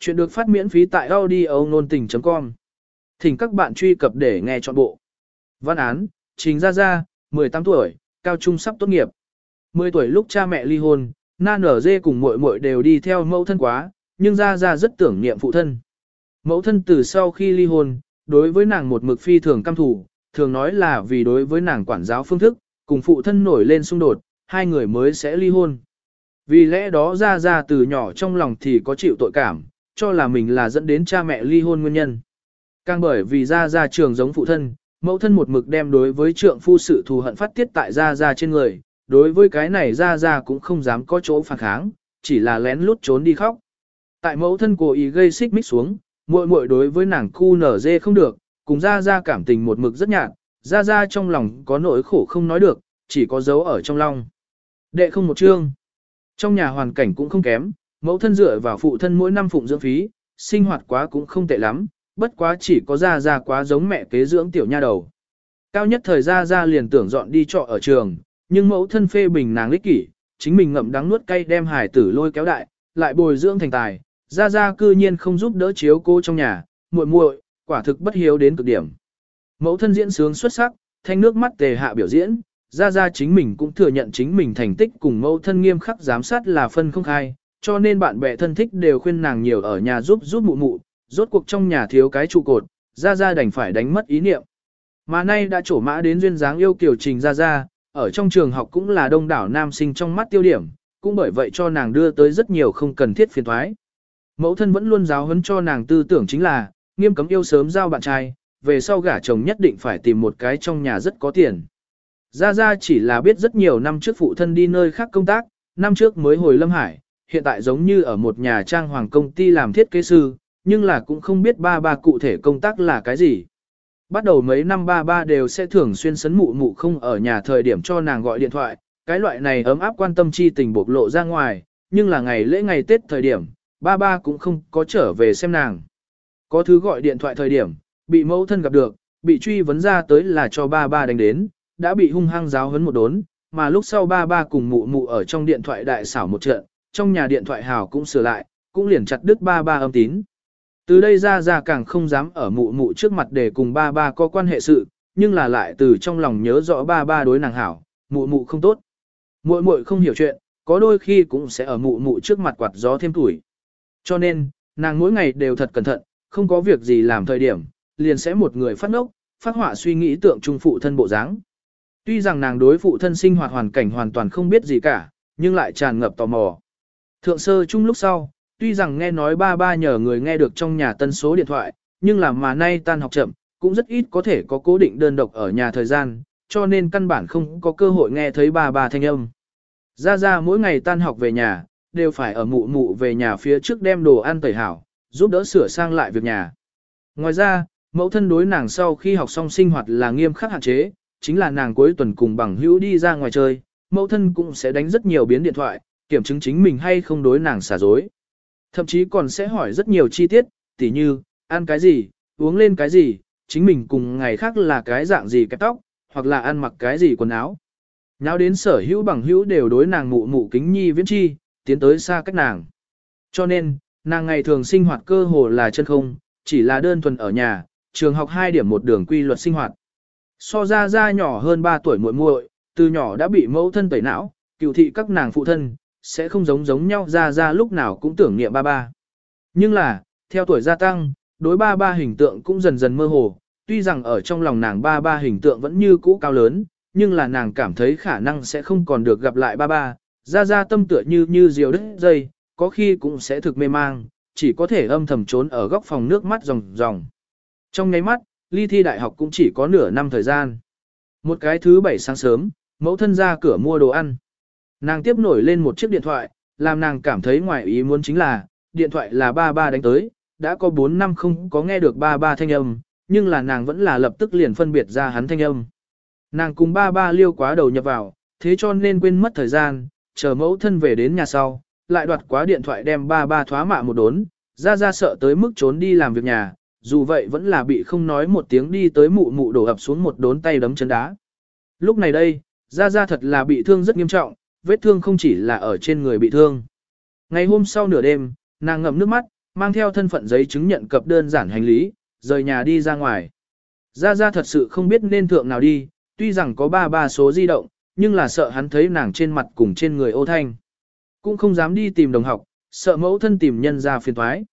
Chuyện được phát miễn phí tại audio nôn tình.com. Thỉnh các bạn truy cập để nghe trọn bộ. Văn án, Trình Gia Gia, 18 tuổi, cao trung sắp tốt nghiệp. 10 tuổi lúc cha mẹ ly hôn, Na Nở Dê cùng muội muội đều đi theo mẫu thân quá, nhưng Gia Gia rất tưởng niệm phụ thân. Mẫu thân từ sau khi ly hôn, đối với nàng một mực phi thường căm thủ, thường nói là vì đối với nàng quản giáo phương thức, cùng phụ thân nổi lên xung đột, hai người mới sẽ ly hôn. Vì lẽ đó Gia Gia từ nhỏ trong lòng thì có chịu tội cảm, cho là mình là dẫn đến cha mẹ ly hôn nguyên nhân. Càng bởi vì Gia Gia trường giống phụ thân, mẫu thân một mực đem đối với trượng phu sự thù hận phát tiết tại Gia Gia trên người, đối với cái này Gia Gia cũng không dám có chỗ phản kháng, chỉ là lén lút trốn đi khóc. Tại mẫu thân cố ý gây xích mích xuống, muội muội đối với nàng khu nở dê không được, cùng Gia Gia cảm tình một mực rất nhạt, Gia Gia trong lòng có nỗi khổ không nói được, chỉ có dấu ở trong lòng. Đệ không một chương. Trong nhà hoàn cảnh cũng không kém, mẫu thân dựa vào phụ thân mỗi năm phụng dưỡng phí, sinh hoạt quá cũng không tệ lắm, bất quá chỉ có Gia Gia quá giống mẹ kế dưỡng tiểu nha đầu. Cao nhất thời Gia Gia liền tưởng dọn đi trọ ở trường, nhưng mẫu thân phê bình nàng lích kỷ, chính mình ngậm đắng nuốt cay đem hải tử lôi kéo đại, lại bồi dưỡng thành tài, Gia Gia cư nhiên không giúp đỡ chiếu cô trong nhà, muội muội, quả thực bất hiếu đến cực điểm. Mẫu thân diễn sướng xuất sắc, thanh nước mắt tề hạ biểu diễn, Gia Gia chính mình cũng thừa nhận chính mình thành tích cùng mẫu thân nghiêm khắc giám sát là phân không khai, cho nên bạn bè thân thích đều khuyên nàng nhiều ở nhà giúp giúp mụ mụ, rốt cuộc trong nhà thiếu cái trụ cột, Gia Gia đành phải đánh mất ý niệm. Mà nay đã trổ mã đến duyên dáng yêu kiều trình Gia Gia, ở trong trường học cũng là đông đảo nam sinh trong mắt tiêu điểm, cũng bởi vậy cho nàng đưa tới rất nhiều không cần thiết phiền thoái. Mẫu thân vẫn luôn giáo huấn cho nàng tư tưởng chính là, nghiêm cấm yêu sớm giao bạn trai, về sau gả chồng nhất định phải tìm một cái trong nhà rất có tiền. Gia Gia chỉ là biết rất nhiều năm trước phụ thân đi nơi khác công tác, năm trước mới hồi Lâm Hải, hiện tại giống như ở một nhà trang hoàng công ty làm thiết kế sư, nhưng là cũng không biết ba ba cụ thể công tác là cái gì. Bắt đầu mấy năm ba ba đều sẽ thường xuyên sấn mụ mụ không ở nhà thời điểm cho nàng gọi điện thoại, cái loại này ấm áp quan tâm chi tình bộc lộ ra ngoài, nhưng là ngày lễ ngày Tết thời điểm, ba ba cũng không có trở về xem nàng. Có thứ gọi điện thoại thời điểm, bị mẫu thân gặp được, bị truy vấn ra tới là cho ba ba đánh đến, đã bị hung hăng giáo hấn một đốn, mà lúc sau ba ba cùng mụ mụ ở trong điện thoại đại xảo một trận, trong nhà điện thoại hào cũng sửa lại, cũng liền chặt đứt ba ba âm tín. Từ đây ra ra càng không dám ở mụ mụ trước mặt để cùng ba ba có quan hệ sự, nhưng là lại từ trong lòng nhớ rõ ba ba đối nàng hảo, mụ mụ không tốt. Muội muội không hiểu chuyện, có đôi khi cũng sẽ ở mụ mụ trước mặt quạt gió thêm tuổi. Cho nên, nàng mỗi ngày đều thật cẩn thận, không có việc gì làm thời điểm, liền sẽ một người phát ngốc, phát họa suy nghĩ tượng trung phụ thân bộ dáng. Tuy rằng nàng đối phụ thân sinh hoạt hoàn cảnh hoàn toàn không biết gì cả, nhưng lại tràn ngập tò mò. Thượng sơ chung lúc sau, tuy rằng nghe nói ba ba nhờ người nghe được trong nhà tân số điện thoại, nhưng là mà nay tan học chậm, cũng rất ít có thể có cố định đơn độc ở nhà thời gian, cho nên căn bản không có cơ hội nghe thấy ba ba thanh âm. Ra ra mỗi ngày tan học về nhà, đều phải ở mụ mụ về nhà phía trước đem đồ ăn tẩy hảo, giúp đỡ sửa sang lại việc nhà. Ngoài ra, mẫu thân đối nàng sau khi học xong sinh hoạt là nghiêm khắc hạn chế, chính là nàng cuối tuần cùng bằng hữu đi ra ngoài chơi, mẫu thân cũng sẽ đánh rất nhiều biến điện thoại, kiểm chứng chính mình hay không đối nàng xả dối. Thậm chí còn sẽ hỏi rất nhiều chi tiết, tỉ như, ăn cái gì, uống lên cái gì, chính mình cùng ngày khác là cái dạng gì cái tóc, hoặc là ăn mặc cái gì quần áo. Nháo đến sở hữu bằng hữu đều đối nàng mụ mụ kính nhi viễn chi, tiến tới xa cách nàng. Cho nên, nàng ngày thường sinh hoạt cơ hồ là chân không, chỉ là đơn thuần ở nhà, trường học 2 điểm một đường quy luật sinh hoạt. So ra ra nhỏ hơn 3 tuổi muội muội, từ nhỏ đã bị mẫu thân tẩy não, cựu thị các nàng phụ thân, sẽ không giống giống nhau ra ra lúc nào cũng tưởng niệm ba ba. Nhưng là, theo tuổi gia tăng, đối ba ba hình tượng cũng dần dần mơ hồ, tuy rằng ở trong lòng nàng ba ba hình tượng vẫn như cũ cao lớn, nhưng là nàng cảm thấy khả năng sẽ không còn được gặp lại ba ba, ra ra tâm tựa như như diều đứt dây, có khi cũng sẽ thực mê mang, chỉ có thể âm thầm trốn ở góc phòng nước mắt ròng ròng. Trong nháy mắt, ly thi đại học cũng chỉ có nửa năm thời gian. Một cái thứ bảy sáng sớm, mẫu thân ra cửa mua đồ ăn. Nàng tiếp nổi lên một chiếc điện thoại, làm nàng cảm thấy ngoài ý muốn chính là, điện thoại là ba ba đánh tới, đã có 4 năm không có nghe được ba ba thanh âm, nhưng là nàng vẫn là lập tức liền phân biệt ra hắn thanh âm. Nàng cùng ba ba liêu quá đầu nhập vào, thế cho nên quên mất thời gian, chờ mẫu thân về đến nhà sau, lại đoạt quá điện thoại đem ba ba thoá mạ một đốn, ra ra sợ tới mức trốn đi làm việc nhà, dù vậy vẫn là bị không nói một tiếng đi tới mụ mụ đổ ập xuống một đốn tay đấm chân đá. Lúc này đây, ra ra thật là bị thương rất nghiêm trọng, vết thương không chỉ là ở trên người bị thương. Ngày hôm sau nửa đêm, nàng ngậm nước mắt, mang theo thân phận giấy chứng nhận cập đơn giản hành lý, rời nhà đi ra ngoài. Gia Gia thật sự không biết nên thượng nào đi, tuy rằng có ba ba số di động, nhưng là sợ hắn thấy nàng trên mặt cùng trên người ô thanh. Cũng không dám đi tìm đồng học, sợ mẫu thân tìm nhân ra phiền thoái.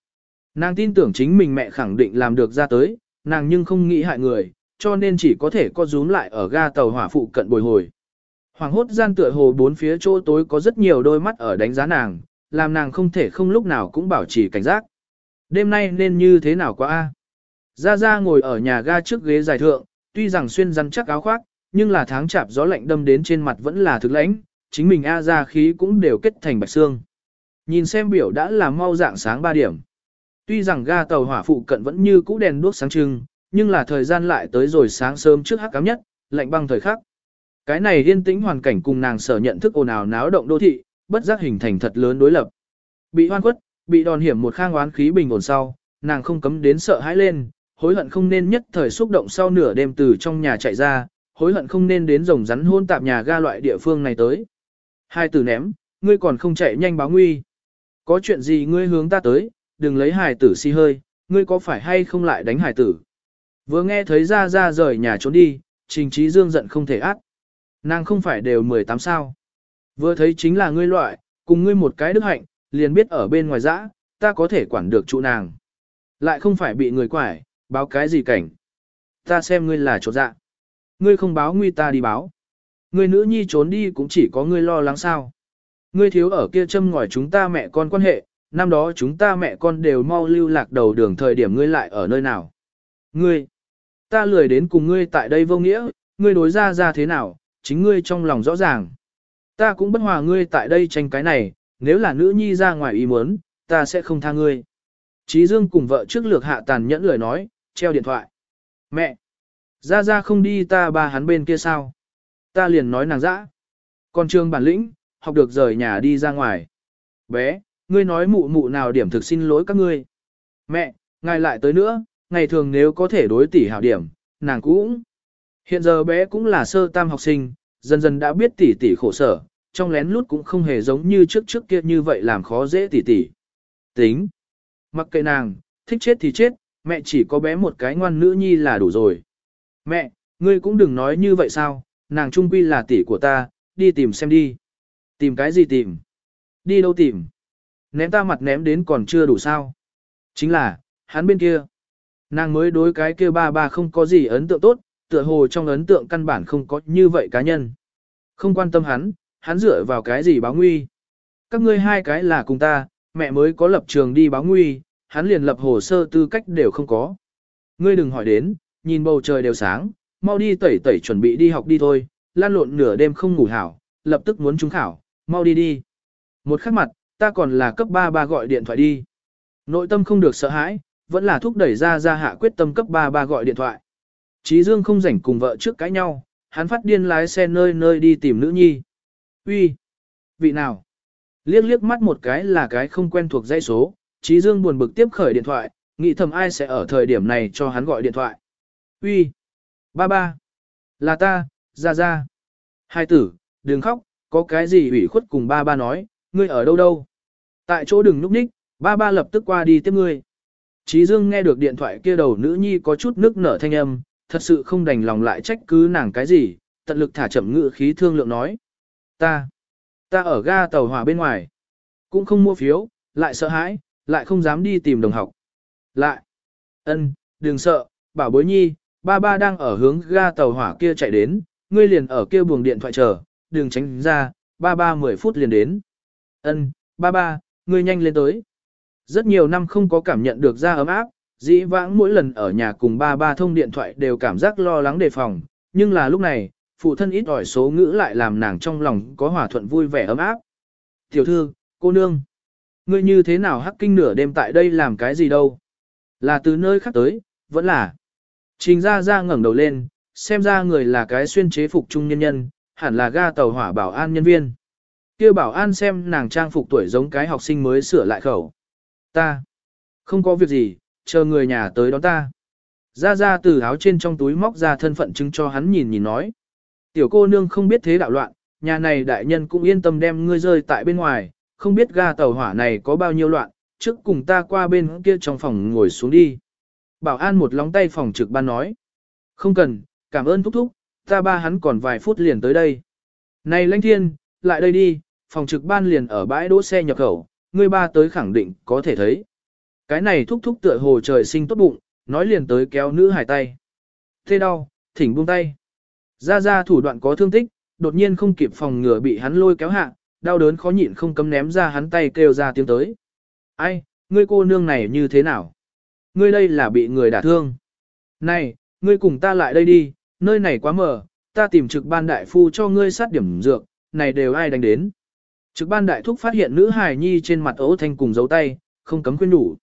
Nàng tin tưởng chính mình mẹ khẳng định làm được ra tới, nàng nhưng không nghĩ hại người, cho nên chỉ có thể co rúm lại ở ga tàu hỏa phụ cận bồi hồi. Hoàng hốt gian tựa hồ bốn phía chỗ tối có rất nhiều đôi mắt ở đánh giá nàng, làm nàng không thể không lúc nào cũng bảo trì cảnh giác. Đêm nay nên như thế nào quá a? Gia Gia ngồi ở nhà ga trước ghế dài thượng, tuy rằng xuyên rắn chắc áo khoác, nhưng là tháng chạp gió lạnh đâm đến trên mặt vẫn là thực lãnh, chính mình A ra khí cũng đều kết thành bạch xương. Nhìn xem biểu đã là mau dạng sáng 3 điểm. Tuy rằng ga tàu hỏa phụ cận vẫn như cũ đèn đuốc sáng trưng, nhưng là thời gian lại tới rồi sáng sớm trước hắc cám nhất, lạnh băng thời khắc. Cái này yên tĩnh hoàn cảnh cùng nàng sở nhận thức ồn ào náo động đô thị, bất giác hình thành thật lớn đối lập. Bị hoan quất, bị đòn hiểm một khang oán khí bình ổn sau, nàng không cấm đến sợ hãi lên, hối hận không nên nhất thời xúc động sau nửa đêm từ trong nhà chạy ra, hối hận không nên đến rồng rắn hôn tạp nhà ga loại địa phương này tới. Hai tử ném, ngươi còn không chạy nhanh báo nguy. Có chuyện gì ngươi hướng ta tới, đừng lấy hài tử si hơi, ngươi có phải hay không lại đánh hài tử. Vừa nghe thấy ra ra rời nhà trốn đi, trình trí dương giận không thể át. Nàng không phải đều 18 sao. Vừa thấy chính là ngươi loại, cùng ngươi một cái đức hạnh, liền biết ở bên ngoài dã, ta có thể quản được trụ nàng. Lại không phải bị người quải, báo cái gì cảnh. Ta xem ngươi là chỗ dạ. Ngươi không báo nguy ta đi báo. Ngươi nữ nhi trốn đi cũng chỉ có ngươi lo lắng sao. Ngươi thiếu ở kia châm ngòi chúng ta mẹ con quan hệ, năm đó chúng ta mẹ con đều mau lưu lạc đầu đường thời điểm ngươi lại ở nơi nào. Ngươi, ta lười đến cùng ngươi tại đây vô nghĩa, ngươi đối ra ra thế nào, chính ngươi trong lòng rõ ràng. Ta cũng bất hòa ngươi tại đây tranh cái này, nếu là nữ nhi ra ngoài ý muốn, ta sẽ không tha ngươi. Chí Dương cùng vợ trước lược hạ tàn nhẫn lời nói, treo điện thoại. Mẹ! Ra ra không đi ta ba hắn bên kia sao? Ta liền nói nàng dã. Còn trường bản lĩnh, học được rời nhà đi ra ngoài. Bé, ngươi nói mụ mụ nào điểm thực xin lỗi các ngươi. Mẹ, ngài lại tới nữa, ngày thường nếu có thể đối tỷ hảo điểm, nàng cũng. Hiện giờ bé cũng là sơ tam học sinh, dần dần đã biết tỷ tỷ khổ sở, trong lén lút cũng không hề giống như trước trước kia như vậy làm khó dễ tỷ tỷ. Tính. Mặc kệ nàng, thích chết thì chết, mẹ chỉ có bé một cái ngoan nữ nhi là đủ rồi. Mẹ, ngươi cũng đừng nói như vậy sao, nàng trung quy là tỷ của ta, đi tìm xem đi. Tìm cái gì tìm? Đi đâu tìm? Ném ta mặt ném đến còn chưa đủ sao? Chính là, hắn bên kia. Nàng mới đối cái kia ba ba không có gì ấn tượng tốt, tựa hồ trong ấn tượng căn bản không có như vậy cá nhân. Không quan tâm hắn, hắn dựa vào cái gì báo nguy. Các ngươi hai cái là cùng ta, mẹ mới có lập trường đi báo nguy, hắn liền lập hồ sơ tư cách đều không có. Ngươi đừng hỏi đến, nhìn bầu trời đều sáng, mau đi tẩy tẩy chuẩn bị đi học đi thôi, lan lộn nửa đêm không ngủ hảo, lập tức muốn trúng khảo, mau đi đi. Một khắc mặt, ta còn là cấp 3 ba gọi điện thoại đi. Nội tâm không được sợ hãi, vẫn là thúc đẩy ra ra hạ quyết tâm cấp 3 ba gọi điện thoại. Trí Dương không rảnh cùng vợ trước cãi nhau, hắn phát điên lái xe nơi nơi đi tìm nữ nhi. Uy, Vị nào? Liếc liếc mắt một cái là cái không quen thuộc dãy số, Trí Dương buồn bực tiếp khởi điện thoại, nghĩ thầm ai sẽ ở thời điểm này cho hắn gọi điện thoại. Uy, Ba ba! Là ta, ra ra! Hai tử, đừng khóc, có cái gì ủy khuất cùng ba ba nói, ngươi ở đâu đâu? Tại chỗ đừng núp ních, ba ba lập tức qua đi tiếp ngươi. Trí Dương nghe được điện thoại kia đầu nữ nhi có chút nước nở thanh âm, thật sự không đành lòng lại trách cứ nàng cái gì, tận lực thả chậm ngự khí thương lượng nói. Ta, ta ở ga tàu hỏa bên ngoài, cũng không mua phiếu, lại sợ hãi, lại không dám đi tìm đồng học. Lại, ân, đừng sợ, bảo bối nhi, ba ba đang ở hướng ga tàu hỏa kia chạy đến, ngươi liền ở kia buồng điện thoại chờ, đừng tránh ra, ba ba 10 phút liền đến. Ân, ba ba, ngươi nhanh lên tới. Rất nhiều năm không có cảm nhận được ra ấm áp, dĩ vãng mỗi lần ở nhà cùng ba ba thông điện thoại đều cảm giác lo lắng đề phòng, nhưng là lúc này, phụ thân ít ỏi số ngữ lại làm nàng trong lòng có hòa thuận vui vẻ ấm áp. Tiểu thư, cô nương, ngươi như thế nào hắc kinh nửa đêm tại đây làm cái gì đâu? Là từ nơi khác tới, vẫn là. Trình ra ra ngẩng đầu lên, xem ra người là cái xuyên chế phục trung nhân nhân, hẳn là ga tàu hỏa bảo an nhân viên. kia bảo an xem nàng trang phục tuổi giống cái học sinh mới sửa lại khẩu. Ta, không có việc gì, chờ người nhà tới đón ta. Ra ra từ áo trên trong túi móc ra thân phận chứng cho hắn nhìn nhìn nói. Tiểu cô nương không biết thế đạo loạn, nhà này đại nhân cũng yên tâm đem ngươi rơi tại bên ngoài, không biết ga tàu hỏa này có bao nhiêu loạn, trước cùng ta qua bên kia trong phòng ngồi xuống đi. Bảo an một lóng tay phòng trực ban nói. Không cần, cảm ơn thúc thúc, ta ba hắn còn vài phút liền tới đây. Này lãnh thiên, lại đây đi, phòng trực ban liền ở bãi đỗ xe nhập khẩu, ngươi ba tới khẳng định có thể thấy. Cái này thúc thúc tựa hồ trời sinh tốt bụng, nói liền tới kéo nữ hải tay. Thế đau, thỉnh buông tay. Ra ra thủ đoạn có thương tích, đột nhiên không kịp phòng ngừa bị hắn lôi kéo hạ, đau đớn khó nhịn không cấm ném ra hắn tay kêu ra tiếng tới. Ai, ngươi cô nương này như thế nào? Ngươi đây là bị người đả thương. Này, ngươi cùng ta lại đây đi, nơi này quá mờ, ta tìm trực ban đại phu cho ngươi sát điểm dược, này đều ai đánh đến. Trực ban đại thúc phát hiện nữ hài nhi trên mặt ấu thanh cùng dấu tay, không cấm khuyên đủ.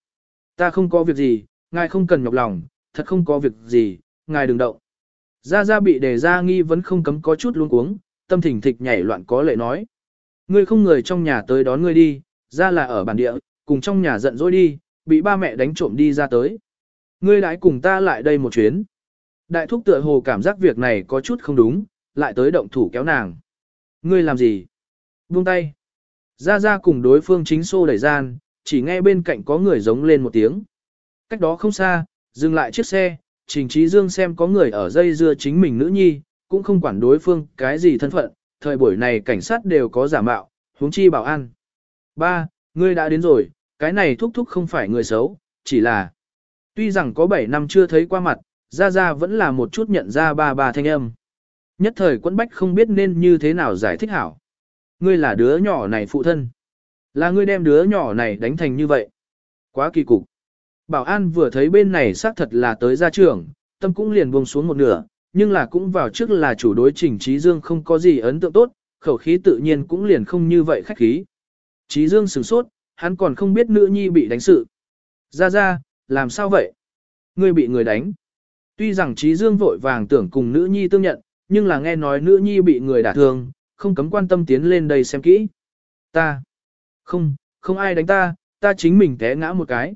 Ta không có việc gì, ngài không cần nhọc lòng, thật không có việc gì, ngài đừng động. Gia Gia bị đề ra nghi vẫn không cấm có chút luống cuống, tâm thỉnh thịch nhảy loạn có lệ nói. Ngươi không người trong nhà tới đón ngươi đi, ra là ở bản địa, cùng trong nhà giận dỗi đi, bị ba mẹ đánh trộm đi ra tới. Ngươi đãi cùng ta lại đây một chuyến. Đại thúc tựa hồ cảm giác việc này có chút không đúng, lại tới động thủ kéo nàng. Ngươi làm gì? Buông tay. Ra ra cùng đối phương chính xô đẩy gian, chỉ nghe bên cạnh có người giống lên một tiếng. Cách đó không xa, dừng lại chiếc xe, Trình Trí Dương xem có người ở dây dưa chính mình nữ nhi, cũng không quản đối phương cái gì thân phận, thời buổi này cảnh sát đều có giả mạo, huống chi bảo an. Ba, ngươi đã đến rồi, cái này thúc thúc không phải người xấu, chỉ là... Tuy rằng có 7 năm chưa thấy qua mặt, Gia Gia vẫn là một chút nhận ra ba ba thanh âm. Nhất thời quẫn bách không biết nên như thế nào giải thích hảo. Ngươi là đứa nhỏ này phụ thân. Là ngươi đem đứa nhỏ này đánh thành như vậy. Quá kỳ cục. Bảo an vừa thấy bên này xác thật là tới gia trưởng, tâm cũng liền buông xuống một nửa, nhưng là cũng vào trước là chủ đối trình Trí Dương không có gì ấn tượng tốt, khẩu khí tự nhiên cũng liền không như vậy khách khí. Trí Dương sửng sốt, hắn còn không biết nữ nhi bị đánh sự. Ra ra, làm sao vậy? Ngươi bị người đánh. Tuy rằng Trí Dương vội vàng tưởng cùng nữ nhi tương nhận, nhưng là nghe nói nữ nhi bị người đả thương, không cấm quan tâm tiến lên đây xem kỹ. Ta. Không, không ai đánh ta, ta chính mình té ngã một cái.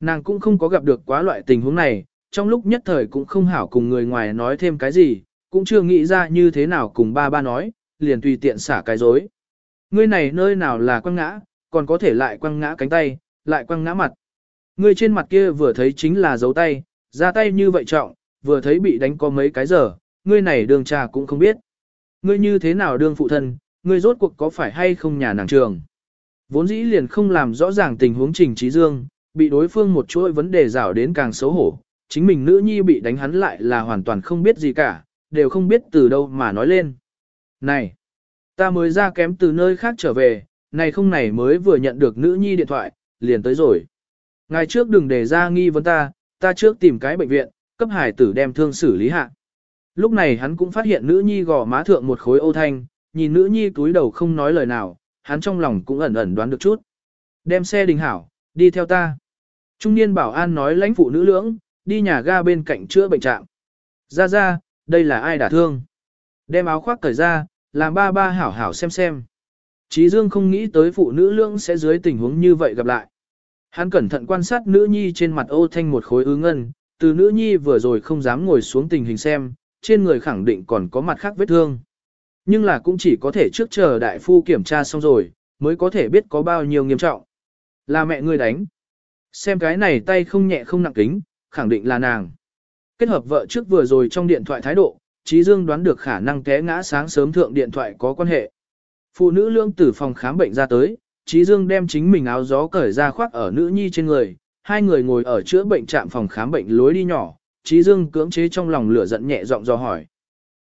Nàng cũng không có gặp được quá loại tình huống này, trong lúc nhất thời cũng không hảo cùng người ngoài nói thêm cái gì, cũng chưa nghĩ ra như thế nào cùng ba ba nói, liền tùy tiện xả cái dối. Ngươi này nơi nào là quăng ngã, còn có thể lại quăng ngã cánh tay, lại quăng ngã mặt. Ngươi trên mặt kia vừa thấy chính là dấu tay, ra tay như vậy trọng, vừa thấy bị đánh có mấy cái giờ, ngươi này đường trà cũng không biết. Ngươi như thế nào đương phụ thân, ngươi rốt cuộc có phải hay không nhà nàng trường. Vốn dĩ liền không làm rõ ràng tình huống trình trí dương, bị đối phương một chuỗi vấn đề rảo đến càng xấu hổ, chính mình nữ nhi bị đánh hắn lại là hoàn toàn không biết gì cả, đều không biết từ đâu mà nói lên. Này, ta mới ra kém từ nơi khác trở về, này không này mới vừa nhận được nữ nhi điện thoại, liền tới rồi. Ngày trước đừng để ra nghi vấn ta, ta trước tìm cái bệnh viện, cấp hải tử đem thương xử lý hạ. Lúc này hắn cũng phát hiện nữ nhi gò má thượng một khối ô thanh, nhìn nữ nhi túi đầu không nói lời nào, hắn trong lòng cũng ẩn ẩn đoán được chút. Đem xe đình hảo, đi theo ta. Trung niên bảo an nói lãnh phụ nữ lưỡng, đi nhà ga bên cạnh chữa bệnh trạng. Ra ra, đây là ai đả thương? Đem áo khoác cởi ra, làm ba ba hảo hảo xem xem. Chí Dương không nghĩ tới phụ nữ lưỡng sẽ dưới tình huống như vậy gặp lại. Hắn cẩn thận quan sát nữ nhi trên mặt ô thanh một khối ứ ngân, từ nữ nhi vừa rồi không dám ngồi xuống tình hình xem, trên người khẳng định còn có mặt khác vết thương. Nhưng là cũng chỉ có thể trước chờ đại phu kiểm tra xong rồi, mới có thể biết có bao nhiêu nghiêm trọng. Là mẹ ngươi đánh. Xem cái này tay không nhẹ không nặng kính, khẳng định là nàng. Kết hợp vợ trước vừa rồi trong điện thoại thái độ, Trí Dương đoán được khả năng té ngã sáng sớm thượng điện thoại có quan hệ. Phụ nữ lương từ phòng khám bệnh ra tới, Trí Dương đem chính mình áo gió cởi ra khoác ở nữ nhi trên người, hai người ngồi ở chữa bệnh trạm phòng khám bệnh lối đi nhỏ, Trí Dương cưỡng chế trong lòng lửa giận nhẹ giọng do hỏi.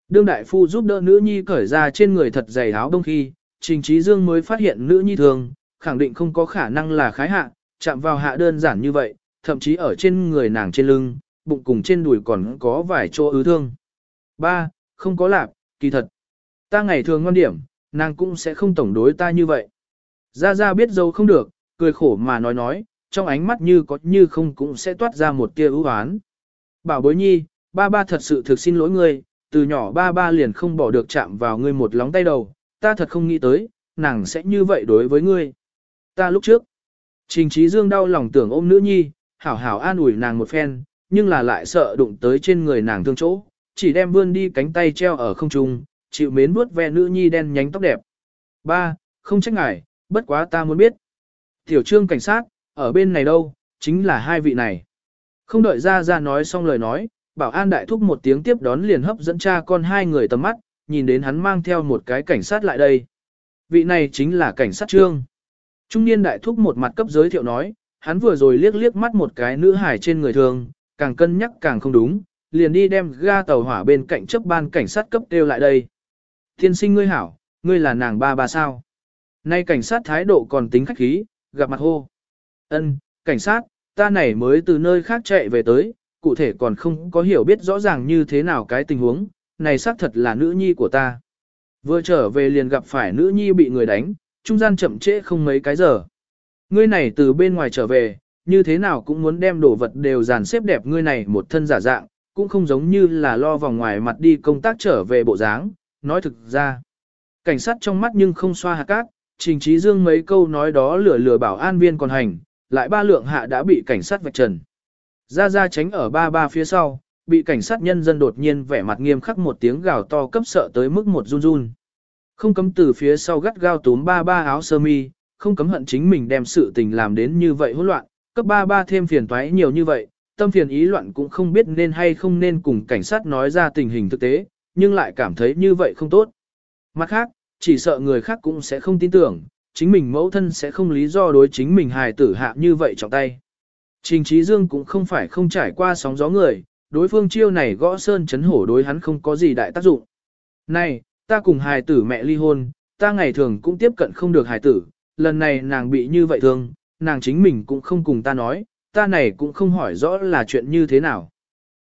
Đương đại phu giúp đỡ nữ nhi cởi ra trên người thật dày áo đông khi, Trình Trí Dương mới phát hiện nữ nhi thường, khẳng định không có khả năng là khái hạ, chạm vào hạ đơn giản như vậy, thậm chí ở trên người nàng trên lưng, bụng cùng trên đùi còn có vài chỗ ứ thương. Ba, không có lạp, kỳ thật. Ta ngày thường ngon điểm, nàng cũng sẽ không tổng đối ta như vậy. Gia Gia biết dâu không được, cười khổ mà nói nói, trong ánh mắt như có như không cũng sẽ toát ra một tia ưu oán. Bảo bối nhi, ba ba thật sự thực xin lỗi ngươi, từ nhỏ ba ba liền không bỏ được chạm vào ngươi một lóng tay đầu, ta thật không nghĩ tới, nàng sẽ như vậy đối với ngươi. Ta lúc trước, Trình Trí Dương đau lòng tưởng ôm nữ nhi, hảo hảo an ủi nàng một phen, nhưng là lại sợ đụng tới trên người nàng thương chỗ, chỉ đem vươn đi cánh tay treo ở không trung, chịu mến vuốt ve nữ nhi đen nhánh tóc đẹp. Ba, không trách ngại, bất quá ta muốn biết. Tiểu trương cảnh sát, ở bên này đâu, chính là hai vị này. Không đợi ra ra nói xong lời nói, bảo an đại thúc một tiếng tiếp đón liền hấp dẫn cha con hai người tầm mắt, nhìn đến hắn mang theo một cái cảnh sát lại đây. Vị này chính là cảnh sát trương. Trung niên đại thúc một mặt cấp giới thiệu nói, hắn vừa rồi liếc liếc mắt một cái nữ hải trên người thường, càng cân nhắc càng không đúng, liền đi đem ga tàu hỏa bên cạnh chấp ban cảnh sát cấp đều lại đây. Thiên sinh ngươi hảo, ngươi là nàng ba ba sao. Nay cảnh sát thái độ còn tính khách khí, gặp mặt hô. Ân, cảnh sát, ta này mới từ nơi khác chạy về tới, cụ thể còn không có hiểu biết rõ ràng như thế nào cái tình huống, này xác thật là nữ nhi của ta. Vừa trở về liền gặp phải nữ nhi bị người đánh, trung gian chậm trễ không mấy cái giờ. Ngươi này từ bên ngoài trở về, như thế nào cũng muốn đem đồ vật đều dàn xếp đẹp ngươi này một thân giả dạng, cũng không giống như là lo vòng ngoài mặt đi công tác trở về bộ dáng, nói thực ra. Cảnh sát trong mắt nhưng không xoa hạt cát, trình trí dương mấy câu nói đó lừa lừa bảo an viên còn hành, lại ba lượng hạ đã bị cảnh sát vạch trần. Ra ra tránh ở ba ba phía sau, bị cảnh sát nhân dân đột nhiên vẻ mặt nghiêm khắc một tiếng gào to cấp sợ tới mức một run run. Không cấm từ phía sau gắt gao túm ba ba áo sơ mi, không cấm hận chính mình đem sự tình làm đến như vậy hỗn loạn, cấp ba ba thêm phiền toái nhiều như vậy, tâm phiền ý loạn cũng không biết nên hay không nên cùng cảnh sát nói ra tình hình thực tế, nhưng lại cảm thấy như vậy không tốt. Mặt khác, chỉ sợ người khác cũng sẽ không tin tưởng, chính mình mẫu thân sẽ không lý do đối chính mình hài tử hạ như vậy trọng tay. Trình Trí Dương cũng không phải không trải qua sóng gió người, đối phương chiêu này gõ sơn chấn hổ đối hắn không có gì đại tác dụng. Này, ta cùng hài tử mẹ ly hôn, ta ngày thường cũng tiếp cận không được hài tử, lần này nàng bị như vậy thương, nàng chính mình cũng không cùng ta nói, ta này cũng không hỏi rõ là chuyện như thế nào.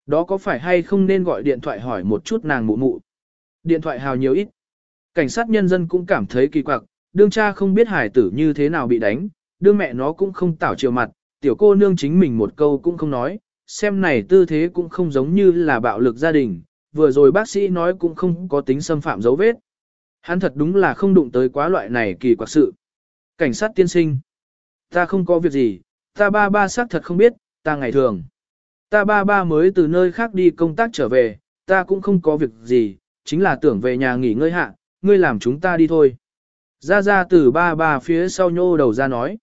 Đó có phải hay không nên gọi điện thoại hỏi một chút nàng mụ mụ. Điện thoại hào nhiều ít. Cảnh sát nhân dân cũng cảm thấy kỳ quặc, đương cha không biết hải tử như thế nào bị đánh, đương mẹ nó cũng không tảo chiều mặt, tiểu cô nương chính mình một câu cũng không nói, xem này tư thế cũng không giống như là bạo lực gia đình, vừa rồi bác sĩ nói cũng không có tính xâm phạm dấu vết. Hắn thật đúng là không đụng tới quá loại này kỳ quặc sự. Cảnh sát tiên sinh. Ta không có việc gì, ta ba ba xác thật không biết, ta ngày thường. Ta ba ba mới từ nơi khác đi công tác trở về, ta cũng không có việc gì, chính là tưởng về nhà nghỉ ngơi hạ, ngươi làm chúng ta đi thôi. Ra ra từ ba ba phía sau nhô đầu ra nói.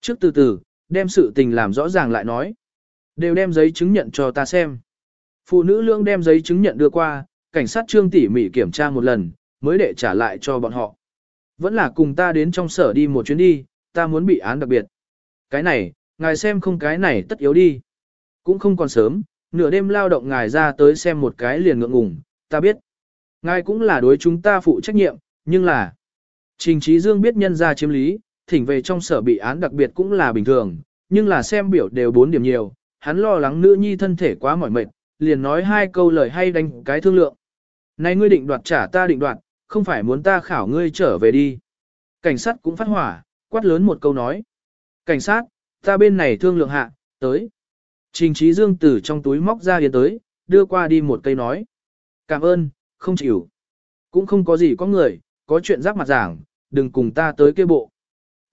Trước từ từ, đem sự tình làm rõ ràng lại nói. Đều đem giấy chứng nhận cho ta xem. Phụ nữ lương đem giấy chứng nhận đưa qua, cảnh sát trương tỉ mỉ kiểm tra một lần, mới để trả lại cho bọn họ. Vẫn là cùng ta đến trong sở đi một chuyến đi, ta muốn bị án đặc biệt. Cái này, ngài xem không cái này tất yếu đi. Cũng không còn sớm, nửa đêm lao động ngài ra tới xem một cái liền ngượng ngùng, ta biết. Ngài cũng là đối chúng ta phụ trách nhiệm, nhưng là... Trình Trí Dương biết nhân ra chiếm lý, thỉnh về trong sở bị án đặc biệt cũng là bình thường, nhưng là xem biểu đều bốn điểm nhiều, hắn lo lắng nữ nhi thân thể quá mỏi mệt, liền nói hai câu lời hay đánh cái thương lượng. Này ngươi định đoạt trả ta định đoạt, không phải muốn ta khảo ngươi trở về đi. Cảnh sát cũng phát hỏa, quát lớn một câu nói. Cảnh sát, ta bên này thương lượng hạ, tới. Trình trí dương từ trong túi móc ra yên tới, đưa qua đi một cây nói. Cảm ơn, không chịu. Cũng không có gì có người, có chuyện rắc mặt giảng, đừng cùng ta tới kia bộ.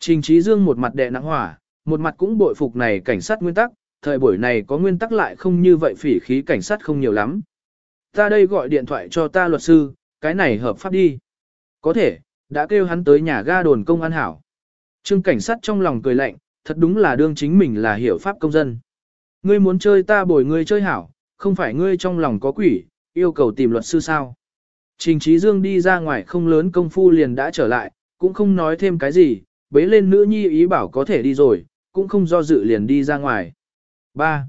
Trình trí dương một mặt đè nặng hỏa, một mặt cũng bội phục này cảnh sát nguyên tắc, thời buổi này có nguyên tắc lại không như vậy phỉ khí cảnh sát không nhiều lắm. Ta đây gọi điện thoại cho ta luật sư, cái này hợp pháp đi. Có thể, đã kêu hắn tới nhà ga đồn công an hảo. Trương cảnh sát trong lòng cười lạnh, thật đúng là đương chính mình là hiểu pháp công dân. Ngươi muốn chơi ta bồi ngươi chơi hảo, không phải ngươi trong lòng có quỷ, yêu cầu tìm luật sư sao. Trình Trí Dương đi ra ngoài không lớn công phu liền đã trở lại, cũng không nói thêm cái gì, bế lên nữ nhi ý bảo có thể đi rồi, cũng không do dự liền đi ra ngoài. 3.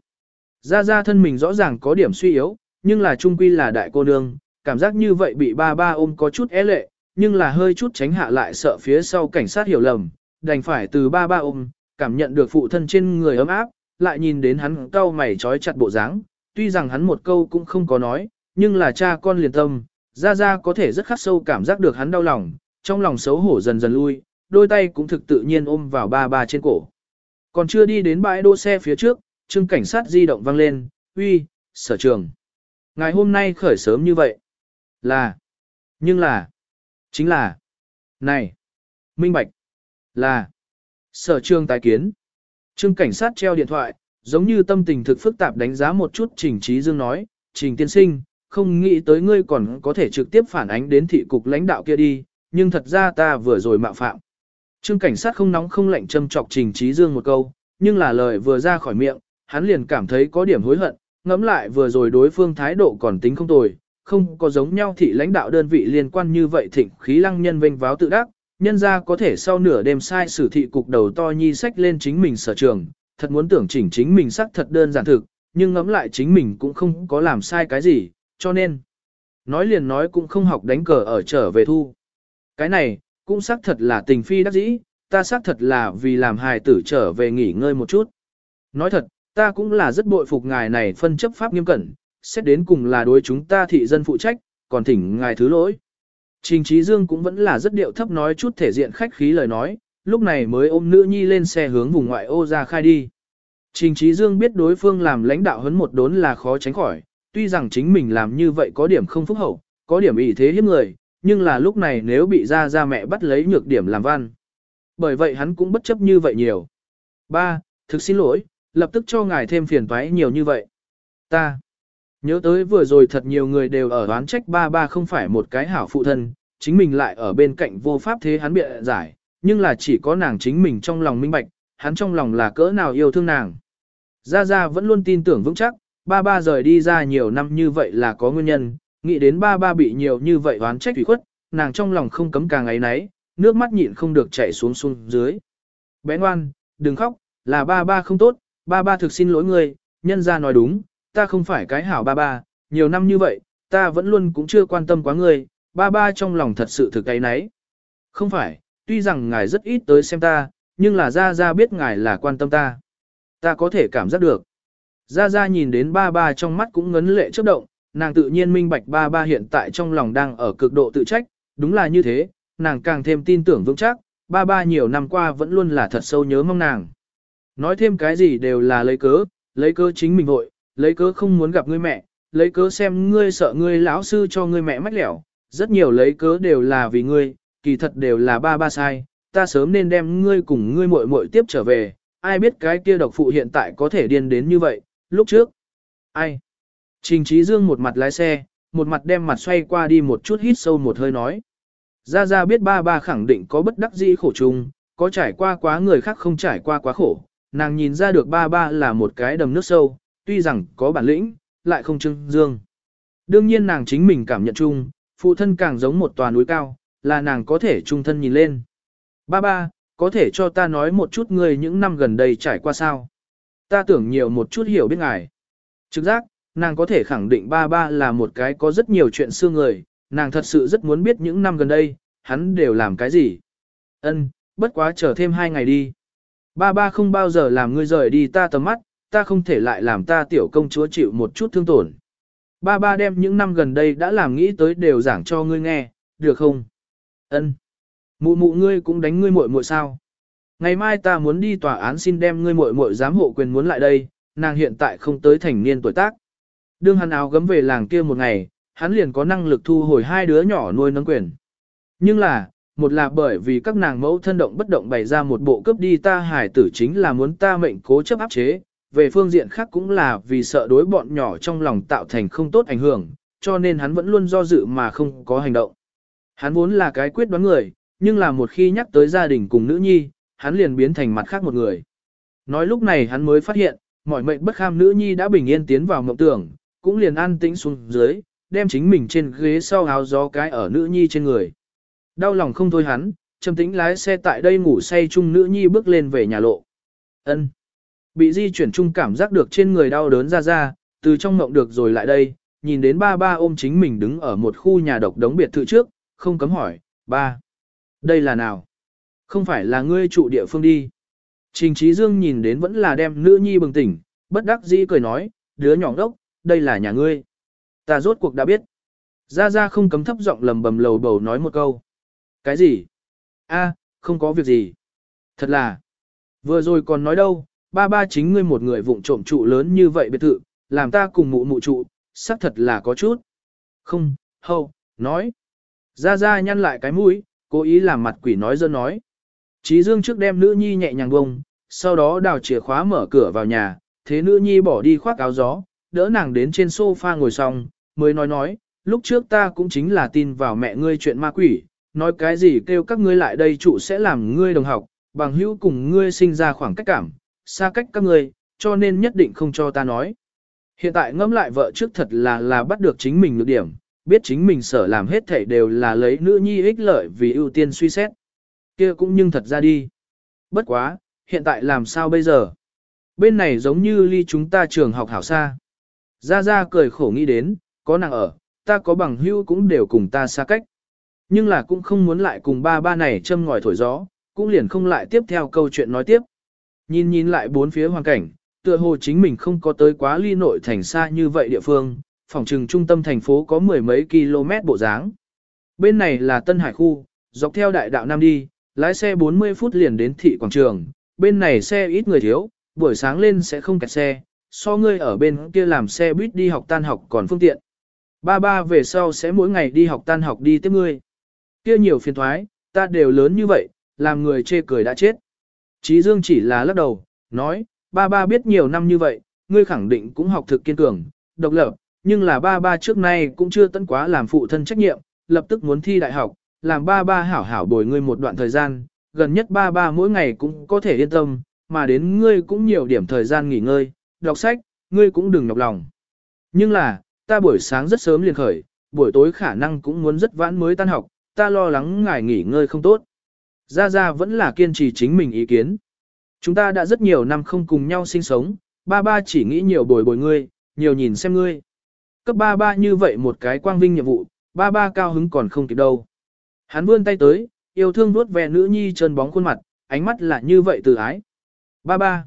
gia gia thân mình rõ ràng có điểm suy yếu, nhưng là trung quy là đại cô nương, cảm giác như vậy bị ba ba ôm có chút é lệ, nhưng là hơi chút tránh hạ lại sợ phía sau cảnh sát hiểu lầm, đành phải từ ba ba ôm, cảm nhận được phụ thân trên người ấm áp, lại nhìn đến hắn cau mày trói chặt bộ dáng, tuy rằng hắn một câu cũng không có nói, nhưng là cha con liền tâm, gia gia có thể rất khắc sâu cảm giác được hắn đau lòng, trong lòng xấu hổ dần dần lui, đôi tay cũng thực tự nhiên ôm vào ba ba trên cổ. Còn chưa đi đến bãi đỗ xe phía trước, trưng cảnh sát di động vang lên, uy, sở trường. Ngày hôm nay khởi sớm như vậy. Là. Nhưng là. Chính là. Này. Minh Bạch. Là. Sở trường tái kiến. Trương cảnh sát treo điện thoại, giống như tâm tình thực phức tạp đánh giá một chút Trình Trí Dương nói, Trình tiên sinh, không nghĩ tới ngươi còn có thể trực tiếp phản ánh đến thị cục lãnh đạo kia đi, nhưng thật ra ta vừa rồi mạo phạm. Trương cảnh sát không nóng không lạnh châm chọc Trình Trí Dương một câu, nhưng là lời vừa ra khỏi miệng, hắn liền cảm thấy có điểm hối hận, ngẫm lại vừa rồi đối phương thái độ còn tính không tồi, không có giống nhau thị lãnh đạo đơn vị liên quan như vậy thịnh khí lăng nhân vinh váo tự đắc, nhân ra có thể sau nửa đêm sai sử thị cục đầu to nhi sách lên chính mình sở trường, thật muốn tưởng chỉnh chính mình sắc thật đơn giản thực, nhưng ngẫm lại chính mình cũng không có làm sai cái gì, cho nên, nói liền nói cũng không học đánh cờ ở trở về thu. Cái này, cũng xác thật là tình phi đắc dĩ, ta xác thật là vì làm hài tử trở về nghỉ ngơi một chút. Nói thật, ta cũng là rất bội phục ngài này phân chấp pháp nghiêm cẩn, xét đến cùng là đối chúng ta thị dân phụ trách, còn thỉnh ngài thứ lỗi. Trình Trí Dương cũng vẫn là rất điệu thấp nói chút thể diện khách khí lời nói, lúc này mới ôm nữ nhi lên xe hướng vùng ngoại ô ra khai đi. Trình Trí Dương biết đối phương làm lãnh đạo hấn một đốn là khó tránh khỏi, tuy rằng chính mình làm như vậy có điểm không phúc hậu, có điểm ý thế hiếp người, nhưng là lúc này nếu bị ra ra mẹ bắt lấy nhược điểm làm văn. Bởi vậy hắn cũng bất chấp như vậy nhiều. Ba, thực xin lỗi, lập tức cho ngài thêm phiền toái nhiều như vậy. Ta, nhớ tới vừa rồi thật nhiều người đều ở đoán trách ba ba không phải một cái hảo phụ thân, chính mình lại ở bên cạnh vô pháp thế hắn bịa giải, nhưng là chỉ có nàng chính mình trong lòng minh bạch, hắn trong lòng là cỡ nào yêu thương nàng. Gia Gia vẫn luôn tin tưởng vững chắc, ba ba rời đi ra nhiều năm như vậy là có nguyên nhân, nghĩ đến ba ba bị nhiều như vậy oán trách thủy khuất, nàng trong lòng không cấm càng ấy nấy, nước mắt nhịn không được chảy xuống xuống dưới. Bé ngoan, đừng khóc, là ba ba không tốt, ba ba thực xin lỗi ngươi, nhân ra nói đúng, ta không phải cái hảo ba ba, nhiều năm như vậy, ta vẫn luôn cũng chưa quan tâm quá ngươi, ba ba trong lòng thật sự thực ấy nấy. Không phải, tuy rằng ngài rất ít tới xem ta, nhưng là ra ra biết ngài là quan tâm ta. Ta có thể cảm giác được. Ra ra nhìn đến ba ba trong mắt cũng ngấn lệ chớp động, nàng tự nhiên minh bạch ba ba hiện tại trong lòng đang ở cực độ tự trách, đúng là như thế, nàng càng thêm tin tưởng vững chắc, ba ba nhiều năm qua vẫn luôn là thật sâu nhớ mong nàng. Nói thêm cái gì đều là lấy cớ, lấy cớ chính mình vội, lấy cớ không muốn gặp ngươi mẹ, lấy cớ xem ngươi sợ ngươi lão sư cho ngươi mẹ mách lẻo, rất nhiều lấy cớ đều là vì ngươi, kỳ thật đều là ba ba sai, ta sớm nên đem ngươi cùng ngươi muội muội tiếp trở về, ai biết cái kia độc phụ hiện tại có thể điên đến như vậy, lúc trước. Ai? Trình Trí Dương một mặt lái xe, một mặt đem mặt xoay qua đi một chút hít sâu một hơi nói. Gia Gia biết ba ba khẳng định có bất đắc dĩ khổ chung, có trải qua quá người khác không trải qua quá khổ, nàng nhìn ra được ba ba là một cái đầm nước sâu, tuy rằng có bản lĩnh, lại không trưng dương. Đương nhiên nàng chính mình cảm nhận chung, phụ thân càng giống một tòa núi cao, là nàng có thể trung thân nhìn lên. Ba ba, có thể cho ta nói một chút người những năm gần đây trải qua sao? Ta tưởng nhiều một chút hiểu biết ngài. Trực giác, nàng có thể khẳng định ba ba là một cái có rất nhiều chuyện xưa người, nàng thật sự rất muốn biết những năm gần đây, hắn đều làm cái gì. Ân, bất quá chờ thêm hai ngày đi. Ba ba không bao giờ làm ngươi rời đi ta tầm mắt, ta không thể lại làm ta tiểu công chúa chịu một chút thương tổn. Ba ba đem những năm gần đây đã làm nghĩ tới đều giảng cho ngươi nghe, được không? Ân. Mụ mụ ngươi cũng đánh ngươi muội muội sao? Ngày mai ta muốn đi tòa án xin đem ngươi muội muội giám hộ quyền muốn lại đây, nàng hiện tại không tới thành niên tuổi tác. Đương hắn áo gấm về làng kia một ngày, hắn liền có năng lực thu hồi hai đứa nhỏ nuôi nấng quyền. Nhưng là, một là bởi vì các nàng mẫu thân động bất động bày ra một bộ cướp đi ta hải tử chính là muốn ta mệnh cố chấp áp chế, về phương diện khác cũng là vì sợ đối bọn nhỏ trong lòng tạo thành không tốt ảnh hưởng, cho nên hắn vẫn luôn do dự mà không có hành động. Hắn vốn là cái quyết đoán người, nhưng là một khi nhắc tới gia đình cùng nữ nhi, hắn liền biến thành mặt khác một người. Nói lúc này hắn mới phát hiện, mọi mệnh bất kham nữ nhi đã bình yên tiến vào mộng tưởng, cũng liền an tĩnh xuống dưới, đem chính mình trên ghế sau áo gió cái ở nữ nhi trên người. Đau lòng không thôi hắn, trầm tĩnh lái xe tại đây ngủ say chung nữ nhi bước lên về nhà lộ. ân Bị di chuyển chung cảm giác được trên người đau đớn ra ra, từ trong mộng được rồi lại đây, nhìn đến ba ba ôm chính mình đứng ở một khu nhà độc đống biệt thự trước, không cấm hỏi, ba. Đây là nào? Không phải là ngươi trụ địa phương đi. Trình Trí Dương nhìn đến vẫn là đem nữ nhi bừng tỉnh, bất đắc dĩ cười nói, đứa nhỏ đốc, đây là nhà ngươi. Ta rốt cuộc đã biết. gia gia không cấm thấp giọng lầm bầm lầu bầu nói một câu. Cái gì? A, không có việc gì. Thật là. Vừa rồi còn nói đâu, ba ba chính ngươi một người vụng trộm trụ lớn như vậy biệt thự, làm ta cùng mụ mụ trụ, xác thật là có chút. Không, hâu, nói. gia gia nhăn lại cái mũi, cố ý làm mặt quỷ nói dơ nói. Chí Dương trước đem nữ nhi nhẹ nhàng bông, sau đó đào chìa khóa mở cửa vào nhà, thế nữ nhi bỏ đi khoác áo gió, đỡ nàng đến trên sofa ngồi xong, mới nói nói, lúc trước ta cũng chính là tin vào mẹ ngươi chuyện ma quỷ, nói cái gì kêu các ngươi lại đây trụ sẽ làm ngươi đồng học, bằng hữu cùng ngươi sinh ra khoảng cách cảm, xa cách các ngươi, cho nên nhất định không cho ta nói. Hiện tại ngẫm lại vợ trước thật là là bắt được chính mình lược điểm, biết chính mình sở làm hết thảy đều là lấy nữ nhi ích lợi vì ưu tiên suy xét. kia cũng nhưng thật ra đi. Bất quá, hiện tại làm sao bây giờ? Bên này giống như ly chúng ta trường học hảo xa. Gia Gia cười khổ nghĩ đến, có nàng ở, ta có bằng hữu cũng đều cùng ta xa cách. Nhưng là cũng không muốn lại cùng ba ba này châm ngòi thổi gió, cũng liền không lại tiếp theo câu chuyện nói tiếp. Nhìn nhìn lại bốn phía hoàn cảnh, tựa hồ chính mình không có tới quá ly nội thành xa như vậy địa phương, phòng trừng trung tâm thành phố có mười mấy km bộ dáng. Bên này là Tân Hải khu, dọc theo đại đạo Nam đi, lái xe 40 phút liền đến thị quảng trường, bên này xe ít người thiếu, buổi sáng lên sẽ không kẹt xe, so ngươi ở bên kia làm xe buýt đi học tan học còn phương tiện. Ba ba về sau sẽ mỗi ngày đi học tan học đi tiếp ngươi. Kia nhiều phiền thoái, ta đều lớn như vậy, làm người chê cười đã chết. Chí Dương chỉ là lắc đầu, nói, ba ba biết nhiều năm như vậy, ngươi khẳng định cũng học thực kiên cường, độc lập, nhưng là ba ba trước nay cũng chưa tận quá làm phụ thân trách nhiệm, lập tức muốn thi đại học, làm ba ba hảo hảo bồi ngươi một đoạn thời gian, gần nhất ba ba mỗi ngày cũng có thể yên tâm, mà đến ngươi cũng nhiều điểm thời gian nghỉ ngơi, đọc sách, ngươi cũng đừng nhọc lòng. Nhưng là, ta buổi sáng rất sớm liền khởi, buổi tối khả năng cũng muốn rất vãn mới tan học, ta lo lắng ngài nghỉ ngơi không tốt. Gia Gia vẫn là kiên trì chính mình ý kiến. Chúng ta đã rất nhiều năm không cùng nhau sinh sống, ba ba chỉ nghĩ nhiều bồi bồi ngươi, nhiều nhìn xem ngươi. Cấp ba ba như vậy một cái quang vinh nhiệm vụ, ba ba cao hứng còn không kịp đâu. Hắn vươn tay tới, yêu thương vuốt ve nữ nhi trơn bóng khuôn mặt, ánh mắt là như vậy từ ái. Ba ba,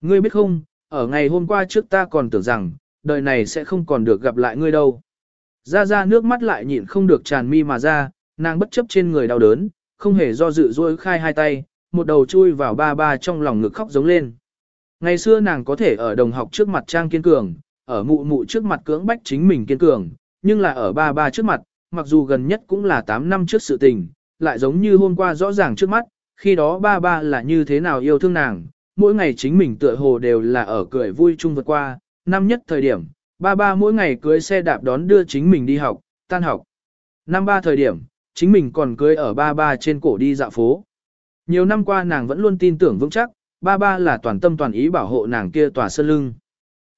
ngươi biết không, ở ngày hôm qua trước ta còn tưởng rằng, đời này sẽ không còn được gặp lại ngươi đâu. Ra ra nước mắt lại nhịn không được tràn mi mà ra, nàng bất chấp trên người đau đớn, không hề do dự duỗi khai hai tay, một đầu chui vào ba ba trong lòng ngực khóc giống lên. Ngày xưa nàng có thể ở đồng học trước mặt trang kiên cường, ở mụ mụ trước mặt cưỡng bách chính mình kiên cường, nhưng là ở ba ba trước mặt, mặc dù gần nhất cũng là 8 năm trước sự tình, lại giống như hôm qua rõ ràng trước mắt, khi đó ba ba là như thế nào yêu thương nàng, mỗi ngày chính mình tựa hồ đều là ở cười vui chung vượt qua, năm nhất thời điểm, ba ba mỗi ngày cưới xe đạp đón đưa chính mình đi học, tan học. Năm ba thời điểm, chính mình còn cưới ở ba ba trên cổ đi dạo phố. Nhiều năm qua nàng vẫn luôn tin tưởng vững chắc, ba ba là toàn tâm toàn ý bảo hộ nàng kia tòa sơn lưng.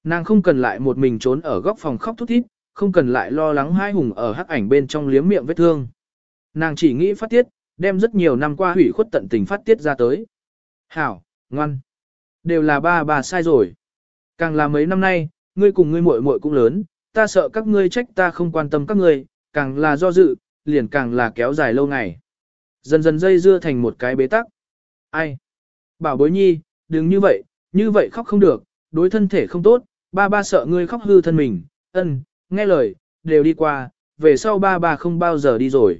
Nàng không cần lại một mình trốn ở góc phòng khóc thút thít, không cần lại lo lắng hai hùng ở hắc ảnh bên trong liếm miệng vết thương. Nàng chỉ nghĩ phát tiết, đem rất nhiều năm qua hủy khuất tận tình phát tiết ra tới. Hảo, ngoan. Đều là ba bà sai rồi. Càng là mấy năm nay, ngươi cùng ngươi muội muội cũng lớn, ta sợ các ngươi trách ta không quan tâm các ngươi, càng là do dự, liền càng là kéo dài lâu ngày. Dần dần dây dưa thành một cái bế tắc. Ai? Bảo bối nhi, đừng như vậy, như vậy khóc không được, đối thân thể không tốt, ba ba sợ ngươi khóc hư thân mình, ân, nghe lời, đều đi qua, về sau ba ba không bao giờ đi rồi.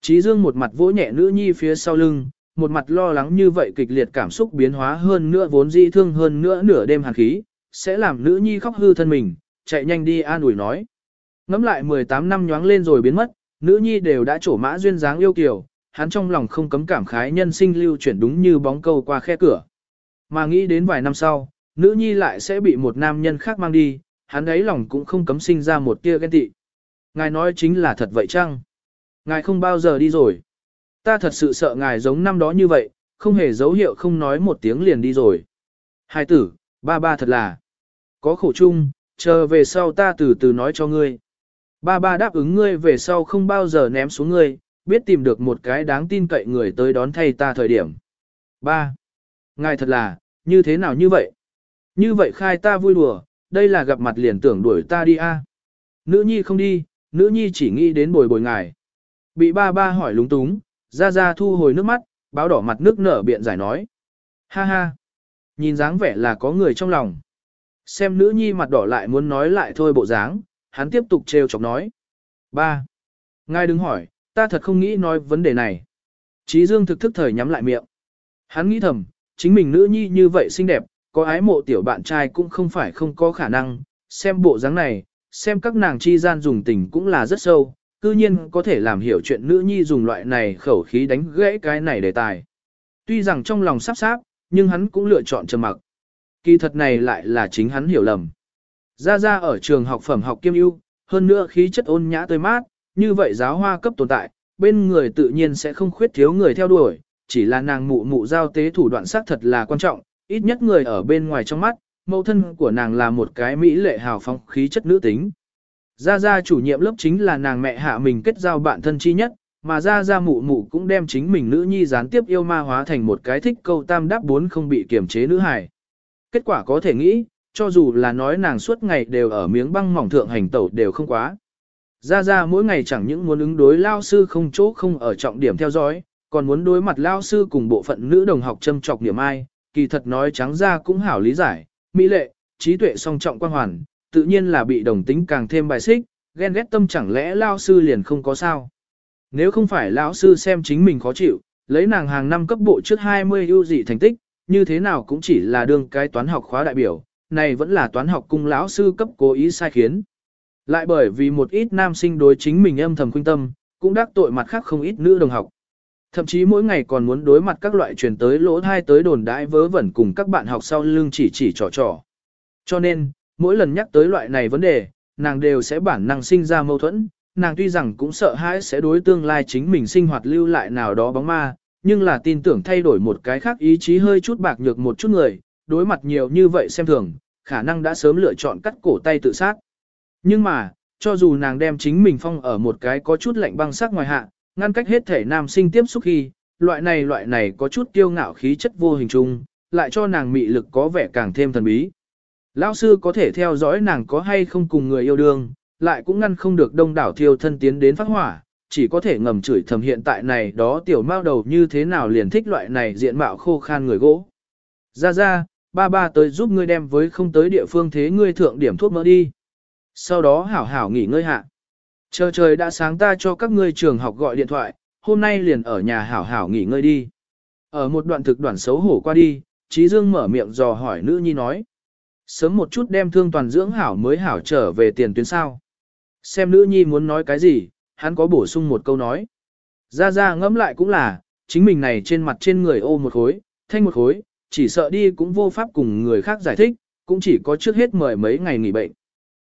Chí Dương một mặt vỗ nhẹ nữ nhi phía sau lưng, một mặt lo lắng như vậy kịch liệt cảm xúc biến hóa hơn nữa vốn dĩ thương hơn nữa nửa đêm hàn khí, sẽ làm nữ nhi khóc hư thân mình, chạy nhanh đi an ủi nói. Ngắm lại 18 năm nhoáng lên rồi biến mất, nữ nhi đều đã trổ mã duyên dáng yêu kiều, hắn trong lòng không cấm cảm khái nhân sinh lưu chuyển đúng như bóng câu qua khe cửa. Mà nghĩ đến vài năm sau, nữ nhi lại sẽ bị một nam nhân khác mang đi, hắn ấy lòng cũng không cấm sinh ra một tia ghen tị. Ngài nói chính là thật vậy chăng? Ngài không bao giờ đi rồi. Ta thật sự sợ ngài giống năm đó như vậy, không hề dấu hiệu không nói một tiếng liền đi rồi. Hai tử, ba ba thật là có khổ chung, chờ về sau ta từ từ nói cho ngươi. Ba ba đáp ứng ngươi về sau không bao giờ ném xuống ngươi, biết tìm được một cái đáng tin cậy người tới đón thay ta thời điểm. Ba, ngài thật là, như thế nào như vậy? Như vậy khai ta vui đùa, đây là gặp mặt liền tưởng đuổi ta đi a. À? Nữ nhi không đi, nữ nhi chỉ nghĩ đến bồi bồi ngài. Bị ba ba hỏi lúng túng, ra ra thu hồi nước mắt, báo đỏ mặt nước nở biện giải nói. Ha ha, nhìn dáng vẻ là có người trong lòng. Xem nữ nhi mặt đỏ lại muốn nói lại thôi bộ dáng, hắn tiếp tục trêu chọc nói. Ba, ngài đừng hỏi, ta thật không nghĩ nói vấn đề này. Chí Dương thực thức thời nhắm lại miệng. Hắn nghĩ thầm, chính mình nữ nhi như vậy xinh đẹp, có ái mộ tiểu bạn trai cũng không phải không có khả năng, xem bộ dáng này, xem các nàng chi gian dùng tình cũng là rất sâu, cư nhiên có thể làm hiểu chuyện nữ nhi dùng loại này khẩu khí đánh gãy cái này đề tài. Tuy rằng trong lòng sắp sáp, nhưng hắn cũng lựa chọn trầm mặc. Kỳ thật này lại là chính hắn hiểu lầm. Gia gia ở trường học phẩm học kiêm ưu, hơn nữa khí chất ôn nhã tươi mát, như vậy giáo hoa cấp tồn tại, bên người tự nhiên sẽ không khuyết thiếu người theo đuổi, chỉ là nàng mụ mụ giao tế thủ đoạn xác thật là quan trọng, ít nhất người ở bên ngoài trong mắt, mẫu thân của nàng là một cái mỹ lệ hào phóng khí chất nữ tính. Gia Gia chủ nhiệm lớp chính là nàng mẹ hạ mình kết giao bạn thân chi nhất, mà Gia Gia mụ mụ cũng đem chính mình nữ nhi gián tiếp yêu ma hóa thành một cái thích câu tam đáp bốn không bị kiềm chế nữ hài. Kết quả có thể nghĩ, cho dù là nói nàng suốt ngày đều ở miếng băng mỏng thượng hành tẩu đều không quá. Gia Gia mỗi ngày chẳng những muốn ứng đối lao sư không chỗ không ở trọng điểm theo dõi, còn muốn đối mặt lao sư cùng bộ phận nữ đồng học châm trọc điểm ai, kỳ thật nói trắng ra cũng hảo lý giải, mỹ lệ, trí tuệ song trọng quan hoàn, tự nhiên là bị đồng tính càng thêm bài xích, ghen ghét tâm chẳng lẽ lao sư liền không có sao. Nếu không phải lão sư xem chính mình khó chịu, lấy nàng hàng năm cấp bộ trước 20 ưu dị thành tích, như thế nào cũng chỉ là đương cái toán học khóa đại biểu, này vẫn là toán học cung lão sư cấp cố ý sai khiến. Lại bởi vì một ít nam sinh đối chính mình âm thầm khuyên tâm, cũng đắc tội mặt khác không ít nữ đồng học. Thậm chí mỗi ngày còn muốn đối mặt các loại truyền tới lỗ thai tới đồn đãi vớ vẩn cùng các bạn học sau lưng chỉ chỉ trò trò. Cho nên, mỗi lần nhắc tới loại này vấn đề, nàng đều sẽ bản năng sinh ra mâu thuẫn, nàng tuy rằng cũng sợ hãi sẽ đối tương lai chính mình sinh hoạt lưu lại nào đó bóng ma, nhưng là tin tưởng thay đổi một cái khác ý chí hơi chút bạc nhược một chút người, đối mặt nhiều như vậy xem thường, khả năng đã sớm lựa chọn cắt cổ tay tự sát. Nhưng mà, cho dù nàng đem chính mình phong ở một cái có chút lạnh băng sắc ngoài hạ, ngăn cách hết thể nam sinh tiếp xúc khi, loại này loại này có chút kiêu ngạo khí chất vô hình chung, lại cho nàng mị lực có vẻ càng thêm thần bí. Lão sư có thể theo dõi nàng có hay không cùng người yêu đương, lại cũng ngăn không được đông đảo thiêu thân tiến đến phát hỏa, chỉ có thể ngầm chửi thầm hiện tại này đó tiểu mao đầu như thế nào liền thích loại này diện mạo khô khan người gỗ. Ra ra, ba ba tới giúp ngươi đem với không tới địa phương thế ngươi thượng điểm thuốc mỡ đi. Sau đó hảo hảo nghỉ ngơi hạ. Chờ trời đã sáng ta cho các ngươi trường học gọi điện thoại, hôm nay liền ở nhà hảo hảo nghỉ ngơi đi. Ở một đoạn thực đoạn xấu hổ qua đi, Trí Dương mở miệng dò hỏi nữ nhi nói. Sớm một chút đem thương toàn dưỡng hảo mới hảo trở về tiền tuyến sao. Xem nữ nhi muốn nói cái gì, hắn có bổ sung một câu nói. Ra ra ngẫm lại cũng là, chính mình này trên mặt trên người ô một khối, thanh một khối, chỉ sợ đi cũng vô pháp cùng người khác giải thích, cũng chỉ có trước hết mời mấy ngày nghỉ bệnh.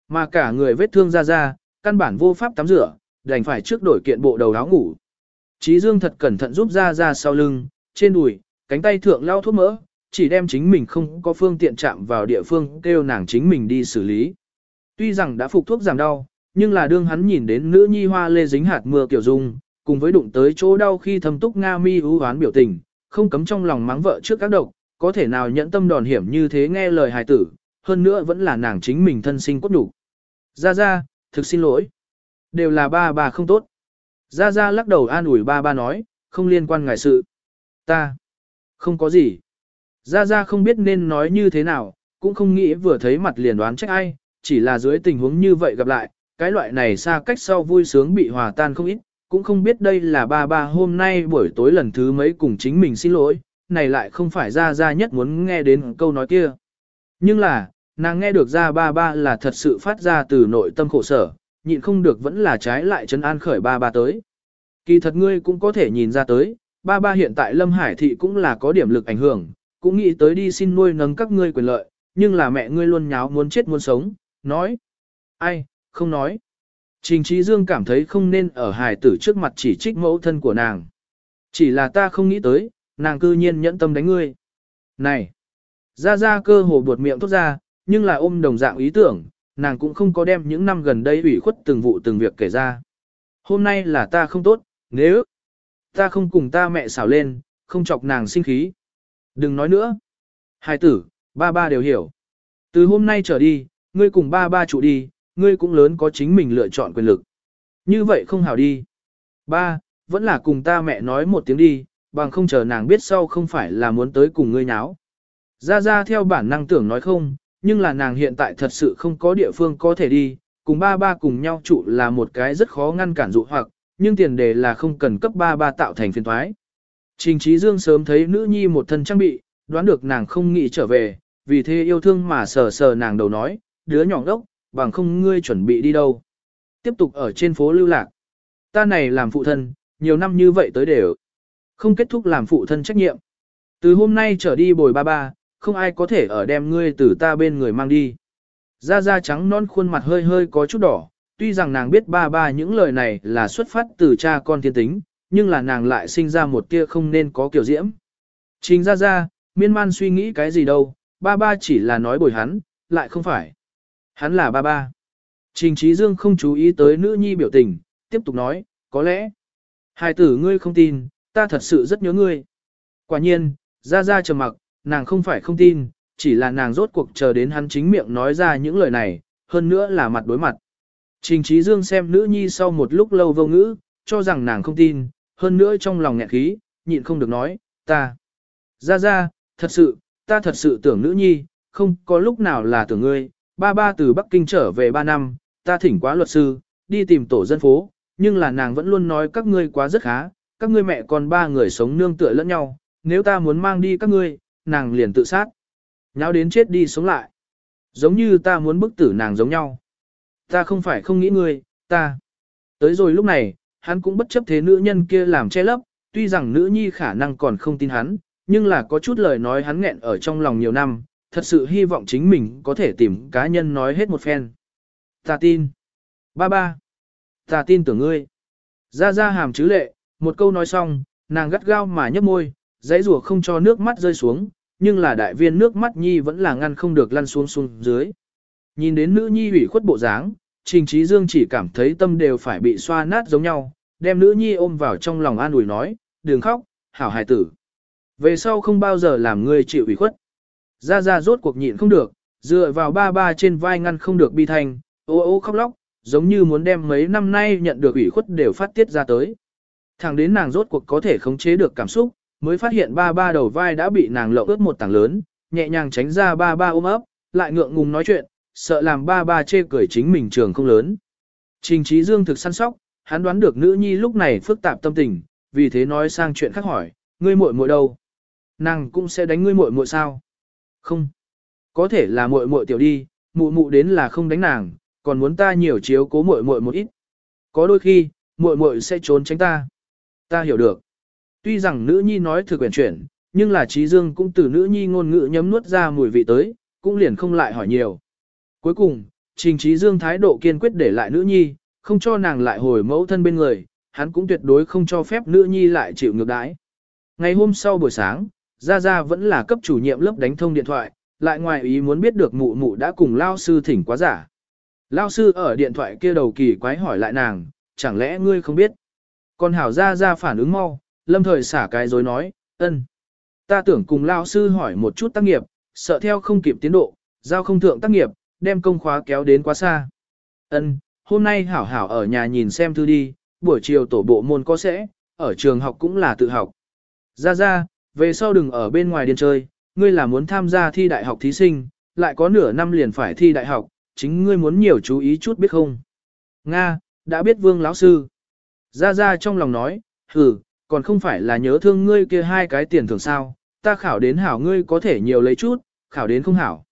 Mà cả người vết thương ra ra, căn bản vô pháp tắm rửa, đành phải trước đổi kiện bộ đầu áo ngủ. Chí Dương thật cẩn thận giúp ra ra sau lưng, trên đùi, cánh tay thượng lau thuốc mỡ, chỉ đem chính mình không có phương tiện chạm vào địa phương kêu nàng chính mình đi xử lý. Tuy rằng đã phục thuốc giảm đau, nhưng là đương hắn nhìn đến nữ nhi hoa lê dính hạt mưa kiểu dung, cùng với đụng tới chỗ đau khi thâm túc Nga mi ưu hoán biểu tình, không cấm trong lòng mắng vợ trước các độc, có thể nào nhẫn tâm đòn hiểm như thế nghe lời hài tử, hơn nữa vẫn là nàng chính mình thân sinh cốt đủ. Ra ra, thực xin lỗi. Đều là ba bà không tốt. Ra ra lắc đầu an ủi ba ba nói, không liên quan ngại sự. Ta, không có gì. Ra ra không biết nên nói như thế nào, cũng không nghĩ vừa thấy mặt liền đoán trách ai, chỉ là dưới tình huống như vậy gặp lại, cái loại này xa cách sau vui sướng bị hòa tan không ít, cũng không biết đây là ba ba hôm nay buổi tối lần thứ mấy cùng chính mình xin lỗi, này lại không phải ra ra nhất muốn nghe đến câu nói kia. Nhưng là, nàng nghe được ra ba ba là thật sự phát ra từ nội tâm khổ sở, nhịn không được vẫn là trái lại chân an khởi ba ba tới. Kỳ thật ngươi cũng có thể nhìn ra tới, ba ba hiện tại Lâm Hải Thị cũng là có điểm lực ảnh hưởng, cũng nghĩ tới đi xin nuôi nấng các ngươi quyền lợi, nhưng là mẹ ngươi luôn nháo muốn chết muốn sống, nói. Ai, không nói. Trình Trí Dương cảm thấy không nên ở hài tử trước mặt chỉ trích mẫu thân của nàng. Chỉ là ta không nghĩ tới, nàng cư nhiên nhẫn tâm đánh ngươi. Này! Ra ra cơ hồ buột miệng tốt ra, nhưng là ôm đồng dạng ý tưởng, nàng cũng không có đem những năm gần đây ủy khuất từng vụ từng việc kể ra. Hôm nay là ta không tốt, nếu ta không cùng ta mẹ xảo lên, không chọc nàng sinh khí. Đừng nói nữa. Hai tử, ba ba đều hiểu. Từ hôm nay trở đi, ngươi cùng ba ba trụ đi, ngươi cũng lớn có chính mình lựa chọn quyền lực. Như vậy không hảo đi. Ba, vẫn là cùng ta mẹ nói một tiếng đi, bằng không chờ nàng biết sau không phải là muốn tới cùng ngươi nháo. Ra ra theo bản năng tưởng nói không, nhưng là nàng hiện tại thật sự không có địa phương có thể đi, cùng ba ba cùng nhau trụ là một cái rất khó ngăn cản dụ hoặc, nhưng tiền đề là không cần cấp ba ba tạo thành phiền thoái. Trình Trí Dương sớm thấy nữ nhi một thân trang bị, đoán được nàng không nghĩ trở về, vì thế yêu thương mà sờ sờ nàng đầu nói, đứa nhỏ đốc, bằng không ngươi chuẩn bị đi đâu. Tiếp tục ở trên phố lưu lạc. Ta này làm phụ thân, nhiều năm như vậy tới đều. Không kết thúc làm phụ thân trách nhiệm. Từ hôm nay trở đi bồi ba ba, không ai có thể ở đem ngươi từ ta bên người mang đi. Da da trắng non khuôn mặt hơi hơi có chút đỏ, tuy rằng nàng biết ba ba những lời này là xuất phát từ cha con thiên tính, nhưng là nàng lại sinh ra một tia không nên có kiểu diễm. Trình ra ra, miên man suy nghĩ cái gì đâu, ba ba chỉ là nói bồi hắn, lại không phải. Hắn là ba ba. Trình Trí Dương không chú ý tới nữ nhi biểu tình, tiếp tục nói, có lẽ. Hai tử ngươi không tin, ta thật sự rất nhớ ngươi. Quả nhiên, ra ra trầm mặc, nàng không phải không tin, chỉ là nàng rốt cuộc chờ đến hắn chính miệng nói ra những lời này, hơn nữa là mặt đối mặt. Trình Trí Dương xem nữ nhi sau một lúc lâu vô ngữ, cho rằng nàng không tin, hơn nữa trong lòng nghẹn khí, nhịn không được nói, ta. Ra ra, thật sự, ta thật sự tưởng nữ nhi, không có lúc nào là tưởng ngươi, ba ba từ Bắc Kinh trở về ba năm, ta thỉnh quá luật sư, đi tìm tổ dân phố, nhưng là nàng vẫn luôn nói các ngươi quá rất khá, các ngươi mẹ còn ba người sống nương tựa lẫn nhau, nếu ta muốn mang đi các ngươi, nàng liền tự sát. Nháo đến chết đi sống lại. Giống như ta muốn bức tử nàng giống nhau. Ta không phải không nghĩ ngươi, ta. Tới rồi lúc này, hắn cũng bất chấp thế nữ nhân kia làm che lấp, tuy rằng nữ nhi khả năng còn không tin hắn, nhưng là có chút lời nói hắn nghẹn ở trong lòng nhiều năm, thật sự hy vọng chính mình có thể tìm cá nhân nói hết một phen. Ta tin. Ba ba. Ta tin tưởng ngươi. Ra ra hàm chứ lệ, một câu nói xong, nàng gắt gao mà nhấp môi, dãy rùa không cho nước mắt rơi xuống, nhưng là đại viên nước mắt nhi vẫn là ngăn không được lăn xuống xuống dưới. Nhìn đến nữ nhi ủy khuất bộ dáng, Trình Trí Dương chỉ cảm thấy tâm đều phải bị xoa nát giống nhau, đem nữ nhi ôm vào trong lòng an ủi nói, đừng khóc, hảo hài tử. Về sau không bao giờ làm ngươi chịu ủy khuất. Ra ra rốt cuộc nhịn không được, dựa vào ba ba trên vai ngăn không được bi thanh, ô ô khóc lóc, giống như muốn đem mấy năm nay nhận được ủy khuất đều phát tiết ra tới. Thẳng đến nàng rốt cuộc có thể khống chế được cảm xúc, mới phát hiện ba ba đầu vai đã bị nàng lộng ướt một tảng lớn, nhẹ nhàng tránh ra ba ba ôm ấp, lại ngượng ngùng nói chuyện, sợ làm ba ba chê cười chính mình trường không lớn. Trình trí dương thực săn sóc, hắn đoán được nữ nhi lúc này phức tạp tâm tình, vì thế nói sang chuyện khác hỏi, ngươi muội muội đâu? Nàng cũng sẽ đánh ngươi muội muội sao? Không. Có thể là muội muội tiểu đi, mụ mụ đến là không đánh nàng, còn muốn ta nhiều chiếu cố muội muội một ít. Có đôi khi, muội muội sẽ trốn tránh ta. Ta hiểu được. Tuy rằng nữ nhi nói thực quyển chuyển, nhưng là trí dương cũng từ nữ nhi ngôn ngữ nhấm nuốt ra mùi vị tới, cũng liền không lại hỏi nhiều. Cuối cùng, trình trí dương thái độ kiên quyết để lại nữ nhi, không cho nàng lại hồi mẫu thân bên người, hắn cũng tuyệt đối không cho phép nữ nhi lại chịu ngược đãi. Ngày hôm sau buổi sáng, Gia Gia vẫn là cấp chủ nhiệm lớp đánh thông điện thoại, lại ngoài ý muốn biết được mụ mụ đã cùng Lao sư thỉnh quá giả. Lao sư ở điện thoại kia đầu kỳ quái hỏi lại nàng, chẳng lẽ ngươi không biết? Còn Hảo Gia Gia phản ứng mau, lâm thời xả cái dối nói, ân. Ta tưởng cùng Lao sư hỏi một chút tác nghiệp, sợ theo không kịp tiến độ, giao không thượng tác nghiệp, đem công khóa kéo đến quá xa. Ân, hôm nay Hảo Hảo ở nhà nhìn xem thư đi, buổi chiều tổ bộ môn có sẽ, ở trường học cũng là tự học. Ra ra, về sau đừng ở bên ngoài điên chơi, ngươi là muốn tham gia thi đại học thí sinh, lại có nửa năm liền phải thi đại học, chính ngươi muốn nhiều chú ý chút biết không? Nga, đã biết vương lão sư. Ra ra trong lòng nói, hừ, còn không phải là nhớ thương ngươi kia hai cái tiền thưởng sao, ta khảo đến hảo ngươi có thể nhiều lấy chút, khảo đến không hảo.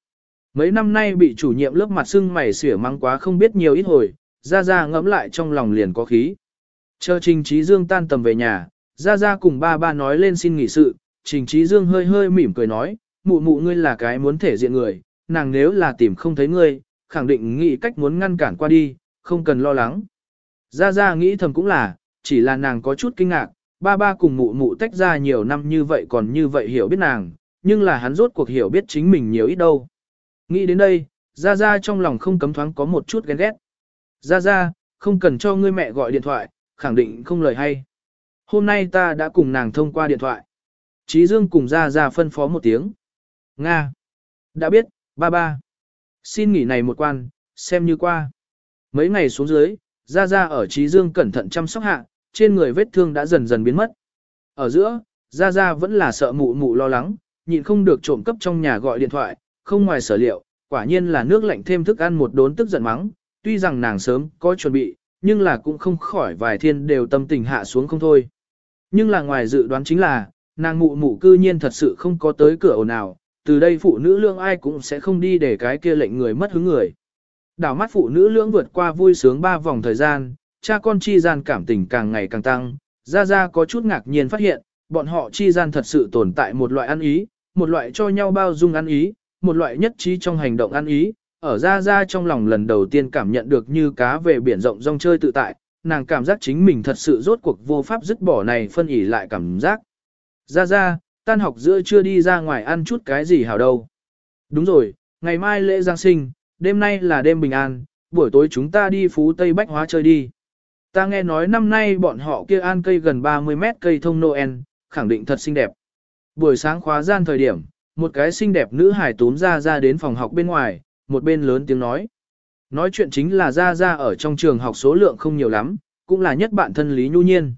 Mấy năm nay bị chủ nhiệm lớp mặt sưng mày xỉa mắng quá không biết nhiều ít hồi, ra ra ngẫm lại trong lòng liền có khí. Chờ Trình Trí Dương tan tầm về nhà, ra ra cùng ba ba nói lên xin nghỉ sự, Trình Trí Dương hơi hơi mỉm cười nói, mụ mụ ngươi là cái muốn thể diện người, nàng nếu là tìm không thấy ngươi, khẳng định nghĩ cách muốn ngăn cản qua đi, không cần lo lắng. Ra ra nghĩ thầm cũng là, chỉ là nàng có chút kinh ngạc, ba ba cùng mụ mụ tách ra nhiều năm như vậy còn như vậy hiểu biết nàng, nhưng là hắn rốt cuộc hiểu biết chính mình nhiều ít đâu. Nghĩ đến đây, gia gia trong lòng không cấm thoáng có một chút ghen ghét. gia gia không cần cho ngươi mẹ gọi điện thoại, khẳng định không lời hay. Hôm nay ta đã cùng nàng thông qua điện thoại. Trí Dương cùng gia gia phân phó một tiếng. Nga. Đã biết, ba ba. Xin nghỉ này một quan, xem như qua. Mấy ngày xuống dưới, gia gia ở Trí Dương cẩn thận chăm sóc hạ, trên người vết thương đã dần dần biến mất. Ở giữa, gia gia vẫn là sợ mụ mụ lo lắng, nhịn không được trộm cấp trong nhà gọi điện thoại, không ngoài sở liệu, quả nhiên là nước lạnh thêm thức ăn một đốn tức giận mắng, tuy rằng nàng sớm có chuẩn bị, nhưng là cũng không khỏi vài thiên đều tâm tình hạ xuống không thôi. Nhưng là ngoài dự đoán chính là, nàng mụ mụ cư nhiên thật sự không có tới cửa ồn nào, từ đây phụ nữ lương ai cũng sẽ không đi để cái kia lệnh người mất hứng người. Đảo mắt phụ nữ lưỡng vượt qua vui sướng ba vòng thời gian, cha con chi gian cảm tình càng ngày càng tăng, ra ra có chút ngạc nhiên phát hiện, bọn họ chi gian thật sự tồn tại một loại ăn ý, một loại cho nhau bao dung ăn ý, một loại nhất trí trong hành động ăn ý, ở ra ra trong lòng lần đầu tiên cảm nhận được như cá về biển rộng rong chơi tự tại, nàng cảm giác chính mình thật sự rốt cuộc vô pháp dứt bỏ này phân ỉ lại cảm giác. Ra ra, tan học giữa chưa đi ra ngoài ăn chút cái gì hảo đâu. Đúng rồi, ngày mai lễ Giáng sinh, đêm nay là đêm bình an, buổi tối chúng ta đi phú Tây Bách Hóa chơi đi. Ta nghe nói năm nay bọn họ kia an cây gần 30 mét cây thông Noel, khẳng định thật xinh đẹp. Buổi sáng khóa gian thời điểm, một cái xinh đẹp nữ hải tốn ra ra đến phòng học bên ngoài, một bên lớn tiếng nói. Nói chuyện chính là ra ra ở trong trường học số lượng không nhiều lắm, cũng là nhất bạn thân Lý Nhu Nhiên.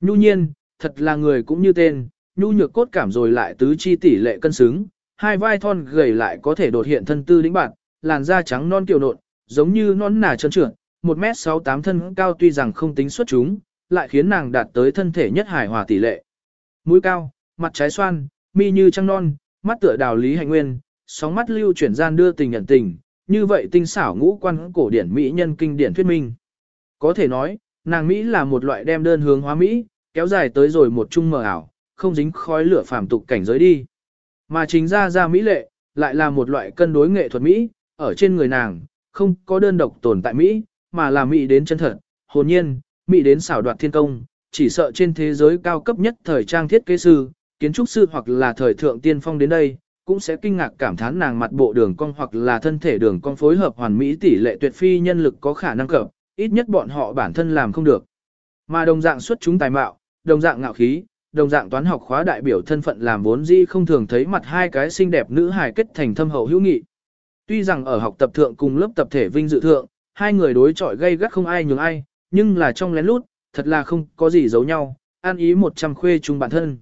Nhu Nhiên, thật là người cũng như tên, nhu nhược cốt cảm rồi lại tứ chi tỷ lệ cân xứng, hai vai thon gầy lại có thể đột hiện thân tư đĩnh bạn, làn da trắng non kiều nộn, giống như non nà trơn trượt, 1m68 thân cao tuy rằng không tính xuất chúng, lại khiến nàng đạt tới thân thể nhất hài hòa tỷ lệ. Mũi cao, mặt trái xoan, mi như trăng non, mắt tựa đào lý hành nguyên, sóng mắt lưu chuyển gian đưa tình nhận tình, như vậy tinh xảo ngũ quan cổ điển mỹ nhân kinh điển thuyết minh. Có thể nói, nàng Mỹ là một loại đem đơn hướng hóa Mỹ, kéo dài tới rồi một chung mờ ảo, không dính khói lửa phàm tục cảnh giới đi. Mà chính ra ra Mỹ lệ, lại là một loại cân đối nghệ thuật Mỹ, ở trên người nàng, không có đơn độc tồn tại Mỹ, mà là Mỹ đến chân thật, hồn nhiên, Mỹ đến xảo đoạt thiên công, chỉ sợ trên thế giới cao cấp nhất thời trang thiết kế sư, kiến trúc sư hoặc là thời thượng tiên phong đến đây, cũng sẽ kinh ngạc cảm thán nàng mặt bộ đường cong hoặc là thân thể đường cong phối hợp hoàn mỹ tỷ lệ tuyệt phi nhân lực có khả năng cập, ít nhất bọn họ bản thân làm không được. Mà đồng dạng xuất chúng tài mạo, đồng dạng ngạo khí, đồng dạng toán học khóa đại biểu thân phận làm vốn dĩ không thường thấy mặt hai cái xinh đẹp nữ hài kết thành thâm hậu hữu nghị. Tuy rằng ở học tập thượng cùng lớp tập thể vinh dự thượng, hai người đối chọi gây gắt không ai nhường ai, nhưng là trong lén lút, thật là không có gì giấu nhau, an ý một trăm khuê chung bản thân.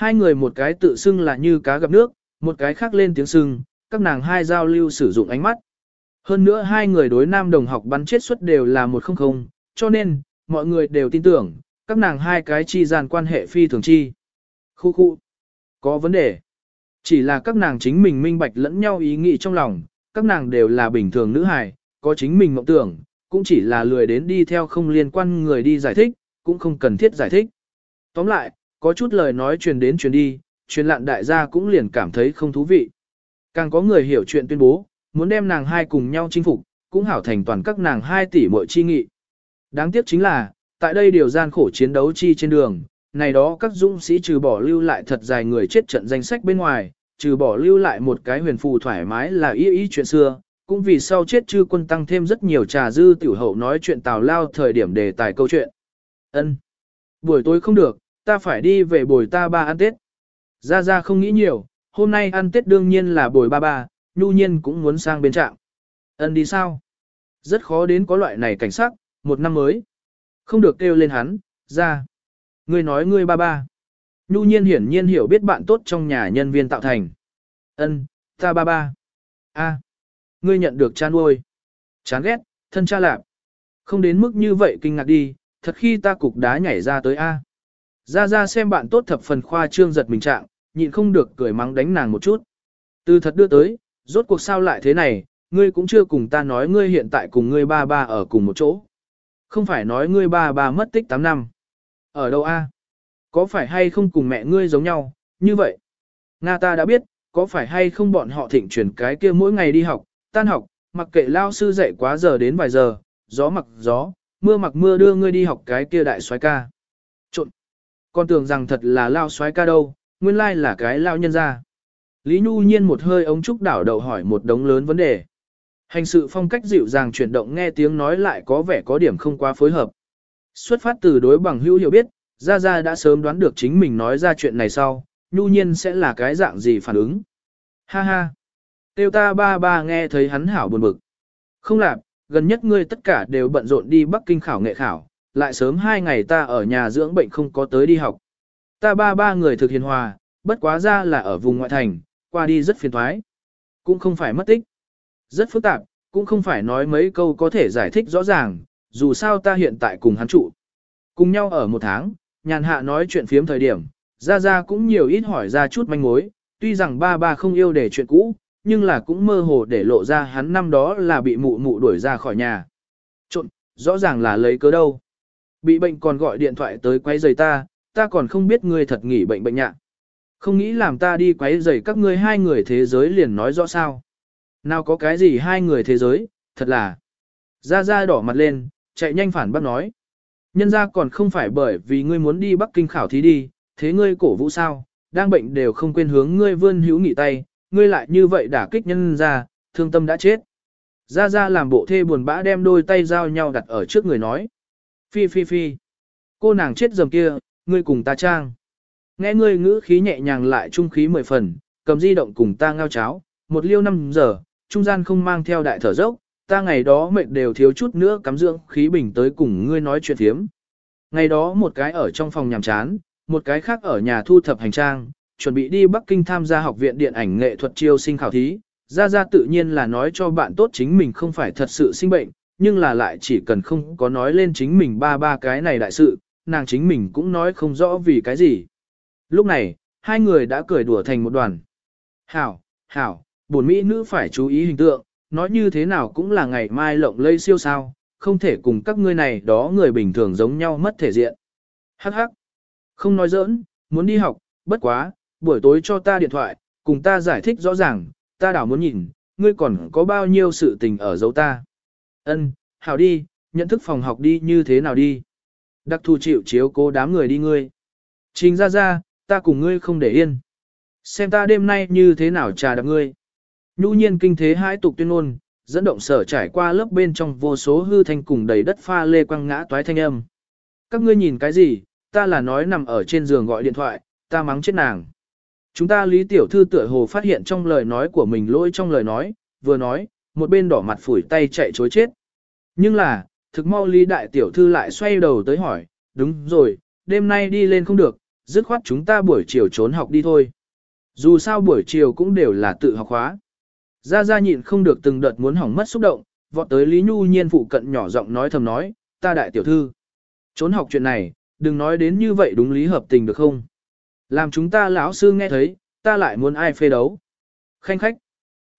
Hai người một cái tự xưng là như cá gặp nước, một cái khác lên tiếng xưng, các nàng hai giao lưu sử dụng ánh mắt. Hơn nữa hai người đối nam đồng học bắn chết suất đều là một không không, cho nên, mọi người đều tin tưởng, các nàng hai cái chi gian quan hệ phi thường chi. Khu khu, có vấn đề. Chỉ là các nàng chính mình minh bạch lẫn nhau ý nghĩ trong lòng, các nàng đều là bình thường nữ hài, có chính mình mộng tưởng, cũng chỉ là lười đến đi theo không liên quan người đi giải thích, cũng không cần thiết giải thích. Tóm lại, có chút lời nói truyền đến truyền đi, truyền lạn đại gia cũng liền cảm thấy không thú vị. Càng có người hiểu chuyện tuyên bố, muốn đem nàng hai cùng nhau chinh phục, cũng hảo thành toàn các nàng hai tỷ muội chi nghị. Đáng tiếc chính là, tại đây điều gian khổ chiến đấu chi trên đường, này đó các dũng sĩ trừ bỏ lưu lại thật dài người chết trận danh sách bên ngoài, trừ bỏ lưu lại một cái huyền phù thoải mái là ý ý chuyện xưa, cũng vì sau chết chư quân tăng thêm rất nhiều trà dư tiểu hậu nói chuyện tào lao thời điểm đề tài câu chuyện. ân Buổi tối không được, ta phải đi về bồi ta ba ăn Tết. gia gia không nghĩ nhiều, hôm nay ăn Tết đương nhiên là bồi ba ba, nhu nhiên cũng muốn sang bên trạm. Ân đi sao? Rất khó đến có loại này cảnh sắc, một năm mới. Không được kêu lên hắn, ra. Ngươi nói ngươi ba ba. Nhu nhiên hiển nhiên hiểu biết bạn tốt trong nhà nhân viên tạo thành. Ân, ta ba ba. A, ngươi nhận được cha nuôi. Chán ghét, thân cha lạp. Không đến mức như vậy kinh ngạc đi, thật khi ta cục đá nhảy ra tới A. Ra ra xem bạn tốt thập phần khoa trương giật mình trạng, nhịn không được cười mắng đánh nàng một chút. Từ thật đưa tới, rốt cuộc sao lại thế này, ngươi cũng chưa cùng ta nói ngươi hiện tại cùng ngươi ba ba ở cùng một chỗ. Không phải nói ngươi ba ba mất tích 8 năm. Ở đâu a? Có phải hay không cùng mẹ ngươi giống nhau, như vậy? Nga ta đã biết, có phải hay không bọn họ thịnh chuyển cái kia mỗi ngày đi học, tan học, mặc kệ lao sư dạy quá giờ đến vài giờ, gió mặc gió, mưa mặc mưa đưa ngươi đi học cái kia đại soái ca. Trộn. Con tưởng rằng thật là lao xoái ca đâu, nguyên lai là cái lao nhân ra. Lý Nhu Nhiên một hơi ống trúc đảo đầu hỏi một đống lớn vấn đề. Hành sự phong cách dịu dàng chuyển động nghe tiếng nói lại có vẻ có điểm không quá phối hợp. Xuất phát từ đối bằng hữu hiểu biết, Gia Gia đã sớm đoán được chính mình nói ra chuyện này sau, Nhu Nhiên sẽ là cái dạng gì phản ứng. Ha ha! Tiêu ta ba ba nghe thấy hắn hảo buồn bực. Không làm, gần nhất ngươi tất cả đều bận rộn đi Bắc Kinh khảo nghệ khảo, lại sớm hai ngày ta ở nhà dưỡng bệnh không có tới đi học. Ta ba ba người thực hiền hòa, bất quá ra là ở vùng ngoại thành, qua đi rất phiền thoái. Cũng không phải mất tích. Rất phức tạp, cũng không phải nói mấy câu có thể giải thích rõ ràng, dù sao ta hiện tại cùng hắn trụ. Cùng nhau ở một tháng, nhàn hạ nói chuyện phiếm thời điểm, ra ra cũng nhiều ít hỏi ra chút manh mối, tuy rằng ba ba không yêu để chuyện cũ, nhưng là cũng mơ hồ để lộ ra hắn năm đó là bị mụ mụ đuổi ra khỏi nhà. Trộn, rõ ràng là lấy cớ đâu. Bị bệnh còn gọi điện thoại tới quấy rầy ta, ta còn không biết ngươi thật nghỉ bệnh bệnh nhạ. Không nghĩ làm ta đi quấy rầy các ngươi hai người thế giới liền nói rõ sao. Nào có cái gì hai người thế giới, thật là. Ra ra đỏ mặt lên, chạy nhanh phản bác nói. Nhân ra còn không phải bởi vì ngươi muốn đi Bắc Kinh khảo thí đi, thế ngươi cổ vũ sao, đang bệnh đều không quên hướng ngươi vươn hữu nghỉ tay, ngươi lại như vậy đả kích nhân ra, thương tâm đã chết. Ra ra làm bộ thê buồn bã đem đôi tay giao nhau đặt ở trước người nói. Phi phi phi. Cô nàng chết dầm kia, ngươi cùng ta trang. Nghe ngươi ngữ khí nhẹ nhàng lại trung khí mười phần, cầm di động cùng ta ngao cháo, một liêu năm giờ, trung gian không mang theo đại thở dốc, ta ngày đó mệt đều thiếu chút nữa cắm dưỡng khí bình tới cùng ngươi nói chuyện thiếm. Ngày đó một cái ở trong phòng nhàm chán, một cái khác ở nhà thu thập hành trang, chuẩn bị đi Bắc Kinh tham gia học viện điện ảnh nghệ thuật chiêu sinh khảo thí. Ra Ra tự nhiên là nói cho bạn tốt chính mình không phải thật sự sinh bệnh, nhưng là lại chỉ cần không có nói lên chính mình ba ba cái này đại sự, nàng chính mình cũng nói không rõ vì cái gì. Lúc này, hai người đã cười đùa thành một đoàn. Hảo, hảo, bổn mỹ nữ phải chú ý hình tượng, nói như thế nào cũng là ngày mai lộng lây siêu sao, không thể cùng các ngươi này đó người bình thường giống nhau mất thể diện. Hắc hắc, không nói giỡn, muốn đi học, bất quá, buổi tối cho ta điện thoại, cùng ta giải thích rõ ràng, ta đảo muốn nhìn, ngươi còn có bao nhiêu sự tình ở dấu ta. Ân, hảo đi, nhận thức phòng học đi như thế nào đi. Đặc thù chịu chiếu cố đám người đi ngươi. Trình ra ra, ta cùng ngươi không để yên. Xem ta đêm nay như thế nào trà đạp ngươi. Nhu nhiên kinh thế hai tục tuyên ngôn, dẫn động sở trải qua lớp bên trong vô số hư thanh cùng đầy đất pha lê quăng ngã toái thanh âm. Các ngươi nhìn cái gì, ta là nói nằm ở trên giường gọi điện thoại, ta mắng chết nàng. Chúng ta Lý Tiểu Thư tựa hồ phát hiện trong lời nói của mình lỗi trong lời nói, vừa nói, một bên đỏ mặt phủi tay chạy chối chết. Nhưng là, thực mau Lý Đại Tiểu Thư lại xoay đầu tới hỏi, đúng rồi, đêm nay đi lên không được, dứt khoát chúng ta buổi chiều trốn học đi thôi. Dù sao buổi chiều cũng đều là tự học khóa. Gia Gia nhịn không được từng đợt muốn hỏng mất xúc động, vọt tới Lý Nhu Nhiên phụ cận nhỏ giọng nói thầm nói, ta đại tiểu thư. Trốn học chuyện này, đừng nói đến như vậy đúng lý hợp tình được không? Làm chúng ta lão sư nghe thấy, ta lại muốn ai phê đấu. Khanh khách.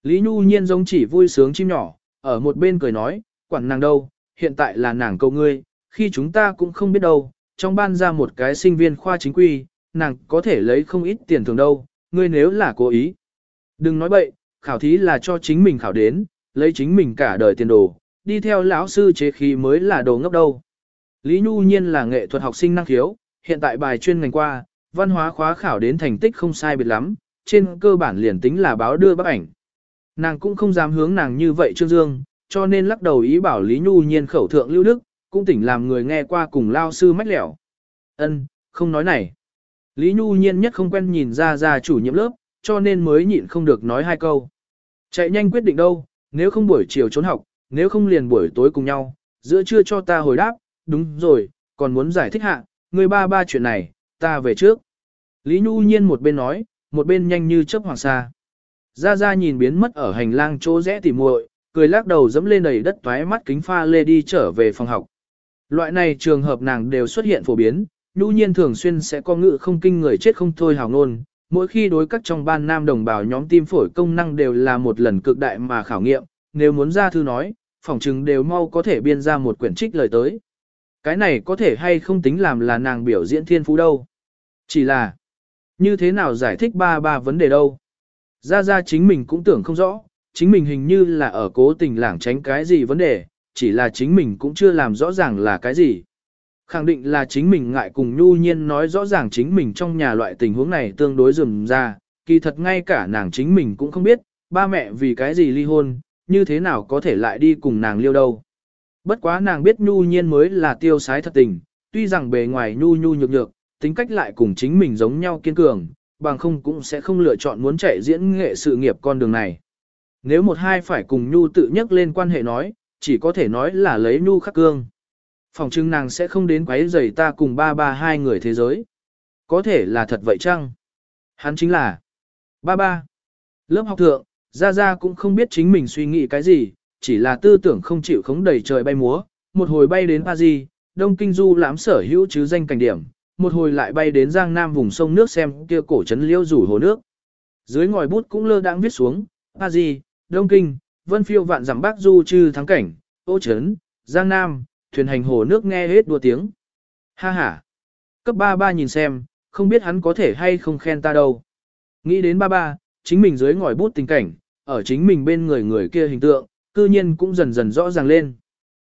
Lý Nhu Nhiên giống chỉ vui sướng chim nhỏ, ở một bên cười nói, quản nàng đâu, hiện tại là nàng cầu ngươi, khi chúng ta cũng không biết đâu, trong ban ra một cái sinh viên khoa chính quy, nàng có thể lấy không ít tiền thường đâu, ngươi nếu là cố ý. Đừng nói bậy, khảo thí là cho chính mình khảo đến, lấy chính mình cả đời tiền đồ, đi theo lão sư chế khí mới là đồ ngốc đâu. Lý Nhu Nhiên là nghệ thuật học sinh năng khiếu, hiện tại bài chuyên ngành qua, văn hóa khóa khảo đến thành tích không sai biệt lắm, trên cơ bản liền tính là báo đưa bác ảnh. Nàng cũng không dám hướng nàng như vậy Trương Dương, cho nên lắc đầu ý bảo Lý Nhu Nhiên khẩu thượng lưu đức, cũng tỉnh làm người nghe qua cùng lao sư mách lẻo. Ân, không nói này. Lý Nhu Nhiên nhất không quen nhìn ra ra chủ nhiệm lớp, cho nên mới nhịn không được nói hai câu. Chạy nhanh quyết định đâu, nếu không buổi chiều trốn học, nếu không liền buổi tối cùng nhau, giữa trưa cho ta hồi đáp, đúng rồi, còn muốn giải thích hạ, người ba ba chuyện này, ta về trước. Lý Nhu Nhiên một bên nói, một bên nhanh như chớp hoàng sa. Ra ra nhìn biến mất ở hành lang chỗ rẽ tỉ muội, cười lắc đầu dẫm lên đầy đất toái mắt kính pha lê đi trở về phòng học. Loại này trường hợp nàng đều xuất hiện phổ biến, Nhu Nhiên thường xuyên sẽ có ngự không kinh người chết không thôi hào ngôn, mỗi khi đối các trong ban nam đồng bào nhóm tim phổi công năng đều là một lần cực đại mà khảo nghiệm, nếu muốn ra thư nói, phỏng chừng đều mau có thể biên ra một quyển trích lời tới. Cái này có thể hay không tính làm là nàng biểu diễn thiên phú đâu. Chỉ là, như thế nào giải thích ba ba vấn đề đâu. Ra ra chính mình cũng tưởng không rõ, chính mình hình như là ở cố tình lảng tránh cái gì vấn đề, chỉ là chính mình cũng chưa làm rõ ràng là cái gì. Khẳng định là chính mình ngại cùng nhu nhiên nói rõ ràng chính mình trong nhà loại tình huống này tương đối rườm ra, kỳ thật ngay cả nàng chính mình cũng không biết, ba mẹ vì cái gì ly hôn, như thế nào có thể lại đi cùng nàng liêu đâu. Bất quá nàng biết nhu nhiên mới là tiêu sái thật tình, tuy rằng bề ngoài nhu nhu nhược nhược, tính cách lại cùng chính mình giống nhau kiên cường, bằng không cũng sẽ không lựa chọn muốn chạy diễn nghệ sự nghiệp con đường này. Nếu một hai phải cùng nhu tự nhắc lên quan hệ nói, chỉ có thể nói là lấy nhu khắc cương. Phòng trưng nàng sẽ không đến quấy rầy ta cùng ba ba hai người thế giới. Có thể là thật vậy chăng? Hắn chính là ba ba. Lớp học thượng, Gia Gia cũng không biết chính mình suy nghĩ cái gì, chỉ là tư tưởng không chịu khống đầy trời bay múa, một hồi bay đến Paris, Đông Kinh Du lãm sở hữu chứ danh cảnh điểm, một hồi lại bay đến Giang Nam vùng sông nước xem kia cổ trấn liêu rủ hồ nước. Dưới ngòi bút cũng lơ đãng viết xuống, Paris, Đông Kinh, Vân Phiêu vạn dặm Bắc Du trừ thắng cảnh, Ô Trấn, Giang Nam, thuyền hành hồ nước nghe hết đua tiếng. Ha ha. Cấp ba ba nhìn xem, không biết hắn có thể hay không khen ta đâu. Nghĩ đến ba ba, chính mình dưới ngòi bút tình cảnh, ở chính mình bên người người kia hình tượng, cư nhiên cũng dần dần rõ ràng lên.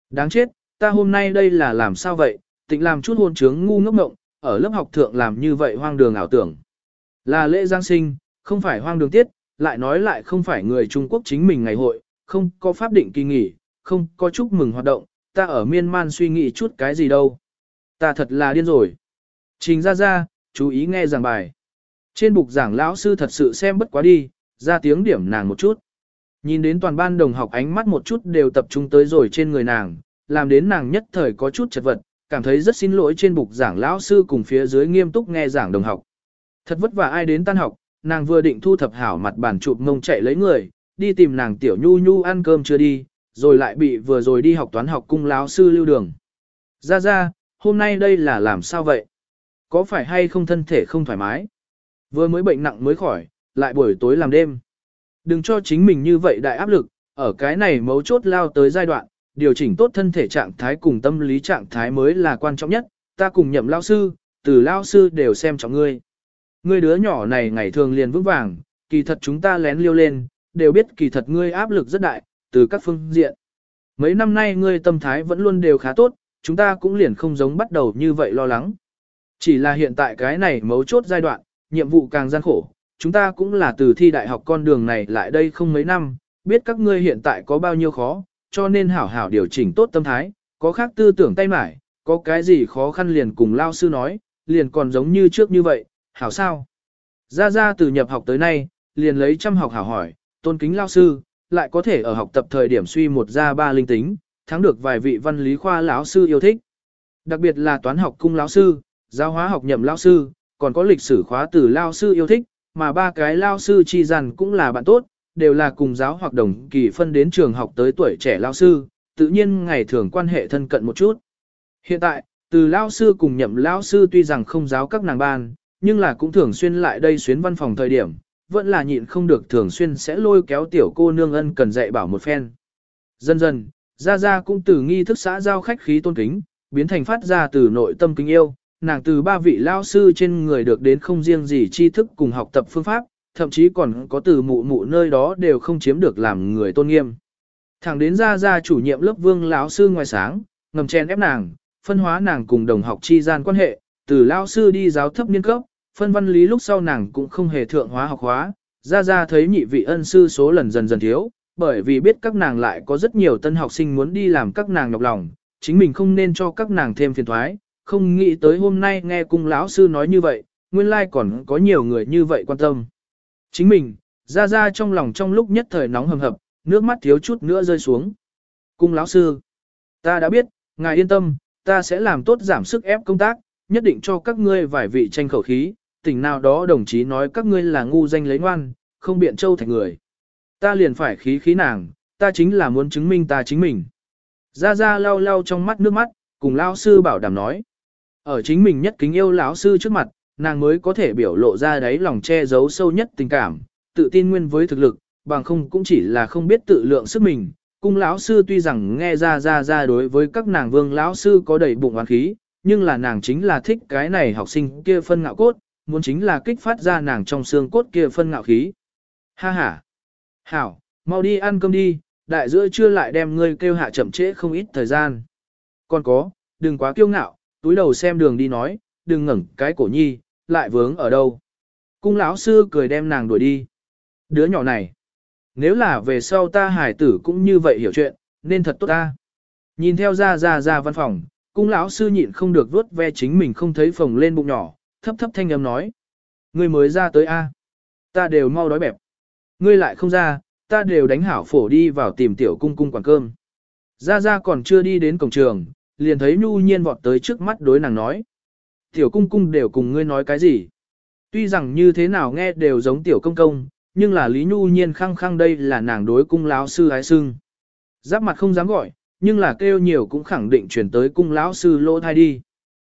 Đáng chết, ta hôm nay đây là làm sao vậy, tịnh làm chút hôn trướng ngu ngốc ngộng, ở lớp học thượng làm như vậy hoang đường ảo tưởng. Là lễ Giáng sinh, không phải hoang đường tiết, lại nói lại không phải người Trung Quốc chính mình ngày hội, không có pháp định kỳ nghỉ, không có chúc mừng hoạt động, ta ở miên man suy nghĩ chút cái gì đâu. Ta thật là điên rồi. Trình ra ra, chú ý nghe giảng bài. Trên bục giảng lão sư thật sự xem bất quá đi, ra tiếng điểm nàng một chút. Nhìn đến toàn ban đồng học ánh mắt một chút đều tập trung tới rồi trên người nàng, làm đến nàng nhất thời có chút chật vật, cảm thấy rất xin lỗi trên bục giảng lão sư cùng phía dưới nghiêm túc nghe giảng đồng học. Thật vất vả ai đến tan học, nàng vừa định thu thập hảo mặt bàn chụp mông chạy lấy người, đi tìm nàng tiểu nhu nhu ăn cơm chưa đi, rồi lại bị vừa rồi đi học toán học cung lão sư lưu đường. Ra ra, hôm nay đây là làm sao vậy? Có phải hay không thân thể không thoải mái? Vừa mới bệnh nặng mới khỏi, lại buổi tối làm đêm. Đừng cho chính mình như vậy đại áp lực, ở cái này mấu chốt lao tới giai đoạn, điều chỉnh tốt thân thể trạng thái cùng tâm lý trạng thái mới là quan trọng nhất, ta cùng nhậm lao sư, từ lao sư đều xem trọng ngươi. Ngươi đứa nhỏ này ngày thường liền vững vàng, kỳ thật chúng ta lén liêu lên, đều biết kỳ thật ngươi áp lực rất đại, từ các phương diện. Mấy năm nay ngươi tâm thái vẫn luôn đều khá tốt, chúng ta cũng liền không giống bắt đầu như vậy lo lắng. Chỉ là hiện tại cái này mấu chốt giai đoạn, nhiệm vụ càng gian khổ, chúng ta cũng là từ thi đại học con đường này lại đây không mấy năm, biết các ngươi hiện tại có bao nhiêu khó, cho nên hảo hảo điều chỉnh tốt tâm thái, có khác tư tưởng tay mải, có cái gì khó khăn liền cùng lao sư nói, liền còn giống như trước như vậy, hảo sao. Ra ra từ nhập học tới nay, liền lấy trăm học hảo hỏi, tôn kính lao sư, lại có thể ở học tập thời điểm suy một ra ba linh tính, thắng được vài vị văn lý khoa lão sư yêu thích. Đặc biệt là toán học cung lão sư, giáo hóa học nhậm lão sư, còn có lịch sử khóa từ lao sư yêu thích, mà ba cái lao sư chi rằng cũng là bạn tốt, đều là cùng giáo hoặc đồng kỳ phân đến trường học tới tuổi trẻ lao sư, tự nhiên ngày thường quan hệ thân cận một chút. Hiện tại, từ lao sư cùng nhậm lao sư tuy rằng không giáo các nàng ban, nhưng là cũng thường xuyên lại đây xuyến văn phòng thời điểm, vẫn là nhịn không được thường xuyên sẽ lôi kéo tiểu cô nương ân cần dạy bảo một phen. Dần dần, Gia Gia cũng từ nghi thức xã giao khách khí tôn kính, biến thành phát ra từ nội tâm kính yêu, nàng từ ba vị lao sư trên người được đến không riêng gì tri thức cùng học tập phương pháp, thậm chí còn có từ mụ mụ nơi đó đều không chiếm được làm người tôn nghiêm. Thẳng đến Gia Gia chủ nhiệm lớp vương lão sư ngoài sáng, ngầm chen ép nàng, phân hóa nàng cùng đồng học chi gian quan hệ, từ lão sư đi giáo thấp niên cấp, phân văn lý lúc sau nàng cũng không hề thượng hóa học hóa, ra ra thấy nhị vị ân sư số lần dần dần thiếu, bởi vì biết các nàng lại có rất nhiều tân học sinh muốn đi làm các nàng nhọc lòng, chính mình không nên cho các nàng thêm phiền thoái, không nghĩ tới hôm nay nghe cung lão sư nói như vậy, nguyên lai like còn có nhiều người như vậy quan tâm. Chính mình, ra ra trong lòng trong lúc nhất thời nóng hầm hập, nước mắt thiếu chút nữa rơi xuống. Cung lão sư, ta đã biết, ngài yên tâm, ta sẽ làm tốt giảm sức ép công tác, nhất định cho các ngươi vài vị tranh khẩu khí, tỉnh nào đó đồng chí nói các ngươi là ngu danh lấy ngoan, không biện châu thành người. Ta liền phải khí khí nàng, ta chính là muốn chứng minh ta chính mình. Ra ra lau lau trong mắt nước mắt, cùng lão sư bảo đảm nói. Ở chính mình nhất kính yêu lão sư trước mặt, nàng mới có thể biểu lộ ra đáy lòng che giấu sâu nhất tình cảm, tự tin nguyên với thực lực, bằng không cũng chỉ là không biết tự lượng sức mình. Cung lão sư tuy rằng nghe ra ra ra đối với các nàng vương lão sư có đầy bụng oán khí, nhưng là nàng chính là thích cái này học sinh kia phân ngạo cốt, muốn chính là kích phát ra nàng trong xương cốt kia phân ngạo khí. Ha ha! Hảo, mau đi ăn cơm đi, đại giữa trưa lại đem ngươi kêu hạ chậm trễ không ít thời gian. Còn có, đừng quá kiêu ngạo, túi đầu xem đường đi nói, đừng ngẩng cái cổ nhi, lại vướng ở đâu. Cung lão sư cười đem nàng đuổi đi. Đứa nhỏ này, nếu là về sau ta hải tử cũng như vậy hiểu chuyện, nên thật tốt ta. Nhìn theo ra ra ra văn phòng, cung lão sư nhịn không được vuốt ve chính mình không thấy phồng lên bụng nhỏ, thấp thấp thanh âm nói. Ngươi mới ra tới A. Ta đều mau đói bẹp. Ngươi lại không ra, ta đều đánh hảo phổ đi vào tìm tiểu cung cung quản cơm. Ra ra còn chưa đi đến cổng trường, liền thấy nhu nhiên vọt tới trước mắt đối nàng nói. Tiểu cung cung đều cùng ngươi nói cái gì? Tuy rằng như thế nào nghe đều giống tiểu công công, nhưng là Lý Nhu nhiên khăng khăng đây là nàng đối cung lão sư ái sưng. Giáp mặt không dám gọi, nhưng là kêu nhiều cũng khẳng định chuyển tới cung lão sư lỗ thai đi.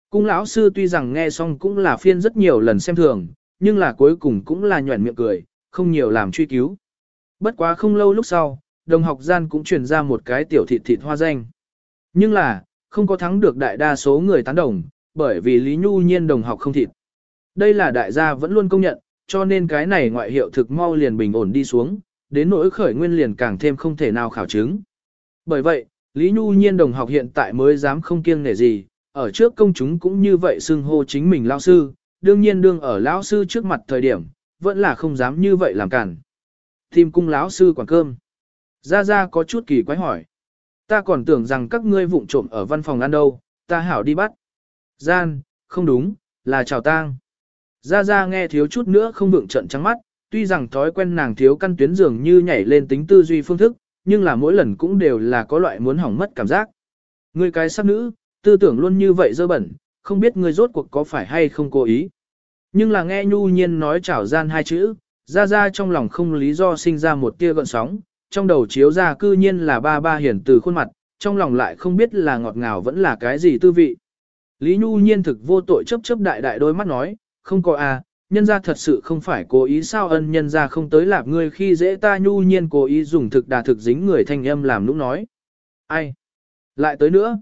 Cung lão sư tuy rằng nghe xong cũng là phiên rất nhiều lần xem thường, nhưng là cuối cùng cũng là nhuẩn miệng cười, không nhiều làm truy cứu. Bất quá không lâu lúc sau, đồng học gian cũng truyền ra một cái tiểu thịt thịt hoa danh. Nhưng là, không có thắng được đại đa số người tán đồng, bởi vì Lý Nhu Nhiên đồng học không thịt. Đây là đại gia vẫn luôn công nhận, cho nên cái này ngoại hiệu thực mau liền bình ổn đi xuống, đến nỗi khởi nguyên liền càng thêm không thể nào khảo chứng. Bởi vậy, Lý Nhu Nhiên đồng học hiện tại mới dám không kiêng nể gì, ở trước công chúng cũng như vậy xưng hô chính mình lao sư, đương nhiên đương ở lão sư trước mặt thời điểm, vẫn là không dám như vậy làm cản. Tìm cung lão sư quản cơm. Gia Gia có chút kỳ quái hỏi. Ta còn tưởng rằng các ngươi vụng trộm ở văn phòng ăn đâu, ta hảo đi bắt. Gian, không đúng, là chào tang. Gia Gia nghe thiếu chút nữa không vượng trận trắng mắt, tuy rằng thói quen nàng thiếu căn tuyến dường như nhảy lên tính tư duy phương thức, nhưng là mỗi lần cũng đều là có loại muốn hỏng mất cảm giác. Ngươi cái sắc nữ, tư tưởng luôn như vậy dơ bẩn, không biết ngươi rốt cuộc có phải hay không cố ý. Nhưng là nghe nhu nhiên nói chảo gian hai chữ, ra ra trong lòng không lý do sinh ra một tia gợn sóng, trong đầu chiếu ra cư nhiên là ba ba hiển từ khuôn mặt, trong lòng lại không biết là ngọt ngào vẫn là cái gì tư vị. Lý nhu nhiên thực vô tội chấp chấp đại đại đôi mắt nói, không có à, nhân ra thật sự không phải cố ý sao ân nhân ra không tới lạp ngươi khi dễ ta nhu nhiên cố ý dùng thực đà thực dính người thanh âm làm lúc nói. Ai? Lại tới nữa?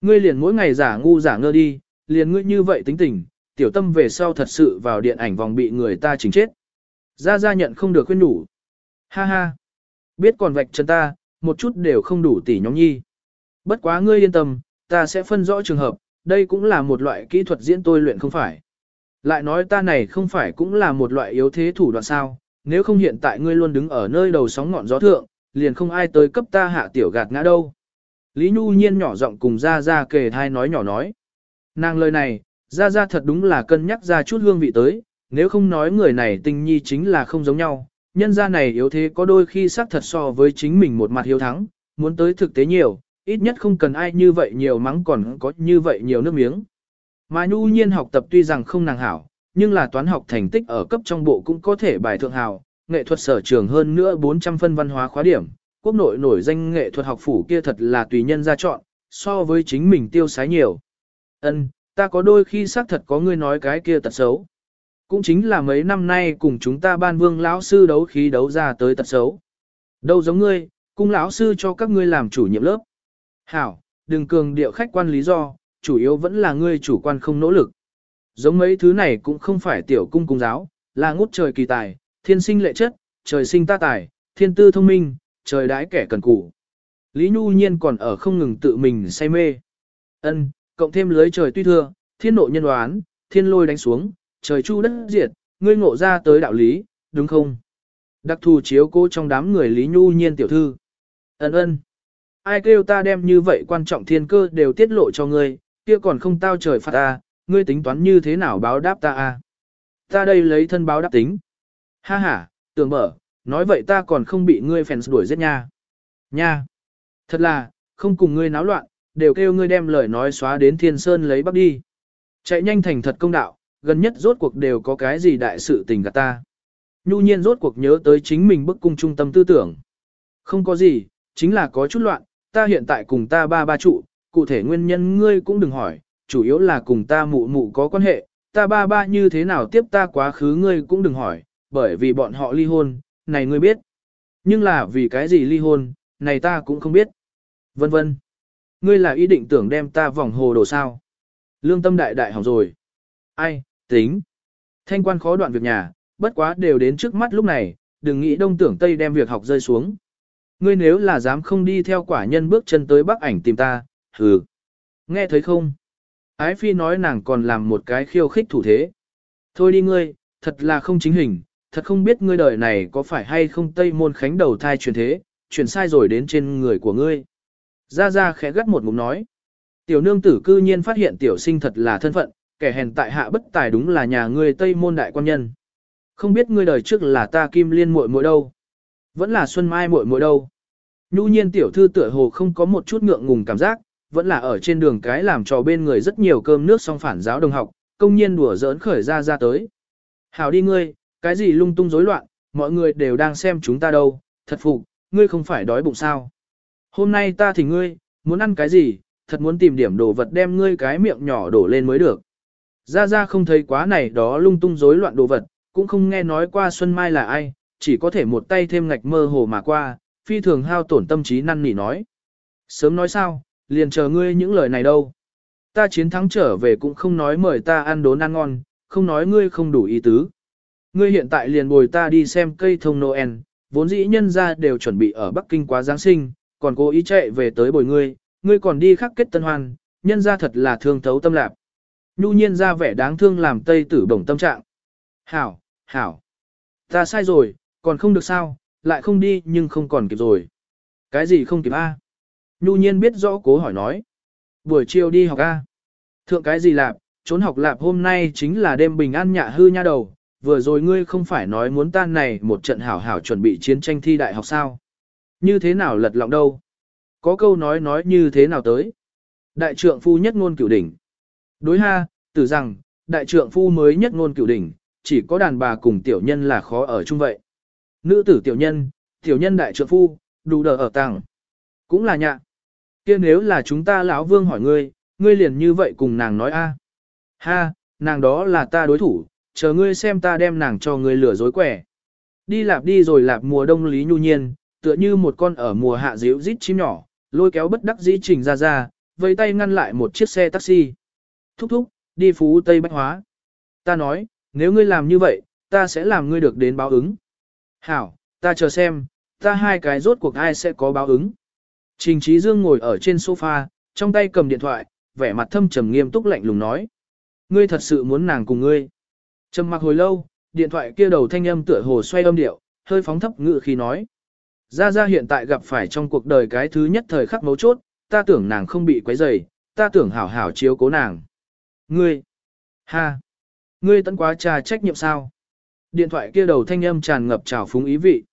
Ngươi liền mỗi ngày giả ngu giả ngơ đi, liền ngươi như vậy tính tình, tiểu tâm về sau thật sự vào điện ảnh vòng bị người ta chính chết. Ra ra nhận không được khuyên đủ. Ha ha. Biết còn vạch chân ta, một chút đều không đủ tỉ nhóm nhi. Bất quá ngươi yên tâm, ta sẽ phân rõ trường hợp, đây cũng là một loại kỹ thuật diễn tôi luyện không phải. Lại nói ta này không phải cũng là một loại yếu thế thủ đoạn sao, nếu không hiện tại ngươi luôn đứng ở nơi đầu sóng ngọn gió thượng, liền không ai tới cấp ta hạ tiểu gạt ngã đâu. Lý Nhu Nhiên nhỏ giọng cùng Gia Gia kề thai nói nhỏ nói. Nàng lời này, Gia Gia thật đúng là cân nhắc ra chút hương vị tới, nếu không nói người này tình nhi chính là không giống nhau, nhân gia này yếu thế có đôi khi xác thật so với chính mình một mặt hiếu thắng, muốn tới thực tế nhiều, ít nhất không cần ai như vậy nhiều mắng còn có như vậy nhiều nước miếng. Mà nhu nhiên học tập tuy rằng không nàng hảo, nhưng là toán học thành tích ở cấp trong bộ cũng có thể bài thượng hảo, nghệ thuật sở trường hơn nữa 400 phân văn hóa khóa điểm, quốc nội nổi danh nghệ thuật học phủ kia thật là tùy nhân ra chọn, so với chính mình tiêu sái nhiều. Ân, ta có đôi khi xác thật có người nói cái kia tật xấu. Cũng chính là mấy năm nay cùng chúng ta ban vương lão sư đấu khí đấu ra tới tật xấu. Đâu giống ngươi, cung lão sư cho các ngươi làm chủ nhiệm lớp. Hảo, đừng cường điệu khách quan lý do, chủ yếu vẫn là ngươi chủ quan không nỗ lực. Giống mấy thứ này cũng không phải tiểu cung cung giáo, là ngút trời kỳ tài, thiên sinh lệ chất, trời sinh ta tài, thiên tư thông minh, trời đãi kẻ cần cù. Lý Nhu Nhiên còn ở không ngừng tự mình say mê. Ân, cộng thêm lưới trời tuy thưa, thiên nộ nhân đoán, thiên lôi đánh xuống, trời chu đất diệt, ngươi ngộ ra tới đạo lý, đúng không? Đặc thù chiếu cô trong đám người Lý Nhu Nhiên tiểu thư. Ân ân. Ai kêu ta đem như vậy quan trọng thiên cơ đều tiết lộ cho ngươi, kia còn không tao trời phạt ta, ngươi tính toán như thế nào báo đáp ta à? Ta đây lấy thân báo đáp tính. Ha ha, tưởng mở, nói vậy ta còn không bị ngươi phèn đuổi giết nha. Nha. Thật là, không cùng ngươi náo loạn, đều kêu ngươi đem lời nói xóa đến thiên sơn lấy bắc đi. Chạy nhanh thành thật công đạo, gần nhất rốt cuộc đều có cái gì đại sự tình gạt ta. Nhu nhiên rốt cuộc nhớ tới chính mình bức cung trung tâm tư tưởng. Không có gì, chính là có chút loạn, ta hiện tại cùng ta ba ba trụ, cụ thể nguyên nhân ngươi cũng đừng hỏi, chủ yếu là cùng ta mụ mụ có quan hệ, ta ba ba như thế nào tiếp ta quá khứ ngươi cũng đừng hỏi, bởi vì bọn họ ly hôn, này ngươi biết. Nhưng là vì cái gì ly hôn, này ta cũng không biết. Vân vân. Ngươi là ý định tưởng đem ta vòng hồ đồ sao. Lương tâm đại đại hỏng rồi. Ai, tính. Thanh quan khó đoạn việc nhà, bất quá đều đến trước mắt lúc này, đừng nghĩ đông tưởng tây đem việc học rơi xuống. Ngươi nếu là dám không đi theo quả nhân bước chân tới bắc ảnh tìm ta, hừ. Nghe thấy không? Ái phi nói nàng còn làm một cái khiêu khích thủ thế. Thôi đi ngươi, thật là không chính hình, thật không biết ngươi đời này có phải hay không tây môn khánh đầu thai truyền thế, truyền sai rồi đến trên người của ngươi. Ra ra khẽ gắt một ngụm nói. Tiểu nương tử cư nhiên phát hiện tiểu sinh thật là thân phận, kẻ hèn tại hạ bất tài đúng là nhà ngươi tây môn đại quan nhân. Không biết ngươi đời trước là ta kim liên muội muội đâu. Vẫn là xuân mai muội muội đâu. Nhu nhiên tiểu thư tựa hồ không có một chút ngượng ngùng cảm giác, vẫn là ở trên đường cái làm trò bên người rất nhiều cơm nước song phản giáo đồng học, công nhiên đùa giỡn khởi ra ra tới. Hảo đi ngươi, cái gì lung tung rối loạn, mọi người đều đang xem chúng ta đâu, thật phục, ngươi không phải đói bụng sao. Hôm nay ta thì ngươi, muốn ăn cái gì, thật muốn tìm điểm đồ vật đem ngươi cái miệng nhỏ đổ lên mới được. Ra ra không thấy quá này đó lung tung rối loạn đồ vật, cũng không nghe nói qua Xuân Mai là ai, chỉ có thể một tay thêm ngạch mơ hồ mà qua, phi thường hao tổn tâm trí năn nỉ nói. Sớm nói sao, liền chờ ngươi những lời này đâu. Ta chiến thắng trở về cũng không nói mời ta ăn đốn ăn ngon, không nói ngươi không đủ ý tứ. Ngươi hiện tại liền bồi ta đi xem cây thông Noel, vốn dĩ nhân ra đều chuẩn bị ở Bắc Kinh quá Giáng sinh, còn cố ý chạy về tới bồi ngươi, ngươi còn đi khắc kết tân hoan, nhân ra thật là thương thấu tâm lạc. nhu nhiên ra vẻ đáng thương làm tây tử bổng tâm trạng. Hảo, hảo. Ta sai rồi, còn không được sao, lại không đi nhưng không còn kịp rồi. Cái gì không kịp a? Nhu nhiên biết rõ cố hỏi nói. Buổi chiều đi học a. Thượng cái gì lạp, trốn học lạp hôm nay chính là đêm bình an nhạ hư nha đầu, vừa rồi ngươi không phải nói muốn tan này một trận hảo hảo chuẩn bị chiến tranh thi đại học sao. Như thế nào lật lọng đâu? Có câu nói nói như thế nào tới? Đại trượng phu nhất ngôn cửu đỉnh. Đối ha, tử rằng, đại trượng phu mới nhất ngôn cửu đỉnh, chỉ có đàn bà cùng tiểu nhân là khó ở chung vậy. Nữ tử tiểu nhân, tiểu nhân đại trượng phu, đủ đờ ở tàng. Cũng là nhạ. kia nếu là chúng ta lão vương hỏi ngươi, ngươi liền như vậy cùng nàng nói a Ha, nàng đó là ta đối thủ, chờ ngươi xem ta đem nàng cho ngươi lừa dối quẻ. Đi lạp đi rồi lạp mùa đông lý nhu nhiên, tựa như một con ở mùa hạ díu rít chim nhỏ, lôi kéo bất đắc dĩ trình ra ra, vây tay ngăn lại một chiếc xe taxi. Thúc thúc, đi phú Tây Bách Hóa. Ta nói, nếu ngươi làm như vậy, ta sẽ làm ngươi được đến báo ứng. Hảo, ta chờ xem, ta hai cái rốt cuộc ai sẽ có báo ứng. Trình Trí Dương ngồi ở trên sofa, trong tay cầm điện thoại, vẻ mặt thâm trầm nghiêm túc lạnh lùng nói. Ngươi thật sự muốn nàng cùng ngươi. Trầm mặc hồi lâu, điện thoại kia đầu thanh âm tựa hồ xoay âm điệu, hơi phóng thấp ngự khi nói. Gia Gia hiện tại gặp phải trong cuộc đời cái thứ nhất thời khắc mấu chốt, ta tưởng nàng không bị quấy rầy, ta tưởng hảo hảo chiếu cố nàng. Ngươi, ha, ngươi tận quá trà trách nhiệm sao? Điện thoại kia đầu thanh âm tràn ngập trào phúng ý vị.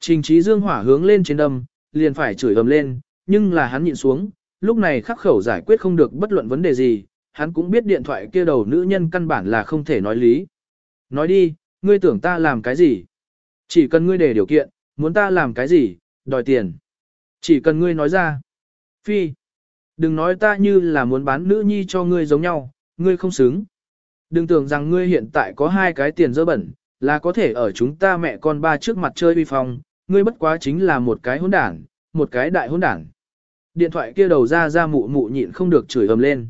Trình trí dương hỏa hướng lên trên đâm, liền phải chửi ầm lên, nhưng là hắn nhịn xuống, lúc này khắc khẩu giải quyết không được bất luận vấn đề gì, hắn cũng biết điện thoại kia đầu nữ nhân căn bản là không thể nói lý. Nói đi, ngươi tưởng ta làm cái gì? Chỉ cần ngươi để điều kiện, muốn ta làm cái gì, đòi tiền. Chỉ cần ngươi nói ra. Phi, đừng nói ta như là muốn bán nữ nhi cho ngươi giống nhau, ngươi không xứng. Đừng tưởng rằng ngươi hiện tại có hai cái tiền dơ bẩn, là có thể ở chúng ta mẹ con ba trước mặt chơi uy phong, ngươi bất quá chính là một cái hỗn đảng, một cái đại hỗn đảng. Điện thoại kia đầu ra ra mụ mụ nhịn không được chửi ầm lên.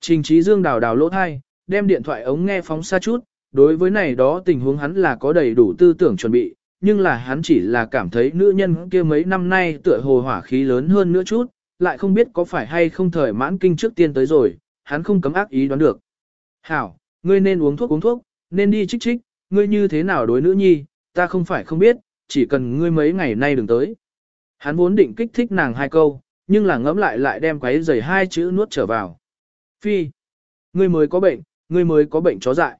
Trình trí dương đào đào lỗ thai, đem điện thoại ống nghe phóng xa chút, đối với này đó tình huống hắn là có đầy đủ tư tưởng chuẩn bị, nhưng là hắn chỉ là cảm thấy nữ nhân kia mấy năm nay tựa hồ hỏa khí lớn hơn nữa chút, lại không biết có phải hay không thời mãn kinh trước tiên tới rồi, hắn không cấm ác ý đoán được. Hảo, ngươi nên uống thuốc uống thuốc, nên đi trích trích, ngươi như thế nào đối nữ nhi, ta không phải không biết, chỉ cần ngươi mấy ngày nay đừng tới. Hắn vốn định kích thích nàng hai câu, nhưng là ngẫm lại lại đem quấy giày hai chữ nuốt trở vào. Phi, ngươi mới có bệnh, ngươi mới có bệnh chó dại.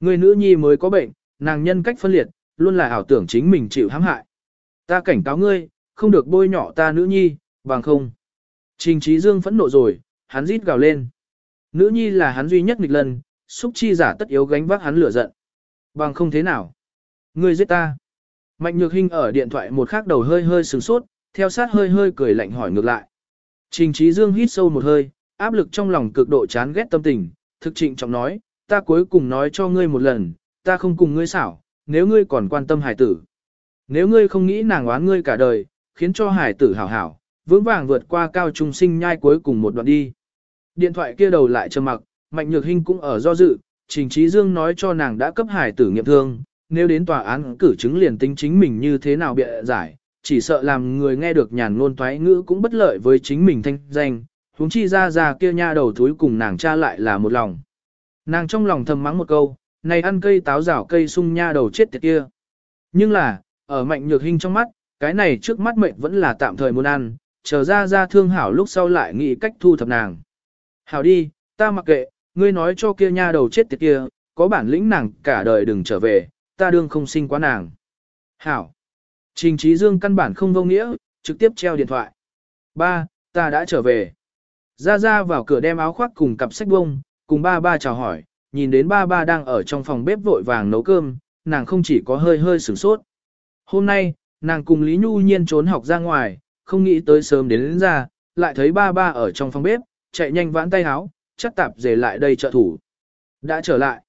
Ngươi nữ nhi mới có bệnh, nàng nhân cách phân liệt, luôn là ảo tưởng chính mình chịu hãm hại. Ta cảnh cáo ngươi, không được bôi nhỏ ta nữ nhi, bằng không. Trình trí dương phẫn nộ rồi, hắn rít gào lên. Nữ nhi là hắn duy nhất nghịch lần, xúc chi giả tất yếu gánh vác hắn lửa giận. Bằng không thế nào. Ngươi giết ta. Mạnh nhược hình ở điện thoại một khắc đầu hơi hơi sừng sốt, theo sát hơi hơi cười lạnh hỏi ngược lại. Trình trí dương hít sâu một hơi, áp lực trong lòng cực độ chán ghét tâm tình, thực trịnh trọng nói, ta cuối cùng nói cho ngươi một lần, ta không cùng ngươi xảo, nếu ngươi còn quan tâm hải tử. Nếu ngươi không nghĩ nàng oán ngươi cả đời, khiến cho hải tử hảo hảo, vững vàng vượt qua cao trung sinh nhai cuối cùng một đoạn đi. Điện thoại kia đầu lại trầm mặc, Mạnh Nhược Hinh cũng ở do dự, Trình Trí Dương nói cho nàng đã cấp hải tử nghiệm thương, nếu đến tòa án cử chứng liền tính chính mình như thế nào bịa giải, chỉ sợ làm người nghe được nhàn ngôn toái ngữ cũng bất lợi với chính mình thanh danh, huống chi ra ra kia nha đầu thúi cùng nàng cha lại là một lòng. Nàng trong lòng thầm mắng một câu, này ăn cây táo rào cây sung nha đầu chết tiệt kia. Nhưng là, ở mạnh nhược hình trong mắt, cái này trước mắt mệnh vẫn là tạm thời muốn ăn, chờ ra ra thương hảo lúc sau lại nghĩ cách thu thập nàng. Hảo đi, ta mặc kệ, ngươi nói cho kia nha đầu chết tiệt kia, có bản lĩnh nàng cả đời đừng trở về, ta đương không sinh quá nàng. Hảo. Trình Trí Dương căn bản không vô nghĩa, trực tiếp treo điện thoại. Ba, ta đã trở về. Ra ra vào cửa đem áo khoác cùng cặp sách bông, cùng ba ba chào hỏi, nhìn đến ba ba đang ở trong phòng bếp vội vàng nấu cơm, nàng không chỉ có hơi hơi sửng sốt. Hôm nay, nàng cùng Lý Nhu Nhiên trốn học ra ngoài, không nghĩ tới sớm đến, đến ra, lại thấy ba ba ở trong phòng bếp, chạy nhanh vãn tay háo, chắc tạp về lại đây trợ thủ. Đã trở lại.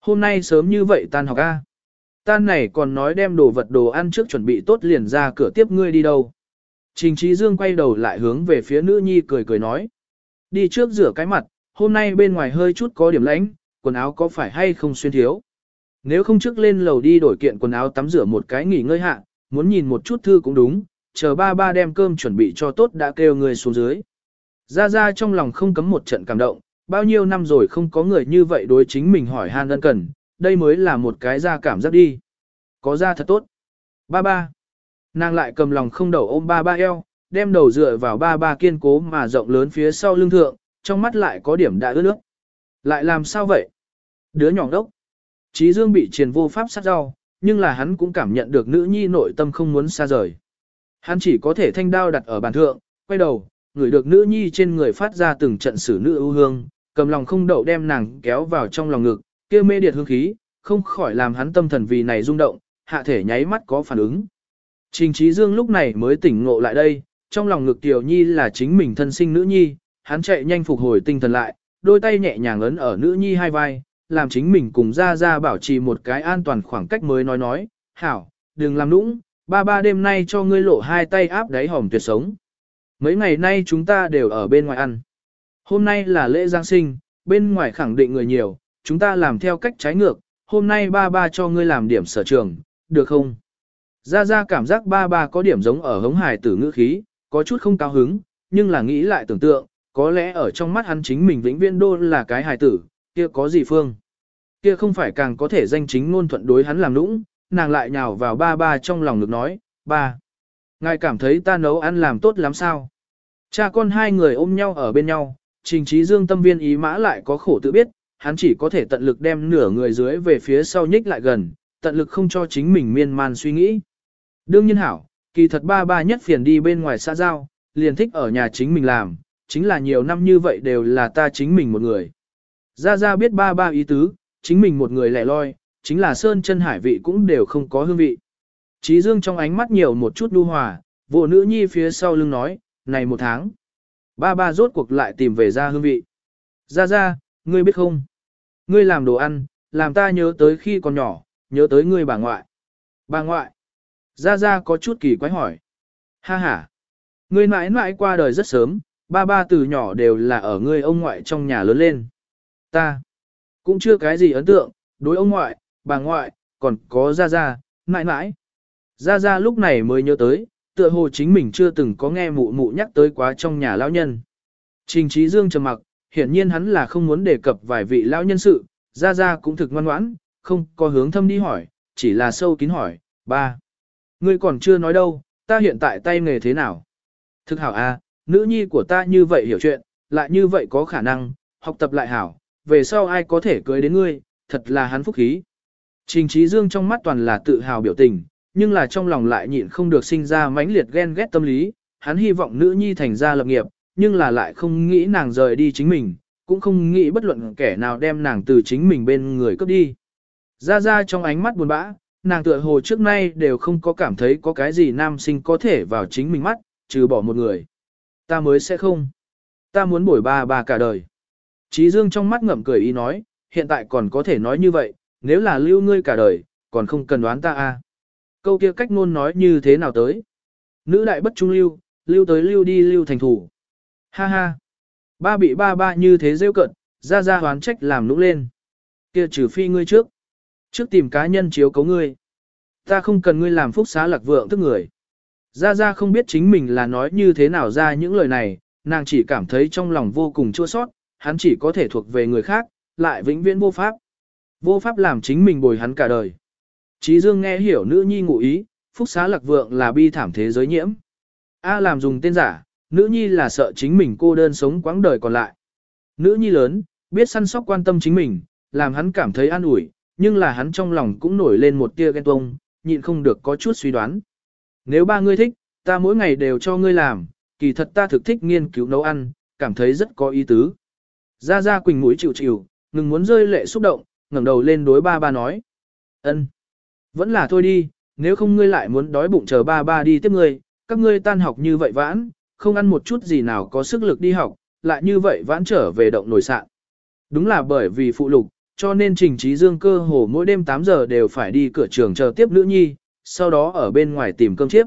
Hôm nay sớm như vậy tan học A. Tan này còn nói đem đồ vật đồ ăn trước chuẩn bị tốt liền ra cửa tiếp ngươi đi đâu. Trình Trí Dương quay đầu lại hướng về phía nữ nhi cười cười nói. Đi trước rửa cái mặt, hôm nay bên ngoài hơi chút có điểm lạnh, quần áo có phải hay không xuyên thiếu. Nếu không trước lên lầu đi đổi kiện quần áo tắm rửa một cái nghỉ ngơi hạ, muốn nhìn một chút thư cũng đúng, chờ ba ba đem cơm chuẩn bị cho tốt đã kêu người xuống dưới. Ra ra trong lòng không cấm một trận cảm động, bao nhiêu năm rồi không có người như vậy đối chính mình hỏi han ân cần, đây mới là một cái ra cảm giác đi. Có ra thật tốt. Ba ba. Nàng lại cầm lòng không đầu ôm ba ba eo, đem đầu dựa vào ba ba kiên cố mà rộng lớn phía sau lưng thượng, trong mắt lại có điểm đã ướt nước. Lại làm sao vậy? Đứa nhỏ đốc. Chí Dương bị triền vô pháp sát rau, nhưng là hắn cũng cảm nhận được nữ nhi nội tâm không muốn xa rời. Hắn chỉ có thể thanh đao đặt ở bàn thượng, quay đầu, người được nữ nhi trên người phát ra từng trận xử nữ ưu hương, cầm lòng không đậu đem nàng kéo vào trong lòng ngực, kia mê điệt hương khí, không khỏi làm hắn tâm thần vì này rung động, hạ thể nháy mắt có phản ứng. Trình Trí Dương lúc này mới tỉnh ngộ lại đây, trong lòng ngực Tiểu Nhi là chính mình thân sinh nữ nhi, hắn chạy nhanh phục hồi tinh thần lại, đôi tay nhẹ nhàng ấn ở nữ nhi hai vai, làm chính mình cùng ra ra bảo trì một cái an toàn khoảng cách mới nói nói, hảo, đừng làm nũng, ba ba đêm nay cho ngươi lộ hai tay áp đáy hỏng tuyệt sống. Mấy ngày nay chúng ta đều ở bên ngoài ăn. Hôm nay là lễ Giáng sinh, bên ngoài khẳng định người nhiều, chúng ta làm theo cách trái ngược, hôm nay ba ba cho ngươi làm điểm sở trường, được không? Ra ra cảm giác ba ba có điểm giống ở hống hài tử ngữ khí, có chút không cao hứng, nhưng là nghĩ lại tưởng tượng, có lẽ ở trong mắt hắn chính mình vĩnh viễn đô là cái hài tử, kia có gì phương? Kia không phải càng có thể danh chính ngôn thuận đối hắn làm nũng, nàng lại nhào vào ba ba trong lòng ngực nói, ba. Ngài cảm thấy ta nấu ăn làm tốt lắm sao? Cha con hai người ôm nhau ở bên nhau, trình trí dương tâm viên ý mã lại có khổ tự biết, hắn chỉ có thể tận lực đem nửa người dưới về phía sau nhích lại gần, tận lực không cho chính mình miên man suy nghĩ. Đương nhiên hảo, kỳ thật ba ba nhất phiền đi bên ngoài xã giao, liền thích ở nhà chính mình làm, chính là nhiều năm như vậy đều là ta chính mình một người. Gia Gia biết ba ba ý tứ, chính mình một người lẻ loi, chính là sơn chân hải vị cũng đều không có hương vị. Trí Dương trong ánh mắt nhiều một chút đu hòa, vụ nữ nhi phía sau lưng nói, này một tháng. Ba ba rốt cuộc lại tìm về ra hương vị. Gia Gia, ngươi biết không? Ngươi làm đồ ăn, làm ta nhớ tới khi còn nhỏ, nhớ tới ngươi bà ngoại. Bà ngoại. Gia Gia có chút kỳ quái hỏi. Ha ha. Ngươi mãi mãi qua đời rất sớm, ba ba từ nhỏ đều là ở ngươi ông ngoại trong nhà lớn lên. Ta. Cũng chưa cái gì ấn tượng, đối ông ngoại, bà ngoại, còn có Gia Gia, mãi mãi. Gia Gia lúc này mới nhớ tới, tựa hồ chính mình chưa từng có nghe mụ mụ nhắc tới quá trong nhà lão nhân. Trình Trí Dương trầm mặc, hiển nhiên hắn là không muốn đề cập vài vị lão nhân sự, Gia Gia cũng thực ngoan ngoãn, không có hướng thâm đi hỏi, chỉ là sâu kín hỏi, ba. Ngươi còn chưa nói đâu, ta hiện tại tay nghề thế nào? Thực hảo à, nữ nhi của ta như vậy hiểu chuyện, lại như vậy có khả năng, học tập lại hảo, về sau ai có thể cưới đến ngươi, thật là hắn phúc khí. Trình Trí Dương trong mắt toàn là tự hào biểu tình, nhưng là trong lòng lại nhịn không được sinh ra mãnh liệt ghen ghét tâm lý, hắn hy vọng nữ nhi thành ra lập nghiệp, nhưng là lại không nghĩ nàng rời đi chính mình, cũng không nghĩ bất luận kẻ nào đem nàng từ chính mình bên người cướp đi. Ra ra trong ánh mắt buồn bã, nàng tựa hồ trước nay đều không có cảm thấy có cái gì nam sinh có thể vào chính mình mắt, trừ bỏ một người. Ta mới sẽ không. Ta muốn bổi ba ba cả đời. Chí Dương trong mắt ngậm cười ý nói, hiện tại còn có thể nói như vậy, nếu là lưu ngươi cả đời, còn không cần đoán ta a. À. Câu kia cách ngôn nói như thế nào tới? Nữ đại bất trung lưu, lưu tới lưu đi lưu thành thủ. Ha ha. Ba bị ba ba như thế rêu cận, ra ra hoán trách làm nũng lên. Kia trừ phi ngươi trước. Trước tìm cá nhân chiếu cấu ngươi. Ta không cần ngươi làm phúc xá lạc vượng tức người. Ra ra không biết chính mình là nói như thế nào ra những lời này, nàng chỉ cảm thấy trong lòng vô cùng chua sót, hắn chỉ có thể thuộc về người khác, lại vĩnh viễn vô pháp. Vô pháp làm chính mình bồi hắn cả đời. Chí Dương nghe hiểu nữ nhi ngụ ý, phúc xá lạc vượng là bi thảm thế giới nhiễm. A làm dùng tên giả, nữ nhi là sợ chính mình cô đơn sống quãng đời còn lại. Nữ nhi lớn, biết săn sóc quan tâm chính mình, làm hắn cảm thấy an ủi, nhưng là hắn trong lòng cũng nổi lên một tia ghen tuông, nhịn không được có chút suy đoán. Nếu ba ngươi thích, ta mỗi ngày đều cho ngươi làm, kỳ thật ta thực thích nghiên cứu nấu ăn, cảm thấy rất có ý tứ. Ra Ra Quỳnh mũi chịu chịu, ngừng muốn rơi lệ xúc động, ngẩng đầu lên đối ba ba nói. ân, vẫn là thôi đi, nếu không ngươi lại muốn đói bụng chờ ba ba đi tiếp ngươi, các ngươi tan học như vậy vãn, không ăn một chút gì nào có sức lực đi học, lại như vậy vãn trở về động nổi sạn. Đúng là bởi vì phụ lục, cho nên Trình Trí Dương cơ hồ mỗi đêm 8 giờ đều phải đi cửa trường chờ tiếp nữ nhi, sau đó ở bên ngoài tìm cơm chiếc.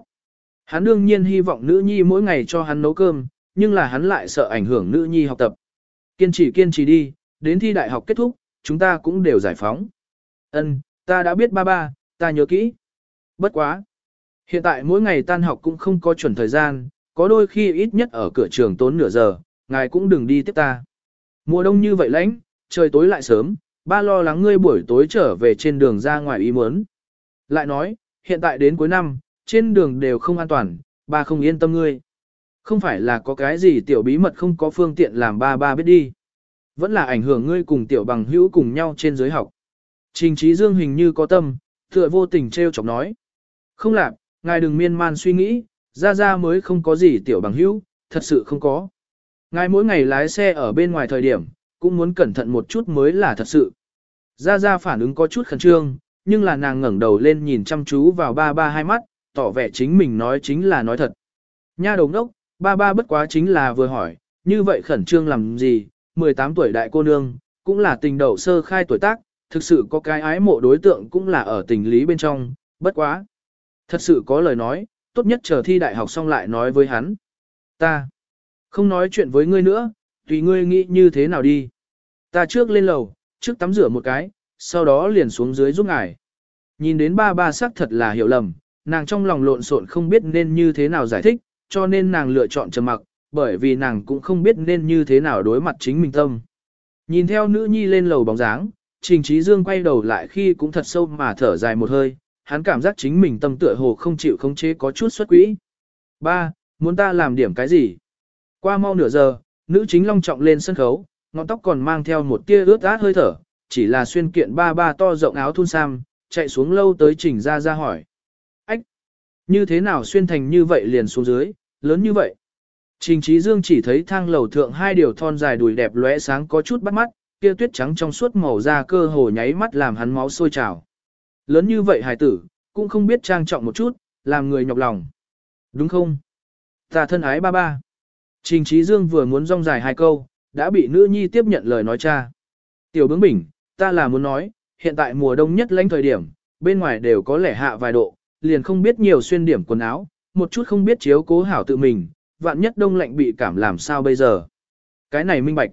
Hắn đương nhiên hy vọng nữ nhi mỗi ngày cho hắn nấu cơm, nhưng là hắn lại sợ ảnh hưởng nữ nhi học tập. Kiên trì kiên trì đi, đến thi đại học kết thúc, chúng ta cũng đều giải phóng. Ân, ta đã biết ba ba, ta nhớ kỹ. Bất quá. Hiện tại mỗi ngày tan học cũng không có chuẩn thời gian, có đôi khi ít nhất ở cửa trường tốn nửa giờ, ngài cũng đừng đi tiếp ta. Mùa đông như vậy lạnh, trời tối lại sớm, ba lo lắng ngươi buổi tối trở về trên đường ra ngoài ý muốn. Lại nói, hiện tại đến cuối năm, trên đường đều không an toàn, ba không yên tâm ngươi. Không phải là có cái gì tiểu bí mật không có phương tiện làm ba ba biết đi. Vẫn là ảnh hưởng ngươi cùng tiểu bằng hữu cùng nhau trên giới học. Trình trí dương hình như có tâm, tựa vô tình treo chọc nói. Không làm, ngài đừng miên man suy nghĩ, ra ra mới không có gì tiểu bằng hữu, thật sự không có. Ngài mỗi ngày lái xe ở bên ngoài thời điểm, cũng muốn cẩn thận một chút mới là thật sự. Ra ra phản ứng có chút khẩn trương, nhưng là nàng ngẩng đầu lên nhìn chăm chú vào ba ba hai mắt, tỏ vẻ chính mình nói chính là nói thật. Nha đầu đốc, ba ba bất quá chính là vừa hỏi, như vậy khẩn trương làm gì, 18 tuổi đại cô nương, cũng là tình đầu sơ khai tuổi tác, thực sự có cái ái mộ đối tượng cũng là ở tình lý bên trong, bất quá. Thật sự có lời nói, tốt nhất chờ thi đại học xong lại nói với hắn. Ta không nói chuyện với ngươi nữa, tùy ngươi nghĩ như thế nào đi. Ta trước lên lầu, trước tắm rửa một cái, sau đó liền xuống dưới giúp ngài. Nhìn đến ba ba sắc thật là hiểu lầm, nàng trong lòng lộn xộn không biết nên như thế nào giải thích, cho nên nàng lựa chọn trầm mặc, bởi vì nàng cũng không biết nên như thế nào đối mặt chính mình tâm. Nhìn theo nữ nhi lên lầu bóng dáng, Trình Trí Dương quay đầu lại khi cũng thật sâu mà thở dài một hơi, hắn cảm giác chính mình tâm tựa hồ không chịu khống chế có chút xuất quỹ. Ba, muốn ta làm điểm cái gì? Qua mau nửa giờ, nữ chính long trọng lên sân khấu, ngọn tóc còn mang theo một tia ướt át hơi thở, chỉ là xuyên kiện ba ba to rộng áo thun sam, chạy xuống lâu tới Trình ra ra hỏi. Ách! Như thế nào xuyên thành như vậy liền xuống dưới, lớn như vậy? Trình Trí Dương chỉ thấy thang lầu thượng hai điều thon dài đùi đẹp lóe sáng có chút bắt mắt, kia tuyết trắng trong suốt màu da cơ hồ nháy mắt làm hắn máu sôi trào. Lớn như vậy hài tử, cũng không biết trang trọng một chút, làm người nhọc lòng. Đúng không? Ta thân ái ba ba. Trình Trí Dương vừa muốn rong dài hai câu, đã bị nữ nhi tiếp nhận lời nói cha. Tiểu bướng bỉnh, ta là muốn nói, hiện tại mùa đông nhất lãnh thời điểm, bên ngoài đều có lẻ hạ vài độ, liền không biết nhiều xuyên điểm quần áo, một chút không biết chiếu cố hảo tự mình, vạn nhất đông lạnh bị cảm làm sao bây giờ. Cái này minh bạch.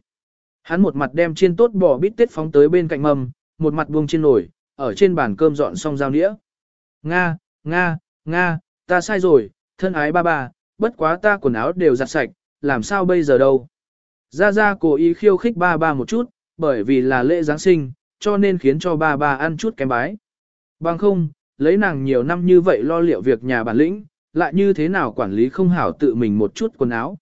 Hắn một mặt đem chiên tốt bò bít tết phóng tới bên cạnh mâm, một mặt buông trên nồi, ở trên bàn cơm dọn xong dao nĩa. Nga, Nga, Nga, ta sai rồi, thân ái ba ba, bất quá ta quần áo đều giặt sạch, làm sao bây giờ đâu. Gia Gia cố ý khiêu khích ba ba một chút, bởi vì là lễ Giáng sinh, cho nên khiến cho ba ba ăn chút kém bái. Bằng không, lấy nàng nhiều năm như vậy lo liệu việc nhà bản lĩnh, lại như thế nào quản lý không hảo tự mình một chút quần áo.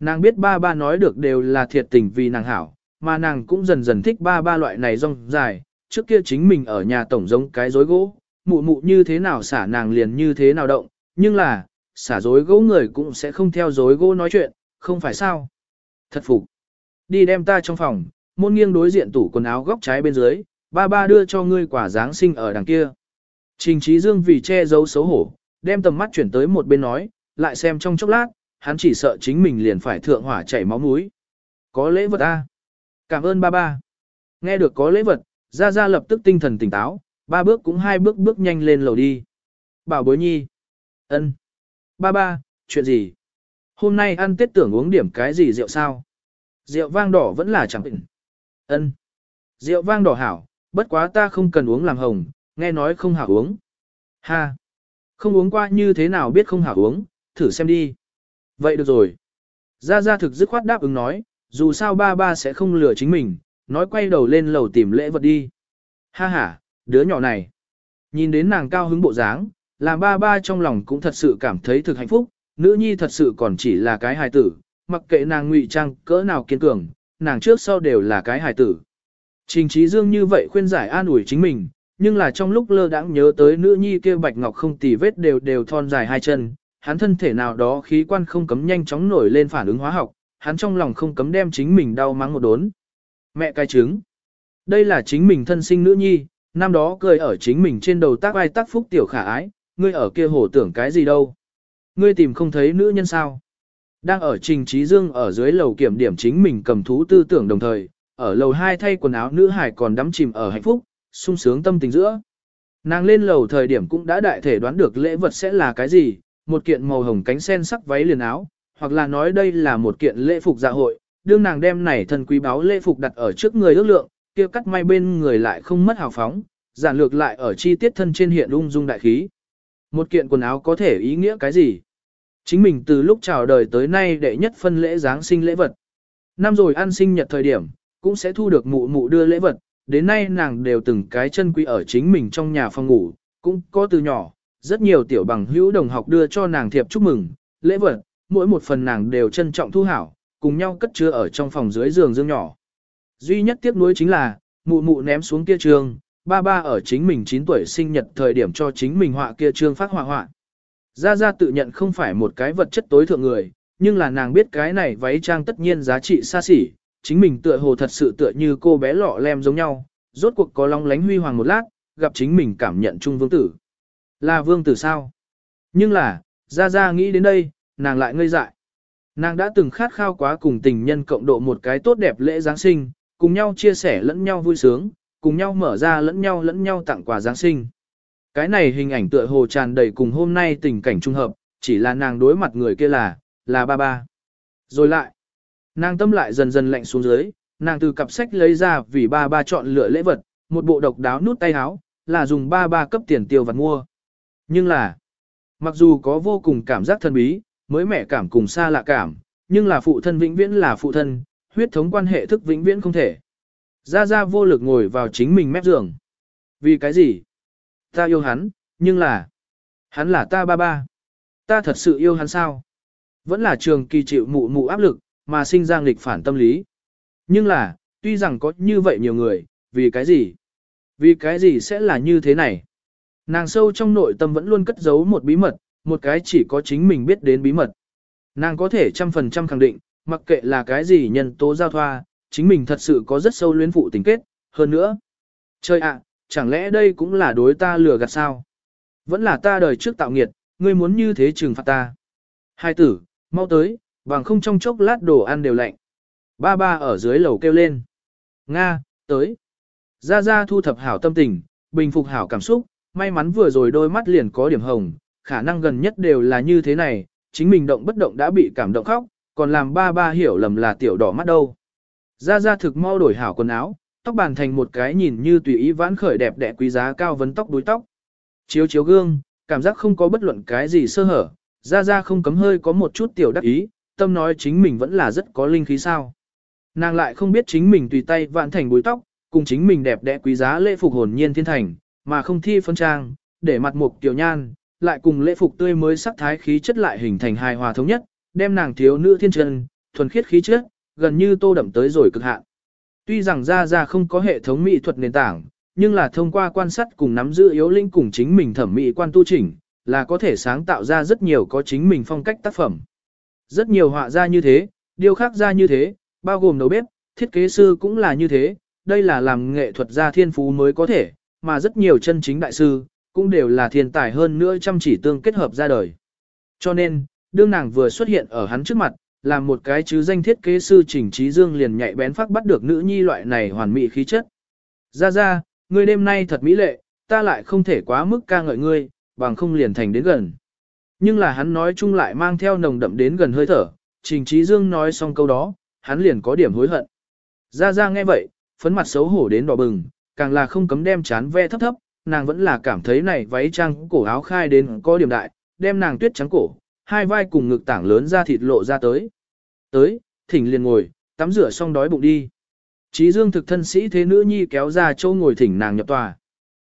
Nàng biết ba ba nói được đều là thiệt tình vì nàng hảo, mà nàng cũng dần dần thích ba ba loại này rong dài, trước kia chính mình ở nhà tổng giống cái rối gỗ, mụ mụ như thế nào xả nàng liền như thế nào động, nhưng là, xả rối gỗ người cũng sẽ không theo rối gỗ nói chuyện, không phải sao. Thật phục. Đi đem ta trong phòng, môn nghiêng đối diện tủ quần áo góc trái bên dưới, ba ba đưa cho ngươi quả Giáng sinh ở đằng kia. Trình trí dương vì che giấu xấu hổ, đem tầm mắt chuyển tới một bên nói, lại xem trong chốc lát, hắn chỉ sợ chính mình liền phải thượng hỏa chảy máu mũi. Có lễ vật a Cảm ơn ba ba. Nghe được có lễ vật, Gia Gia lập tức tinh thần tỉnh táo, ba bước cũng hai bước bước nhanh lên lầu đi. Bảo bối nhi. ân, Ba ba, chuyện gì? Hôm nay ăn tết tưởng uống điểm cái gì rượu sao? Rượu vang đỏ vẫn là chẳng định. ân, Rượu vang đỏ hảo, bất quá ta không cần uống làm hồng, nghe nói không hảo uống. Ha! Không uống qua như thế nào biết không hảo uống, thử xem đi. Vậy được rồi. Gia Gia thực dứt khoát đáp ứng nói, dù sao ba ba sẽ không lừa chính mình, nói quay đầu lên lầu tìm lễ vật đi. Ha ha, đứa nhỏ này. Nhìn đến nàng cao hứng bộ dáng, làm ba ba trong lòng cũng thật sự cảm thấy thực hạnh phúc, nữ nhi thật sự còn chỉ là cái hài tử, mặc kệ nàng ngụy trang cỡ nào kiên cường, nàng trước sau đều là cái hài tử. Trình trí dương như vậy khuyên giải an ủi chính mình, nhưng là trong lúc lơ đãng nhớ tới nữ nhi kia bạch ngọc không tì vết đều đều thon dài hai chân, hắn thân thể nào đó khí quan không cấm nhanh chóng nổi lên phản ứng hóa học, hắn trong lòng không cấm đem chính mình đau mắng một đốn. Mẹ cái trứng. Đây là chính mình thân sinh nữ nhi, năm đó cười ở chính mình trên đầu tác ai tác phúc tiểu khả ái, ngươi ở kia hổ tưởng cái gì đâu. Ngươi tìm không thấy nữ nhân sao. Đang ở trình trí dương ở dưới lầu kiểm điểm chính mình cầm thú tư tưởng đồng thời, ở lầu hai thay quần áo nữ hải còn đắm chìm ở hạnh phúc, sung sướng tâm tình giữa. Nàng lên lầu thời điểm cũng đã đại thể đoán được lễ vật sẽ là cái gì, một kiện màu hồng cánh sen sắc váy liền áo, hoặc là nói đây là một kiện lễ phục dạ hội, đương nàng đem này thần quý báo lễ phục đặt ở trước người ước lượng, kia cắt may bên người lại không mất hào phóng, giản lược lại ở chi tiết thân trên hiện ung dung đại khí. Một kiện quần áo có thể ý nghĩa cái gì? Chính mình từ lúc chào đời tới nay đệ nhất phân lễ Giáng sinh lễ vật. Năm rồi ăn sinh nhật thời điểm, cũng sẽ thu được mụ mụ đưa lễ vật, đến nay nàng đều từng cái chân quý ở chính mình trong nhà phòng ngủ, cũng có từ nhỏ, rất nhiều tiểu bằng hữu đồng học đưa cho nàng thiệp chúc mừng, lễ vật, mỗi một phần nàng đều trân trọng thu hảo, cùng nhau cất chứa ở trong phòng dưới giường dương nhỏ. Duy nhất tiếc nuối chính là, mụ mụ ném xuống kia trường, ba ba ở chính mình 9 tuổi sinh nhật thời điểm cho chính mình họa kia trương phát họa họa. Gia Gia tự nhận không phải một cái vật chất tối thượng người, nhưng là nàng biết cái này váy trang tất nhiên giá trị xa xỉ, chính mình tựa hồ thật sự tựa như cô bé lọ lem giống nhau, rốt cuộc có long lánh huy hoàng một lát, gặp chính mình cảm nhận chung vương tử. Là vương tử sao? Nhưng là, Gia Gia nghĩ đến đây, nàng lại ngây dại. Nàng đã từng khát khao quá cùng tình nhân cộng độ một cái tốt đẹp lễ Giáng sinh, cùng nhau chia sẻ lẫn nhau vui sướng, cùng nhau mở ra lẫn nhau lẫn nhau tặng quà Giáng sinh. Cái này hình ảnh tựa hồ tràn đầy cùng hôm nay tình cảnh trung hợp, chỉ là nàng đối mặt người kia là, là ba ba. Rồi lại, nàng tâm lại dần dần lạnh xuống dưới, nàng từ cặp sách lấy ra vì ba ba chọn lựa lễ vật, một bộ độc đáo nút tay áo, là dùng ba ba cấp tiền tiêu vặt mua. Nhưng là, mặc dù có vô cùng cảm giác thân bí, mới mẻ cảm cùng xa lạ cảm, nhưng là phụ thân vĩnh viễn là phụ thân, huyết thống quan hệ thức vĩnh viễn không thể. Gia Gia vô lực ngồi vào chính mình mép giường. Vì cái gì? Ta yêu hắn, nhưng là... Hắn là ta ba ba. Ta thật sự yêu hắn sao? Vẫn là trường kỳ chịu mụ mụ áp lực, mà sinh ra nghịch phản tâm lý. Nhưng là, tuy rằng có như vậy nhiều người, vì cái gì? Vì cái gì sẽ là như thế này? Nàng sâu trong nội tâm vẫn luôn cất giấu một bí mật, một cái chỉ có chính mình biết đến bí mật. Nàng có thể trăm phần trăm khẳng định, mặc kệ là cái gì nhân tố giao thoa, chính mình thật sự có rất sâu luyến phụ tình kết, hơn nữa. Trời ạ, chẳng lẽ đây cũng là đối ta lừa gạt sao? Vẫn là ta đời trước tạo nghiệt, ngươi muốn như thế trừng phạt ta. Hai tử, mau tới, bằng không trong chốc lát đồ ăn đều lạnh. Ba ba ở dưới lầu kêu lên. Nga, tới. gia gia thu thập hảo tâm tình, bình phục hảo cảm xúc, may mắn vừa rồi đôi mắt liền có điểm hồng, khả năng gần nhất đều là như thế này, chính mình động bất động đã bị cảm động khóc, còn làm ba ba hiểu lầm là tiểu đỏ mắt đâu. Ra ra thực mau đổi hảo quần áo, tóc bàn thành một cái nhìn như tùy ý vãn khởi đẹp đẽ quý giá cao vấn tóc đuôi tóc. Chiếu chiếu gương, cảm giác không có bất luận cái gì sơ hở, ra ra không cấm hơi có một chút tiểu đắc ý, tâm nói chính mình vẫn là rất có linh khí sao. Nàng lại không biết chính mình tùy tay vãn thành búi tóc, cùng chính mình đẹp đẽ quý giá lễ phục hồn nhiên thiên thành, mà không thi phân trang, để mặt mục tiểu nhan, lại cùng lễ phục tươi mới sắc thái khí chất lại hình thành hài hòa thống nhất, đem nàng thiếu nữ thiên chân, thuần khiết khí chất, gần như tô đậm tới rồi cực hạn. Tuy rằng Gia Gia không có hệ thống mỹ thuật nền tảng, nhưng là thông qua quan sát cùng nắm giữ yếu linh cùng chính mình thẩm mỹ quan tu chỉnh, là có thể sáng tạo ra rất nhiều có chính mình phong cách tác phẩm. Rất nhiều họa ra như thế, điêu khắc ra như thế, bao gồm đầu bếp, thiết kế sư cũng là như thế, đây là làm nghệ thuật gia thiên phú mới có thể, mà rất nhiều chân chính đại sư, cũng đều là thiên tài hơn nữa chăm chỉ tương kết hợp ra đời. Cho nên, đương nàng vừa xuất hiện ở hắn trước mặt, làm một cái chứ danh thiết kế sư Trình Trí Dương liền nhạy bén phát bắt được nữ nhi loại này hoàn mỹ khí chất. Ra ra, ngươi đêm nay thật mỹ lệ, ta lại không thể quá mức ca ngợi ngươi, bằng không liền thành đến gần. Nhưng là hắn nói chung lại mang theo nồng đậm đến gần hơi thở, Trình Trí Dương nói xong câu đó, hắn liền có điểm hối hận. Ra ra nghe vậy, phấn mặt xấu hổ đến đỏ bừng, càng là không cấm đem chán ve thấp thấp, nàng vẫn là cảm thấy này váy trang cổ áo khai đến có điểm đại, đem nàng tuyết trắng cổ, hai vai cùng ngực tảng lớn ra thịt lộ ra tới. Tới, thỉnh liền ngồi, tắm rửa xong đói bụng đi. Chí dương thực thân sĩ thế nữ nhi kéo ra châu ngồi thỉnh nàng nhập tòa.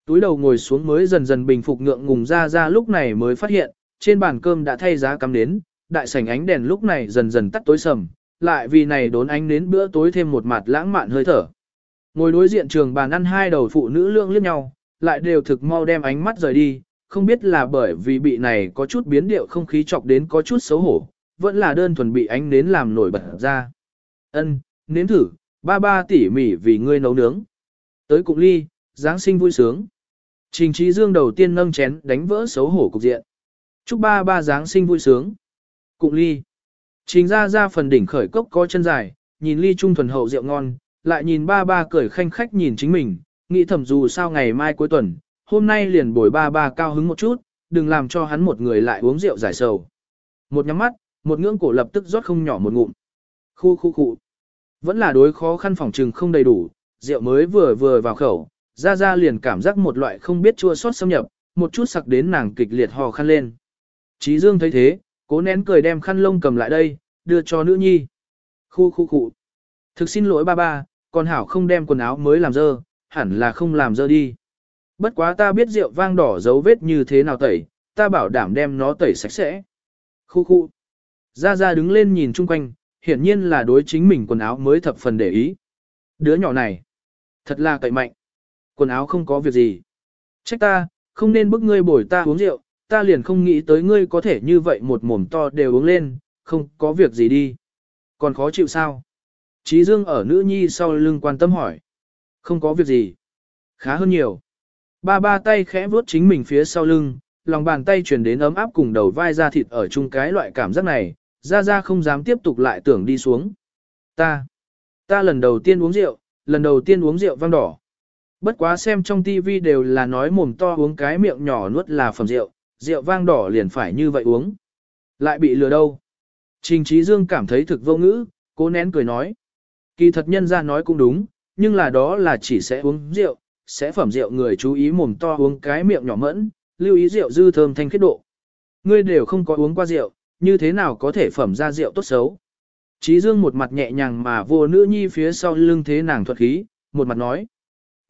Túi đầu ngồi xuống mới dần dần bình phục ngượng ngùng ra ra lúc này mới phát hiện, trên bàn cơm đã thay giá cắm đến đại sảnh ánh đèn lúc này dần dần tắt tối sầm, lại vì này đốn ánh đến bữa tối thêm một mặt lãng mạn hơi thở. Ngồi đối diện trường bàn ăn hai đầu phụ nữ lương liếc nhau, lại đều thực mau đem ánh mắt rời đi, không biết là bởi vì bị này có chút biến điệu không khí chọc đến có chút xấu hổ, vẫn là đơn thuần bị ánh nến làm nổi bật ra. Ân, nếm thử, ba ba tỉ mỉ vì ngươi nấu nướng. Tới cụng ly, Giáng sinh vui sướng. Trình trí dương đầu tiên nâng chén đánh vỡ xấu hổ cục diện. Chúc ba ba Giáng sinh vui sướng. Cụng ly. Trình ra ra phần đỉnh khởi cốc có chân dài, nhìn ly trung thuần hậu rượu ngon, lại nhìn ba ba cười khanh khách nhìn chính mình, nghĩ thầm dù sao ngày mai cuối tuần, hôm nay liền bồi ba ba cao hứng một chút, đừng làm cho hắn một người lại uống rượu giải sầu. Một nhắm mắt, một ngưỡng cổ lập tức rót không nhỏ một ngụm. Khu khu khu. Vẫn là đối khó khăn phòng trừng không đầy đủ, rượu mới vừa vừa vào khẩu, ra ra liền cảm giác một loại không biết chua xót xâm nhập, một chút sặc đến nàng kịch liệt hò khăn lên. Chí Dương thấy thế, cố nén cười đem khăn lông cầm lại đây, đưa cho nữ nhi. Khu khu khu. Thực xin lỗi ba ba, còn hảo không đem quần áo mới làm dơ, hẳn là không làm dơ đi. Bất quá ta biết rượu vang đỏ dấu vết như thế nào tẩy, ta bảo đảm đem nó tẩy sạch sẽ. Khu khu. Gia Gia đứng lên nhìn chung quanh, hiển nhiên là đối chính mình quần áo mới thập phần để ý. Đứa nhỏ này, thật là cậy mạnh. Quần áo không có việc gì. Trách ta, không nên bức ngươi bồi ta uống rượu, ta liền không nghĩ tới ngươi có thể như vậy một mồm to đều uống lên, không có việc gì đi. Còn khó chịu sao? Trí Dương ở nữ nhi sau lưng quan tâm hỏi. Không có việc gì. Khá hơn nhiều. Ba ba tay khẽ vuốt chính mình phía sau lưng, lòng bàn tay truyền đến ấm áp cùng đầu vai ra thịt ở chung cái loại cảm giác này, ra ra không dám tiếp tục lại tưởng đi xuống. Ta, ta lần đầu tiên uống rượu, lần đầu tiên uống rượu vang đỏ. Bất quá xem trong tivi đều là nói mồm to uống cái miệng nhỏ nuốt là phẩm rượu, rượu vang đỏ liền phải như vậy uống. Lại bị lừa đâu. Trình Trí Dương cảm thấy thực vô ngữ, cố nén cười nói. Kỳ thật nhân ra nói cũng đúng, nhưng là đó là chỉ sẽ uống rượu, sẽ phẩm rượu người chú ý mồm to uống cái miệng nhỏ mẫn, lưu ý rượu dư thơm thanh khiết độ. Ngươi đều không có uống qua rượu, như thế nào có thể phẩm ra rượu tốt xấu. Trí Dương một mặt nhẹ nhàng mà vô nữ nhi phía sau lưng thế nàng thuật khí, một mặt nói.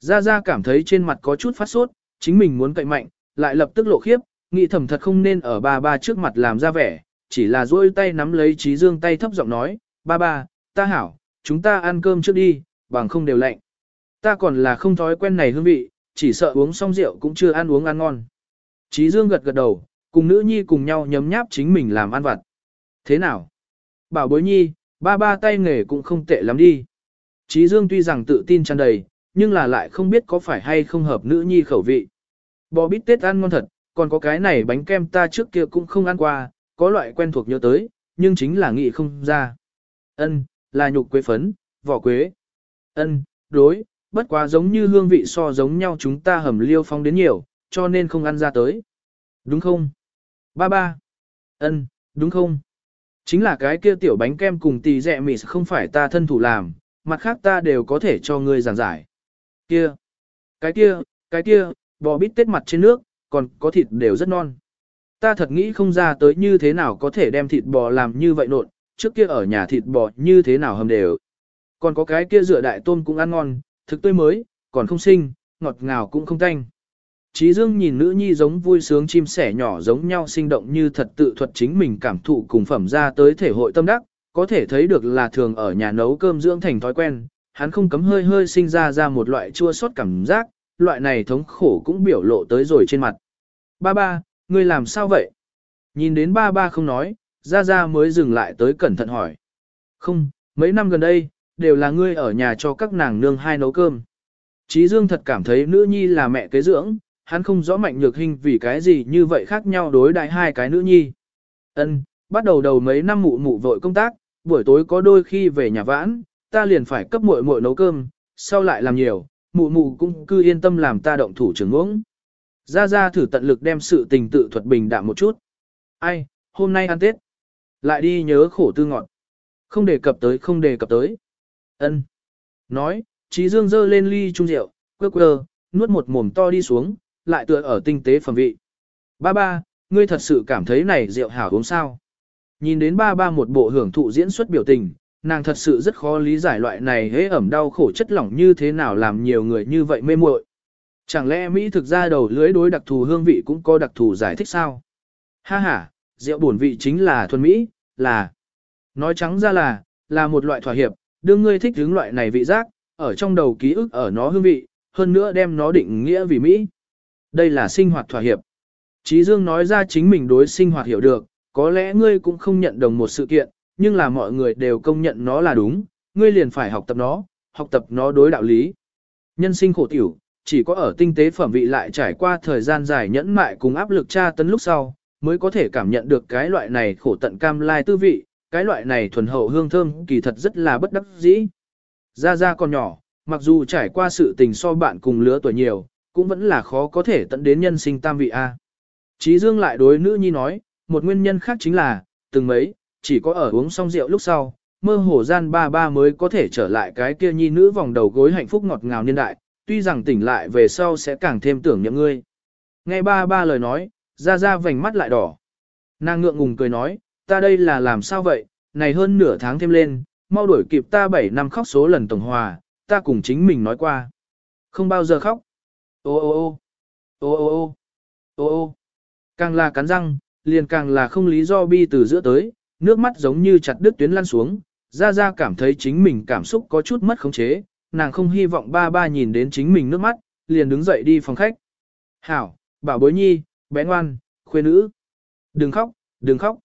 Gia Gia cảm thấy trên mặt có chút phát sốt, chính mình muốn cậy mạnh, lại lập tức lộ khiếp, nghĩ thầm thật không nên ở ba ba trước mặt làm ra vẻ, chỉ là duỗi tay nắm lấy Trí Dương tay thấp giọng nói, ba ba, ta hảo, chúng ta ăn cơm trước đi, bằng không đều lạnh. Ta còn là không thói quen này hương vị, chỉ sợ uống xong rượu cũng chưa ăn uống ăn ngon. Trí Dương gật gật đầu, cùng nữ nhi cùng nhau nhấm nháp chính mình làm ăn vặt. Thế nào? Bảo bối nhi, ba ba tay nghề cũng không tệ lắm đi. Trí Dương tuy rằng tự tin tràn đầy, nhưng là lại không biết có phải hay không hợp nữ nhi khẩu vị. Bò bít tết ăn ngon thật, còn có cái này bánh kem ta trước kia cũng không ăn qua, có loại quen thuộc nhớ tới, nhưng chính là nghĩ không ra. Ân, là nhục quế phấn, vỏ quế. Ân, đối, bất quá giống như hương vị so giống nhau chúng ta hầm liêu phong đến nhiều, cho nên không ăn ra tới. Đúng không? Ba ba. Ân, đúng không? Chính là cái kia tiểu bánh kem cùng tì dẹ mì không phải ta thân thủ làm, mặt khác ta đều có thể cho ngươi giảng giải. Kia, cái kia, cái kia, bò bít tết mặt trên nước, còn có thịt đều rất non. Ta thật nghĩ không ra tới như thế nào có thể đem thịt bò làm như vậy nộn, trước kia ở nhà thịt bò như thế nào hầm đều. Còn có cái kia rửa đại tôm cũng ăn ngon, thực tươi mới, còn không sinh, ngọt ngào cũng không tanh. Trí Dương nhìn nữ nhi giống vui sướng chim sẻ nhỏ giống nhau sinh động như thật tự thuật chính mình cảm thụ cùng phẩm ra tới thể hội tâm đắc, có thể thấy được là thường ở nhà nấu cơm dưỡng thành thói quen, hắn không cấm hơi hơi sinh ra ra một loại chua xót cảm giác, loại này thống khổ cũng biểu lộ tới rồi trên mặt. Ba ba, ngươi làm sao vậy? Nhìn đến ba ba không nói, ra ra mới dừng lại tới cẩn thận hỏi. Không, mấy năm gần đây, đều là ngươi ở nhà cho các nàng nương hai nấu cơm. Chí Dương thật cảm thấy nữ nhi là mẹ kế dưỡng, hắn không rõ mạnh nhược hình vì cái gì như vậy khác nhau đối đại hai cái nữ nhi. Ân, bắt đầu đầu mấy năm mụ mụ vội công tác, buổi tối có đôi khi về nhà vãn, ta liền phải cấp muội muội nấu cơm, sau lại làm nhiều, mụ mụ cũng cứ yên tâm làm ta động thủ trưởng uống. Ra ra thử tận lực đem sự tình tự thuật bình đạm một chút. Ai, hôm nay ăn Tết. Lại đi nhớ khổ tư ngọn. Không đề cập tới không đề cập tới ân Nói, trí dương dơ lên ly trung rượu, quơ quơ, nuốt một mồm to đi xuống, lại tựa ở tinh tế phẩm vị. Ba ba, ngươi thật sự cảm thấy này rượu hảo uống sao? Nhìn đến ba ba một bộ hưởng thụ diễn xuất biểu tình, nàng thật sự rất khó lý giải loại này hế ẩm đau khổ chất lỏng như thế nào làm nhiều người như vậy mê muội. Chẳng lẽ Mỹ thực ra đầu lưới đối đặc thù hương vị cũng có đặc thù giải thích sao? Ha ha, rượu bổn vị chính là thuần Mỹ, là... Nói trắng ra là, là một loại thỏa hiệp, đương ngươi thích hướng loại này vị giác, ở trong đầu ký ức ở nó hương vị, hơn nữa đem nó định nghĩa vì Mỹ. Đây là sinh hoạt thỏa hiệp. Chí Dương nói ra chính mình đối sinh hoạt hiểu được, có lẽ ngươi cũng không nhận đồng một sự kiện, nhưng là mọi người đều công nhận nó là đúng, ngươi liền phải học tập nó, học tập nó đối đạo lý. Nhân sinh khổ tiểu, chỉ có ở tinh tế phẩm vị lại trải qua thời gian dài nhẫn mại cùng áp lực tra tấn lúc sau, mới có thể cảm nhận được cái loại này khổ tận cam lai tư vị, cái loại này thuần hậu hương thơm kỳ thật rất là bất đắc dĩ. gia gia còn nhỏ, mặc dù trải qua sự tình so bạn cùng lứa tuổi nhiều, cũng vẫn là khó có thể tận đến nhân sinh tam vị A. Chí Dương lại đối nữ nhi nói, một nguyên nhân khác chính là, từng mấy, chỉ có ở uống xong rượu lúc sau, mơ hồ gian ba ba mới có thể trở lại cái kia nhi nữ vòng đầu gối hạnh phúc ngọt ngào niên đại, tuy rằng tỉnh lại về sau sẽ càng thêm tưởng niệm ngươi. Nghe ba ba lời nói, ra ra vành mắt lại đỏ. Nàng ngượng ngùng cười nói, ta đây là làm sao vậy, này hơn nửa tháng thêm lên, mau đuổi kịp ta 7 năm khóc số lần tổng hòa, ta cùng chính mình nói qua. Không bao giờ khóc. Ô ô ô, ô ô ô, ô ô. Càng là cắn răng, liền càng là không lý do bi từ giữa tới, nước mắt giống như chặt đứt tuyến lăn xuống, ra ra cảm thấy chính mình cảm xúc có chút mất khống chế, nàng không hy vọng ba ba nhìn đến chính mình nước mắt, liền đứng dậy đi phòng khách. Hảo, bảo bối nhi, bé ngoan, khuê nữ. Đừng khóc, đừng khóc.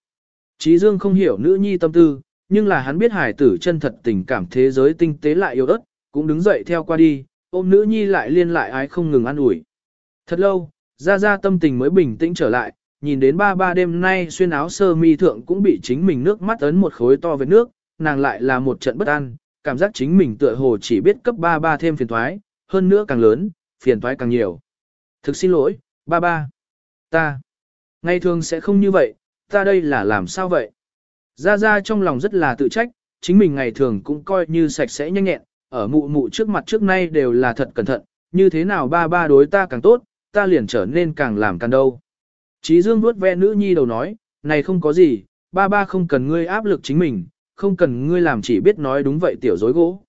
Chí Dương không hiểu nữ nhi tâm tư, nhưng là hắn biết hải tử chân thật tình cảm thế giới tinh tế lại yếu ớt, cũng đứng dậy theo qua đi, ôm nữ nhi lại liên lại ái không ngừng an ủi. Thật lâu, ra ra tâm tình mới bình tĩnh trở lại, nhìn đến ba ba đêm nay xuyên áo sơ mi thượng cũng bị chính mình nước mắt ấn một khối to với nước, nàng lại là một trận bất an, cảm giác chính mình tựa hồ chỉ biết cấp ba ba thêm phiền thoái, hơn nữa càng lớn, phiền thoái càng nhiều. Thực xin lỗi, ba ba. Ta. Ngày thường sẽ không như vậy, ta đây là làm sao vậy? Ra ra trong lòng rất là tự trách, chính mình ngày thường cũng coi như sạch sẽ nhanh nhẹn, ở mụ mụ trước mặt trước nay đều là thật cẩn thận, như thế nào ba ba đối ta càng tốt, ta liền trở nên càng làm càng đâu. Chí Dương vuốt ve nữ nhi đầu nói, này không có gì, ba ba không cần ngươi áp lực chính mình, không cần ngươi làm chỉ biết nói đúng vậy tiểu dối gỗ.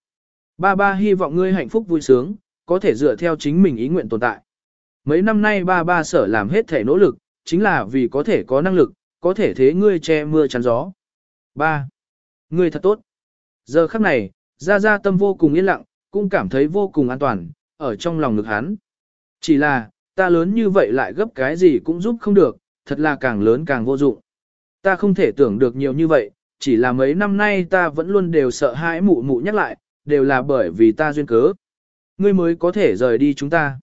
Ba ba hy vọng ngươi hạnh phúc vui sướng, có thể dựa theo chính mình ý nguyện tồn tại. Mấy năm nay ba ba sở làm hết thể nỗ lực, chính là vì có thể có năng lực, có thể thế ngươi che mưa chắn gió. Ba, Ngươi thật tốt. Giờ khắc này, Gia Gia tâm vô cùng yên lặng, cũng cảm thấy vô cùng an toàn, ở trong lòng ngực hắn. Chỉ là, ta lớn như vậy lại gấp cái gì cũng giúp không được, thật là càng lớn càng vô dụng. Ta không thể tưởng được nhiều như vậy, chỉ là mấy năm nay ta vẫn luôn đều sợ hãi mụ mụ nhắc lại, đều là bởi vì ta duyên cớ. Ngươi mới có thể rời đi chúng ta.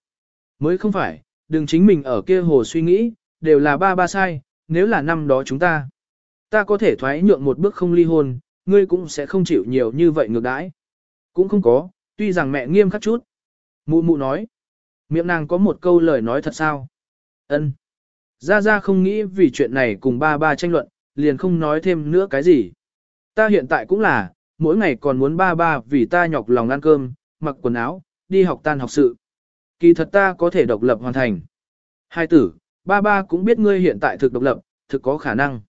Mới không phải, đừng chính mình ở kia hồ suy nghĩ, đều là ba ba sai, nếu là năm đó chúng ta. Ta có thể thoái nhượng một bước không ly hôn, ngươi cũng sẽ không chịu nhiều như vậy ngược đãi. Cũng không có, tuy rằng mẹ nghiêm khắc chút. Mụ mụ nói, miệng nàng có một câu lời nói thật sao? Ân. Gia Gia không nghĩ vì chuyện này cùng ba ba tranh luận, liền không nói thêm nữa cái gì. Ta hiện tại cũng là, mỗi ngày còn muốn ba ba vì ta nhọc lòng ăn cơm, mặc quần áo, đi học tan học sự. Kỳ thật ta có thể độc lập hoàn thành. Hai tử, ba ba cũng biết ngươi hiện tại thực độc lập, thực có khả năng.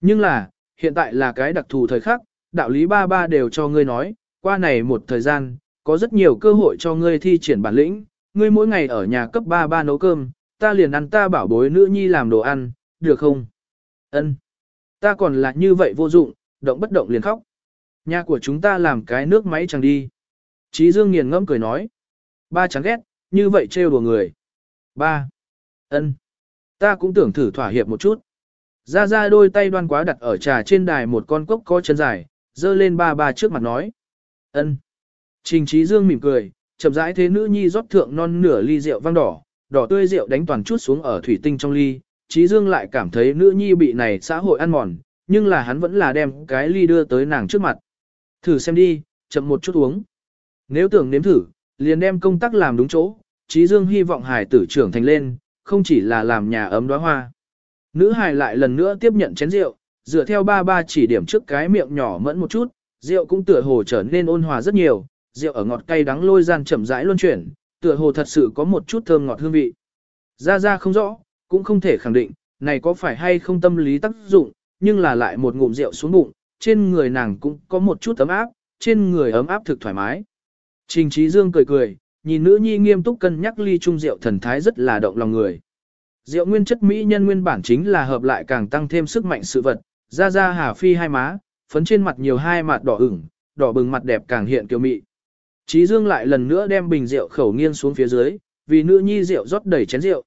Nhưng là, hiện tại là cái đặc thù thời khắc, đạo lý ba ba đều cho ngươi nói, qua này một thời gian, có rất nhiều cơ hội cho ngươi thi triển bản lĩnh, ngươi mỗi ngày ở nhà cấp ba ba nấu cơm, ta liền ăn ta bảo bối nữ nhi làm đồ ăn, được không? Ân, Ta còn là như vậy vô dụng, động bất động liền khóc. Nhà của chúng ta làm cái nước máy chẳng đi. Chí Dương nghiền ngẫm cười nói. Ba chẳng ghét, như vậy trêu đùa người. Ba. Ân. Ta cũng tưởng thử thỏa hiệp một chút. Ra ra đôi tay đoan quá đặt ở trà trên đài một con cốc có chân dài, dơ lên ba ba trước mặt nói. ân. Trình trí dương mỉm cười, chậm rãi thế nữ nhi rót thượng non nửa ly rượu vang đỏ, đỏ tươi rượu đánh toàn chút xuống ở thủy tinh trong ly. Trí dương lại cảm thấy nữ nhi bị này xã hội ăn mòn, nhưng là hắn vẫn là đem cái ly đưa tới nàng trước mặt. Thử xem đi, chậm một chút uống. Nếu tưởng nếm thử, liền đem công tác làm đúng chỗ, Trí Dương hy vọng hải tử trưởng thành lên, không chỉ là làm nhà ấm đóa hoa. Nữ hài lại lần nữa tiếp nhận chén rượu, dựa theo ba ba chỉ điểm trước cái miệng nhỏ mẫn một chút, rượu cũng tựa hồ trở nên ôn hòa rất nhiều, rượu ở ngọt cay đắng lôi gian chậm rãi luân chuyển, tựa hồ thật sự có một chút thơm ngọt hương vị. Ra ra không rõ, cũng không thể khẳng định, này có phải hay không tâm lý tác dụng, nhưng là lại một ngụm rượu xuống bụng, trên người nàng cũng có một chút ấm áp, trên người ấm áp thực thoải mái. Trình Trí Dương cười cười, nhìn nữ nhi nghiêm túc cân nhắc ly chung rượu thần thái rất là động lòng người. Rượu nguyên chất mỹ nhân nguyên bản chính là hợp lại càng tăng thêm sức mạnh sự vật, ra ra hà phi hai má, phấn trên mặt nhiều hai mặt đỏ ửng, đỏ bừng mặt đẹp càng hiện kiều mị. Trí Dương lại lần nữa đem bình rượu khẩu nghiêng xuống phía dưới, vì nữ nhi rượu rót đầy chén rượu.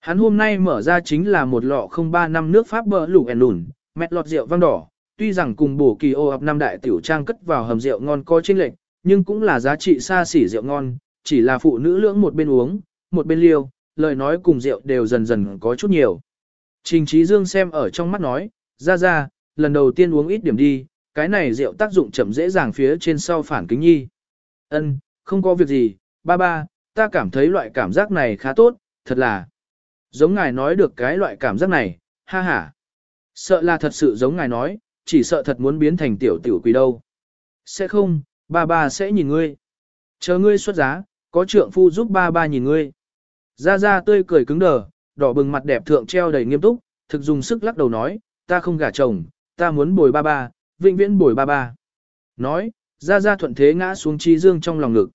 Hắn hôm nay mở ra chính là một lọ không ba năm nước Pháp bờ lủ ẻn lùn, mẹt lọt rượu vang đỏ, tuy rằng cùng bổ kỳ ô ập năm đại tiểu trang cất vào hầm rượu ngon có chênh lệch, nhưng cũng là giá trị xa xỉ rượu ngon, chỉ là phụ nữ lưỡng một bên uống, một bên liêu, lời nói cùng rượu đều dần dần có chút nhiều. Trình Trí Dương xem ở trong mắt nói, ra ra, lần đầu tiên uống ít điểm đi, cái này rượu tác dụng chậm dễ dàng phía trên sau phản kính nhi. Ân, không có việc gì, ba ba, ta cảm thấy loại cảm giác này khá tốt, thật là. Giống ngài nói được cái loại cảm giác này, ha ha. Sợ là thật sự giống ngài nói, chỉ sợ thật muốn biến thành tiểu tiểu quỷ đâu. Sẽ không, ba ba sẽ nhìn ngươi. Chờ ngươi xuất giá, có trượng phu giúp ba ba nhìn ngươi. Ra ra tươi cười cứng đờ, đỏ bừng mặt đẹp thượng treo đầy nghiêm túc, thực dùng sức lắc đầu nói, ta không gả chồng, ta muốn bồi ba ba, vĩnh viễn bồi ba ba. Nói, Ra Ra thuận thế ngã xuống Trí Dương trong lòng ngực.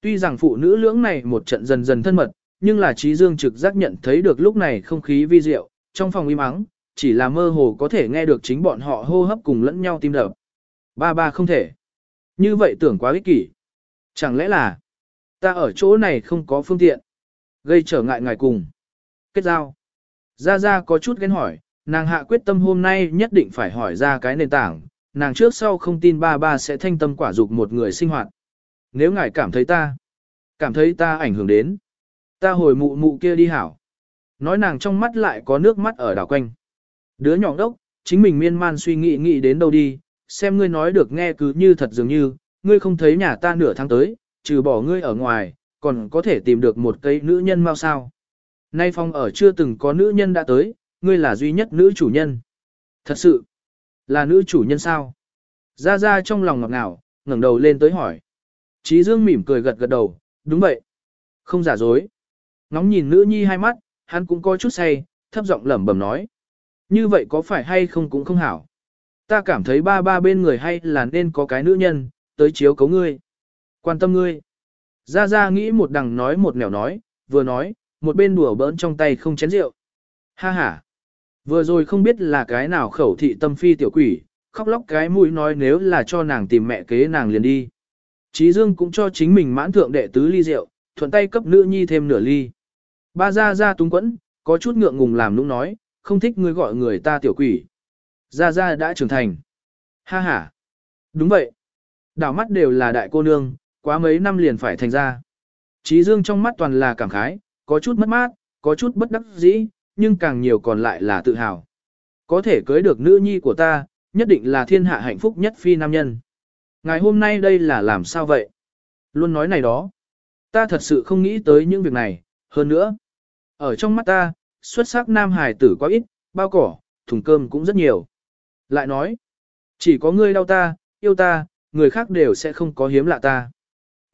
Tuy rằng phụ nữ lưỡng này một trận dần dần thân mật, nhưng là Trí Dương trực giác nhận thấy được lúc này không khí vi diệu, trong phòng im ắng, chỉ là mơ hồ có thể nghe được chính bọn họ hô hấp cùng lẫn nhau tim đập. Ba ba không thể. Như vậy tưởng quá ích kỷ. Chẳng lẽ là, ta ở chỗ này không có phương tiện, gây trở ngại ngài cùng. Kết giao. Gia Gia có chút ghen hỏi, nàng hạ quyết tâm hôm nay nhất định phải hỏi ra cái nền tảng, nàng trước sau không tin ba ba sẽ thanh tâm quả dục một người sinh hoạt. Nếu ngài cảm thấy ta, cảm thấy ta ảnh hưởng đến, ta hồi mụ mụ kia đi hảo. Nói nàng trong mắt lại có nước mắt ở đảo quanh. Đứa nhỏ đốc, chính mình miên man suy nghĩ nghĩ đến đâu đi, xem ngươi nói được nghe cứ như thật dường như, ngươi không thấy nhà ta nửa tháng tới, trừ bỏ ngươi ở ngoài, còn có thể tìm được một cây nữ nhân mau sao. Nay phong ở chưa từng có nữ nhân đã tới, ngươi là duy nhất nữ chủ nhân. Thật sự, là nữ chủ nhân sao? Ra ra trong lòng ngọt ngào, ngẩng đầu lên tới hỏi. Chí Dương mỉm cười gật gật đầu, đúng vậy. Không giả dối. Ngóng nhìn nữ nhi hai mắt, hắn cũng có chút say, thấp giọng lẩm bẩm nói. Như vậy có phải hay không cũng không hảo. Ta cảm thấy ba ba bên người hay là nên có cái nữ nhân, tới chiếu cấu ngươi. Quan tâm ngươi. gia gia nghĩ một đằng nói một nẻo nói, vừa nói, một bên đùa bỡn trong tay không chén rượu. Ha ha. Vừa rồi không biết là cái nào khẩu thị tâm phi tiểu quỷ, khóc lóc cái mũi nói nếu là cho nàng tìm mẹ kế nàng liền đi. Chí Dương cũng cho chính mình mãn thượng đệ tứ ly rượu, thuận tay cấp nữ nhi thêm nửa ly. Ba gia gia túng quẫn, có chút ngượng ngùng làm nũng nói, không thích ngươi gọi người ta tiểu quỷ. gia gia đã trưởng thành. Ha ha. Đúng vậy. Đảo mắt đều là đại cô nương, quá mấy năm liền phải thành ra. trí Dương trong mắt toàn là cảm khái, có chút mất mát, có chút bất đắc dĩ, nhưng càng nhiều còn lại là tự hào. Có thể cưới được nữ nhi của ta, nhất định là thiên hạ hạnh phúc nhất phi nam nhân. Ngày hôm nay đây là làm sao vậy? Luôn nói này đó. Ta thật sự không nghĩ tới những việc này, hơn nữa. Ở trong mắt ta, xuất sắc nam hài tử quá ít, bao cỏ, thùng cơm cũng rất nhiều. Lại nói, chỉ có ngươi đau ta, yêu ta, người khác đều sẽ không có hiếm lạ ta.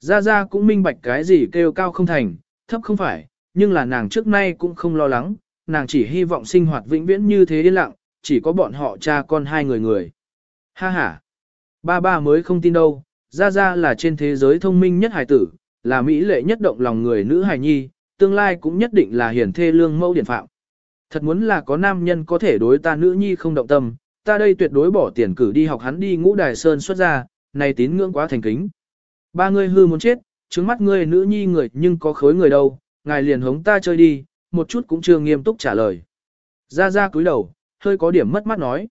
Gia Gia cũng minh bạch cái gì kêu cao không thành, thấp không phải, nhưng là nàng trước nay cũng không lo lắng, nàng chỉ hy vọng sinh hoạt vĩnh viễn như thế yên lặng, chỉ có bọn họ cha con hai người người. Ha ha, ba ba mới không tin đâu, Gia Gia là trên thế giới thông minh nhất hài tử, là mỹ lệ nhất động lòng người nữ hài nhi, tương lai cũng nhất định là hiển thê lương mẫu điển phạm. Thật muốn là có nam nhân có thể đối ta nữ nhi không động tâm, ta đây tuyệt đối bỏ tiền cử đi học hắn đi ngũ đài sơn xuất ra, này tín ngưỡng quá thành kính. Ba người hư muốn chết, trứng mắt ngươi nữ nhi người nhưng có khối người đâu, ngài liền hống ta chơi đi, một chút cũng chưa nghiêm túc trả lời. Ra ra cúi đầu, hơi có điểm mất mắt nói.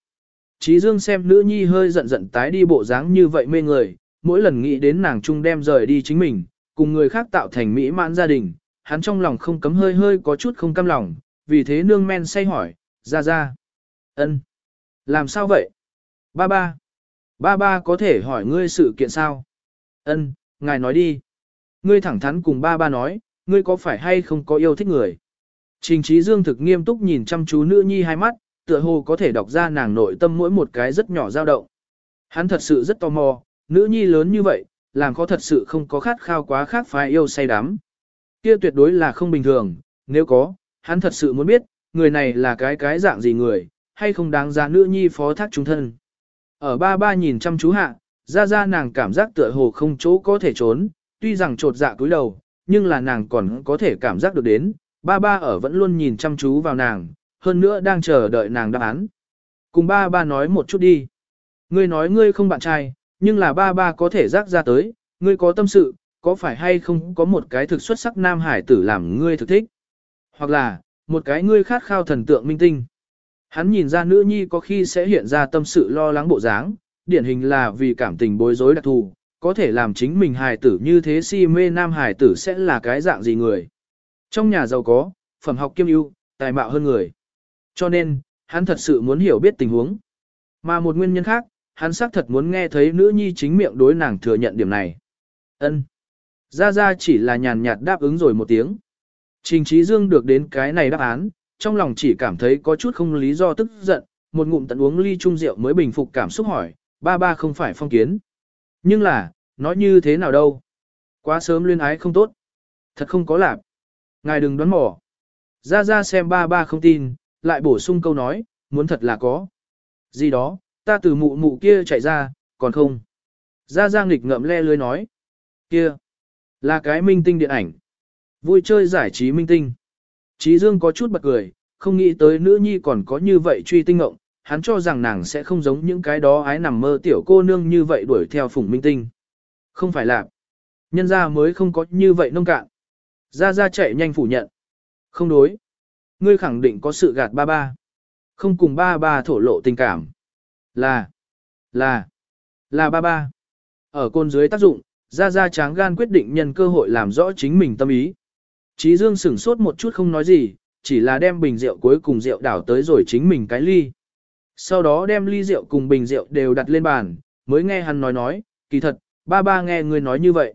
Chí Dương xem nữ nhi hơi giận giận tái đi bộ dáng như vậy mê người, mỗi lần nghĩ đến nàng chung đem rời đi chính mình, cùng người khác tạo thành mỹ mãn gia đình, hắn trong lòng không cấm hơi hơi có chút không cam lòng, vì thế nương men say hỏi, ra ra. ân, Làm sao vậy? Ba ba. Ba ba có thể hỏi ngươi sự kiện sao? Ân, ngài nói đi. Ngươi thẳng thắn cùng ba ba nói, ngươi có phải hay không có yêu thích người? Trình trí dương thực nghiêm túc nhìn chăm chú nữ nhi hai mắt, tựa hồ có thể đọc ra nàng nội tâm mỗi một cái rất nhỏ dao động. Hắn thật sự rất tò mò, nữ nhi lớn như vậy, làm khó thật sự không có khát khao quá khác phái yêu say đắm. Kia tuyệt đối là không bình thường, nếu có, hắn thật sự muốn biết, người này là cái cái dạng gì người, hay không đáng giá nữ nhi phó thác chúng thân. Ở ba ba nhìn chăm chú hạ, ra ra nàng cảm giác tựa hồ không chỗ có thể trốn, tuy rằng trột dạ cúi đầu, nhưng là nàng còn có thể cảm giác được đến, ba ba ở vẫn luôn nhìn chăm chú vào nàng, hơn nữa đang chờ đợi nàng đáp án. Cùng ba ba nói một chút đi. Ngươi nói ngươi không bạn trai, nhưng là ba ba có thể rác ra tới, ngươi có tâm sự, có phải hay không có một cái thực xuất sắc nam hải tử làm ngươi thực thích. Hoặc là, một cái ngươi khát khao thần tượng minh tinh. Hắn nhìn ra nữ nhi có khi sẽ hiện ra tâm sự lo lắng bộ dáng, điển hình là vì cảm tình bối rối đặc thù, có thể làm chính mình hài tử như thế si mê nam hài tử sẽ là cái dạng gì người. Trong nhà giàu có, phẩm học kiêm ưu, tài mạo hơn người. Cho nên, hắn thật sự muốn hiểu biết tình huống. Mà một nguyên nhân khác, hắn xác thật muốn nghe thấy nữ nhi chính miệng đối nàng thừa nhận điểm này. Ân. Ra Ra chỉ là nhàn nhạt đáp ứng rồi một tiếng. Trình Trí Dương được đến cái này đáp án, trong lòng chỉ cảm thấy có chút không lý do tức giận, một ngụm tận uống ly chung rượu mới bình phục cảm xúc hỏi, ba ba không phải phong kiến. Nhưng là, nói như thế nào đâu? Quá sớm luyên ái không tốt. Thật không có lạp. Ngài đừng đoán mò. Ra ra xem ba ba không tin, lại bổ sung câu nói, muốn thật là có. Gì đó, ta từ mụ mụ kia chạy ra, còn không. Ra ra nghịch ngậm le lưới nói. kia là cái minh tinh điện ảnh. Vui chơi giải trí minh tinh. Trí Dương có chút bật cười, không nghĩ tới nữ nhi còn có như vậy truy tinh ngộng, hắn cho rằng nàng sẽ không giống những cái đó ái nằm mơ tiểu cô nương như vậy đuổi theo phùng minh tinh. Không phải là, nhân gia mới không có như vậy nông cạn. Gia Gia chạy nhanh phủ nhận. Không đối. Ngươi khẳng định có sự gạt ba ba. Không cùng ba ba thổ lộ tình cảm. Là, là, là ba ba. Ở côn dưới tác dụng, Gia Gia tráng gan quyết định nhân cơ hội làm rõ chính mình tâm ý. Chí Dương sửng sốt một chút không nói gì, chỉ là đem bình rượu cuối cùng rượu đảo tới rồi chính mình cái ly. Sau đó đem ly rượu cùng bình rượu đều đặt lên bàn, mới nghe hắn nói nói, kỳ thật, ba ba nghe người nói như vậy.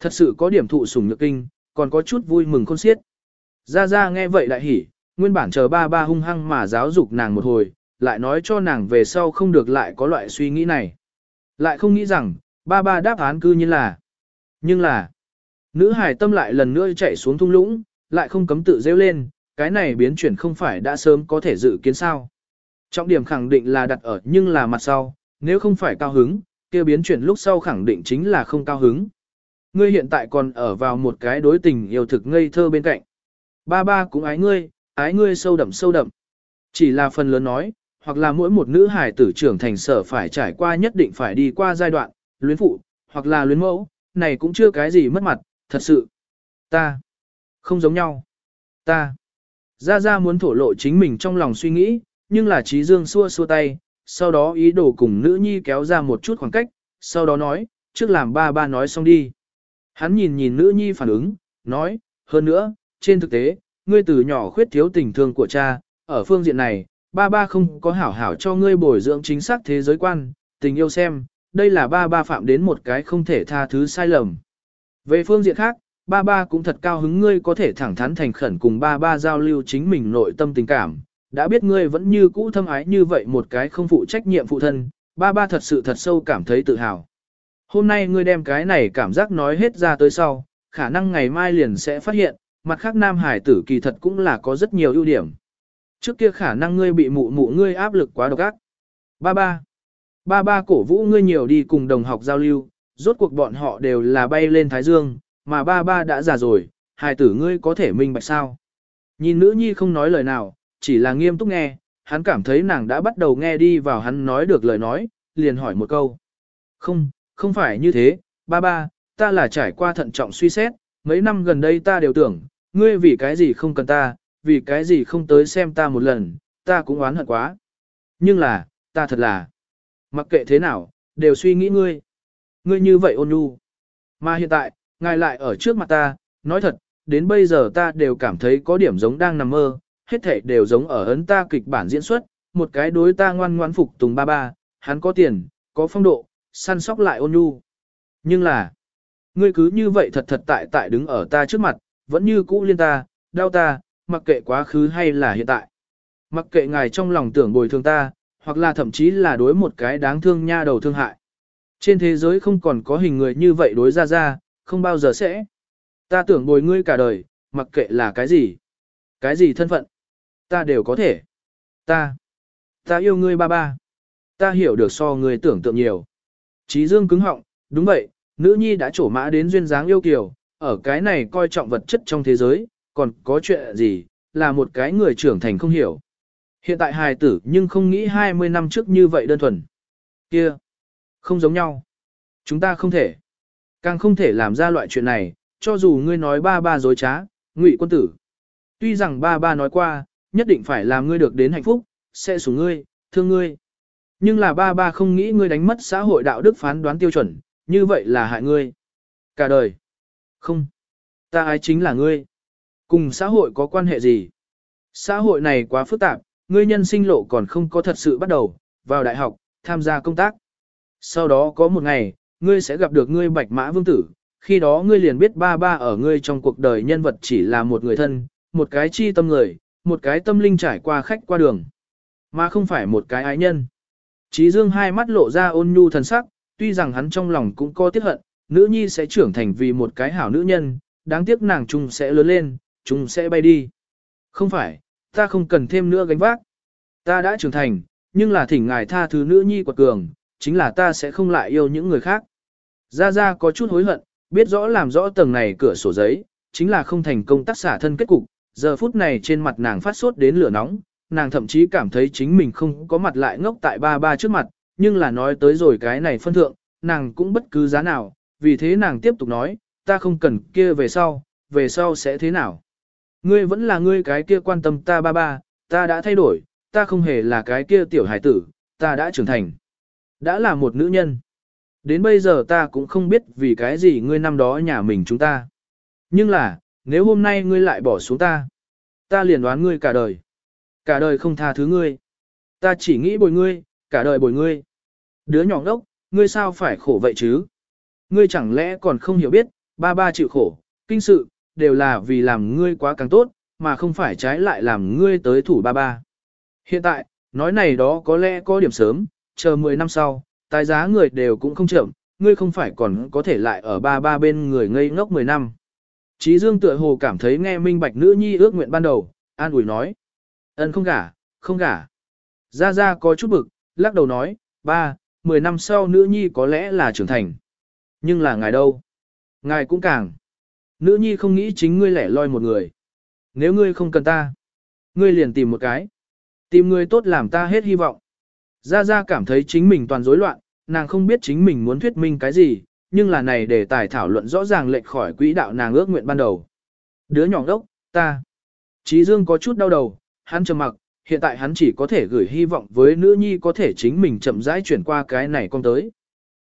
Thật sự có điểm thụ sủng nhược kinh, còn có chút vui mừng khôn xiết. Gia Gia nghe vậy lại hỉ, nguyên bản chờ ba ba hung hăng mà giáo dục nàng một hồi, lại nói cho nàng về sau không được lại có loại suy nghĩ này. Lại không nghĩ rằng, ba ba đáp án cư như là. Nhưng là, nữ hải tâm lại lần nữa chạy xuống thung lũng, lại không cấm tự rêu lên, cái này biến chuyển không phải đã sớm có thể dự kiến sao. Trọng điểm khẳng định là đặt ở nhưng là mặt sau, nếu không phải cao hứng, kia biến chuyển lúc sau khẳng định chính là không cao hứng. Ngươi hiện tại còn ở vào một cái đối tình yêu thực ngây thơ bên cạnh. Ba ba cũng ái ngươi, ái ngươi sâu đậm sâu đậm. Chỉ là phần lớn nói, hoặc là mỗi một nữ hài tử trưởng thành sở phải trải qua nhất định phải đi qua giai đoạn, luyến phụ, hoặc là luyến mẫu, này cũng chưa cái gì mất mặt, thật sự. Ta, không giống nhau. Ta, ra ra muốn thổ lộ chính mình trong lòng suy nghĩ, nhưng là trí dương xua xua tay, sau đó ý đồ cùng nữ nhi kéo ra một chút khoảng cách, sau đó nói, trước làm ba ba nói xong đi. Hắn nhìn nhìn nữ nhi phản ứng, nói, hơn nữa, trên thực tế, ngươi từ nhỏ khuyết thiếu tình thương của cha, ở phương diện này, ba ba không có hảo hảo cho ngươi bồi dưỡng chính xác thế giới quan, tình yêu xem, đây là ba ba phạm đến một cái không thể tha thứ sai lầm. Về phương diện khác, ba ba cũng thật cao hứng ngươi có thể thẳng thắn thành khẩn cùng ba ba giao lưu chính mình nội tâm tình cảm, đã biết ngươi vẫn như cũ thâm ái như vậy một cái không phụ trách nhiệm phụ thân, ba ba thật sự thật sâu cảm thấy tự hào. Hôm nay ngươi đem cái này cảm giác nói hết ra tới sau, khả năng ngày mai liền sẽ phát hiện, mặt khác nam hải tử kỳ thật cũng là có rất nhiều ưu điểm. Trước kia khả năng ngươi bị mụ mụ ngươi áp lực quá độc ác. Ba ba. Ba ba cổ vũ ngươi nhiều đi cùng đồng học giao lưu, rốt cuộc bọn họ đều là bay lên Thái Dương, mà ba ba đã già rồi, hài tử ngươi có thể minh bạch sao. Nhìn nữ nhi không nói lời nào, chỉ là nghiêm túc nghe, hắn cảm thấy nàng đã bắt đầu nghe đi vào hắn nói được lời nói, liền hỏi một câu. Không, không phải như thế, ba ba, ta là trải qua thận trọng suy xét, mấy năm gần đây ta đều tưởng, ngươi vì cái gì không cần ta, vì cái gì không tới xem ta một lần, ta cũng oán hận quá. Nhưng là, ta thật là, mặc kệ thế nào, đều suy nghĩ ngươi. Ngươi như vậy ôn nhu. Mà hiện tại, ngài lại ở trước mặt ta, nói thật, đến bây giờ ta đều cảm thấy có điểm giống đang nằm mơ, hết thảy đều giống ở ấn ta kịch bản diễn xuất, một cái đối ta ngoan ngoãn phục tùng ba ba, hắn có tiền, có phong độ, săn sóc lại ôn nhu. Nhưng là, ngươi cứ như vậy thật thật tại tại đứng ở ta trước mặt, vẫn như cũ liên ta, đau ta, mặc kệ quá khứ hay là hiện tại. Mặc kệ ngài trong lòng tưởng bồi thường ta, hoặc là thậm chí là đối một cái đáng thương nha đầu thương hại. Trên thế giới không còn có hình người như vậy đối ra ra, không bao giờ sẽ. Ta tưởng bồi ngươi cả đời, mặc kệ là cái gì. Cái gì thân phận. Ta đều có thể. Ta. Ta yêu ngươi ba ba. Ta hiểu được so ngươi tưởng tượng nhiều. Chí dương cứng họng, đúng vậy, nữ nhi đã trổ mã đến duyên dáng yêu kiều, ở cái này coi trọng vật chất trong thế giới, còn có chuyện gì, là một cái người trưởng thành không hiểu. Hiện tại hài tử nhưng không nghĩ 20 năm trước như vậy đơn thuần. Kia, không giống nhau. Chúng ta không thể. Càng không thể làm ra loại chuyện này, cho dù ngươi nói ba ba dối trá, ngụy quân tử. Tuy rằng ba ba nói qua, nhất định phải làm ngươi được đến hạnh phúc, sẽ sủng ngươi, thương ngươi. Nhưng là ba ba không nghĩ ngươi đánh mất xã hội đạo đức phán đoán tiêu chuẩn, như vậy là hại ngươi. Cả đời. Không. Ta ái chính là ngươi. Cùng xã hội có quan hệ gì? Xã hội này quá phức tạp, ngươi nhân sinh lộ còn không có thật sự bắt đầu, vào đại học, tham gia công tác. Sau đó có một ngày, ngươi sẽ gặp được ngươi bạch mã vương tử, khi đó ngươi liền biết ba ba ở ngươi trong cuộc đời nhân vật chỉ là một người thân, một cái chi tâm người, một cái tâm linh trải qua khách qua đường, mà không phải một cái ái nhân. Chí dương hai mắt lộ ra ôn nhu thần sắc, tuy rằng hắn trong lòng cũng có tiếc hận, nữ nhi sẽ trưởng thành vì một cái hảo nữ nhân, đáng tiếc nàng chung sẽ lớn lên, chung sẽ bay đi. Không phải, ta không cần thêm nữa gánh vác. Ta đã trưởng thành, nhưng là thỉnh ngài tha thứ nữ nhi quật cường, chính là ta sẽ không lại yêu những người khác. Gia Gia có chút hối hận, biết rõ làm rõ tầng này cửa sổ giấy, chính là không thành công tác xả thân kết cục, giờ phút này trên mặt nàng phát sốt đến lửa nóng, nàng thậm chí cảm thấy chính mình không có mặt lại ngốc tại ba ba trước mặt, nhưng là nói tới rồi cái này phân thượng, nàng cũng bất cứ giá nào, vì thế nàng tiếp tục nói, ta không cần kia về sau, về sau sẽ thế nào. Ngươi vẫn là ngươi cái kia quan tâm ta ba ba, ta đã thay đổi, ta không hề là cái kia tiểu hải tử, ta đã trưởng thành. Đã là một nữ nhân. Đến bây giờ ta cũng không biết vì cái gì ngươi năm đó nhà mình chúng ta. Nhưng là, nếu hôm nay ngươi lại bỏ xuống ta, ta liền đoán ngươi cả đời. Cả đời không tha thứ ngươi. Ta chỉ nghĩ bồi ngươi, cả đời bồi ngươi. Đứa nhỏ ngốc, ngươi sao phải khổ vậy chứ? Ngươi chẳng lẽ còn không hiểu biết, ba ba chịu khổ, kinh sự, đều là vì làm ngươi quá càng tốt, mà không phải trái lại làm ngươi tới thủ ba ba. Hiện tại, nói này đó có lẽ có điểm sớm, chờ 10 năm sau, tài giá người đều cũng không chậm, ngươi không phải còn có thể lại ở ba ba bên người ngây ngốc 10 năm. Chí Dương tựa hồ cảm thấy nghe minh bạch nữ nhi ước nguyện ban đầu, an ủi nói. ân không gả, không gả. Gia Gia có chút bực, lắc đầu nói, ba, 10 năm sau nữ nhi có lẽ là trưởng thành. Nhưng là ngài đâu? Ngài cũng càng. Nữ nhi không nghĩ chính ngươi lẻ loi một người. Nếu ngươi không cần ta, ngươi liền tìm một cái. Tìm người tốt làm ta hết hy vọng. Gia Gia cảm thấy chính mình toàn rối loạn, nàng không biết chính mình muốn thuyết minh cái gì, nhưng là này để tài thảo luận rõ ràng lệch khỏi quỹ đạo nàng ước nguyện ban đầu. Đứa nhỏ đốc, ta. Chí Dương có chút đau đầu, hắn trầm mặc, hiện tại hắn chỉ có thể gửi hy vọng với nữ nhi có thể chính mình chậm rãi chuyển qua cái này con tới.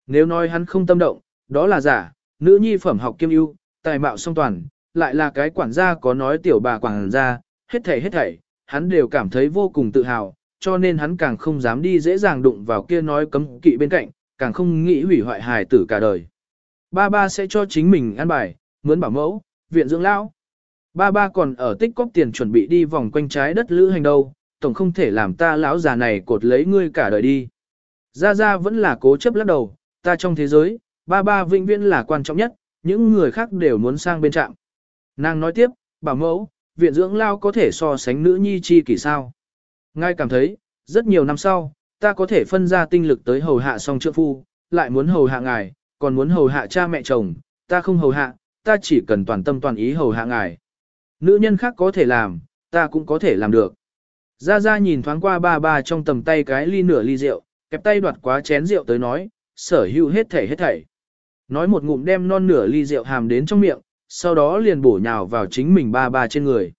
Nếu nói hắn không tâm động, đó là giả, nữ nhi phẩm học kiêm ưu, tài mạo song toàn, lại là cái quản gia có nói tiểu bà quản gia, hết thảy hết thảy, hắn đều cảm thấy vô cùng tự hào, cho nên hắn càng không dám đi dễ dàng đụng vào kia nói cấm kỵ bên cạnh, càng không nghĩ hủy hoại hài tử cả đời. Ba ba sẽ cho chính mình ăn bài, mướn bảo mẫu, viện dưỡng lão. Ba ba còn ở tích cóp tiền chuẩn bị đi vòng quanh trái đất lữ hành đâu, tổng không thể làm ta lão già này cột lấy ngươi cả đời đi. Gia Gia vẫn là cố chấp lắc đầu, ta trong thế giới, ba ba vĩnh viễn là quan trọng nhất, những người khác đều muốn sang bên trạm. Nàng nói tiếp, bảo mẫu, viện dưỡng lao có thể so sánh nữ nhi chi kỷ sao. Ngay cảm thấy, rất nhiều năm sau, ta có thể phân ra tinh lực tới hầu hạ song trượng phu, lại muốn hầu hạ ngài, còn muốn hầu hạ cha mẹ chồng, ta không hầu hạ, ta chỉ cần toàn tâm toàn ý hầu hạ ngài. Nữ nhân khác có thể làm, ta cũng có thể làm được. Gia Gia nhìn thoáng qua ba ba trong tầm tay cái ly nửa ly rượu, kẹp tay đoạt quá chén rượu tới nói, sở hữu hết thảy hết thảy. Nói một ngụm đem non nửa ly rượu hàm đến trong miệng, sau đó liền bổ nhào vào chính mình ba ba trên người.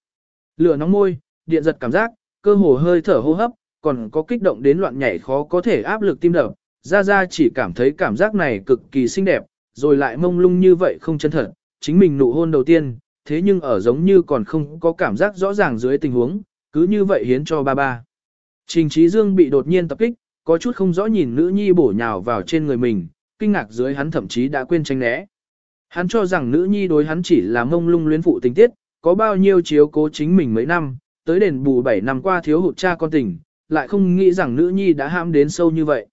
Lửa nóng môi, điện giật cảm giác, cơ hồ hơi thở hô hấp, còn có kích động đến loạn nhảy khó có thể áp lực tim đập. Gia Gia chỉ cảm thấy cảm giác này cực kỳ xinh đẹp, rồi lại mông lung như vậy không chân thật, chính mình nụ hôn đầu tiên, thế nhưng ở giống như còn không có cảm giác rõ ràng dưới tình huống, cứ như vậy hiến cho ba ba. Trình Trí Dương bị đột nhiên tập kích, có chút không rõ nhìn nữ nhi bổ nhào vào trên người mình, kinh ngạc dưới hắn thậm chí đã quên tranh né. Hắn cho rằng nữ nhi đối hắn chỉ là mông lung luyến phụ tình tiết, có bao nhiêu chiếu cố chính mình mấy năm, tới đền bù 7 năm qua thiếu hụt cha con tình, lại không nghĩ rằng nữ nhi đã ham đến sâu như vậy.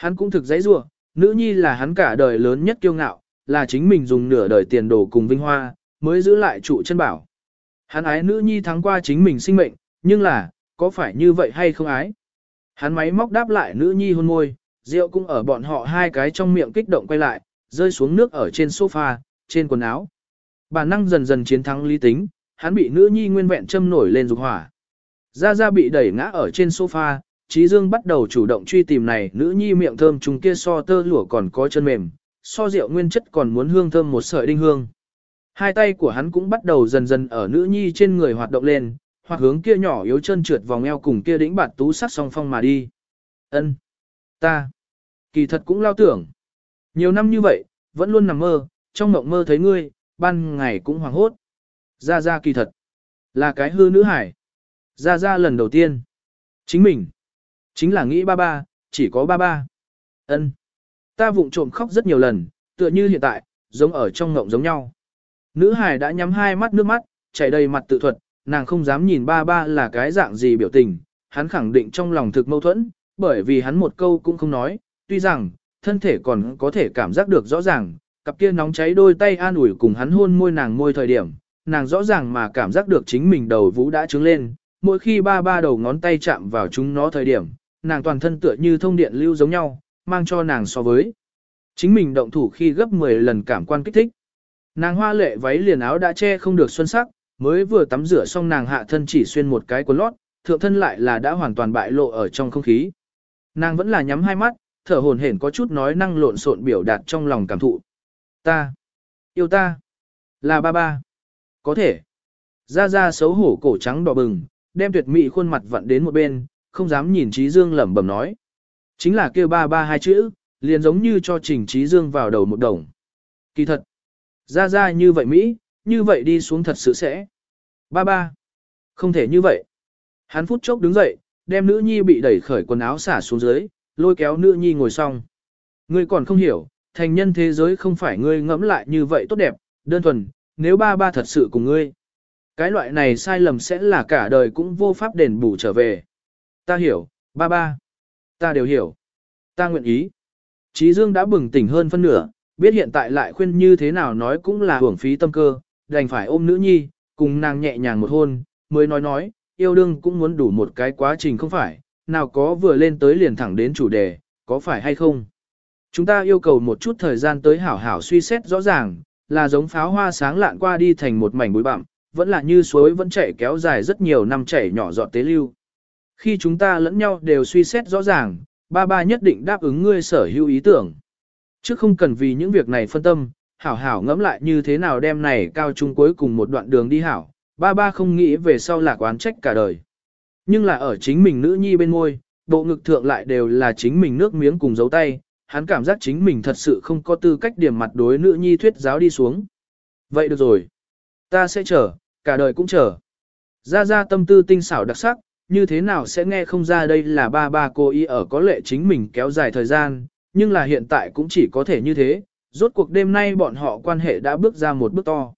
Hắn cũng thực dãy rủa nữ nhi là hắn cả đời lớn nhất kiêu ngạo, là chính mình dùng nửa đời tiền đồ cùng vinh hoa, mới giữ lại trụ chân bảo. Hắn ái nữ nhi thắng qua chính mình sinh mệnh, nhưng là, có phải như vậy hay không ái? Hắn máy móc đáp lại nữ nhi hôn môi, rượu cũng ở bọn họ hai cái trong miệng kích động quay lại, rơi xuống nước ở trên sofa, trên quần áo. Bản năng dần dần chiến thắng lý tính, hắn bị nữ nhi nguyên vẹn châm nổi lên dục hỏa. Gia Gia bị đẩy ngã ở trên sofa, Trí Dương bắt đầu chủ động truy tìm này nữ nhi miệng thơm trùng kia so tơ lụa còn có chân mềm, so rượu nguyên chất còn muốn hương thơm một sợi đinh hương. Hai tay của hắn cũng bắt đầu dần dần ở nữ nhi trên người hoạt động lên, hoặc hướng kia nhỏ yếu chân trượt vòng eo cùng kia đĩnh bạt tú sắc song phong mà đi. Ân, ta, kỳ thật cũng lao tưởng. Nhiều năm như vậy, vẫn luôn nằm mơ, trong mộng mơ thấy ngươi, ban ngày cũng hoàng hốt. Ra ra kỳ thật, là cái hư nữ hải. Ra ra lần đầu tiên, chính mình, chính là nghĩ ba ba, chỉ có ba ba. Ân, ta vụng trộm khóc rất nhiều lần, tựa như hiện tại, giống ở trong ngộng giống nhau. Nữ hải đã nhắm hai mắt nước mắt, chảy đầy mặt tự thuật, nàng không dám nhìn ba ba là cái dạng gì biểu tình, hắn khẳng định trong lòng thực mâu thuẫn, bởi vì hắn một câu cũng không nói, tuy rằng, thân thể còn có thể cảm giác được rõ ràng, cặp kia nóng cháy đôi tay an ủi cùng hắn hôn môi nàng môi thời điểm, nàng rõ ràng mà cảm giác được chính mình đầu vũ đã trứng lên, mỗi khi ba ba đầu ngón tay chạm vào chúng nó thời điểm, nàng toàn thân tựa như thông điện lưu giống nhau, mang cho nàng so với Chính mình động thủ khi gấp 10 lần cảm quan kích thích. Nàng hoa lệ váy liền áo đã che không được xuân sắc, mới vừa tắm rửa xong nàng hạ thân chỉ xuyên một cái quần lót, thượng thân lại là đã hoàn toàn bại lộ ở trong không khí. Nàng vẫn là nhắm hai mắt, thở hồn hển có chút nói năng lộn xộn biểu đạt trong lòng cảm thụ. Ta, yêu ta, là ba ba, có thể. Ra ra xấu hổ cổ trắng đỏ bừng, đem tuyệt mỹ khuôn mặt vặn đến một bên, không dám nhìn Trí Dương lẩm bẩm nói. Chính là kêu ba ba hai chữ, liền giống như cho Trình Trí Dương vào đầu một đồng. Kỳ thật, ra ra như vậy Mỹ, như vậy đi xuống thật sự sẽ. Ba ba, không thể như vậy. Hắn phút chốc đứng dậy, đem nữ nhi bị đẩy khởi quần áo xả xuống dưới, lôi kéo nữ nhi ngồi xong. Ngươi còn không hiểu, thành nhân thế giới không phải ngươi ngẫm lại như vậy tốt đẹp, đơn thuần, nếu ba ba thật sự cùng ngươi. Cái loại này sai lầm sẽ là cả đời cũng vô pháp đền bù trở về. Ta hiểu, ba ba. Ta đều hiểu. Ta nguyện ý. Chí Dương đã bừng tỉnh hơn phân nửa, biết hiện tại lại khuyên như thế nào nói cũng là hưởng phí tâm cơ, đành phải ôm nữ nhi, cùng nàng nhẹ nhàng một hôn, mới nói nói, yêu đương cũng muốn đủ một cái quá trình không phải, nào có vừa lên tới liền thẳng đến chủ đề, có phải hay không. Chúng ta yêu cầu một chút thời gian tới hảo hảo suy xét rõ ràng, là giống pháo hoa sáng lạn qua đi thành một mảnh bụi bặm, vẫn là như suối vẫn chảy kéo dài rất nhiều năm chảy nhỏ giọt tế lưu. Khi chúng ta lẫn nhau đều suy xét rõ ràng, ba ba nhất định đáp ứng ngươi sở hữu ý tưởng. Chứ không cần vì những việc này phân tâm, hảo hảo ngẫm lại như thế nào đem này cao trung cuối cùng một đoạn đường đi hảo, ba ba không nghĩ về sau là oán trách cả đời. Nhưng là ở chính mình nữ nhi bên môi, bộ ngực thượng lại đều là chính mình nước miếng cùng dấu tay, hắn cảm giác chính mình thật sự không có tư cách điểm mặt đối nữ nhi thuyết giáo đi xuống. Vậy được rồi. Ta sẽ chờ, cả đời cũng chờ. Ra ra tâm tư tinh xảo đặc sắc, như thế nào sẽ nghe không ra đây là ba ba cô ý ở có lệ chính mình kéo dài thời gian, nhưng là hiện tại cũng chỉ có thể như thế, rốt cuộc đêm nay bọn họ quan hệ đã bước ra một bước to.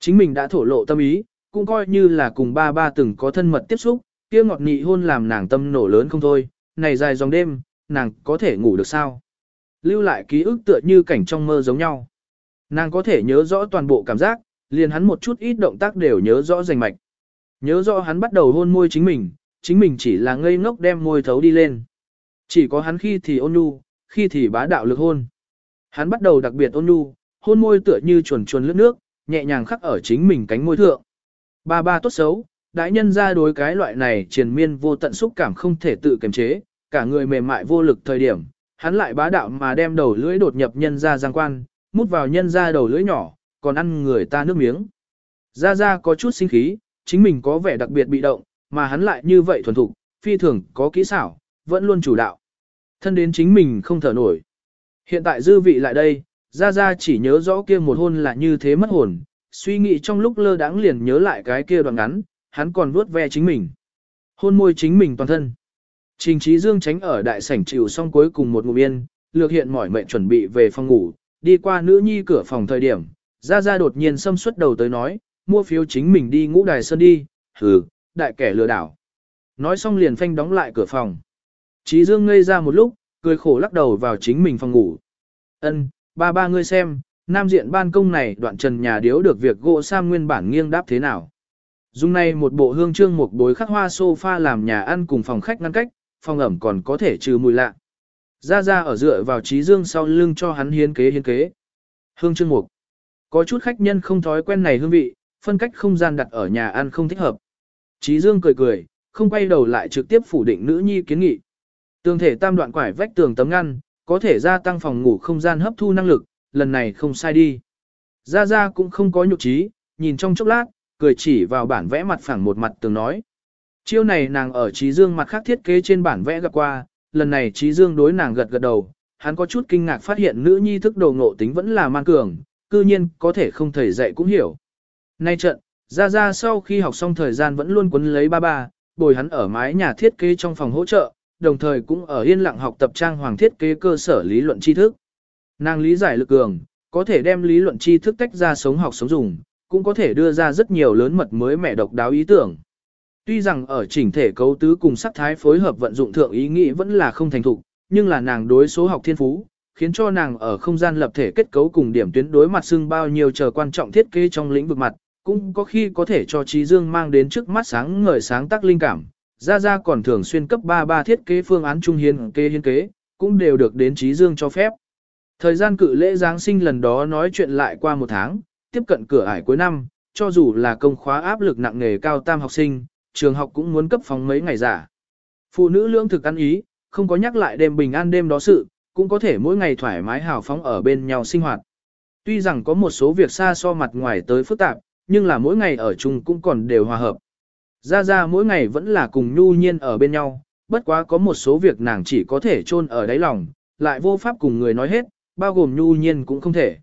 Chính mình đã thổ lộ tâm ý, cũng coi như là cùng ba ba từng có thân mật tiếp xúc, kia ngọt nị hôn làm nàng tâm nổ lớn không thôi, này dài dòng đêm, nàng có thể ngủ được sao? Lưu lại ký ức tựa như cảnh trong mơ giống nhau. Nàng có thể nhớ rõ toàn bộ cảm giác, liền hắn một chút ít động tác đều nhớ rõ rành mạch. Nhớ rõ hắn bắt đầu hôn môi chính mình, chính mình chỉ là ngây ngốc đem môi thấu đi lên. Chỉ có hắn khi thì ôn nhu, khi thì bá đạo lực hôn. Hắn bắt đầu đặc biệt ôn nhu, hôn môi tựa như chuồn chuồn lướt nước, nhẹ nhàng khắc ở chính mình cánh môi thượng. Ba ba tốt xấu, đại nhân ra đối cái loại này triền miên vô tận xúc cảm không thể tự kiềm chế, cả người mềm mại vô lực thời điểm, hắn lại bá đạo mà đem đầu lưỡi đột nhập nhân ra giang quan, mút vào nhân ra đầu lưỡi nhỏ, còn ăn người ta nước miếng. Ra ra có chút sinh khí, chính mình có vẻ đặc biệt bị động, mà hắn lại như vậy thuần thục, phi thường có kỹ xảo, vẫn luôn chủ đạo. Thân đến chính mình không thở nổi. Hiện tại dư vị lại đây, gia gia chỉ nhớ rõ kia một hôn là như thế mất hồn, suy nghĩ trong lúc lơ đãng liền nhớ lại cái kia đoạn ngắn, hắn còn vuốt ve chính mình. Hôn môi chính mình toàn thân. Trình trí dương tránh ở đại sảnh chịu xong cuối cùng một ngụm yên, lược hiện mỏi mệnh chuẩn bị về phòng ngủ, đi qua nữ nhi cửa phòng thời điểm, gia gia đột nhiên xâm xuất đầu tới nói, mua phiếu chính mình đi ngũ đài sơn đi, hừ, đại kẻ lừa đảo. Nói xong liền phanh đóng lại cửa phòng. Trí dương ngây ra một lúc, cười khổ lắc đầu vào chính mình phòng ngủ. Ân, ba ba ngươi xem, nam diện ban công này đoạn trần nhà điếu được việc gỗ sam nguyên bản nghiêng đáp thế nào. Dùng này một bộ hương trương một bối khắc hoa sofa làm nhà ăn cùng phòng khách ngăn cách, phòng ẩm còn có thể trừ mùi lạ. Ra ra ở dựa vào trí dương sau lưng cho hắn hiến kế hiến kế. Hương trương mục. Có chút khách nhân không thói quen này hương vị, phân cách không gian đặt ở nhà ăn không thích hợp. Trí dương cười cười, không quay đầu lại trực tiếp phủ định nữ nhi kiến nghị. Tường thể tam đoạn quải vách tường tấm ngăn, có thể gia tăng phòng ngủ không gian hấp thu năng lực, lần này không sai đi. Gia Gia cũng không có nhục trí, nhìn trong chốc lát, cười chỉ vào bản vẽ mặt phẳng một mặt tường nói. Chiêu này nàng ở trí dương mặt khác thiết kế trên bản vẽ gặp qua, lần này trí dương đối nàng gật gật đầu, hắn có chút kinh ngạc phát hiện nữ nhi thức đồ ngộ tính vẫn là man cường, cư nhiên có thể không thầy dạy cũng hiểu. Nay trận, ra Ra sau khi học xong thời gian vẫn luôn quấn lấy ba ba, bồi hắn ở mái nhà thiết kế trong phòng hỗ trợ, đồng thời cũng ở yên lặng học tập trang hoàng thiết kế cơ sở lý luận tri thức. Nàng lý giải lực cường, có thể đem lý luận tri thức tách ra sống học sống dùng, cũng có thể đưa ra rất nhiều lớn mật mới mẻ độc đáo ý tưởng. Tuy rằng ở chỉnh thể cấu tứ cùng sắc thái phối hợp vận dụng thượng ý nghĩ vẫn là không thành thục, nhưng là nàng đối số học thiên phú, khiến cho nàng ở không gian lập thể kết cấu cùng điểm tuyến đối mặt xưng bao nhiêu chờ quan trọng thiết kế trong lĩnh vực mặt, cũng có khi có thể cho trí dương mang đến trước mắt sáng ngời sáng tác linh cảm. Gia Gia còn thường xuyên cấp 33 thiết kế phương án trung hiến kế hiến kế, cũng đều được đến trí dương cho phép. Thời gian cự lễ Giáng sinh lần đó nói chuyện lại qua một tháng, tiếp cận cửa ải cuối năm, cho dù là công khóa áp lực nặng nghề cao tam học sinh, trường học cũng muốn cấp phóng mấy ngày giả. Phụ nữ lương thực ăn ý, không có nhắc lại đêm bình an đêm đó sự, cũng có thể mỗi ngày thoải mái hào phóng ở bên nhau sinh hoạt. Tuy rằng có một số việc xa so mặt ngoài tới phức tạp, nhưng là mỗi ngày ở chung cũng còn đều hòa hợp. Ra ra mỗi ngày vẫn là cùng nhu nhiên ở bên nhau, bất quá có một số việc nàng chỉ có thể chôn ở đáy lòng, lại vô pháp cùng người nói hết, bao gồm nhu nhiên cũng không thể.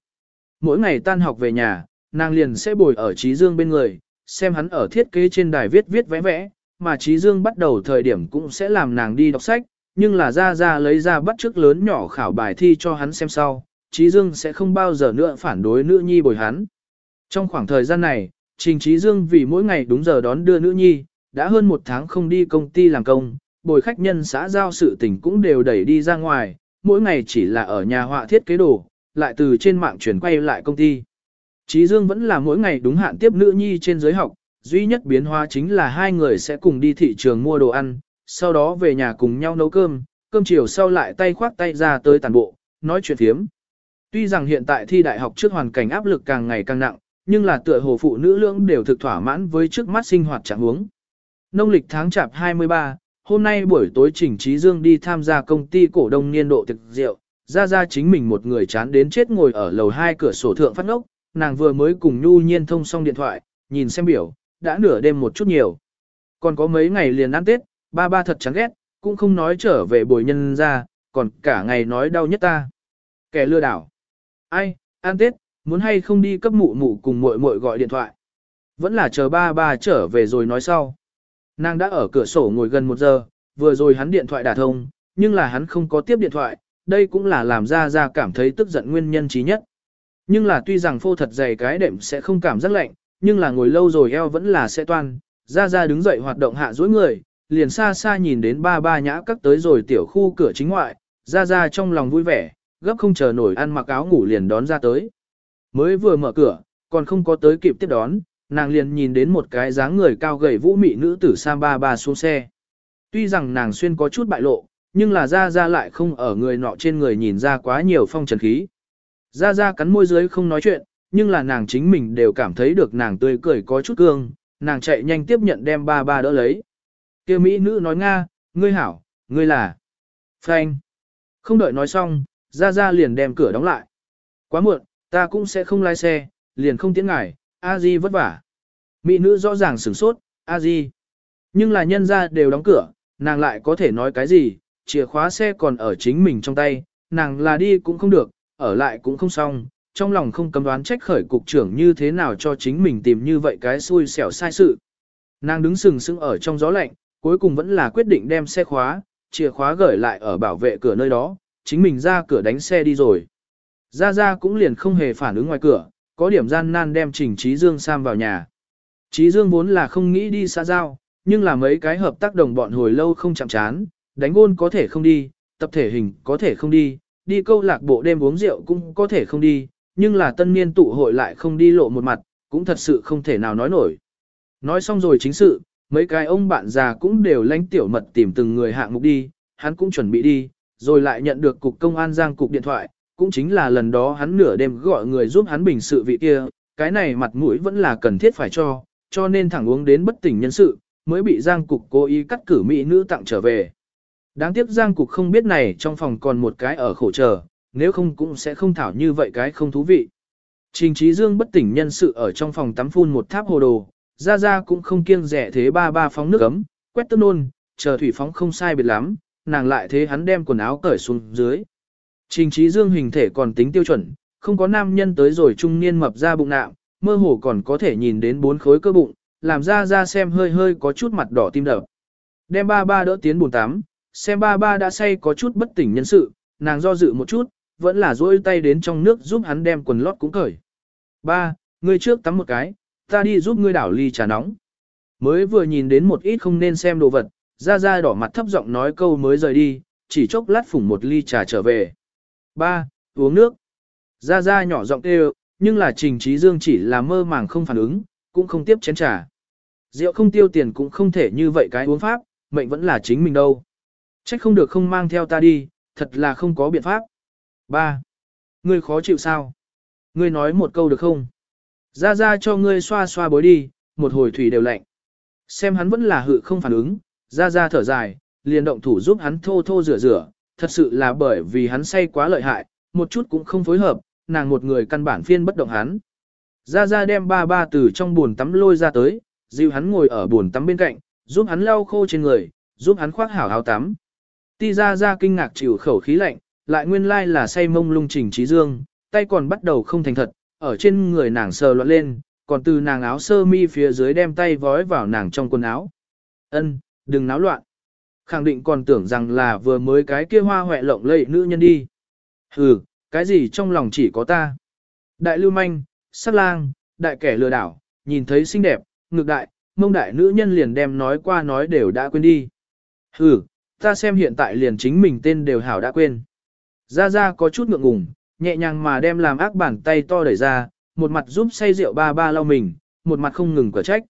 Mỗi ngày tan học về nhà, nàng liền sẽ bồi ở Trí Dương bên người, xem hắn ở thiết kế trên đài viết viết vẽ vẽ, mà Trí Dương bắt đầu thời điểm cũng sẽ làm nàng đi đọc sách, nhưng là ra ra lấy ra bắt trước lớn nhỏ khảo bài thi cho hắn xem sau, Trí Dương sẽ không bao giờ nữa phản đối nữ nhi bồi hắn. Trong khoảng thời gian này, Trình Trí Dương vì mỗi ngày đúng giờ đón đưa nữ nhi, đã hơn một tháng không đi công ty làm công, bồi khách nhân xã giao sự tình cũng đều đẩy đi ra ngoài, mỗi ngày chỉ là ở nhà họa thiết kế đồ, lại từ trên mạng chuyển quay lại công ty. Trí Dương vẫn là mỗi ngày đúng hạn tiếp nữ nhi trên giới học, duy nhất biến hóa chính là hai người sẽ cùng đi thị trường mua đồ ăn, sau đó về nhà cùng nhau nấu cơm, cơm chiều sau lại tay khoác tay ra tới tàn bộ, nói chuyện thiếm. Tuy rằng hiện tại thi đại học trước hoàn cảnh áp lực càng ngày càng nặng, nhưng là tựa hồ phụ nữ lưỡng đều thực thỏa mãn với trước mắt sinh hoạt trạng huống. Nông lịch tháng chạp 23, hôm nay buổi tối Trình Trí Dương đi tham gia công ty cổ đông niên độ thực rượu, ra ra chính mình một người chán đến chết ngồi ở lầu hai cửa sổ thượng phát ngốc, nàng vừa mới cùng Nhu Nhiên thông xong điện thoại, nhìn xem biểu, đã nửa đêm một chút nhiều. Còn có mấy ngày liền ăn Tết, ba ba thật chán ghét, cũng không nói trở về bồi nhân ra, còn cả ngày nói đau nhất ta. Kẻ lừa đảo. Ai, ăn Tết, muốn hay không đi cấp mụ mụ cùng muội muội gọi điện thoại. Vẫn là chờ ba ba trở về rồi nói sau. Nàng đã ở cửa sổ ngồi gần một giờ, vừa rồi hắn điện thoại đả thông, nhưng là hắn không có tiếp điện thoại, đây cũng là làm ra ra cảm thấy tức giận nguyên nhân trí nhất. Nhưng là tuy rằng phô thật dày cái đệm sẽ không cảm giác lạnh, nhưng là ngồi lâu rồi eo vẫn là sẽ toan, ra ra đứng dậy hoạt động hạ dối người, liền xa xa nhìn đến ba ba nhã cắt tới rồi tiểu khu cửa chính ngoại, ra ra trong lòng vui vẻ, gấp không chờ nổi ăn mặc áo ngủ liền đón ra tới. Mới vừa mở cửa, còn không có tới kịp tiếp đón, nàng liền nhìn đến một cái dáng người cao gầy vũ mị nữ tử Sam ba ba xuống xe. Tuy rằng nàng xuyên có chút bại lộ, nhưng là ra ra lại không ở người nọ trên người nhìn ra quá nhiều phong trần khí. Ra ra cắn môi dưới không nói chuyện, nhưng là nàng chính mình đều cảm thấy được nàng tươi cười có chút cương, nàng chạy nhanh tiếp nhận đem ba ba đỡ lấy. kia Mỹ nữ nói Nga, ngươi hảo, ngươi là. Frank. Không đợi nói xong, ra ra liền đem cửa đóng lại. Quá muộn, ta cũng sẽ không lái xe, liền không tiến ngài, a di vất vả. Mỹ nữ rõ ràng sửng sốt, a di. Nhưng là nhân ra đều đóng cửa, nàng lại có thể nói cái gì, chìa khóa xe còn ở chính mình trong tay, nàng là đi cũng không được, ở lại cũng không xong, trong lòng không cấm đoán trách khởi cục trưởng như thế nào cho chính mình tìm như vậy cái xui xẻo sai sự. Nàng đứng sừng sững ở trong gió lạnh, cuối cùng vẫn là quyết định đem xe khóa, chìa khóa gửi lại ở bảo vệ cửa nơi đó, chính mình ra cửa đánh xe đi rồi. Ra Ra cũng liền không hề phản ứng ngoài cửa, có điểm gian nan đem Trình Trí Dương Sam vào nhà. Trí Dương vốn là không nghĩ đi xa giao, nhưng là mấy cái hợp tác đồng bọn hồi lâu không chạm chán, đánh gôn có thể không đi, tập thể hình có thể không đi, đi câu lạc bộ đêm uống rượu cũng có thể không đi, nhưng là tân niên tụ hội lại không đi lộ một mặt, cũng thật sự không thể nào nói nổi. Nói xong rồi chính sự, mấy cái ông bạn già cũng đều lánh tiểu mật tìm từng người hạng mục đi, hắn cũng chuẩn bị đi, rồi lại nhận được cục công an giang cục điện thoại, cũng chính là lần đó hắn nửa đêm gọi người giúp hắn bình sự vị kia, cái này mặt mũi vẫn là cần thiết phải cho, cho nên thẳng uống đến bất tỉnh nhân sự, mới bị giang cục cố ý cắt cử mỹ nữ tặng trở về. Đáng tiếc Giang Cục không biết này trong phòng còn một cái ở khổ chờ, nếu không cũng sẽ không thảo như vậy cái không thú vị. Trình Trí Dương bất tỉnh nhân sự ở trong phòng tắm phun một tháp hồ đồ, ra ra cũng không kiêng rẻ thế ba ba phóng nước ấm, quét tức nôn, chờ thủy phóng không sai biệt lắm, nàng lại thế hắn đem quần áo cởi xuống dưới. Trình Trí Dương hình thể còn tính tiêu chuẩn, không có nam nhân tới rồi trung niên mập ra bụng nạm, mơ hồ còn có thể nhìn đến bốn khối cơ bụng, làm ra ra xem hơi hơi có chút mặt đỏ tim đập. Đem ba ba đỡ tiến bồn tắm, xem ba ba đã say có chút bất tỉnh nhân sự, nàng do dự một chút, vẫn là duỗi tay đến trong nước giúp hắn đem quần lót cũng cởi. Ba, ngươi trước tắm một cái, ta đi giúp ngươi đảo ly trà nóng. Mới vừa nhìn đến một ít không nên xem đồ vật, ra ra đỏ mặt thấp giọng nói câu mới rời đi, chỉ chốc lát phủng một ly trà trở về. Ba, uống nước. Ra ra nhỏ giọng kêu, nhưng là trình trí dương chỉ là mơ màng không phản ứng, cũng không tiếp chén trà. Rượu không tiêu tiền cũng không thể như vậy cái uống pháp, mệnh vẫn là chính mình đâu. Trách không được không mang theo ta đi, thật là không có biện pháp. Ba, Ngươi khó chịu sao? Ngươi nói một câu được không? Ra ra cho ngươi xoa xoa bối đi, một hồi thủy đều lạnh. Xem hắn vẫn là hự không phản ứng, ra ra thở dài, liền động thủ giúp hắn thô thô rửa rửa, thật sự là bởi vì hắn say quá lợi hại, một chút cũng không phối hợp, nàng một người căn bản phiên bất động hắn. Ra ra đem ba ba từ trong buồn tắm lôi ra tới, dìu hắn ngồi ở buồn tắm bên cạnh, giúp hắn lau khô trên người, giúp hắn khoác hảo áo tắm. Ti ra ra kinh ngạc chịu khẩu khí lạnh, lại nguyên lai là say mông lung trình trí dương, tay còn bắt đầu không thành thật, ở trên người nàng sờ loạn lên, còn từ nàng áo sơ mi phía dưới đem tay vói vào nàng trong quần áo. Ân, đừng náo loạn. Khẳng định còn tưởng rằng là vừa mới cái kia hoa hoẹ lộng lẫy nữ nhân đi. Hừ, cái gì trong lòng chỉ có ta. Đại lưu manh, sát lang, đại kẻ lừa đảo, nhìn thấy xinh đẹp, ngược đại, mông đại nữ nhân liền đem nói qua nói đều đã quên đi. Hừ, ta xem hiện tại liền chính mình tên đều hảo đã quên. Ra Ra có chút ngượng ngùng, nhẹ nhàng mà đem làm ác bàn tay to đẩy ra, một mặt giúp say rượu ba ba lau mình, một mặt không ngừng quả trách.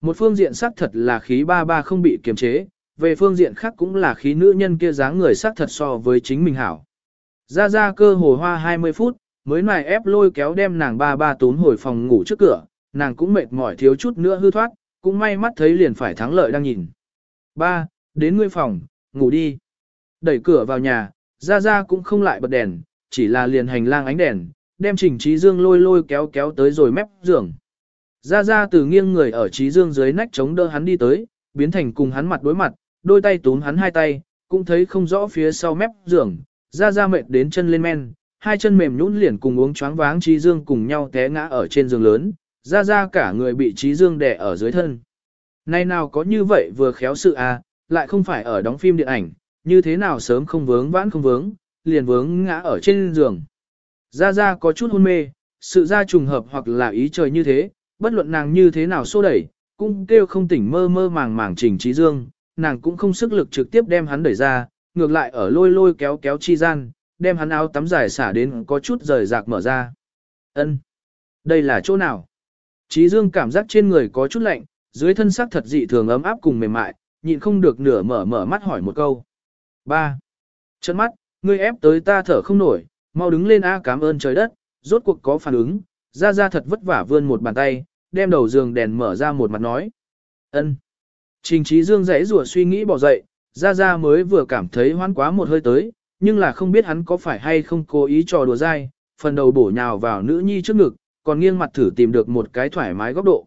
Một phương diện xác thật là khí ba ba không bị kiềm chế, về phương diện khác cũng là khí nữ nhân kia dáng người sắc thật so với chính mình hảo. Ra ra cơ hồ hoa 20 phút, mới nài ép lôi kéo đem nàng ba ba tốn hồi phòng ngủ trước cửa, nàng cũng mệt mỏi thiếu chút nữa hư thoát, cũng may mắt thấy liền phải thắng lợi đang nhìn. Ba, đến ngươi phòng, ngủ đi. Đẩy cửa vào nhà, ra ra cũng không lại bật đèn, chỉ là liền hành lang ánh đèn, đem Trình Trí Dương lôi lôi kéo kéo tới rồi mép giường. Ra ra từ nghiêng người ở Trí Dương dưới nách chống đỡ hắn đi tới, biến thành cùng hắn mặt đối mặt, đôi tay túm hắn hai tay, cũng thấy không rõ phía sau mép giường, ra ra mệt đến chân lên men, hai chân mềm nhũn liền cùng uống choáng váng Trí Dương cùng nhau té ngã ở trên giường lớn, ra ra cả người bị Trí Dương đè ở dưới thân. Nay nào có như vậy vừa khéo sự à, lại không phải ở đóng phim điện ảnh, như thế nào sớm không vướng vãn không vướng, liền vướng ngã ở trên giường. Ra Ra có chút hôn mê, sự ra trùng hợp hoặc là ý trời như thế, bất luận nàng như thế nào xô đẩy, cũng kêu không tỉnh mơ mơ màng màng trình trí dương, nàng cũng không sức lực trực tiếp đem hắn đẩy ra, ngược lại ở lôi lôi kéo kéo chi gian, đem hắn áo tắm dài xả đến có chút rời rạc mở ra. Ân, Đây là chỗ nào? Trí dương cảm giác trên người có chút lạnh, dưới thân xác thật dị thường ấm áp cùng mềm mại, nhịn không được nửa mở mở mắt hỏi một câu. 3. Chân mắt, ngươi ép tới ta thở không nổi, mau đứng lên a cảm ơn trời đất, rốt cuộc có phản ứng, ra ra thật vất vả vươn một bàn tay, đem đầu giường đèn mở ra một mặt nói. ân. Trình trí dương rẽ rùa suy nghĩ bỏ dậy, ra ra mới vừa cảm thấy hoan quá một hơi tới, nhưng là không biết hắn có phải hay không cố ý trò đùa dai, phần đầu bổ nhào vào nữ nhi trước ngực, còn nghiêng mặt thử tìm được một cái thoải mái góc độ.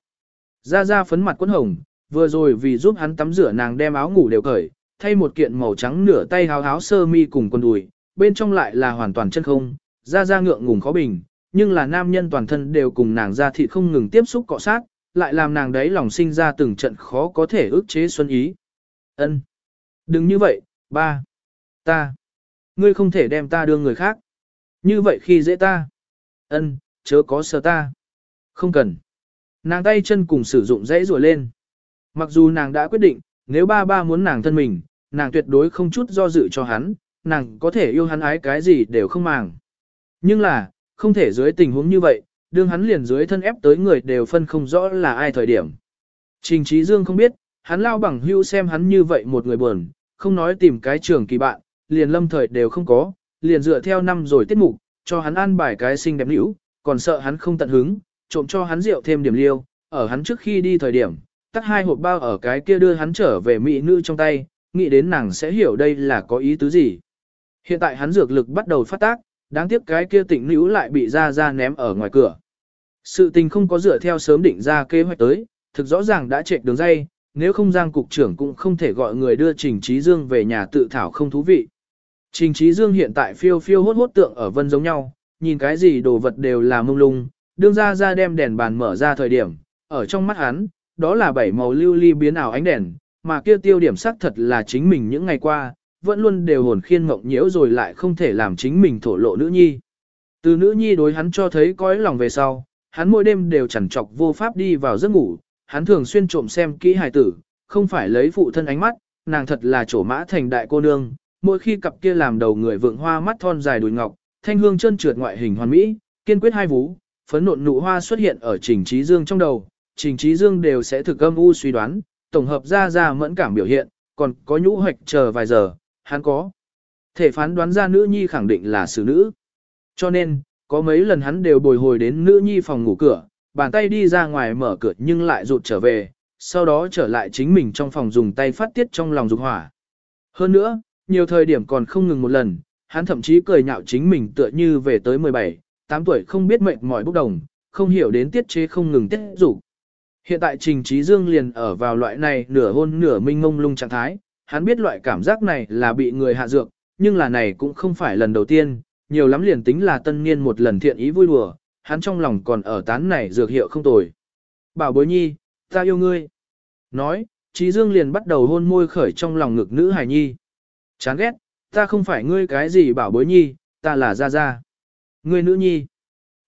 Ra ra phấn mặt quấn hồng, vừa rồi vì giúp hắn tắm rửa nàng đem áo ngủ đều cởi, thay một kiện màu trắng nửa tay háo háo sơ mi cùng quần đùi, bên trong lại là hoàn toàn chân không, ra ra ngượng ngùng khó bình, nhưng là nam nhân toàn thân đều cùng nàng ra thị không ngừng tiếp xúc cọ sát, lại làm nàng đấy lòng sinh ra từng trận khó có thể ức chế xuân ý. Ân, Đừng như vậy, ba. Ta. Ngươi không thể đem ta đưa người khác. Như vậy khi dễ ta. Ân, chớ có sợ ta. Không cần. Nàng tay chân cùng sử dụng dãy rùa lên. Mặc dù nàng đã quyết định, nếu ba ba muốn nàng thân mình, nàng tuyệt đối không chút do dự cho hắn, nàng có thể yêu hắn ái cái gì đều không màng. Nhưng là, không thể dưới tình huống như vậy, đương hắn liền dưới thân ép tới người đều phân không rõ là ai thời điểm. Trình Trí Dương không biết, hắn lao bằng hưu xem hắn như vậy một người buồn, không nói tìm cái trường kỳ bạn, liền lâm thời đều không có, liền dựa theo năm rồi tiết mục, cho hắn ăn bài cái xinh đẹp nữ, còn sợ hắn không tận hứng, trộm cho hắn rượu thêm điểm liêu, ở hắn trước khi đi thời điểm, tắt hai hộp bao ở cái kia đưa hắn trở về mỹ nữ trong tay, nghĩ đến nàng sẽ hiểu đây là có ý tứ gì. Hiện tại hắn dược lực bắt đầu phát tác, đáng tiếc cái kia tịnh nữ lại bị ra ra ném ở ngoài cửa. Sự tình không có dựa theo sớm định ra kế hoạch tới, thực rõ ràng đã chạy đường dây, nếu không giang cục trưởng cũng không thể gọi người đưa Trình Trí Dương về nhà tự thảo không thú vị. Trình Trí Dương hiện tại phiêu phiêu hốt hốt tượng ở vân giống nhau, nhìn cái gì đồ vật đều là mông lung, đương ra ra đem đèn bàn mở ra thời điểm, ở trong mắt hắn, đó là bảy màu lưu ly biến ảo ánh đèn, mà kia tiêu điểm sắc thật là chính mình những ngày qua, vẫn luôn đều hồn khiên mộng nhiễu rồi lại không thể làm chính mình thổ lộ nữ nhi. Từ nữ nhi đối hắn cho thấy cõi lòng về sau, hắn mỗi đêm đều chẳng chọc vô pháp đi vào giấc ngủ, hắn thường xuyên trộm xem kỹ hài tử, không phải lấy phụ thân ánh mắt, nàng thật là chỗ mã thành đại cô nương, mỗi khi cặp kia làm đầu người vượng hoa mắt thon dài đùi ngọc, thanh hương chân trượt ngoại hình hoàn mỹ, kiên quyết hai vú, phấn nộn nụ hoa xuất hiện ở trình trí dương trong đầu, trình trí dương đều sẽ thực âm u suy đoán, tổng hợp ra ra mẫn cảm biểu hiện, còn có nhũ hoạch chờ vài giờ, hắn có. Thể phán đoán ra nữ nhi khẳng định là xử nữ. Cho nên, có mấy lần hắn đều bồi hồi đến nữ nhi phòng ngủ cửa, bàn tay đi ra ngoài mở cửa nhưng lại rụt trở về, sau đó trở lại chính mình trong phòng dùng tay phát tiết trong lòng dục hỏa. Hơn nữa, nhiều thời điểm còn không ngừng một lần, hắn thậm chí cười nhạo chính mình tựa như về tới 17, 8 tuổi không biết mệnh mỏi bốc đồng, không hiểu đến tiết chế không ngừng tiết dục. Hiện tại Trình Trí Dương liền ở vào loại này nửa hôn nửa minh ngông lung trạng thái, hắn biết loại cảm giác này là bị người hạ dược, nhưng là này cũng không phải lần đầu tiên, nhiều lắm liền tính là tân niên một lần thiện ý vui đùa, hắn trong lòng còn ở tán này dược hiệu không tồi. Bảo bối nhi, ta yêu ngươi. Nói, Trí Dương liền bắt đầu hôn môi khởi trong lòng ngực nữ hài nhi. Chán ghét, ta không phải ngươi cái gì bảo bối nhi, ta là Gia Gia. Ngươi nữ nhi.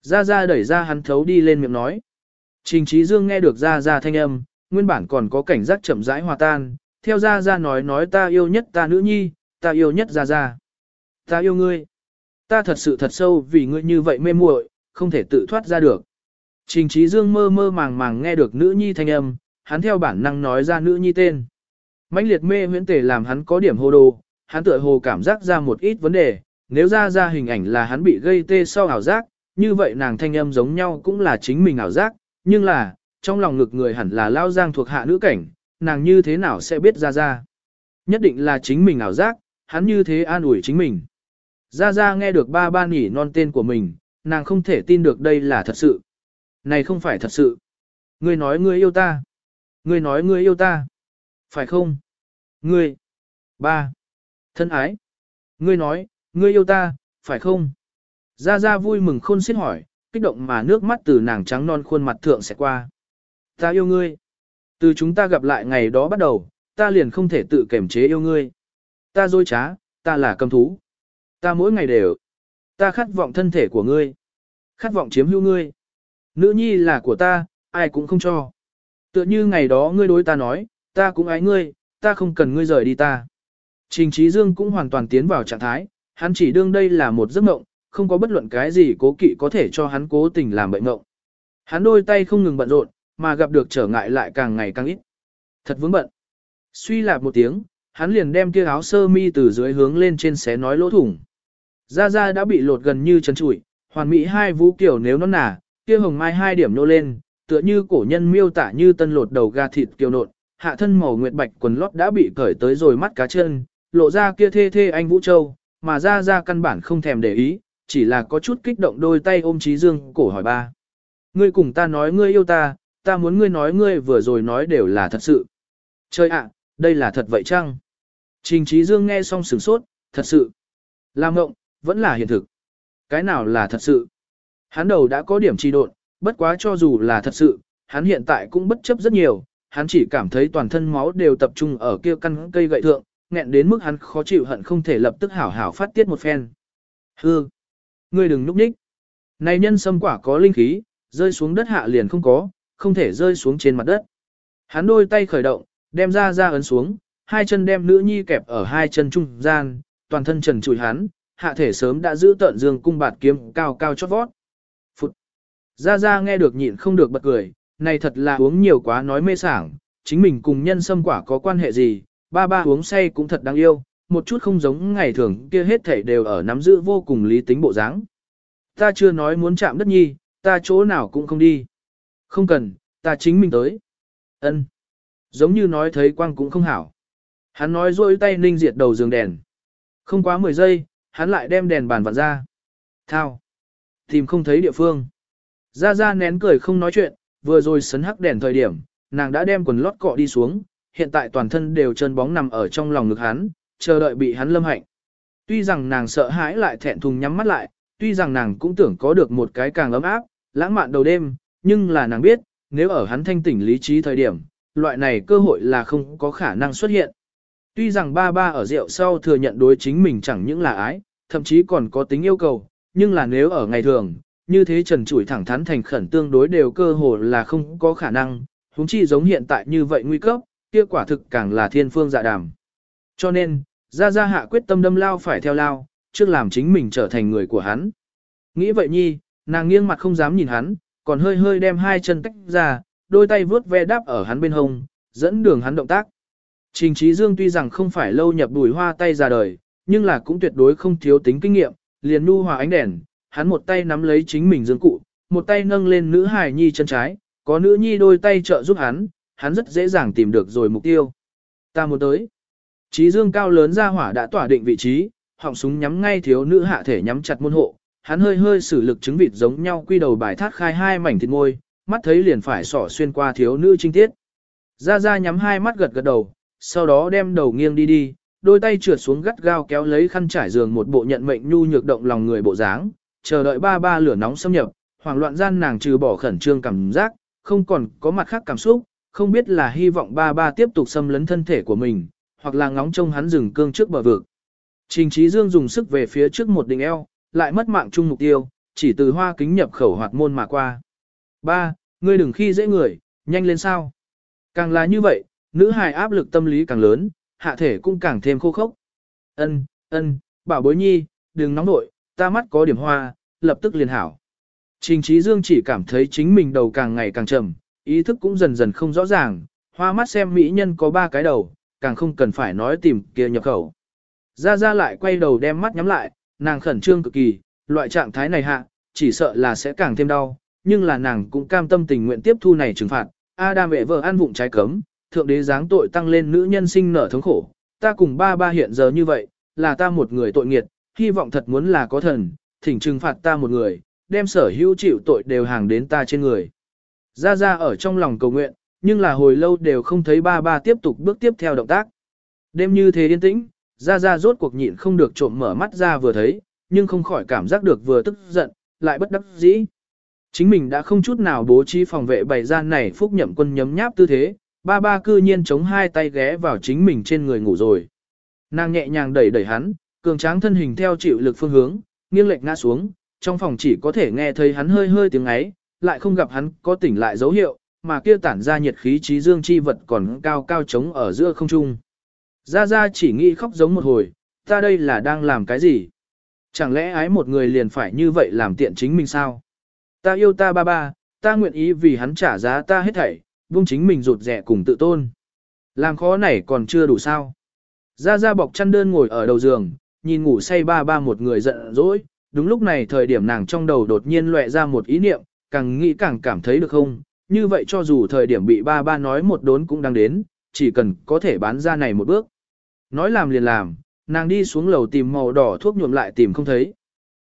Gia Gia đẩy ra hắn thấu đi lên miệng nói. Trình Trí Dương nghe được Gia Gia thanh âm, nguyên bản còn có cảnh giác chậm rãi hòa tan, theo Gia Gia nói nói ta yêu nhất ta nữ nhi, ta yêu nhất Gia Gia. Ta yêu ngươi. Ta thật sự thật sâu vì ngươi như vậy mê muội, không thể tự thoát ra được. Trình Trí Dương mơ mơ màng màng nghe được nữ nhi thanh âm, hắn theo bản năng nói ra nữ nhi tên. mãnh liệt mê huyễn tề làm hắn có điểm hồ đồ, hắn tựa hồ cảm giác ra một ít vấn đề, nếu ra ra hình ảnh là hắn bị gây tê sau ảo giác, như vậy nàng thanh âm giống nhau cũng là chính mình ảo giác, nhưng là, trong lòng ngực người hẳn là lao giang thuộc hạ nữ cảnh, nàng như thế nào sẽ biết ra ra. Nhất định là chính mình ảo giác, hắn như thế an ủi chính mình. Ra ra nghe được ba ba nỉ non tên của mình, nàng không thể tin được đây là thật sự. Này không phải thật sự. Ngươi nói ngươi yêu ta. Ngươi nói ngươi yêu ta. Phải không? Ngươi. Ba. Thân ái. Ngươi nói, ngươi yêu ta, phải không? Gia Gia vui mừng khôn xiết hỏi, kích động mà nước mắt từ nàng trắng non khuôn mặt thượng sẽ qua. Ta yêu ngươi. Từ chúng ta gặp lại ngày đó bắt đầu, ta liền không thể tự kiềm chế yêu ngươi. Ta dối trá, ta là cầm thú. Ta mỗi ngày đều. Ta khát vọng thân thể của ngươi. Khát vọng chiếm hữu ngươi. Nữ nhi là của ta, ai cũng không cho. Tựa như ngày đó ngươi đối ta nói, ta cũng ái ngươi, ta không cần ngươi rời đi ta. Trình Trí Dương cũng hoàn toàn tiến vào trạng thái, hắn chỉ đương đây là một giấc mộng, không có bất luận cái gì cố kỵ có thể cho hắn cố tình làm bệnh mộng. Hắn đôi tay không ngừng bận rộn, mà gặp được trở ngại lại càng ngày càng ít. Thật vướng bận. Suy lạp một tiếng, hắn liền đem kia áo sơ mi từ dưới hướng lên trên xé nói lỗ thủng. Da da đã bị lột gần như chân trụi, hoàn mỹ hai vũ kiểu nếu nó nả, kia hồng mai hai điểm nô lên, tựa như cổ nhân miêu tả như tân lột đầu gà thịt kiều nộn, hạ thân màu nguyệt bạch quần lót đã bị cởi tới rồi mắt cá chân, lộ ra kia thê thê anh Vũ Châu, mà ra ra căn bản không thèm để ý, chỉ là có chút kích động đôi tay ôm Trí Dương cổ hỏi ba. Ngươi cùng ta nói ngươi yêu ta, ta muốn ngươi nói ngươi vừa rồi nói đều là thật sự. Trời ạ, đây là thật vậy chăng? Trình Trí Dương nghe xong sửng sốt, thật sự. Làm ngộng, vẫn là hiện thực. Cái nào là thật sự? Hắn đầu đã có điểm trì độn, bất quá cho dù là thật sự, hắn hiện tại cũng bất chấp rất nhiều, hắn chỉ cảm thấy toàn thân máu đều tập trung ở kia căn cây gậy thượng, nghẹn đến mức hắn khó chịu hận không thể lập tức hảo hảo phát tiết một phen. Hư! Ngươi đừng núp nhích. Này nhân sâm quả có linh khí, rơi xuống đất hạ liền không có, không thể rơi xuống trên mặt đất. Hắn đôi tay khởi động, đem ra ra ấn xuống, hai chân đem nữ nhi kẹp ở hai chân trung gian, toàn thân trần trụi hắn, hạ thể sớm đã giữ tận dương cung bạt kiếm cao cao chót vót. Phụt! Ra ra nghe được nhịn không được bật cười, này thật là uống nhiều quá nói mê sảng, chính mình cùng nhân sâm quả có quan hệ gì, ba ba uống say cũng thật đáng yêu, một chút không giống ngày thường kia hết thảy đều ở nắm giữ vô cùng lý tính bộ dáng. Ta chưa nói muốn chạm đất nhi, ta chỗ nào cũng không đi. Không cần, ta chính mình tới. Ân. Giống như nói thấy quang cũng không hảo. Hắn nói rôi tay ninh diệt đầu giường đèn. Không quá 10 giây, hắn lại đem đèn bàn vặn ra. Thao. Tìm không thấy địa phương. Ra ra nén cười không nói chuyện, vừa rồi sấn hắc đèn thời điểm, nàng đã đem quần lót cọ đi xuống, hiện tại toàn thân đều chân bóng nằm ở trong lòng ngực hắn, chờ đợi bị hắn lâm hạnh. Tuy rằng nàng sợ hãi lại thẹn thùng nhắm mắt lại, tuy rằng nàng cũng tưởng có được một cái càng ấm áp, lãng mạn đầu đêm, nhưng là nàng biết, nếu ở hắn thanh tỉnh lý trí thời điểm, loại này cơ hội là không có khả năng xuất hiện. Tuy rằng ba ba ở rượu sau thừa nhận đối chính mình chẳng những là ái, thậm chí còn có tính yêu cầu, nhưng là nếu ở ngày thường, như thế trần trụi thẳng thắn thành khẩn tương đối đều cơ hội là không có khả năng, huống chi giống hiện tại như vậy nguy cấp, kia quả thực càng là thiên phương dạ đàm. Cho nên, Gia Gia hạ quyết tâm đâm lao phải theo lao, trước làm chính mình trở thành người của hắn. Nghĩ vậy nhi, nàng nghiêng mặt không dám nhìn hắn, còn hơi hơi đem hai chân tách ra, đôi tay vướt ve đáp ở hắn bên hông, dẫn đường hắn động tác. Trình Trí Dương tuy rằng không phải lâu nhập đùi hoa tay ra đời, nhưng là cũng tuyệt đối không thiếu tính kinh nghiệm, liền nu hòa ánh đèn, hắn một tay nắm lấy chính mình dương cụ, một tay nâng lên nữ hài nhi chân trái, có nữ nhi đôi tay trợ giúp hắn, hắn rất dễ dàng tìm được rồi mục tiêu. Ta muốn tới. Chí dương cao lớn ra hỏa đã tỏa định vị trí, họng súng nhắm ngay thiếu nữ hạ thể nhắm chặt môn hộ, hắn hơi hơi sử lực chứng vịt giống nhau quy đầu bài thác khai hai mảnh thịt môi, mắt thấy liền phải sỏ xuyên qua thiếu nữ trinh tiết. Ra ra nhắm hai mắt gật gật đầu, sau đó đem đầu nghiêng đi đi, đôi tay trượt xuống gắt gao kéo lấy khăn trải giường một bộ nhận mệnh nhu nhược động lòng người bộ dáng, chờ đợi ba ba lửa nóng xâm nhập, hoảng loạn gian nàng trừ bỏ khẩn trương cảm giác, không còn có mặt khác cảm xúc, không biết là hy vọng ba ba tiếp tục xâm lấn thân thể của mình, hoặc là ngóng trông hắn dừng cương trước bờ vực. Trình Trí Dương dùng sức về phía trước một đỉnh eo, lại mất mạng chung mục tiêu, chỉ từ hoa kính nhập khẩu hoạt môn mà qua. Ba, ngươi đừng khi dễ người, nhanh lên sao. Càng là như vậy, nữ hài áp lực tâm lý càng lớn, hạ thể cũng càng thêm khô khốc. Ân, ân, bảo bối nhi, đừng nóng nội, ta mắt có điểm hoa, lập tức liền hảo. Trình Trí Dương chỉ cảm thấy chính mình đầu càng ngày càng trầm, ý thức cũng dần dần không rõ ràng, hoa mắt xem mỹ nhân có ba cái đầu, càng không cần phải nói tìm kia nhập khẩu. Ra ra lại quay đầu đem mắt nhắm lại, nàng khẩn trương cực kỳ, loại trạng thái này hạ, chỉ sợ là sẽ càng thêm đau, nhưng là nàng cũng cam tâm tình nguyện tiếp thu này trừng phạt. Adam vệ vợ ăn vụng trái cấm, thượng đế giáng tội tăng lên nữ nhân sinh nở thống khổ, ta cùng ba ba hiện giờ như vậy, là ta một người tội nghiệt, hy vọng thật muốn là có thần, thỉnh trừng phạt ta một người, đem sở hữu chịu tội đều hàng đến ta trên người. Ra ra ở trong lòng cầu nguyện, nhưng là hồi lâu đều không thấy ba ba tiếp tục bước tiếp theo động tác. Đêm như thế yên tĩnh, ra ra rốt cuộc nhịn không được trộm mở mắt ra vừa thấy, nhưng không khỏi cảm giác được vừa tức giận, lại bất đắc dĩ. Chính mình đã không chút nào bố trí phòng vệ bày gian này phúc nhậm quân nhấm nháp tư thế, ba ba cư nhiên chống hai tay ghé vào chính mình trên người ngủ rồi. Nàng nhẹ nhàng đẩy đẩy hắn, cường tráng thân hình theo chịu lực phương hướng, nghiêng lệch ngã xuống, trong phòng chỉ có thể nghe thấy hắn hơi hơi tiếng ấy, lại không gặp hắn có tỉnh lại dấu hiệu, mà kia tản ra nhiệt khí trí dương chi vật còn cao cao trống ở giữa không trung. Gia Gia chỉ nghĩ khóc giống một hồi, ta đây là đang làm cái gì? Chẳng lẽ ái một người liền phải như vậy làm tiện chính mình sao? Ta yêu ta ba ba, ta nguyện ý vì hắn trả giá ta hết thảy, buông chính mình rụt rẻ cùng tự tôn. Làm khó này còn chưa đủ sao? Gia Gia bọc chăn đơn ngồi ở đầu giường, nhìn ngủ say ba ba một người giận dỗi. Đúng lúc này thời điểm nàng trong đầu đột nhiên lóe ra một ý niệm, càng nghĩ càng cảm thấy được không? Như vậy cho dù thời điểm bị ba ba nói một đốn cũng đang đến, chỉ cần có thể bán ra này một bước. Nói làm liền làm, nàng đi xuống lầu tìm màu đỏ thuốc nhuộm lại tìm không thấy.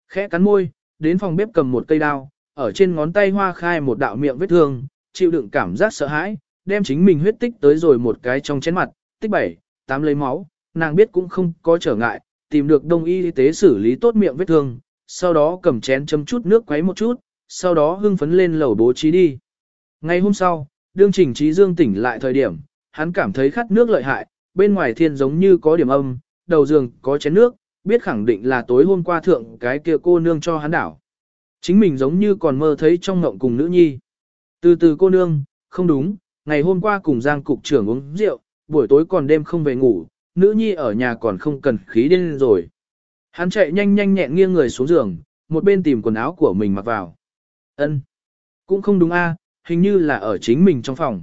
Khẽ cắn môi, đến phòng bếp cầm một cây đao, ở trên ngón tay hoa khai một đạo miệng vết thương, chịu đựng cảm giác sợ hãi, đem chính mình huyết tích tới rồi một cái trong chén mặt, tích bảy, tám lấy máu, nàng biết cũng không có trở ngại, tìm được đông y tế xử lý tốt miệng vết thương, sau đó cầm chén chấm chút nước quấy một chút, sau đó hưng phấn lên lầu bố trí đi. Ngày hôm sau, đương trình trí dương tỉnh lại thời điểm, hắn cảm thấy khát nước lợi hại, bên ngoài thiên giống như có điểm âm, đầu giường có chén nước, biết khẳng định là tối hôm qua thượng cái kia cô nương cho hắn đảo. Chính mình giống như còn mơ thấy trong ngộng cùng nữ nhi. Từ từ cô nương, không đúng, ngày hôm qua cùng Giang cục trưởng uống rượu, buổi tối còn đêm không về ngủ, nữ nhi ở nhà còn không cần khí điên rồi. Hắn chạy nhanh nhanh nhẹn nghiêng người xuống giường, một bên tìm quần áo của mình mặc vào. Ân, Cũng không đúng a, hình như là ở chính mình trong phòng.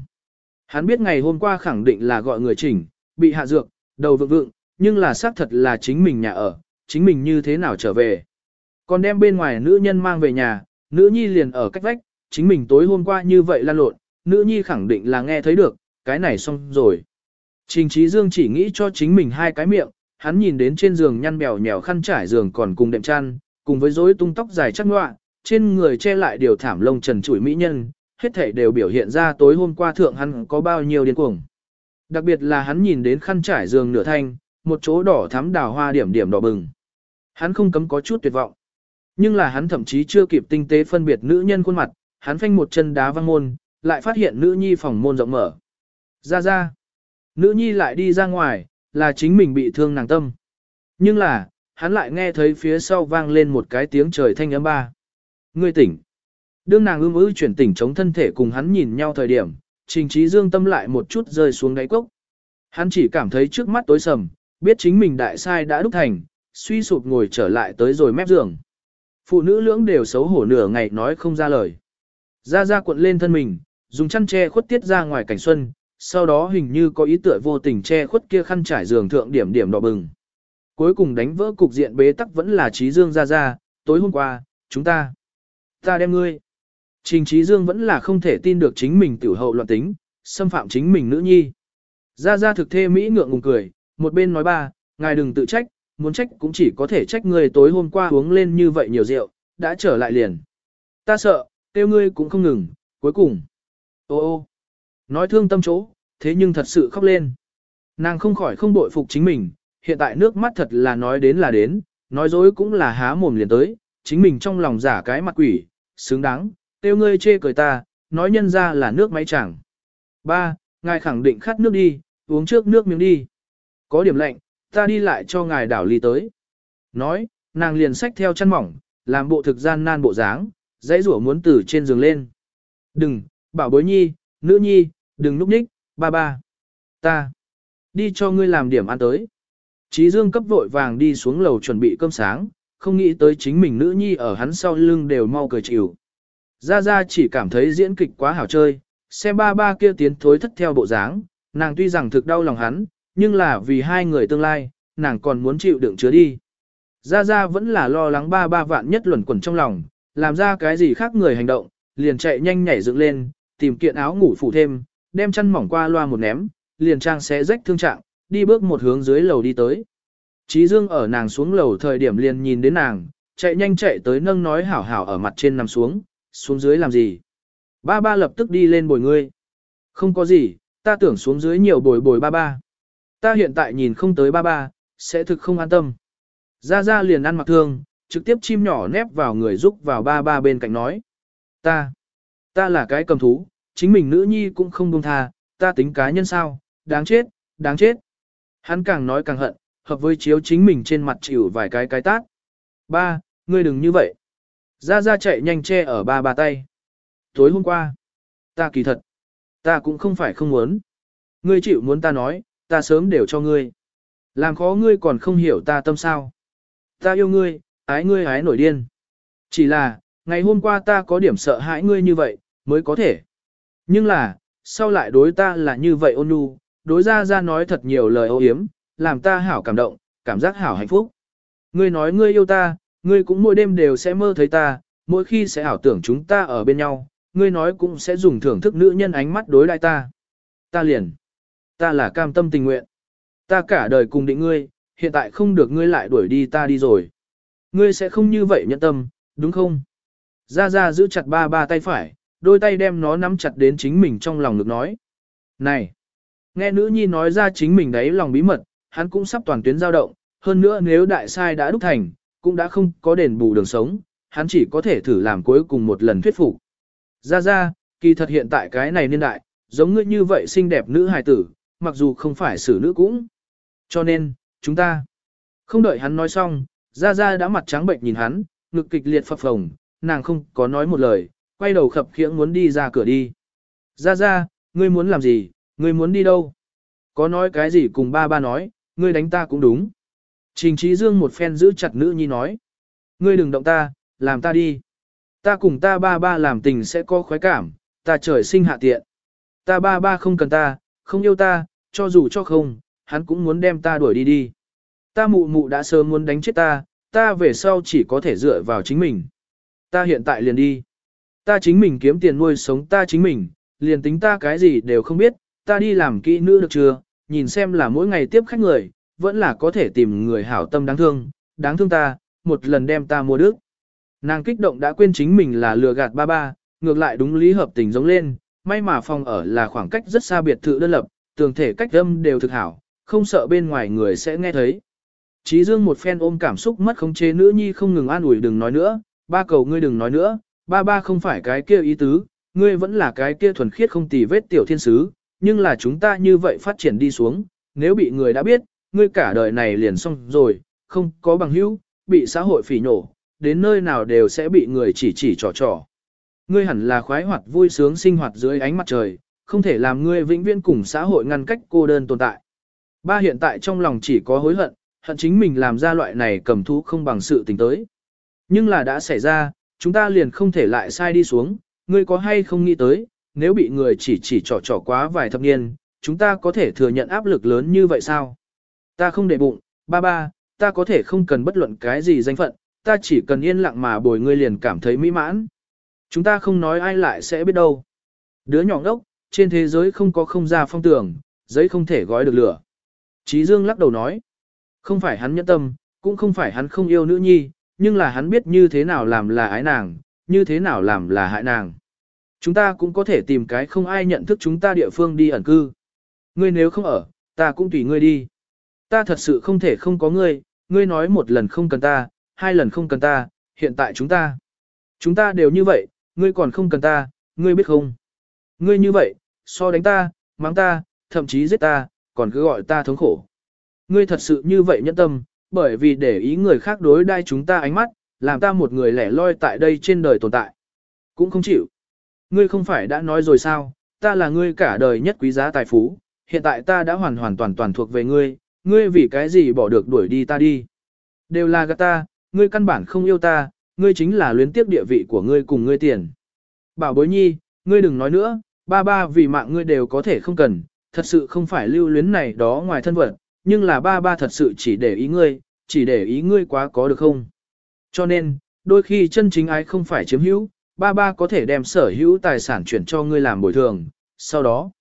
Hắn biết ngày hôm qua khẳng định là gọi người chỉnh, bị hạ dược, đầu vượng vượng, nhưng là xác thật là chính mình nhà ở, chính mình như thế nào trở về. Còn đem bên ngoài nữ nhân mang về nhà, nữ nhi liền ở cách vách, chính mình tối hôm qua như vậy lan lộn, nữ nhi khẳng định là nghe thấy được, cái này xong rồi. Trình Trí Dương chỉ nghĩ cho chính mình hai cái miệng, hắn nhìn đến trên giường nhăn bèo nhèo khăn trải giường còn cùng đệm chăn, cùng với rối tung tóc dài chắc ngoạ, trên người che lại điều thảm lông trần trụi mỹ nhân, hết thảy đều biểu hiện ra tối hôm qua thượng hắn có bao nhiêu điên cuồng. Đặc biệt là hắn nhìn đến khăn trải giường nửa thanh, một chỗ đỏ thắm đào hoa điểm điểm đỏ bừng. Hắn không cấm có chút tuyệt vọng. Nhưng là hắn thậm chí chưa kịp tinh tế phân biệt nữ nhân khuôn mặt, hắn phanh một chân đá văng môn, lại phát hiện nữ nhi phòng môn rộng mở. Ra ra. Nữ nhi lại đi ra ngoài, là chính mình bị thương nàng tâm. Nhưng là, hắn lại nghe thấy phía sau vang lên một cái tiếng trời thanh ấm ba. Ngươi tỉnh. Đương nàng ưm ư chuyển tỉnh chống thân thể cùng hắn nhìn nhau thời điểm, trình trí dương tâm lại một chút rơi xuống đáy cốc. Hắn chỉ cảm thấy trước mắt tối sầm, biết chính mình đại sai đã đúc thành, suy sụp ngồi trở lại tới rồi mép giường. Phụ nữ lưỡng đều xấu hổ nửa ngày nói không ra lời. Ra ra cuộn lên thân mình, dùng chăn che khuất tiết ra ngoài cảnh xuân, sau đó hình như có ý tựa vô tình che khuất kia khăn trải giường thượng điểm điểm đỏ bừng. Cuối cùng đánh vỡ cục diện bế tắc vẫn là trí dương ra ra, tối hôm qua, chúng ta, ta đem ngươi. Trình Trí Dương vẫn là không thể tin được chính mình tiểu hậu loạn tính, xâm phạm chính mình nữ nhi. Ra ra thực thê Mỹ ngượng ngùng cười, một bên nói ba, ngài đừng tự trách, muốn trách cũng chỉ có thể trách người tối hôm qua uống lên như vậy nhiều rượu, đã trở lại liền. Ta sợ, tiêu ngươi cũng không ngừng, cuối cùng. Ô ô, nói thương tâm chỗ, thế nhưng thật sự khóc lên. Nàng không khỏi không bội phục chính mình, hiện tại nước mắt thật là nói đến là đến, nói dối cũng là há mồm liền tới, chính mình trong lòng giả cái mặt quỷ, xứng đáng, tiêu ngươi chê cười ta, nói nhân ra là nước máy chẳng. Ba, ngài khẳng định khát nước đi, uống trước nước miếng đi. Có điểm lạnh, ta đi lại cho ngài đảo ly tới. Nói, nàng liền xách theo chăn mỏng, làm bộ thực gian nan bộ dáng, dãy rủa muốn từ trên giường lên. Đừng, bảo bối nhi, nữ nhi, đừng núp nhích, ba ba. Ta, đi cho ngươi làm điểm ăn tới. Chí Dương cấp vội vàng đi xuống lầu chuẩn bị cơm sáng, không nghĩ tới chính mình nữ nhi ở hắn sau lưng đều mau cười chịu. Gia Gia chỉ cảm thấy diễn kịch quá hảo chơi, xem ba ba kia tiến thối thất theo bộ dáng, nàng tuy rằng thực đau lòng hắn, nhưng là vì hai người tương lai, nàng còn muốn chịu đựng chứa đi. Gia Gia vẫn là lo lắng ba ba vạn nhất luẩn quẩn trong lòng, làm ra cái gì khác người hành động, liền chạy nhanh nhảy dựng lên, tìm kiện áo ngủ phủ thêm, đem chăn mỏng qua loa một ném, liền trang xé rách thương trạng, đi bước một hướng dưới lầu đi tới. Chí Dương ở nàng xuống lầu thời điểm liền nhìn đến nàng, chạy nhanh chạy tới nâng nói hảo hảo ở mặt trên nằm xuống, xuống dưới làm gì. Ba ba lập tức đi lên bồi ngươi. Không có gì, ta tưởng xuống dưới nhiều bồi bồi ba ba. Ta hiện tại nhìn không tới ba ba, sẽ thực không an tâm. Ra ra liền ăn mặc thương, trực tiếp chim nhỏ nép vào người giúp vào ba ba bên cạnh nói. Ta, ta là cái cầm thú, chính mình nữ nhi cũng không buông tha, ta tính cá nhân sao, đáng chết, đáng chết. Hắn càng nói càng hận, hợp với chiếu chính mình trên mặt chịu vài cái cái tát. Ba, ngươi đừng như vậy. Ra ra chạy nhanh che ở ba ba tay. Tối hôm qua, ta kỳ thật, ta cũng không phải không muốn. Ngươi chịu muốn ta nói, ta sớm đều cho ngươi. Làm khó ngươi còn không hiểu ta tâm sao. Ta yêu ngươi, ái ngươi ái nổi điên. Chỉ là, ngày hôm qua ta có điểm sợ hãi ngươi như vậy, mới có thể. Nhưng là, sau lại đối ta là như vậy ôn nhu, đối ra ra nói thật nhiều lời ô hiếm, làm ta hảo cảm động, cảm giác hảo hạnh phúc. Ngươi nói ngươi yêu ta, ngươi cũng mỗi đêm đều sẽ mơ thấy ta, mỗi khi sẽ ảo tưởng chúng ta ở bên nhau, ngươi nói cũng sẽ dùng thưởng thức nữ nhân ánh mắt đối lại ta. Ta liền, ta là cam tâm tình nguyện. Ta cả đời cùng định ngươi, hiện tại không được ngươi lại đuổi đi ta đi rồi. Ngươi sẽ không như vậy nhận tâm, đúng không? Ra ra giữ chặt ba ba tay phải, đôi tay đem nó nắm chặt đến chính mình trong lòng ngực nói. Này! Nghe nữ nhi nói ra chính mình đấy lòng bí mật, hắn cũng sắp toàn tuyến giao động, hơn nữa nếu đại sai đã đúc thành, cũng đã không có đền bù đường sống, hắn chỉ có thể thử làm cuối cùng một lần thuyết phục. Ra ra, kỳ thật hiện tại cái này niên đại, giống ngươi như vậy xinh đẹp nữ hài tử, mặc dù không phải xử nữ cũng. Cho nên, chúng ta, không đợi hắn nói xong, ra ra đã mặt trắng bệnh nhìn hắn, ngực kịch liệt phập phồng, nàng không có nói một lời, quay đầu khập khiễng muốn đi ra cửa đi. Ra ra, ngươi muốn làm gì, ngươi muốn đi đâu? Có nói cái gì cùng ba ba nói, ngươi đánh ta cũng đúng. Trình Trí Dương một phen giữ chặt nữ nhi nói. Ngươi đừng động ta, làm ta đi. Ta cùng ta ba ba làm tình sẽ có khoái cảm, ta trời sinh hạ tiện. Ta ba ba không cần ta, không yêu ta, cho dù cho không, hắn cũng muốn đem ta đuổi đi đi. Ta mụ mụ đã sớm muốn đánh chết ta, ta về sau chỉ có thể dựa vào chính mình. Ta hiện tại liền đi. Ta chính mình kiếm tiền nuôi sống ta chính mình, liền tính ta cái gì đều không biết, ta đi làm kỹ nữ được chưa, nhìn xem là mỗi ngày tiếp khách người, vẫn là có thể tìm người hảo tâm đáng thương, đáng thương ta, một lần đem ta mua đức. Nàng kích động đã quên chính mình là lừa gạt ba ba, ngược lại đúng lý hợp tình giống lên, may mà phòng ở là khoảng cách rất xa biệt thự đơn lập, tường thể cách âm đều thực hảo, không sợ bên ngoài người sẽ nghe thấy. Chí Dương một phen ôm cảm xúc mất khống chế nữ nhi không ngừng an ủi đừng nói nữa, ba cầu ngươi đừng nói nữa, ba ba không phải cái kia ý tứ, ngươi vẫn là cái kia thuần khiết không tì vết tiểu thiên sứ, nhưng là chúng ta như vậy phát triển đi xuống, nếu bị người đã biết, ngươi cả đời này liền xong rồi, không có bằng hữu, bị xã hội phỉ nhổ, đến nơi nào đều sẽ bị người chỉ chỉ trò trò. Ngươi hẳn là khoái hoạt vui sướng sinh hoạt dưới ánh mặt trời, không thể làm ngươi vĩnh viễn cùng xã hội ngăn cách cô đơn tồn tại. Ba hiện tại trong lòng chỉ có hối hận, hận chính mình làm ra loại này cầm thú không bằng sự tình tới. Nhưng là đã xảy ra, chúng ta liền không thể lại sai đi xuống, ngươi có hay không nghĩ tới, nếu bị người chỉ chỉ trò trò quá vài thập niên, chúng ta có thể thừa nhận áp lực lớn như vậy sao? Ta không để bụng, ba ba, ta có thể không cần bất luận cái gì danh phận, ta chỉ cần yên lặng mà bồi ngươi liền cảm thấy mỹ mãn. Chúng ta không nói ai lại sẽ biết đâu. Đứa nhỏ ngốc, trên thế giới không có không ra phong tường, giấy không thể gói được lửa. Chí Dương lắc đầu nói, không phải hắn nhẫn tâm, cũng không phải hắn không yêu nữ nhi, nhưng là hắn biết như thế nào làm là ái nàng, như thế nào làm là hại nàng. Chúng ta cũng có thể tìm cái không ai nhận thức chúng ta địa phương đi ẩn cư. Ngươi nếu không ở, ta cũng tùy ngươi đi. Ta thật sự không thể không có ngươi, ngươi nói một lần không cần ta, hai lần không cần ta, hiện tại chúng ta. Chúng ta đều như vậy, ngươi còn không cần ta, ngươi biết không? Ngươi như vậy, so đánh ta, mắng ta, thậm chí giết ta, còn cứ gọi ta thống khổ. Ngươi thật sự như vậy nhẫn tâm, bởi vì để ý người khác đối đai chúng ta ánh mắt, làm ta một người lẻ loi tại đây trên đời tồn tại. Cũng không chịu. Ngươi không phải đã nói rồi sao, ta là ngươi cả đời nhất quý giá tài phú, hiện tại ta đã hoàn hoàn toàn toàn thuộc về ngươi, ngươi vì cái gì bỏ được đuổi đi ta đi. Đều là gạt ta, ngươi căn bản không yêu ta, ngươi chính là luyến tiếp địa vị của ngươi cùng ngươi tiền. Bảo bối nhi, ngươi đừng nói nữa, ba ba vì mạng ngươi đều có thể không cần, thật sự không phải lưu luyến này đó ngoài thân vật, nhưng là ba ba thật sự chỉ để ý ngươi, chỉ để ý ngươi quá có được không. Cho nên, đôi khi chân chính ái không phải chiếm hữu, ba ba có thể đem sở hữu tài sản chuyển cho ngươi làm bồi thường, sau đó,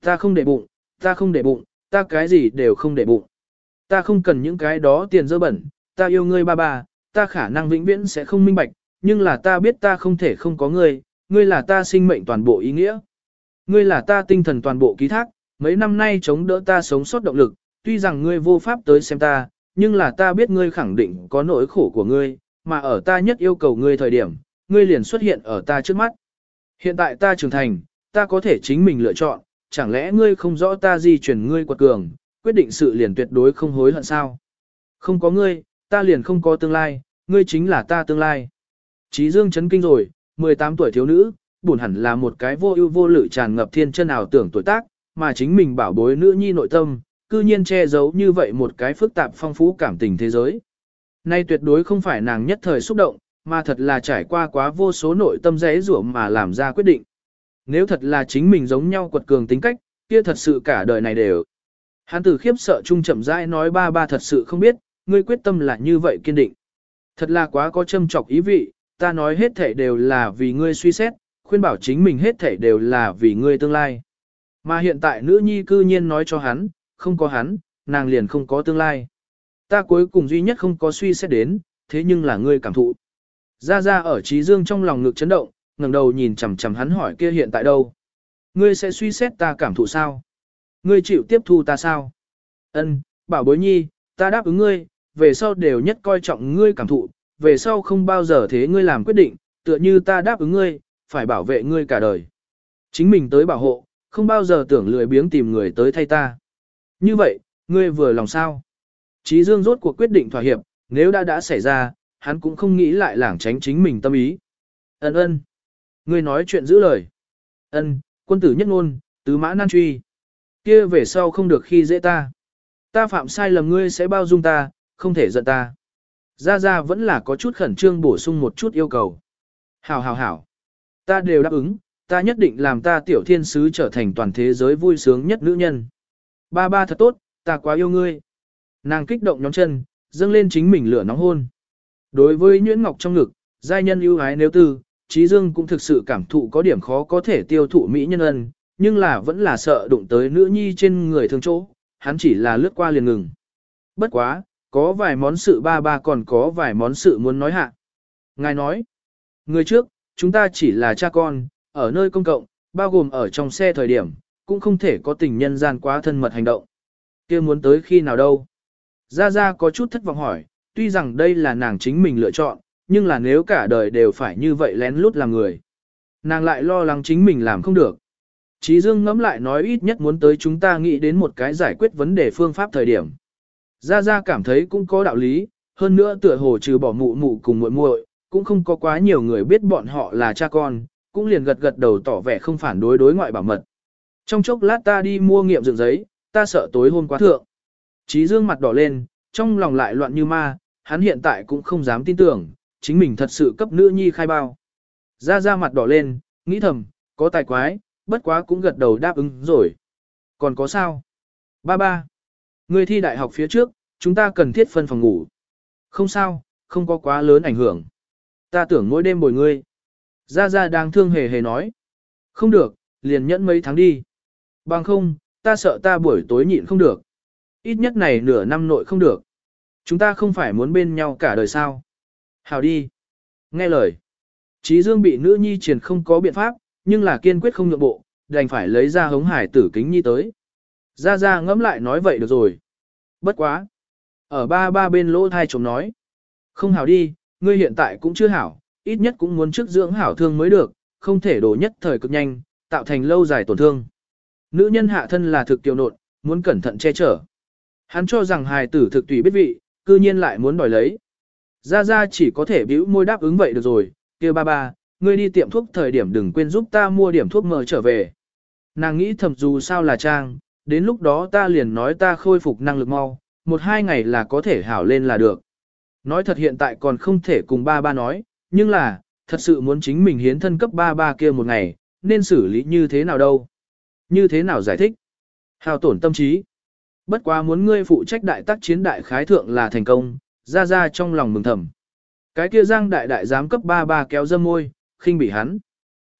ta không để bụng, ta không để bụng, ta cái gì đều không để bụng. Ta không cần những cái đó tiền dơ bẩn, ta yêu ngươi ba ba, ta khả năng vĩnh viễn sẽ không minh bạch, nhưng là ta biết ta không thể không có ngươi, ngươi là ta sinh mệnh toàn bộ ý nghĩa. Ngươi là ta tinh thần toàn bộ ký thác, mấy năm nay chống đỡ ta sống sót động lực, tuy rằng ngươi vô pháp tới xem ta, nhưng là ta biết ngươi khẳng định có nỗi khổ của ngươi, mà ở ta nhất yêu cầu ngươi thời điểm, ngươi liền xuất hiện ở ta trước mắt. Hiện tại ta trưởng thành, ta có thể chính mình lựa chọn, chẳng lẽ ngươi không rõ ta di chuyển ngươi quật cường, quyết định sự liền tuyệt đối không hối hận sao? Không có ngươi, ta liền không có tương lai, ngươi chính là ta tương lai. Chí Dương chấn kinh rồi, 18 tuổi thiếu nữ, buồn hẳn là một cái vô ưu vô lự tràn ngập thiên chân ảo tưởng tuổi tác, mà chính mình bảo bối nữ nhi nội tâm, cư nhiên che giấu như vậy một cái phức tạp phong phú cảm tình thế giới. Nay tuyệt đối không phải nàng nhất thời xúc động, mà thật là trải qua quá vô số nội tâm rẽ rủa mà làm ra quyết định. Nếu thật là chính mình giống nhau quật cường tính cách, kia thật sự cả đời này đều. Hắn tử khiếp sợ trung chậm rãi nói ba ba thật sự không biết, ngươi quyết tâm là như vậy kiên định. Thật là quá có châm trọc ý vị, ta nói hết thể đều là vì ngươi suy xét, khuyên bảo chính mình hết thể đều là vì ngươi tương lai. Mà hiện tại nữ nhi cư nhiên nói cho hắn, không có hắn, nàng liền không có tương lai. Ta cuối cùng duy nhất không có suy xét đến, thế nhưng là ngươi cảm thụ. Ra ra ở trí dương trong lòng ngực chấn động, ngẩng đầu nhìn chằm chằm hắn hỏi kia hiện tại đâu. Ngươi sẽ suy xét ta cảm thụ sao? Ngươi chịu tiếp thu ta sao? Ân, bảo bối nhi, ta đáp ứng ngươi, về sau đều nhất coi trọng ngươi cảm thụ, về sau không bao giờ thế ngươi làm quyết định, tựa như ta đáp ứng ngươi, phải bảo vệ ngươi cả đời. Chính mình tới bảo hộ, không bao giờ tưởng lười biếng tìm người tới thay ta. Như vậy, ngươi vừa lòng sao? Chí Dương rốt cuộc quyết định thỏa hiệp, nếu đã đã xảy ra, hắn cũng không nghĩ lại lảng tránh chính mình tâm ý. Ân ân. Ngươi nói chuyện giữ lời. Ân, quân tử nhất ngôn, tứ mã nan truy. Kia về sau không được khi dễ ta. Ta phạm sai lầm ngươi sẽ bao dung ta, không thể giận ta. Gia Gia vẫn là có chút khẩn trương bổ sung một chút yêu cầu. Hảo hảo hảo. Ta đều đáp ứng, ta nhất định làm ta tiểu thiên sứ trở thành toàn thế giới vui sướng nhất nữ nhân. Ba ba thật tốt, ta quá yêu ngươi. Nàng kích động nhóm chân, dâng lên chính mình lửa nóng hôn. Đối với Nguyễn Ngọc trong ngực, giai nhân ưu ái nếu tư, Trí Dương cũng thực sự cảm thụ có điểm khó có thể tiêu thụ mỹ nhân ân, nhưng là vẫn là sợ đụng tới nữ nhi trên người thương chỗ, hắn chỉ là lướt qua liền ngừng. Bất quá, có vài món sự ba ba còn có vài món sự muốn nói hạ. Ngài nói, người trước, chúng ta chỉ là cha con, ở nơi công cộng, bao gồm ở trong xe thời điểm, cũng không thể có tình nhân gian quá thân mật hành động. kia muốn tới khi nào đâu? Gia Gia có chút thất vọng hỏi, tuy rằng đây là nàng chính mình lựa chọn, nhưng là nếu cả đời đều phải như vậy lén lút làm người. Nàng lại lo lắng chính mình làm không được. Chí Dương ngẫm lại nói ít nhất muốn tới chúng ta nghĩ đến một cái giải quyết vấn đề phương pháp thời điểm. Gia Gia cảm thấy cũng có đạo lý, hơn nữa tựa hồ trừ bỏ mụ mụ cùng muội muội, cũng không có quá nhiều người biết bọn họ là cha con, cũng liền gật gật đầu tỏ vẻ không phản đối đối ngoại bảo mật. Trong chốc lát ta đi mua nghiệm dựng giấy, ta sợ tối hôm quá thượng. Chí Dương mặt đỏ lên, trong lòng lại loạn như ma, hắn hiện tại cũng không dám tin tưởng, chính mình thật sự cấp nữ nhi khai bao. Ra ra mặt đỏ lên, nghĩ thầm, có tài quái, bất quá cũng gật đầu đáp ứng rồi. Còn có sao? Ba ba. Người thi đại học phía trước, chúng ta cần thiết phân phòng ngủ. Không sao, không có quá lớn ảnh hưởng. Ta tưởng mỗi đêm bồi ngươi. Gia Gia đang thương hề hề nói. Không được, liền nhẫn mấy tháng đi. Bằng không, ta sợ ta buổi tối nhịn không được. Ít nhất này nửa năm nội không được. Chúng ta không phải muốn bên nhau cả đời sao. Hào đi. Nghe lời. Chí Dương bị nữ nhi truyền không có biện pháp, nhưng là kiên quyết không nhượng bộ, đành phải lấy ra hống hải tử kính nhi tới. Ra Ra ngẫm lại nói vậy được rồi. Bất quá. Ở ba ba bên lỗ thai chồng nói. Không hảo đi, ngươi hiện tại cũng chưa hảo, ít nhất cũng muốn trước dưỡng hảo thương mới được, không thể đổ nhất thời cực nhanh, tạo thành lâu dài tổn thương. Nữ nhân hạ thân là thực tiểu nộn, muốn cẩn thận che chở. Hắn cho rằng hài tử thực tùy biết vị, cư nhiên lại muốn đòi lấy. Gia Gia chỉ có thể bĩu môi đáp ứng vậy được rồi, kia ba ba, ngươi đi tiệm thuốc thời điểm đừng quên giúp ta mua điểm thuốc mờ trở về. Nàng nghĩ thầm dù sao là trang, đến lúc đó ta liền nói ta khôi phục năng lực mau, một hai ngày là có thể hảo lên là được. Nói thật hiện tại còn không thể cùng ba ba nói, nhưng là, thật sự muốn chính mình hiến thân cấp ba ba kia một ngày, nên xử lý như thế nào đâu? Như thế nào giải thích? Hào tổn tâm trí. Bất quá muốn ngươi phụ trách đại tác chiến đại khái thượng là thành công, ra ra trong lòng mừng thầm. Cái kia giang đại đại giám cấp ba ba kéo dâm môi, khinh bị hắn.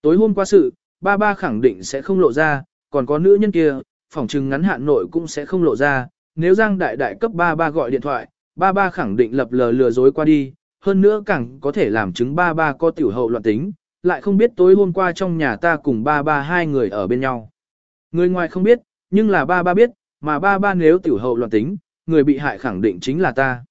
Tối hôm qua sự, ba ba khẳng định sẽ không lộ ra, còn có nữ nhân kia, phỏng chừng ngắn hạn nội cũng sẽ không lộ ra. Nếu giang đại đại cấp ba ba gọi điện thoại, ba ba khẳng định lập lờ lừa dối qua đi, hơn nữa càng có thể làm chứng ba ba có tiểu hậu loạn tính, lại không biết tối hôm qua trong nhà ta cùng ba ba hai người ở bên nhau. Người ngoài không biết, nhưng là ba ba biết, mà ba ba nếu tiểu hậu loạn tính, người bị hại khẳng định chính là ta.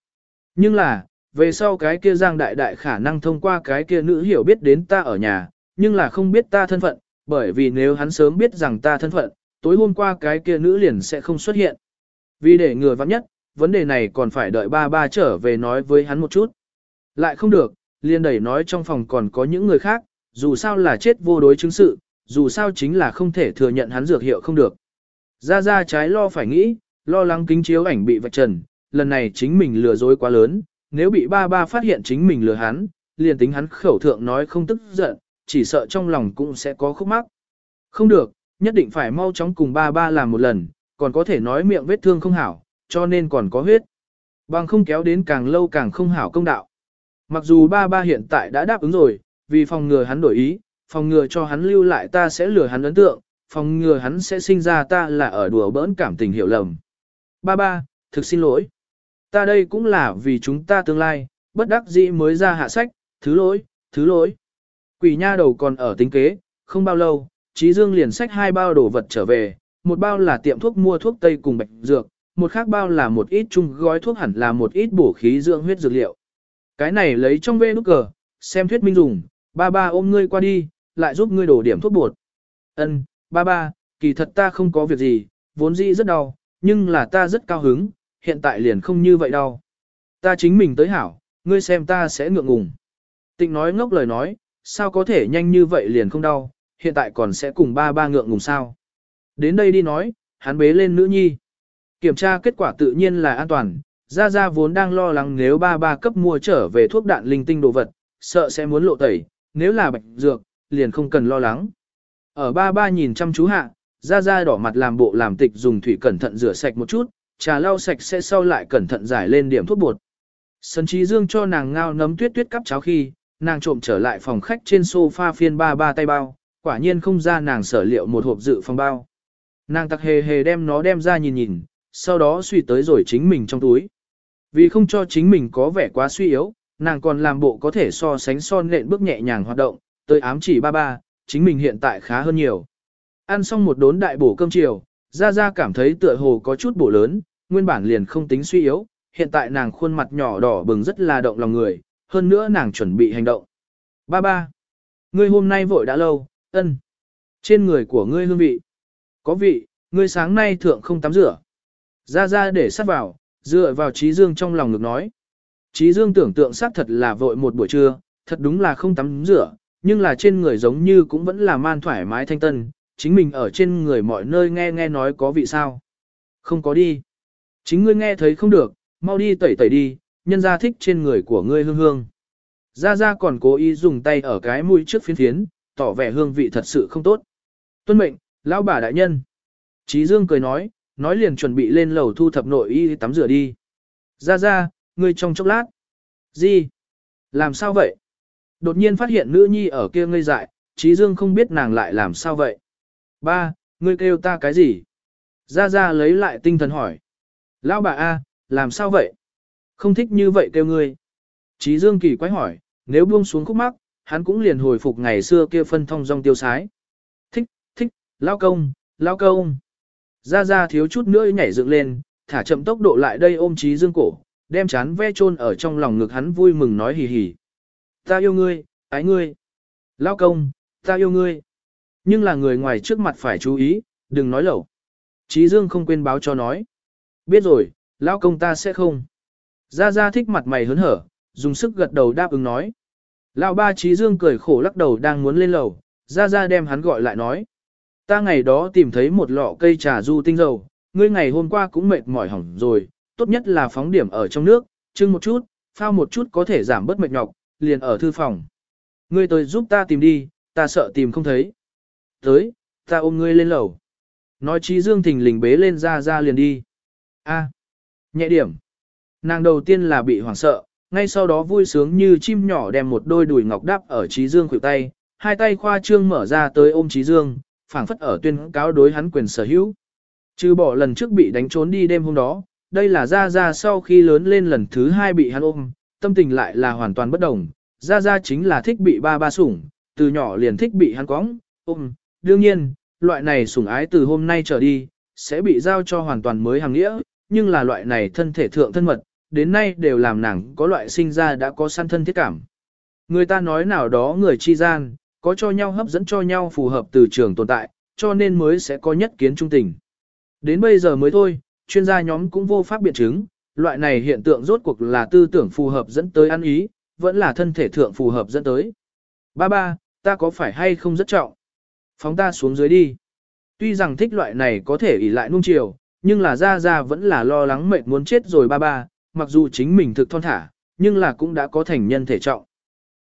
Nhưng là, về sau cái kia giang đại đại khả năng thông qua cái kia nữ hiểu biết đến ta ở nhà, nhưng là không biết ta thân phận, bởi vì nếu hắn sớm biết rằng ta thân phận, tối hôm qua cái kia nữ liền sẽ không xuất hiện. Vì để ngừa vắng nhất, vấn đề này còn phải đợi ba ba trở về nói với hắn một chút. Lại không được, liền đẩy nói trong phòng còn có những người khác, dù sao là chết vô đối chứng sự, dù sao chính là không thể thừa nhận hắn dược hiệu không được. Ra ra trái lo phải nghĩ, lo lắng kính chiếu ảnh bị vạch trần, lần này chính mình lừa dối quá lớn, nếu bị ba ba phát hiện chính mình lừa hắn, liền tính hắn khẩu thượng nói không tức giận, chỉ sợ trong lòng cũng sẽ có khúc mắc. Không được, nhất định phải mau chóng cùng ba ba làm một lần, còn có thể nói miệng vết thương không hảo, cho nên còn có huyết. Bằng không kéo đến càng lâu càng không hảo công đạo. Mặc dù ba ba hiện tại đã đáp ứng rồi, vì phòng ngừa hắn đổi ý, phòng ngừa cho hắn lưu lại ta sẽ lừa hắn ấn tượng, phòng ngừa hắn sẽ sinh ra ta là ở đùa bỡn cảm tình hiểu lầm. Ba ba, thực xin lỗi. Ta đây cũng là vì chúng ta tương lai, bất đắc dĩ mới ra hạ sách, thứ lỗi, thứ lỗi. Quỷ nha đầu còn ở tính kế, không bao lâu, Trí Dương liền sách hai bao đồ vật trở về, một bao là tiệm thuốc mua thuốc tây cùng bạch dược, một khác bao là một ít chung gói thuốc hẳn là một ít bổ khí dưỡng huyết dược liệu. Cái này lấy trong vê nút cờ, xem thuyết minh dùng, ba ba ôm ngươi qua đi, lại giúp ngươi đổ điểm thuốc bột. Ân, ba ba, kỳ thật ta không có việc gì, vốn dĩ rất đau, nhưng là ta rất cao hứng, hiện tại liền không như vậy đâu. Ta chính mình tới hảo, ngươi xem ta sẽ ngượng ngùng. Tịnh nói ngốc lời nói, sao có thể nhanh như vậy liền không đau, hiện tại còn sẽ cùng ba ba ngượng ngùng sao. Đến đây đi nói, hắn bế lên nữ nhi. Kiểm tra kết quả tự nhiên là an toàn, Gia Gia vốn đang lo lắng nếu ba ba cấp mua trở về thuốc đạn linh tinh đồ vật, sợ sẽ muốn lộ tẩy, nếu là bệnh dược, liền không cần lo lắng. Ở ba ba nhìn chăm chú hạ, Gia Gia đỏ mặt làm bộ làm tịch dùng thủy cẩn thận rửa sạch một chút, trà lau sạch sẽ sau lại cẩn thận giải lên điểm thuốc bột. Sân trí dương cho nàng ngao nấm tuyết tuyết cắp cháo khi, nàng trộm trở lại phòng khách trên sofa phiên ba ba tay bao, quả nhiên không ra nàng sở liệu một hộp dự phòng bao. Nàng tặc hề hề đem nó đem ra nhìn nhìn, sau đó suy tới rồi chính mình trong túi. Vì không cho chính mình có vẻ quá suy yếu, nàng còn làm bộ có thể so sánh son nện bước nhẹ nhàng hoạt động, tới ám chỉ ba ba, chính mình hiện tại khá hơn nhiều. Ăn xong một đốn đại bổ cơm chiều, Gia Gia cảm thấy tựa hồ có chút bổ lớn, nguyên bản liền không tính suy yếu, hiện tại nàng khuôn mặt nhỏ đỏ bừng rất là động lòng người, hơn nữa nàng chuẩn bị hành động. Ba ba, ngươi hôm nay vội đã lâu, ân. Trên người của ngươi hương vị. Có vị, ngươi sáng nay thượng không tắm rửa. Gia Gia để sát vào, dựa vào Trí Dương trong lòng ngực nói. Trí Dương tưởng tượng xác thật là vội một buổi trưa, thật đúng là không tắm rửa, nhưng là trên người giống như cũng vẫn là man thoải mái thanh tân, chính mình ở trên người mọi nơi nghe nghe nói có vị sao. Không có đi. Chính ngươi nghe thấy không được, mau đi tẩy tẩy đi, nhân ra thích trên người của ngươi hương hương. Gia Gia còn cố ý dùng tay ở cái mũi trước phiến phiến, tỏ vẻ hương vị thật sự không tốt. Tuân mệnh, lão bà đại nhân. Trí Dương cười nói, nói liền chuẩn bị lên lầu thu thập nội y tắm rửa đi. Gia Gia, ngươi trong chốc lát. Gì? Làm sao vậy? Đột nhiên phát hiện nữ nhi ở kia ngây dại, Trí Dương không biết nàng lại làm sao vậy. Ba, ngươi kêu ta cái gì? Ra ra lấy lại tinh thần hỏi. Lão bà A, làm sao vậy? Không thích như vậy kêu ngươi. Chí Dương kỳ quái hỏi, nếu buông xuống khúc mắc, hắn cũng liền hồi phục ngày xưa kia phân thông dong tiêu sái. Thích, thích, lao công, lao công. Ra ra thiếu chút nữa nhảy dựng lên, thả chậm tốc độ lại đây ôm Chí Dương cổ, đem chán ve chôn ở trong lòng ngực hắn vui mừng nói hì hì. Ta yêu ngươi, ái ngươi. Lao công, ta yêu ngươi. Nhưng là người ngoài trước mặt phải chú ý, đừng nói lẩu. Trí Dương không quên báo cho nói. Biết rồi, lão công ta sẽ không. Gia Gia thích mặt mày hớn hở, dùng sức gật đầu đáp ứng nói. Lão ba Trí Dương cười khổ lắc đầu đang muốn lên lầu, Gia Gia đem hắn gọi lại nói. Ta ngày đó tìm thấy một lọ cây trà du tinh dầu, ngươi ngày hôm qua cũng mệt mỏi hỏng rồi, tốt nhất là phóng điểm ở trong nước, trưng một chút, phao một chút có thể giảm bớt mệt nhọc, liền ở thư phòng. Ngươi tới giúp ta tìm đi, ta sợ tìm không thấy. Tới, ta ôm ngươi lên lầu. Nói Trí Dương thình lình bế lên ra ra liền đi. A, nhẹ điểm. Nàng đầu tiên là bị hoảng sợ, ngay sau đó vui sướng như chim nhỏ đem một đôi đùi ngọc đắp ở Trí Dương khuỷu tay, hai tay khoa trương mở ra tới ôm Trí Dương, phảng phất ở tuyên cáo đối hắn quyền sở hữu. Trừ bỏ lần trước bị đánh trốn đi đêm hôm đó, đây là Ra Ra sau khi lớn lên lần thứ hai bị hắn ôm, tâm tình lại là hoàn toàn bất đồng. Ra Ra chính là thích bị ba ba sủng, từ nhỏ liền thích bị hắn cóng, ôm. Đương nhiên, loại này sủng ái từ hôm nay trở đi, sẽ bị giao cho hoàn toàn mới hàng nghĩa, nhưng là loại này thân thể thượng thân mật, đến nay đều làm nàng có loại sinh ra đã có săn thân thiết cảm. Người ta nói nào đó người chi gian, có cho nhau hấp dẫn cho nhau phù hợp từ trường tồn tại, cho nên mới sẽ có nhất kiến trung tình. Đến bây giờ mới thôi, chuyên gia nhóm cũng vô pháp biện chứng, loại này hiện tượng rốt cuộc là tư tưởng phù hợp dẫn tới ăn ý, vẫn là thân thể thượng phù hợp dẫn tới. Ba ba, ta có phải hay không rất trọng? Phóng ta xuống dưới đi. Tuy rằng thích loại này có thể ỉ lại nung chiều, nhưng là ra ra vẫn là lo lắng mệt muốn chết rồi ba ba, mặc dù chính mình thực thon thả, nhưng là cũng đã có thành nhân thể trọng.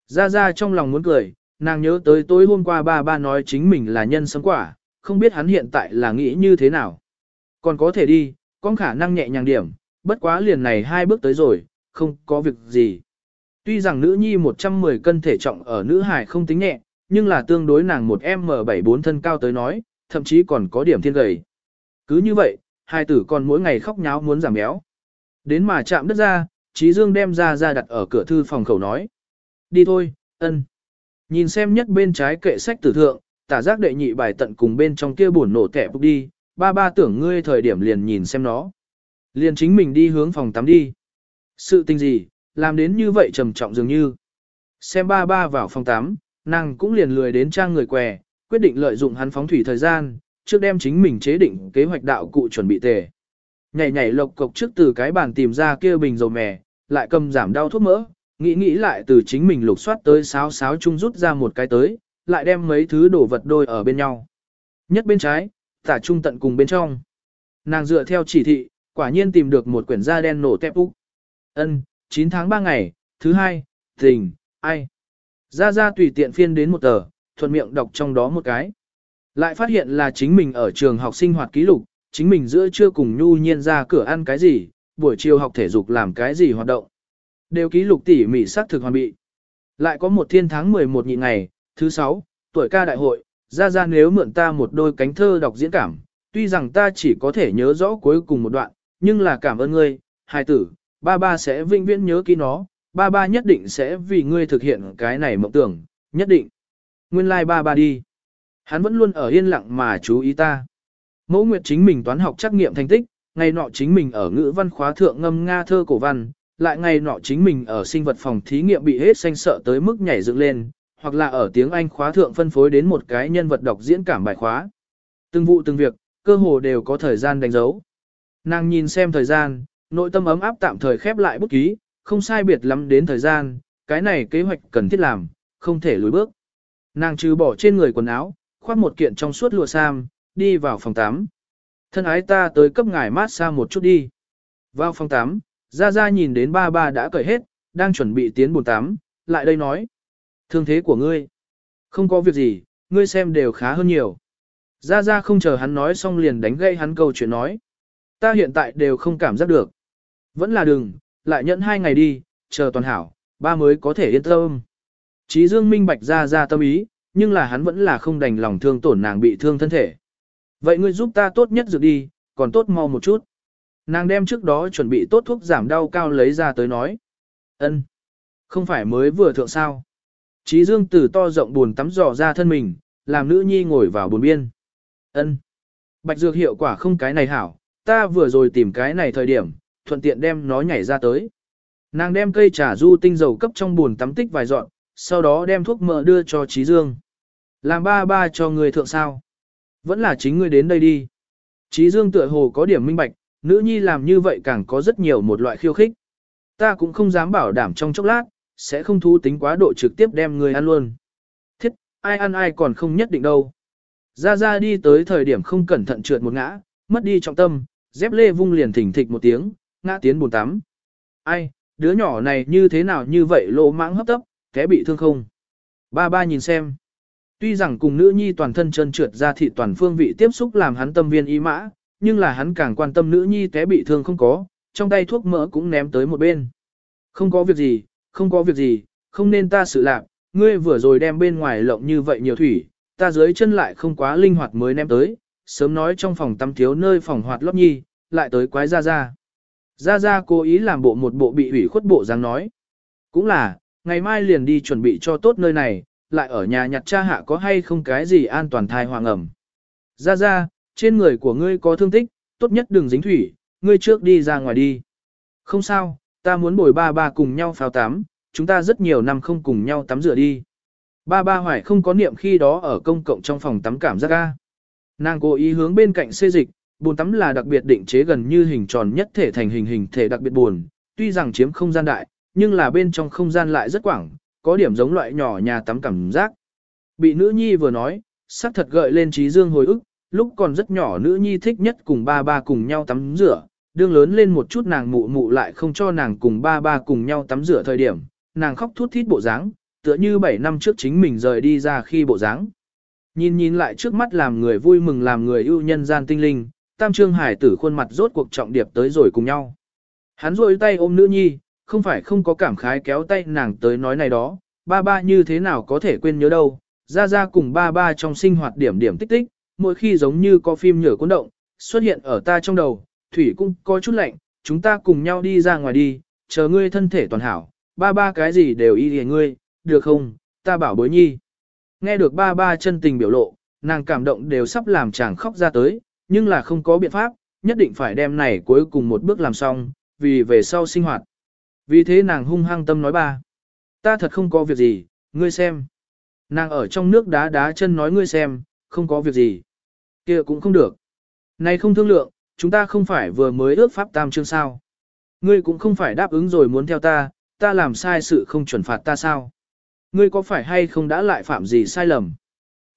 Ra ra trong lòng muốn cười, nàng nhớ tới tối hôm qua ba ba nói chính mình là nhân sống quả, không biết hắn hiện tại là nghĩ như thế nào. Còn có thể đi, con khả năng nhẹ nhàng điểm, bất quá liền này hai bước tới rồi, không có việc gì. Tuy rằng nữ nhi 110 cân thể trọng ở nữ hải không tính nhẹ, nhưng là tương đối nàng một M74 thân cao tới nói, thậm chí còn có điểm thiên gầy. Cứ như vậy, hai tử còn mỗi ngày khóc nháo muốn giảm béo. Đến mà chạm đất ra, Trí Dương đem ra ra đặt ở cửa thư phòng khẩu nói. Đi thôi, ân. Nhìn xem nhất bên trái kệ sách tử thượng, tả giác đệ nhị bài tận cùng bên trong kia buồn nổ kẻ bục đi, ba ba tưởng ngươi thời điểm liền nhìn xem nó. Liền chính mình đi hướng phòng tắm đi. Sự tình gì, làm đến như vậy trầm trọng dường như. Xem ba ba vào phòng tắm, nàng cũng liền lười đến trang người què, quyết định lợi dụng hắn phóng thủy thời gian, trước đem chính mình chế định kế hoạch đạo cụ chuẩn bị tề. Nhảy nhảy lộc cộc trước từ cái bàn tìm ra kia bình dầu mè, lại cầm giảm đau thuốc mỡ, nghĩ nghĩ lại từ chính mình lục soát tới sáo sáo chung rút ra một cái tới, lại đem mấy thứ đổ vật đôi ở bên nhau. Nhất bên trái, tả trung tận cùng bên trong. Nàng dựa theo chỉ thị, quả nhiên tìm được một quyển da đen nổ tép úc. Ân, 9 tháng 3 ngày, thứ hai, tình, ai. Ra ra tùy tiện phiên đến một tờ, thuận miệng đọc trong đó một cái. Lại phát hiện là chính mình ở trường học sinh hoạt ký lục, chính mình giữa trưa cùng nhu nhiên ra cửa ăn cái gì, buổi chiều học thể dục làm cái gì hoạt động. Đều ký lục tỉ mỉ xác thực hoàn bị. Lại có một thiên tháng 11 nhị ngày, thứ 6, tuổi ca đại hội, ra ra nếu mượn ta một đôi cánh thơ đọc diễn cảm, tuy rằng ta chỉ có thể nhớ rõ cuối cùng một đoạn, nhưng là cảm ơn ngươi, hài tử, ba ba sẽ vinh viễn nhớ kỹ nó, ba ba nhất định sẽ vì ngươi thực hiện cái này mộng tưởng, nhất định. Nguyên lai like ba ba đi. Hắn vẫn luôn ở yên lặng mà chú ý ta. Mẫu Nguyệt chính mình toán học trắc nghiệm thành tích, ngày nọ chính mình ở ngữ văn khóa thượng ngâm Nga thơ cổ văn, lại ngày nọ chính mình ở sinh vật phòng thí nghiệm bị hết xanh sợ tới mức nhảy dựng lên, hoặc là ở tiếng Anh khóa thượng phân phối đến một cái nhân vật đọc diễn cảm bài khóa. Từng vụ từng việc, cơ hồ đều có thời gian đánh dấu. Nàng nhìn xem thời gian, nội tâm ấm áp tạm thời khép lại bút ký, không sai biệt lắm đến thời gian, cái này kế hoạch cần thiết làm, không thể lùi bước. Nàng trừ bỏ trên người quần áo, khoác một kiện trong suốt lụa sam, đi vào phòng 8. Thân ái ta tới cấp ngài mát xa một chút đi. Vào phòng 8, Gia Gia nhìn đến ba ba đã cởi hết, đang chuẩn bị tiến bồn tắm, lại đây nói. Thương thế của ngươi. Không có việc gì, ngươi xem đều khá hơn nhiều. Gia Gia không chờ hắn nói xong liền đánh gây hắn câu chuyện nói. Ta hiện tại đều không cảm giác được. Vẫn là đừng, lại nhẫn hai ngày đi, chờ toàn hảo, ba mới có thể yên tâm. Chí Dương minh bạch ra ra tâm ý, nhưng là hắn vẫn là không đành lòng thương tổn nàng bị thương thân thể. Vậy ngươi giúp ta tốt nhất dược đi, còn tốt mau một chút. Nàng đem trước đó chuẩn bị tốt thuốc giảm đau cao lấy ra tới nói. ân, Không phải mới vừa thượng sao. Chí Dương từ to rộng buồn tắm dò ra thân mình, làm nữ nhi ngồi vào buồn biên. ân, Bạch dược hiệu quả không cái này hảo, ta vừa rồi tìm cái này thời điểm, thuận tiện đem nó nhảy ra tới. Nàng đem cây trà du tinh dầu cấp trong buồn tắm tích vài dọn, sau đó đem thuốc mỡ đưa cho Trí Dương. Làm ba ba cho người thượng sao. Vẫn là chính ngươi đến đây đi. Trí Dương tựa hồ có điểm minh bạch, nữ nhi làm như vậy càng có rất nhiều một loại khiêu khích. Ta cũng không dám bảo đảm trong chốc lát, sẽ không thu tính quá độ trực tiếp đem người ăn luôn. Thiết, ai ăn ai còn không nhất định đâu. Ra ra đi tới thời điểm không cẩn thận trượt một ngã, mất đi trọng tâm, dép lê vung liền thỉnh thịch một tiếng, ngã tiến bồn tắm. Ai, đứa nhỏ này như thế nào như vậy lỗ mãng hấp tấp, té bị thương không? Ba ba nhìn xem. Tuy rằng cùng nữ nhi toàn thân trơn trượt ra thị toàn phương vị tiếp xúc làm hắn tâm viên ý mã, nhưng là hắn càng quan tâm nữ nhi té bị thương không có, trong tay thuốc mỡ cũng ném tới một bên. Không có việc gì, không có việc gì, không nên ta sự lạc, ngươi vừa rồi đem bên ngoài lộng như vậy nhiều thủy, ta dưới chân lại không quá linh hoạt mới ném tới, sớm nói trong phòng tắm thiếu nơi phòng hoạt lót nhi, lại tới quái ra ra. Ra Ra cố ý làm bộ một bộ bị hủy khuất bộ dáng nói. Cũng là, ngày mai liền đi chuẩn bị cho tốt nơi này, lại ở nhà nhặt cha hạ có hay không cái gì an toàn thai hoàng ẩm. Ra Ra, trên người của ngươi có thương tích, tốt nhất đừng dính thủy, ngươi trước đi ra ngoài đi. Không sao, ta muốn bồi ba ba cùng nhau phao tắm, chúng ta rất nhiều năm không cùng nhau tắm rửa đi. Ba ba hoài không có niệm khi đó ở công cộng trong phòng tắm cảm giác ga. Nàng cố ý hướng bên cạnh xê dịch, Bồn tắm là đặc biệt định chế gần như hình tròn nhất thể thành hình hình thể đặc biệt buồn, tuy rằng chiếm không gian đại, nhưng là bên trong không gian lại rất quảng, có điểm giống loại nhỏ nhà tắm cảm giác. Bị nữ nhi vừa nói, sắc thật gợi lên trí dương hồi ức, lúc còn rất nhỏ nữ nhi thích nhất cùng ba ba cùng nhau tắm rửa, đương lớn lên một chút nàng mụ mụ lại không cho nàng cùng ba ba cùng nhau tắm rửa thời điểm, nàng khóc thút thít bộ dáng, tựa như 7 năm trước chính mình rời đi ra khi bộ dáng. Nhìn nhìn lại trước mắt làm người vui mừng làm người ưu nhân gian tinh linh, tam trương hải tử khuôn mặt rốt cuộc trọng điệp tới rồi cùng nhau. Hắn rôi tay ôm nữ nhi, không phải không có cảm khái kéo tay nàng tới nói này đó, ba ba như thế nào có thể quên nhớ đâu, ra ra cùng ba ba trong sinh hoạt điểm điểm tích tích, mỗi khi giống như có phim nhở cuốn động, xuất hiện ở ta trong đầu, thủy cũng có chút lạnh, chúng ta cùng nhau đi ra ngoài đi, chờ ngươi thân thể toàn hảo, ba ba cái gì đều y hề ngươi, được không, ta bảo bối nhi. Nghe được ba ba chân tình biểu lộ, nàng cảm động đều sắp làm chàng khóc ra tới, nhưng là không có biện pháp, nhất định phải đem này cuối cùng một bước làm xong, vì về sau sinh hoạt. Vì thế nàng hung hăng tâm nói ba. Ta thật không có việc gì, ngươi xem. Nàng ở trong nước đá đá chân nói ngươi xem, không có việc gì. kia cũng không được. Này không thương lượng, chúng ta không phải vừa mới ước pháp tam chương sao. Ngươi cũng không phải đáp ứng rồi muốn theo ta, ta làm sai sự không chuẩn phạt ta sao. Ngươi có phải hay không đã lại phạm gì sai lầm?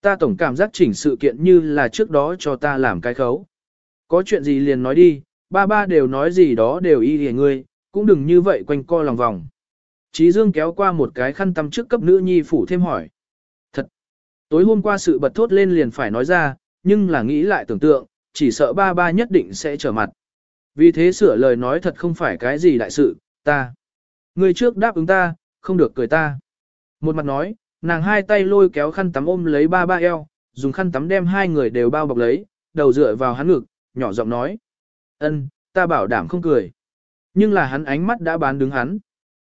Ta tổng cảm giác chỉnh sự kiện như là trước đó cho ta làm cái khấu. Có chuyện gì liền nói đi, ba ba đều nói gì đó đều y hề ngươi, cũng đừng như vậy quanh co lòng vòng. Chí Dương kéo qua một cái khăn tăm trước cấp nữ nhi phủ thêm hỏi. Thật! Tối hôm qua sự bật thốt lên liền phải nói ra, nhưng là nghĩ lại tưởng tượng, chỉ sợ ba ba nhất định sẽ trở mặt. Vì thế sửa lời nói thật không phải cái gì đại sự, ta. Người trước đáp ứng ta, không được cười ta. Một mặt nói, nàng hai tay lôi kéo khăn tắm ôm lấy ba ba eo, dùng khăn tắm đem hai người đều bao bọc lấy, đầu dựa vào hắn ngực, nhỏ giọng nói. ân, ta bảo đảm không cười. Nhưng là hắn ánh mắt đã bán đứng hắn.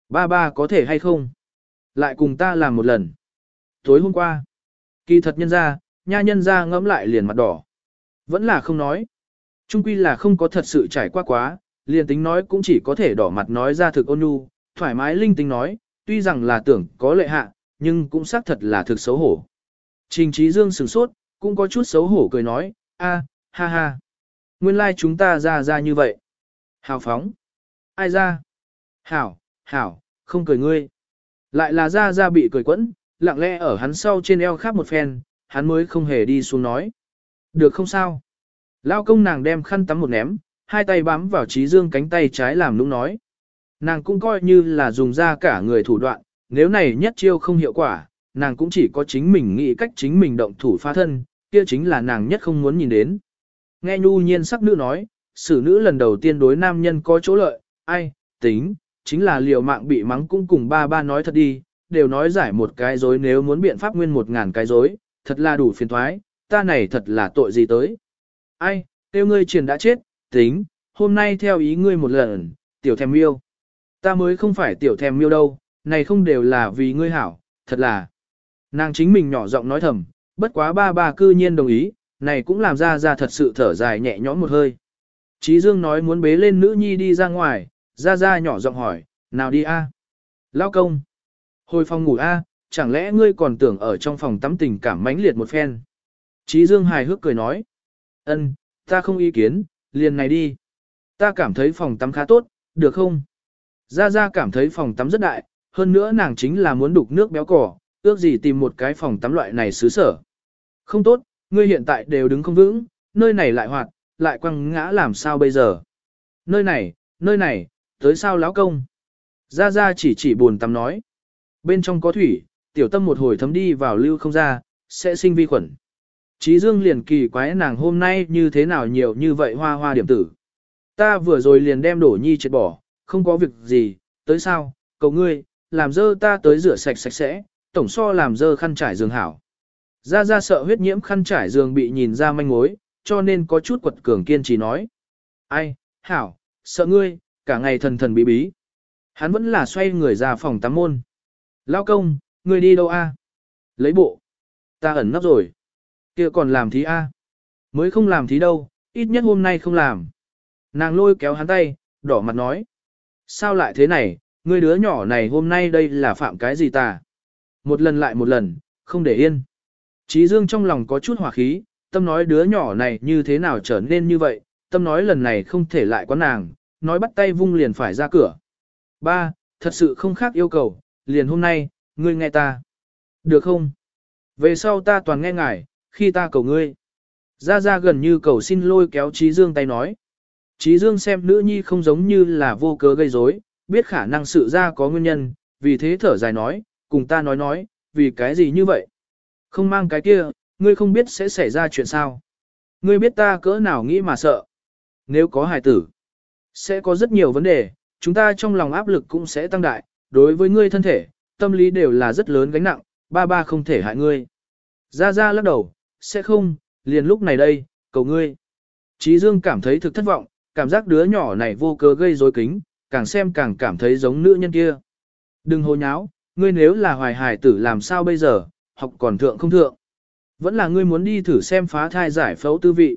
Ba ba có thể hay không? Lại cùng ta làm một lần. Tối hôm qua, kỳ thật nhân ra, nha nhân ra ngẫm lại liền mặt đỏ. Vẫn là không nói. Trung quy là không có thật sự trải qua quá, liền tính nói cũng chỉ có thể đỏ mặt nói ra thực ôn nhu, thoải mái linh tính nói, tuy rằng là tưởng có lệ hạ, nhưng cũng xác thật là thực xấu hổ. Trình Trí Dương sửng sốt, cũng có chút xấu hổ cười nói, a, ha ha. Nguyên lai like chúng ta ra ra như vậy. Hào phóng. Ai ra? Hảo, hảo, không cười ngươi. Lại là ra ra bị cười quẫn, lặng lẽ ở hắn sau trên eo khắp một phen, hắn mới không hề đi xuống nói. Được không sao? Lao công nàng đem khăn tắm một ném, hai tay bám vào trí dương cánh tay trái làm nũng nói. Nàng cũng coi như là dùng ra cả người thủ đoạn, nếu này nhất chiêu không hiệu quả, nàng cũng chỉ có chính mình nghĩ cách chính mình động thủ phá thân, kia chính là nàng nhất không muốn nhìn đến. Nghe nhu nhiên sắc nữ nói, xử nữ lần đầu tiên đối nam nhân có chỗ lợi, ai, tính, chính là liều mạng bị mắng cũng cùng ba ba nói thật đi, đều nói giải một cái dối nếu muốn biện pháp nguyên một ngàn cái dối, thật là đủ phiền thoái, ta này thật là tội gì tới. Ai, tiêu ngươi triền đã chết, tính, hôm nay theo ý ngươi một lần, tiểu thèm miêu. Ta mới không phải tiểu thèm miêu đâu, này không đều là vì ngươi hảo, thật là. Nàng chính mình nhỏ giọng nói thầm, bất quá ba ba cư nhiên đồng ý, này cũng làm ra ra thật sự thở dài nhẹ nhõm một hơi. Chí Dương nói muốn bế lên nữ nhi đi ra ngoài, ra ra nhỏ giọng hỏi, nào đi a? À? Lao công. Hồi phòng ngủ a, chẳng lẽ ngươi còn tưởng ở trong phòng tắm tình cảm mãnh liệt một phen. Chí Dương hài hước cười nói, ân, ta không ý kiến, liền này đi. Ta cảm thấy phòng tắm khá tốt, được không? Gia Gia cảm thấy phòng tắm rất đại, hơn nữa nàng chính là muốn đục nước béo cỏ, ước gì tìm một cái phòng tắm loại này xứ sở. Không tốt, ngươi hiện tại đều đứng không vững, nơi này lại hoạt, lại quăng ngã làm sao bây giờ? Nơi này, nơi này, tới sao lão công? Gia Gia chỉ chỉ buồn tắm nói. Bên trong có thủy, tiểu tâm một hồi thấm đi vào lưu không ra, sẽ sinh vi khuẩn. Chí Dương liền kỳ quái nàng hôm nay như thế nào nhiều như vậy hoa hoa điểm tử. Ta vừa rồi liền đem đổ nhi chết bỏ, không có việc gì, tới sao, cầu ngươi, làm dơ ta tới rửa sạch sạch sẽ, tổng so làm dơ khăn trải giường hảo. Ra ra sợ huyết nhiễm khăn trải giường bị nhìn ra manh mối, cho nên có chút quật cường kiên trì nói. Ai, hảo, sợ ngươi, cả ngày thần thần bí bí. Hắn vẫn là xoay người ra phòng tắm môn. Lao công, ngươi đi đâu a? Lấy bộ. Ta ẩn nấp rồi. kia còn làm thí a? Mới không làm thí đâu, ít nhất hôm nay không làm. Nàng lôi kéo hắn tay, đỏ mặt nói. Sao lại thế này, ngươi đứa nhỏ này hôm nay đây là phạm cái gì ta? Một lần lại một lần, không để yên. Chí Dương trong lòng có chút hỏa khí, tâm nói đứa nhỏ này như thế nào trở nên như vậy, tâm nói lần này không thể lại quán nàng, nói bắt tay vung liền phải ra cửa. Ba, thật sự không khác yêu cầu, liền hôm nay, ngươi nghe ta. Được không? Về sau ta toàn nghe ngài, khi ta cầu ngươi. Ra ra gần như cầu xin lôi kéo Trí Dương tay nói. Trí Dương xem nữ nhi không giống như là vô cớ gây rối, biết khả năng sự ra có nguyên nhân, vì thế thở dài nói, cùng ta nói nói, vì cái gì như vậy? Không mang cái kia, ngươi không biết sẽ xảy ra chuyện sao? Ngươi biết ta cỡ nào nghĩ mà sợ? Nếu có hài tử, sẽ có rất nhiều vấn đề, chúng ta trong lòng áp lực cũng sẽ tăng đại, đối với ngươi thân thể, tâm lý đều là rất lớn gánh nặng, ba ba không thể hại ngươi. Ra ra lắc đầu, sẽ không, liền lúc này đây, cầu ngươi. Chí Dương cảm thấy thực thất vọng, cảm giác đứa nhỏ này vô cớ gây rối kính, càng xem càng cảm thấy giống nữ nhân kia. Đừng hồ nháo, ngươi nếu là hoài hài tử làm sao bây giờ, học còn thượng không thượng. Vẫn là ngươi muốn đi thử xem phá thai giải phẫu tư vị.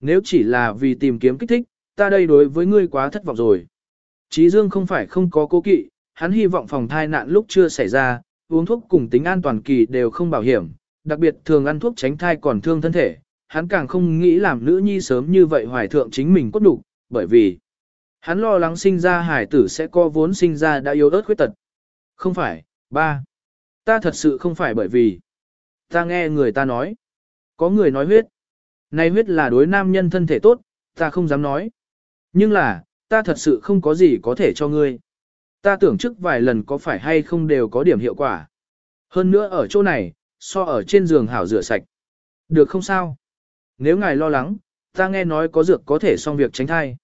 Nếu chỉ là vì tìm kiếm kích thích, ta đây đối với ngươi quá thất vọng rồi. Chí Dương không phải không có cố kỵ, hắn hy vọng phòng thai nạn lúc chưa xảy ra, uống thuốc cùng tính an toàn kỳ đều không bảo hiểm, đặc biệt thường ăn thuốc tránh thai còn thương thân thể, hắn càng không nghĩ làm nữ nhi sớm như vậy hoài thượng chính mình cốt đủ, bởi vì hắn lo lắng sinh ra hải tử sẽ có vốn sinh ra đã yếu ớt khuyết tật. Không phải, ba. Ta thật sự không phải bởi vì ta nghe người ta nói. Có người nói huyết. Này huyết là đối nam nhân thân thể tốt, ta không dám nói. Nhưng là, ta thật sự không có gì có thể cho ngươi. Ta tưởng trước vài lần có phải hay không đều có điểm hiệu quả. Hơn nữa ở chỗ này, so ở trên giường hảo rửa sạch. Được không sao? Nếu ngài lo lắng, ta nghe nói có dược có thể xong việc tránh thai.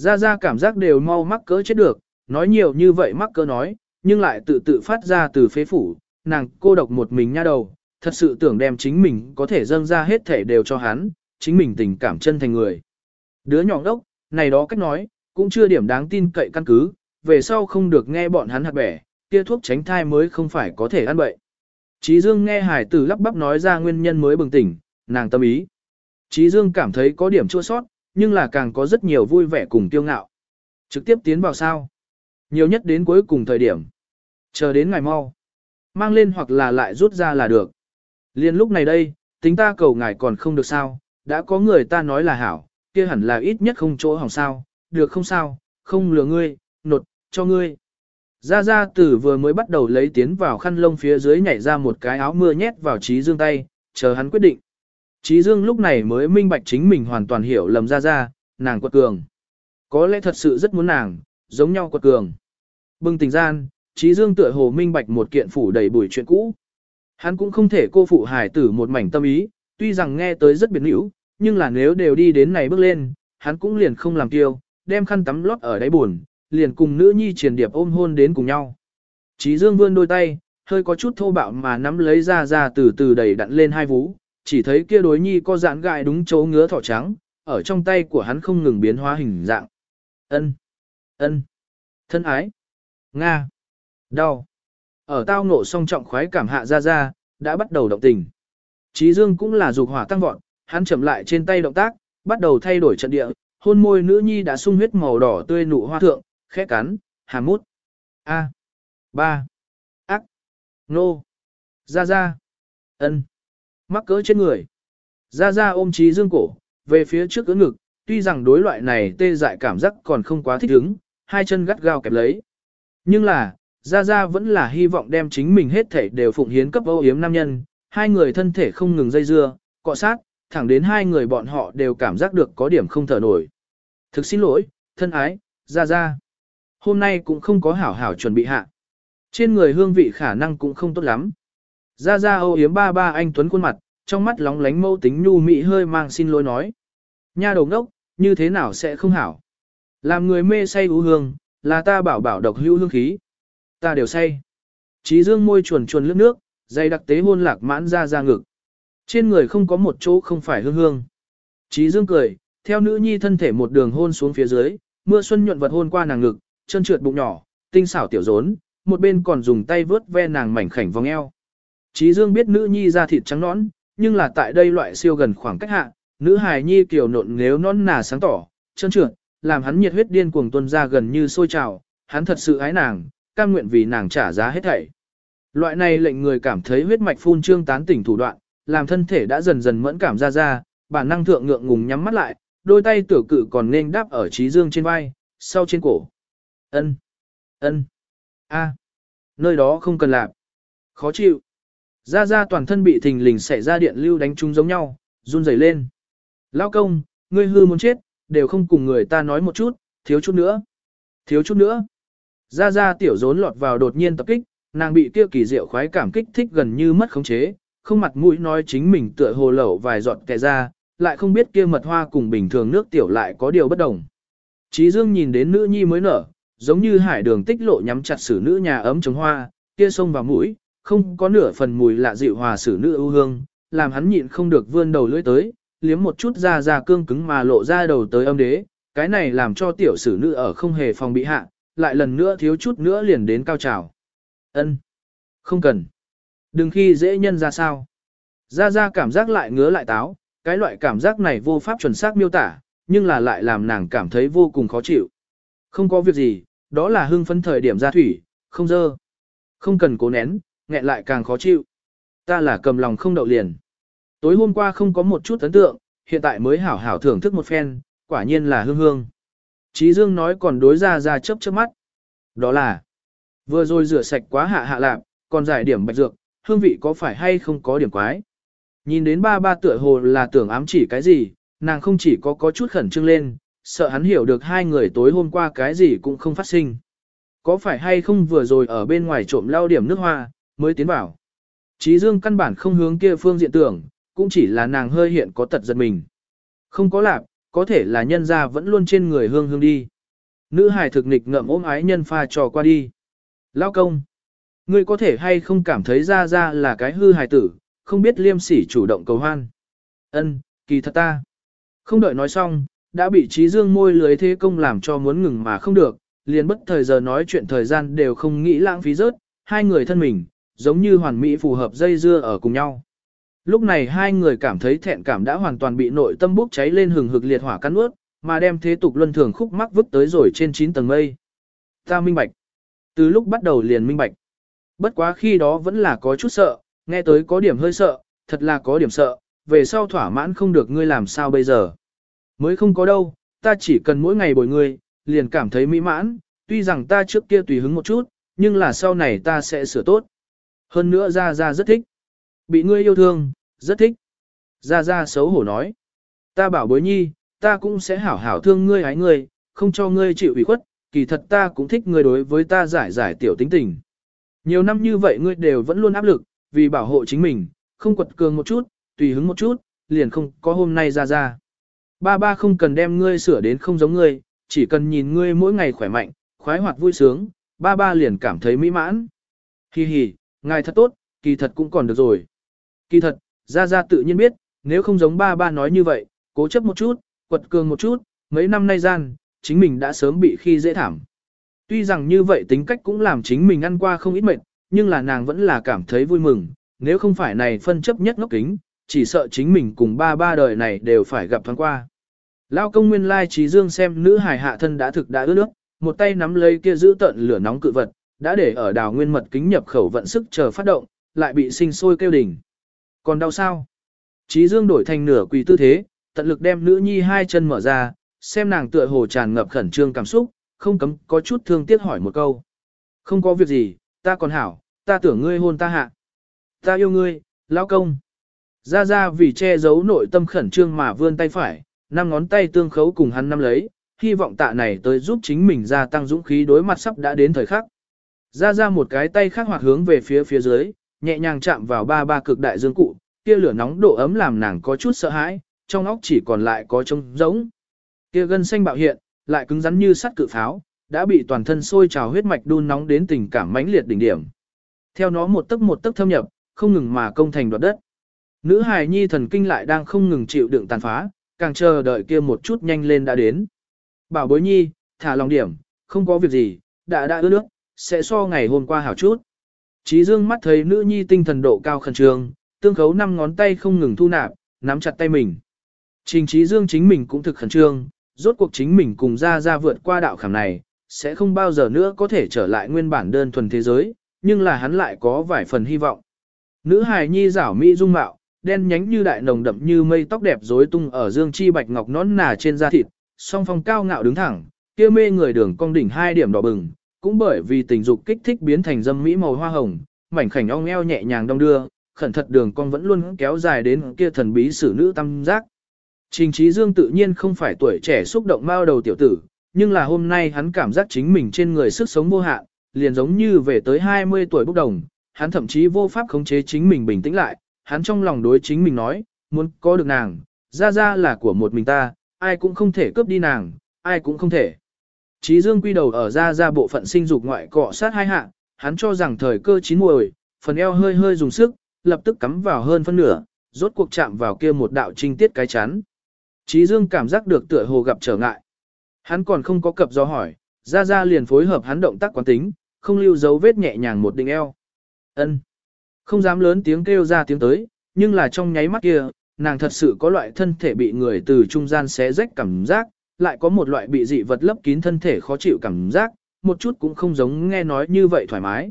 Ra ra cảm giác đều mau mắc cỡ chết được, nói nhiều như vậy mắc cỡ nói, nhưng lại tự tự phát ra từ phế phủ, nàng cô độc một mình nha đầu, thật sự tưởng đem chính mình có thể dâng ra hết thể đều cho hắn, chính mình tình cảm chân thành người. Đứa nhỏ đốc, này đó cách nói, cũng chưa điểm đáng tin cậy căn cứ, về sau không được nghe bọn hắn hạt bẻ, kia thuốc tránh thai mới không phải có thể ăn bậy. Chí Dương nghe hải tử lắp bắp nói ra nguyên nhân mới bừng tỉnh, nàng tâm ý. Chí Dương cảm thấy có điểm chua sót, nhưng là càng có rất nhiều vui vẻ cùng tiêu ngạo. Trực tiếp tiến vào sao. Nhiều nhất đến cuối cùng thời điểm. Chờ đến ngày mau. Mang lên hoặc là lại rút ra là được. Liên lúc này đây, tính ta cầu ngài còn không được sao, đã có người ta nói là hảo, kia hẳn là ít nhất không chỗ hỏng sao, được không sao, không lừa ngươi, nột, cho ngươi. Gia Gia Tử vừa mới bắt đầu lấy tiến vào khăn lông phía dưới nhảy ra một cái áo mưa nhét vào Trí Dương tay, chờ hắn quyết định. Trí Dương lúc này mới minh bạch chính mình hoàn toàn hiểu lầm Ra Ra, nàng quật cường. Có lẽ thật sự rất muốn nàng, giống nhau quật cường. Bừng tình gian, Trí Dương tựa hồ minh bạch một kiện phủ đầy bụi chuyện cũ. Hắn cũng không thể cô phụ hải tử một mảnh tâm ý, tuy rằng nghe tới rất biệt hữu, nhưng là nếu đều đi đến này bước lên, hắn cũng liền không làm tiêu, đem khăn tắm lót ở đáy buồn, liền cùng nữ nhi triển điệp ôm hôn đến cùng nhau. Trí Dương vươn đôi tay, hơi có chút thô bạo mà nắm lấy ra ra từ từ đẩy đặn lên hai vú, chỉ thấy kia đối nhi có dạn gại đúng chỗ ngứa thỏ trắng, ở trong tay của hắn không ngừng biến hóa hình dạng. Ân, ân, thân ái, nga, đau. Ở tao nộ song trọng khoái cảm hạ ra ra, đã bắt đầu động tình. Trí Dương cũng là dục hỏa tăng vọt, hắn chậm lại trên tay động tác, bắt đầu thay đổi trận địa, hôn môi nữ nhi đã sung huyết màu đỏ tươi nụ hoa thượng, khẽ cắn, hàm mút. A. Ba. Ác. Nô. Ra ra. ân Mắc cỡ trên người. Ra ra ôm trí dương cổ, về phía trước cỡ ngực, tuy rằng đối loại này tê dại cảm giác còn không quá thích ứng, hai chân gắt gao kẹp lấy. Nhưng là, Ra Ra vẫn là hy vọng đem chính mình hết thể đều phụng hiến cấp âu yếm nam nhân, hai người thân thể không ngừng dây dưa, cọ sát, thẳng đến hai người bọn họ đều cảm giác được có điểm không thở nổi. Thực xin lỗi, thân ái, Ra Ra, Hôm nay cũng không có hảo hảo chuẩn bị hạ. Trên người hương vị khả năng cũng không tốt lắm. Gia Gia âu yếm ba ba anh Tuấn khuôn mặt, trong mắt lóng lánh mâu tính nhu mị hơi mang xin lỗi nói. Nha đầu ngốc, như thế nào sẽ không hảo? Làm người mê say ú hương, là ta bảo bảo độc hữu hương khí. Ta đều say. Chí dương môi chuồn chuồn lướt nước, dây đặc tế hôn lạc mãn ra ra ngực. Trên người không có một chỗ không phải hương hương. Chí dương cười, theo nữ nhi thân thể một đường hôn xuống phía dưới, mưa xuân nhuận vật hôn qua nàng ngực, chân trượt bụng nhỏ, tinh xảo tiểu rốn, một bên còn dùng tay vớt ve nàng mảnh khảnh vòng eo. Chí dương biết nữ nhi ra thịt trắng nõn, nhưng là tại đây loại siêu gần khoảng cách hạ, nữ hài nhi kiểu nộn nếu non nà sáng tỏ, chân trượt, làm hắn nhiệt huyết điên cuồng tuôn ra gần như sôi trào, hắn thật sự ái nàng, cam nguyện vì nàng trả giá hết thảy. Loại này lệnh người cảm thấy huyết mạch phun trương tán tỉnh thủ đoạn, làm thân thể đã dần dần mẫn cảm ra ra, bản năng thượng ngượng ngùng nhắm mắt lại, đôi tay tử cự còn nên đáp ở trí dương trên vai, sau trên cổ. Ân, ân, a, nơi đó không cần làm. Khó chịu. Ra ra toàn thân bị thình lình xảy ra điện lưu đánh trúng giống nhau, run rẩy lên. Lao công, ngươi hư muốn chết, đều không cùng người ta nói một chút, thiếu chút nữa. Thiếu chút nữa. Ra ra tiểu rốn lọt vào đột nhiên tập kích, nàng bị kia kỳ diệu khoái cảm kích thích gần như mất khống chế, không mặt mũi nói chính mình tựa hồ lẩu vài giọt kẻ ra, lại không biết kia mật hoa cùng bình thường nước tiểu lại có điều bất đồng. Chí Dương nhìn đến nữ nhi mới nở, giống như hải đường tích lộ nhắm chặt xử nữ nhà ấm trồng hoa, kia sông vào mũi, không có nửa phần mùi lạ dịu hòa xử nữ ưu hương, làm hắn nhịn không được vươn đầu lưỡi tới, liếm một chút da da cương cứng mà lộ ra đầu tới âm đế, cái này làm cho tiểu sử nữ ở không hề phòng bị hạ, lại lần nữa thiếu chút nữa liền đến cao trào. Ân, Không cần. Đừng khi dễ nhân ra sao. Ra ra cảm giác lại ngứa lại táo, cái loại cảm giác này vô pháp chuẩn xác miêu tả, nhưng là lại làm nàng cảm thấy vô cùng khó chịu. Không có việc gì, đó là hưng phấn thời điểm ra thủy, không dơ. Không cần cố nén, nghẹn lại càng khó chịu. Ta là cầm lòng không đậu liền. Tối hôm qua không có một chút ấn tượng, hiện tại mới hảo hảo thưởng thức một phen, quả nhiên là hương hương. Chí Dương nói còn đối ra ra chớp chớp mắt. Đó là, vừa rồi rửa sạch quá hạ hạ lạp, còn giải điểm bạch dược, hương vị có phải hay không có điểm quái. Nhìn đến ba ba tựa hồ là tưởng ám chỉ cái gì, nàng không chỉ có có chút khẩn trương lên, sợ hắn hiểu được hai người tối hôm qua cái gì cũng không phát sinh. Có phải hay không vừa rồi ở bên ngoài trộm lao điểm nước hoa, mới tiến vào. Chí Dương căn bản không hướng kia phương diện tưởng, cũng chỉ là nàng hơi hiện có tật giật mình. Không có lạp, có thể là nhân ra vẫn luôn trên người hương hương đi. Nữ hài thực nịch ngậm ôm ái nhân pha trò qua đi. Lao công. Ngươi có thể hay không cảm thấy ra ra là cái hư hài tử, không biết liêm sỉ chủ động cầu hoan. Ân, kỳ thật ta. Không đợi nói xong, đã bị trí dương môi lưới thế công làm cho muốn ngừng mà không được, liền bất thời giờ nói chuyện thời gian đều không nghĩ lãng phí rớt, hai người thân mình, giống như hoàn mỹ phù hợp dây dưa ở cùng nhau. Lúc này hai người cảm thấy thẹn cảm đã hoàn toàn bị nội tâm bốc cháy lên hừng hực liệt hỏa cắn ướt, mà đem thế tục luân thường khúc mắc vứt tới rồi trên 9 tầng mây. Ta minh bạch. Từ lúc bắt đầu liền minh bạch. Bất quá khi đó vẫn là có chút sợ, nghe tới có điểm hơi sợ, thật là có điểm sợ, về sau thỏa mãn không được ngươi làm sao bây giờ. Mới không có đâu, ta chỉ cần mỗi ngày bồi ngươi, liền cảm thấy mỹ mãn, tuy rằng ta trước kia tùy hứng một chút, nhưng là sau này ta sẽ sửa tốt. Hơn nữa gia gia rất thích. Bị ngươi yêu thương, rất thích. gia gia xấu hổ nói. Ta bảo bối nhi, ta cũng sẽ hảo hảo thương ngươi hái ngươi, không cho ngươi chịu ủy khuất, kỳ thật ta cũng thích ngươi đối với ta giải giải tiểu tính tình. Nhiều năm như vậy ngươi đều vẫn luôn áp lực, vì bảo hộ chính mình, không quật cường một chút, tùy hứng một chút, liền không có hôm nay ra ra. Ba ba không cần đem ngươi sửa đến không giống ngươi, chỉ cần nhìn ngươi mỗi ngày khỏe mạnh, khoái hoạt vui sướng, ba ba liền cảm thấy mỹ mãn. Hi hi, ngài thật tốt, kỳ thật cũng còn được rồi. Kỳ thật, Gia Gia tự nhiên biết, nếu không giống ba ba nói như vậy, cố chấp một chút, quật cường một chút, mấy năm nay gian, chính mình đã sớm bị khi dễ thảm. Tuy rằng như vậy tính cách cũng làm chính mình ăn qua không ít mệt, nhưng là nàng vẫn là cảm thấy vui mừng, nếu không phải này phân chấp nhất ngốc kính, chỉ sợ chính mình cùng ba ba đời này đều phải gặp thoáng qua. Lao công nguyên lai trí dương xem nữ hài hạ thân đã thực đã ướt nước, một tay nắm lấy kia giữ tận lửa nóng cự vật, đã để ở đào nguyên mật kính nhập khẩu vận sức chờ phát động, lại bị sinh sôi kêu đỉnh. Còn đau sao? Trí dương đổi thành nửa quỳ tư thế, tận lực đem nữ nhi hai chân mở ra, xem nàng tựa hồ tràn ngập khẩn trương cảm xúc, không cấm có chút thương tiếc hỏi một câu. Không có việc gì, ta còn hảo, ta tưởng ngươi hôn ta hạ. Ta yêu ngươi, lão công. Ra ra vì che giấu nội tâm khẩn trương mà vươn tay phải, năm ngón tay tương khấu cùng hắn nắm lấy, hy vọng tạ này tới giúp chính mình gia tăng dũng khí đối mặt sắp đã đến thời khắc. Ra ra một cái tay khác hoạt hướng về phía phía dưới, nhẹ nhàng chạm vào ba ba cực đại dương cụ, kia lửa nóng độ ấm làm nàng có chút sợ hãi, trong óc chỉ còn lại có trông giống. Kia gân xanh bạo hiện, lại cứng rắn như sắt cự pháo, đã bị toàn thân sôi trào huyết mạch đun nóng đến tình cảm mãnh liệt đỉnh điểm. Theo nó một tấc một tấc thâm nhập, không ngừng mà công thành đoạt đất. Nữ hài nhi thần kinh lại đang không ngừng chịu đựng tàn phá, càng chờ đợi kia một chút nhanh lên đã đến. Bảo bối nhi, thả lòng điểm, không có việc gì, đã đã ướt nước, sẽ so ngày hôm qua hảo chút. Chí dương mắt thấy nữ nhi tinh thần độ cao khẩn trương, tương khấu năm ngón tay không ngừng thu nạp, nắm chặt tay mình. Trình Chí Dương chính mình cũng thực khẩn trương, rốt cuộc chính mình cùng ra ra vượt qua đạo khảm này, sẽ không bao giờ nữa có thể trở lại nguyên bản đơn thuần thế giới, nhưng là hắn lại có vài phần hy vọng. Nữ hài nhi rảo mỹ dung mạo, đen nhánh như đại nồng đậm như mây tóc đẹp rối tung ở dương chi bạch ngọc nón nà trên da thịt, song phong cao ngạo đứng thẳng, kia mê người đường cong đỉnh hai điểm đỏ bừng, cũng bởi vì tình dục kích thích biến thành dâm mỹ màu hoa hồng, mảnh khảnh ong eo nhẹ nhàng đong đưa, khẩn thật đường con vẫn luôn kéo dài đến kia thần bí sử nữ tâm giác. Trình Trí Dương tự nhiên không phải tuổi trẻ xúc động bao đầu tiểu tử, nhưng là hôm nay hắn cảm giác chính mình trên người sức sống vô hạn, liền giống như về tới 20 tuổi bốc đồng, hắn thậm chí vô pháp khống chế chính mình bình tĩnh lại, hắn trong lòng đối chính mình nói, muốn có được nàng, ra ra là của một mình ta, ai cũng không thể cướp đi nàng, ai cũng không thể. Trí Dương quy đầu ở ra ra bộ phận sinh dục ngoại cọ sát hai hạ, hắn cho rằng thời cơ chín muồi, phần eo hơi hơi dùng sức, lập tức cắm vào hơn phân nửa, rốt cuộc chạm vào kia một đạo trinh tiết cái chắn. Trí Dương cảm giác được tựa hồ gặp trở ngại. Hắn còn không có cập do hỏi, ra ra liền phối hợp hắn động tác quán tính, không lưu dấu vết nhẹ nhàng một đỉnh eo. Ân, Không dám lớn tiếng kêu ra tiếng tới, nhưng là trong nháy mắt kia, nàng thật sự có loại thân thể bị người từ trung gian xé rách cảm giác, lại có một loại bị dị vật lấp kín thân thể khó chịu cảm giác, một chút cũng không giống nghe nói như vậy thoải mái.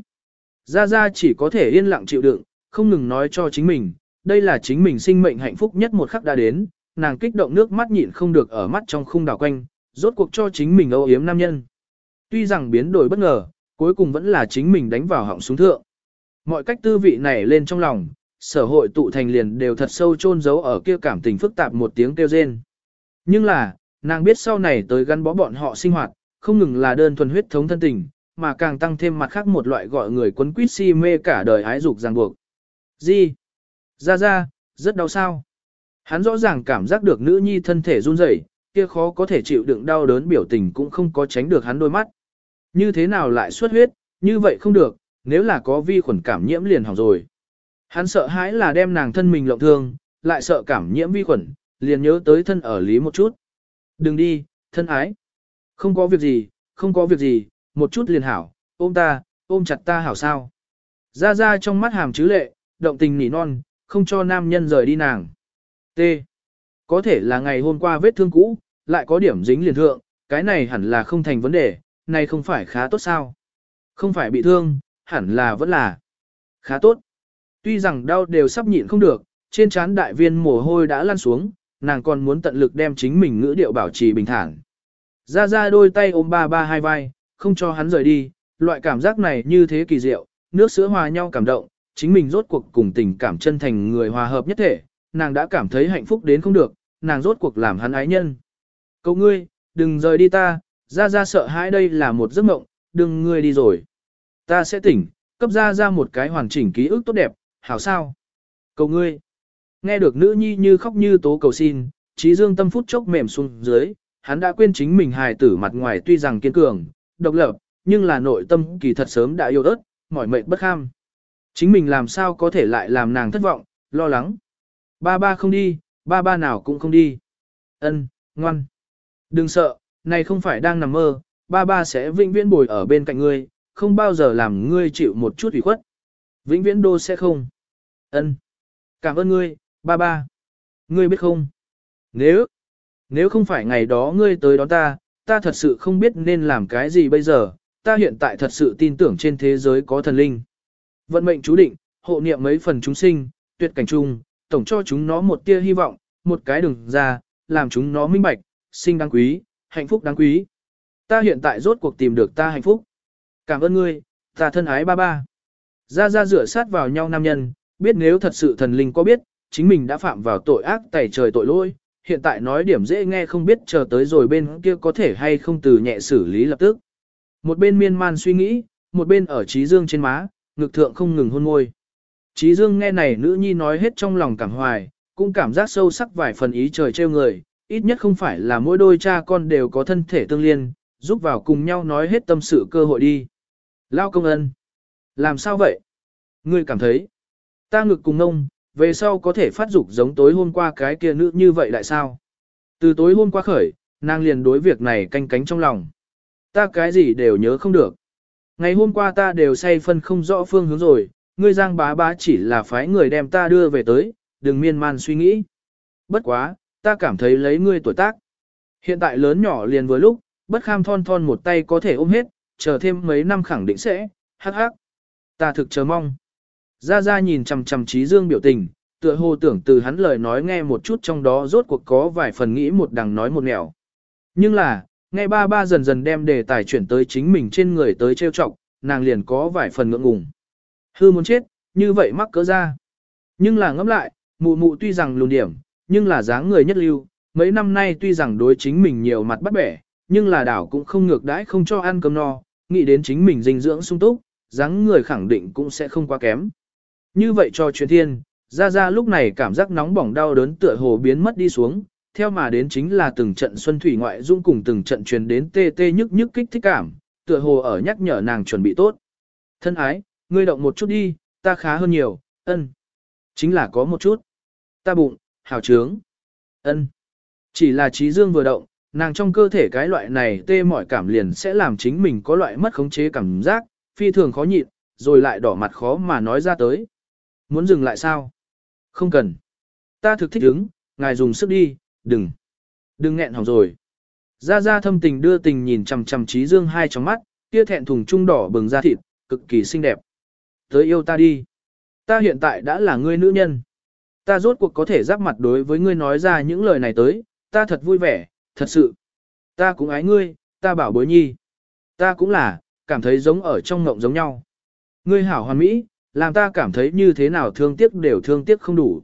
Ra Ra chỉ có thể yên lặng chịu đựng, không ngừng nói cho chính mình, đây là chính mình sinh mệnh hạnh phúc nhất một khắc đã đến, nàng kích động nước mắt nhịn không được ở mắt trong khung đảo quanh, rốt cuộc cho chính mình âu yếm nam nhân. Tuy rằng biến đổi bất ngờ, cuối cùng vẫn là chính mình đánh vào họng súng thượng. Mọi cách tư vị này lên trong lòng, sở hội tụ thành liền đều thật sâu chôn giấu ở kia cảm tình phức tạp một tiếng kêu rên. Nhưng là, nàng biết sau này tới gắn bó bọn họ sinh hoạt, không ngừng là đơn thuần huyết thống thân tình, mà càng tăng thêm mặt khác một loại gọi người quấn quýt si mê cả đời ái dục ràng buộc. Gì? Ra ra, rất đau sao? Hắn rõ ràng cảm giác được nữ nhi thân thể run rẩy, kia khó có thể chịu đựng đau đớn biểu tình cũng không có tránh được hắn đôi mắt. Như thế nào lại xuất huyết, như vậy không được, nếu là có vi khuẩn cảm nhiễm liền hỏng rồi. Hắn sợ hãi là đem nàng thân mình lộng thương, lại sợ cảm nhiễm vi khuẩn, liền nhớ tới thân ở lý một chút. Đừng đi, thân ái. Không có việc gì, không có việc gì, một chút liền hảo, ôm ta, ôm chặt ta hảo sao. Ra ra trong mắt hàm chứ lệ, động tình nỉ non, không cho nam nhân rời đi nàng. T. Có thể là ngày hôm qua vết thương cũ, lại có điểm dính liền thượng, cái này hẳn là không thành vấn đề, này không phải khá tốt sao. Không phải bị thương, hẳn là vẫn là khá tốt. Tuy rằng đau đều sắp nhịn không được, trên trán đại viên mồ hôi đã lan xuống, nàng còn muốn tận lực đem chính mình ngữ điệu bảo trì bình thản. Ra ra đôi tay ôm ba ba hai vai, không cho hắn rời đi, loại cảm giác này như thế kỳ diệu, nước sữa hòa nhau cảm động, chính mình rốt cuộc cùng tình cảm chân thành người hòa hợp nhất thể, nàng đã cảm thấy hạnh phúc đến không được, nàng rốt cuộc làm hắn ái nhân. Cậu ngươi, đừng rời đi ta, ra ra sợ hãi đây là một giấc mộng, đừng ngươi đi rồi. Ta sẽ tỉnh, cấp ra ra một cái hoàn chỉnh ký ức tốt đẹp, hảo sao. Cậu ngươi, nghe được nữ nhi như khóc như tố cầu xin, trí dương tâm phút chốc mềm xuống dưới, hắn đã quên chính mình hài tử mặt ngoài tuy rằng kiên cường, độc lập, nhưng là nội tâm kỳ thật sớm đã yêu ớt, mỏi mệt bất kham. Chính mình làm sao có thể lại làm nàng thất vọng, lo lắng. Ba ba không đi, ba ba nào cũng không đi. Ân, ngoan. Đừng sợ, này không phải đang nằm mơ, ba ba sẽ vĩnh viễn bồi ở bên cạnh ngươi, không bao giờ làm ngươi chịu một chút ủy khuất. Vĩnh viễn đô sẽ không. Ân. Cảm ơn ngươi, ba ba. Ngươi biết không? Nếu, nếu không phải ngày đó ngươi tới đón ta, ta thật sự không biết nên làm cái gì bây giờ, ta hiện tại thật sự tin tưởng trên thế giới có thần linh. Vận mệnh chú định, hộ niệm mấy phần chúng sinh, tuyệt cảnh chung, tổng cho chúng nó một tia hy vọng, một cái đường ra, làm chúng nó minh bạch, sinh đáng quý, hạnh phúc đáng quý. Ta hiện tại rốt cuộc tìm được ta hạnh phúc. Cảm ơn ngươi, ta thân ái ba ba. Ra ra rửa sát vào nhau nam nhân, biết nếu thật sự thần linh có biết, chính mình đã phạm vào tội ác tẩy trời tội lỗi, hiện tại nói điểm dễ nghe không biết chờ tới rồi bên kia có thể hay không từ nhẹ xử lý lập tức. Một bên miên man suy nghĩ, một bên ở trí dương trên má, ngực thượng không ngừng hôn môi. Trí dương nghe này nữ nhi nói hết trong lòng cảm hoài, cũng cảm giác sâu sắc vài phần ý trời trêu người, ít nhất không phải là mỗi đôi cha con đều có thân thể tương liên, giúp vào cùng nhau nói hết tâm sự cơ hội đi. Lao công ân. Làm sao vậy? Ngươi cảm thấy, ta ngực cùng ông, về sau có thể phát dục giống tối hôm qua cái kia nữ như vậy lại sao? Từ tối hôm qua khởi, nàng liền đối việc này canh cánh trong lòng. Ta cái gì đều nhớ không được. Ngày hôm qua ta đều say phân không rõ phương hướng rồi, ngươi giang bá bá chỉ là phái người đem ta đưa về tới, đừng miên man suy nghĩ. Bất quá, ta cảm thấy lấy ngươi tuổi tác. Hiện tại lớn nhỏ liền vừa lúc, bất kham thon thon một tay có thể ôm hết, chờ thêm mấy năm khẳng định sẽ, hắc hắc. Ta thực chờ mong. Gia Gia nhìn chằm chằm trí dương biểu tình, tựa hồ tưởng từ hắn lời nói nghe một chút trong đó rốt cuộc có vài phần nghĩ một đằng nói một nẻo. Nhưng là, nghe ba ba dần dần đem đề tài chuyển tới chính mình trên người tới trêu chọc, nàng liền có vài phần ngượng ngùng. Hư muốn chết, như vậy mắc cỡ ra. Nhưng là ngẫm lại, mụ mụ tuy rằng lùn điểm, nhưng là dáng người nhất lưu, mấy năm nay tuy rằng đối chính mình nhiều mặt bắt bẻ, nhưng là đảo cũng không ngược đãi không cho ăn cơm no, nghĩ đến chính mình dinh dưỡng sung túc, dáng người khẳng định cũng sẽ không quá kém. Như vậy cho chuyện thiên, ra ra lúc này cảm giác nóng bỏng đau đớn tựa hồ biến mất đi xuống, theo mà đến chính là từng trận xuân thủy ngoại dung cùng từng trận truyền đến tê tê nhức nhức kích thích cảm, tựa hồ ở nhắc nhở nàng chuẩn bị tốt. Thân ái, ngươi động một chút đi, ta khá hơn nhiều, ân. Chính là có một chút. Ta bụng, hào trướng. ân. Chỉ là trí dương vừa động, nàng trong cơ thể cái loại này tê mỏi cảm liền sẽ làm chính mình có loại mất khống chế cảm giác, phi thường khó nhịn, rồi lại đỏ mặt khó mà nói ra tới. Muốn dừng lại sao? Không cần. Ta thực thích ứng, ngài dùng sức đi, đừng. Đừng nghẹn hỏng rồi. Gia Gia thâm tình đưa tình nhìn chằm chằm trí dương hai trong mắt, kia thẹn thùng trung đỏ bừng da thịt, cực kỳ xinh đẹp. Tới yêu ta đi. Ta hiện tại đã là ngươi nữ nhân. Ta rốt cuộc có thể giáp mặt đối với ngươi nói ra những lời này tới, ta thật vui vẻ, thật sự. Ta cũng ái ngươi, ta bảo bối nhi. Ta cũng là, cảm thấy giống ở trong ngộng giống nhau. Ngươi hảo hoàn mỹ, làm ta cảm thấy như thế nào thương tiếc đều thương tiếc không đủ.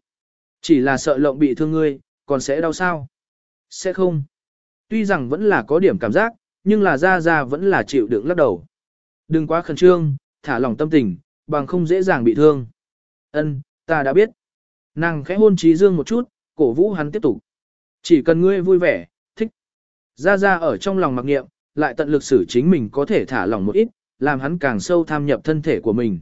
Chỉ là sợ lộng bị thương ngươi, còn sẽ đau sao? Sẽ không. Tuy rằng vẫn là có điểm cảm giác, nhưng là ra ra vẫn là chịu đựng lắc đầu. Đừng quá khẩn trương, thả lỏng tâm tình, bằng không dễ dàng bị thương. Ân, ta đã biết. Nàng khẽ hôn trí dương một chút, cổ vũ hắn tiếp tục. Chỉ cần ngươi vui vẻ, thích. Ra ra ở trong lòng mặc nghiệm, lại tận lực xử chính mình có thể thả lỏng một ít, làm hắn càng sâu tham nhập thân thể của mình.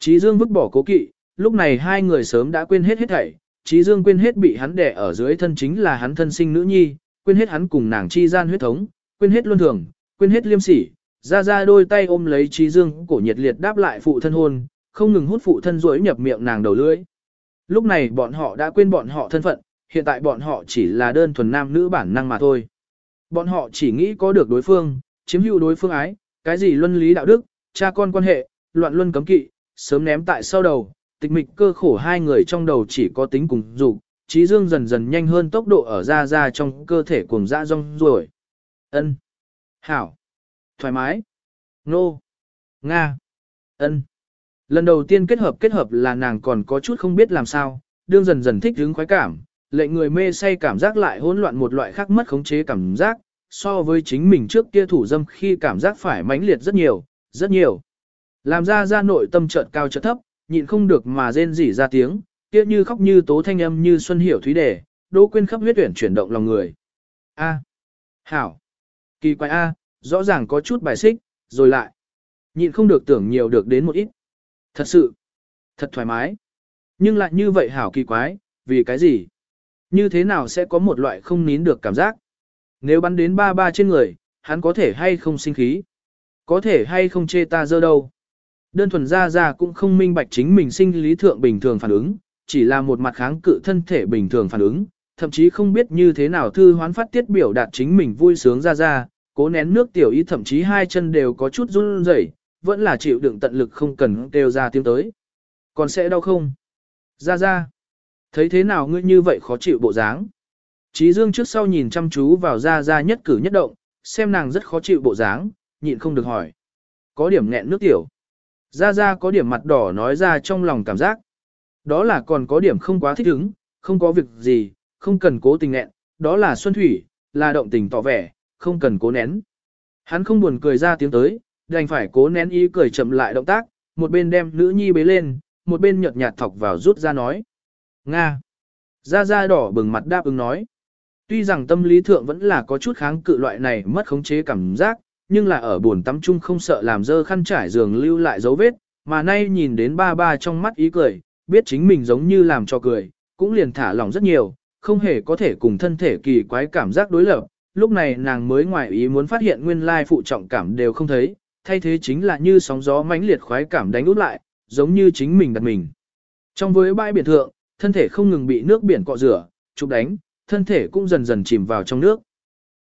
Trí Dương vứt bỏ cố kỵ, lúc này hai người sớm đã quên hết hết thảy, Trí Dương quên hết bị hắn đẻ ở dưới thân chính là hắn thân sinh nữ nhi, quên hết hắn cùng nàng chi gian huyết thống, quên hết luân thường, quên hết liêm sỉ, ra ra đôi tay ôm lấy Trí Dương, cổ nhiệt liệt đáp lại phụ thân hôn, không ngừng hút phụ thân rối nhập miệng nàng đầu lưỡi. Lúc này bọn họ đã quên bọn họ thân phận, hiện tại bọn họ chỉ là đơn thuần nam nữ bản năng mà thôi. Bọn họ chỉ nghĩ có được đối phương, chiếm hữu đối phương ái, cái gì luân lý đạo đức, cha con quan hệ, loạn luân cấm kỵ, sớm ném tại sau đầu, tịch mịch cơ khổ hai người trong đầu chỉ có tính cùng dục, trí dương dần dần nhanh hơn tốc độ ở ra ra trong cơ thể cùng dã rong rồi. Ân, Hảo. Thoải mái. Nô. Nga. Ân. Lần đầu tiên kết hợp kết hợp là nàng còn có chút không biết làm sao, đương dần dần thích hứng khoái cảm, lệ người mê say cảm giác lại hỗn loạn một loại khác mất khống chế cảm giác, so với chính mình trước kia thủ dâm khi cảm giác phải mãnh liệt rất nhiều, rất nhiều. Làm ra ra nội tâm chợt cao chợt thấp, nhịn không được mà rên rỉ ra tiếng, kia như khóc như tố thanh âm như xuân hiểu thúy đề, đỗ quên khắp huyết tuyển chuyển động lòng người. A. Hảo. Kỳ quái A, rõ ràng có chút bài xích, rồi lại. Nhịn không được tưởng nhiều được đến một ít. Thật sự, thật thoải mái. Nhưng lại như vậy hảo kỳ quái, vì cái gì? Như thế nào sẽ có một loại không nín được cảm giác? Nếu bắn đến ba ba trên người, hắn có thể hay không sinh khí? Có thể hay không chê ta dơ đâu? Đơn thuần ra ra cũng không minh bạch chính mình sinh lý thượng bình thường phản ứng, chỉ là một mặt kháng cự thân thể bình thường phản ứng, thậm chí không biết như thế nào thư hoán phát tiết biểu đạt chính mình vui sướng ra ra, cố nén nước tiểu ý thậm chí hai chân đều có chút run rẩy, vẫn là chịu đựng tận lực không cần kêu ra tiếng tới. Còn sẽ đau không? Ra ra. Thấy thế nào ngươi như vậy khó chịu bộ dáng? Chí Dương trước sau nhìn chăm chú vào ra ra nhất cử nhất động, xem nàng rất khó chịu bộ dáng, nhịn không được hỏi. Có điểm nghẹn nước tiểu. Ra ra có điểm mặt đỏ nói ra trong lòng cảm giác. Đó là còn có điểm không quá thích ứng, không có việc gì, không cần cố tình nẹn, đó là xuân thủy, là động tình tỏ vẻ, không cần cố nén. Hắn không buồn cười ra tiếng tới, đành phải cố nén ý cười chậm lại động tác, một bên đem nữ nhi bế lên, một bên nhợt nhạt thọc vào rút ra nói. Nga. Ra ra đỏ bừng mặt đáp ứng nói. Tuy rằng tâm lý thượng vẫn là có chút kháng cự loại này mất khống chế cảm giác, nhưng là ở buồn tắm chung không sợ làm dơ khăn trải giường lưu lại dấu vết, mà nay nhìn đến ba ba trong mắt ý cười, biết chính mình giống như làm cho cười, cũng liền thả lỏng rất nhiều, không hề có thể cùng thân thể kỳ quái cảm giác đối lập. Lúc này nàng mới ngoài ý muốn phát hiện nguyên lai phụ trọng cảm đều không thấy, thay thế chính là như sóng gió mãnh liệt khoái cảm đánh út lại, giống như chính mình đặt mình. Trong với bãi biển thượng, thân thể không ngừng bị nước biển cọ rửa, chụp đánh, thân thể cũng dần dần chìm vào trong nước.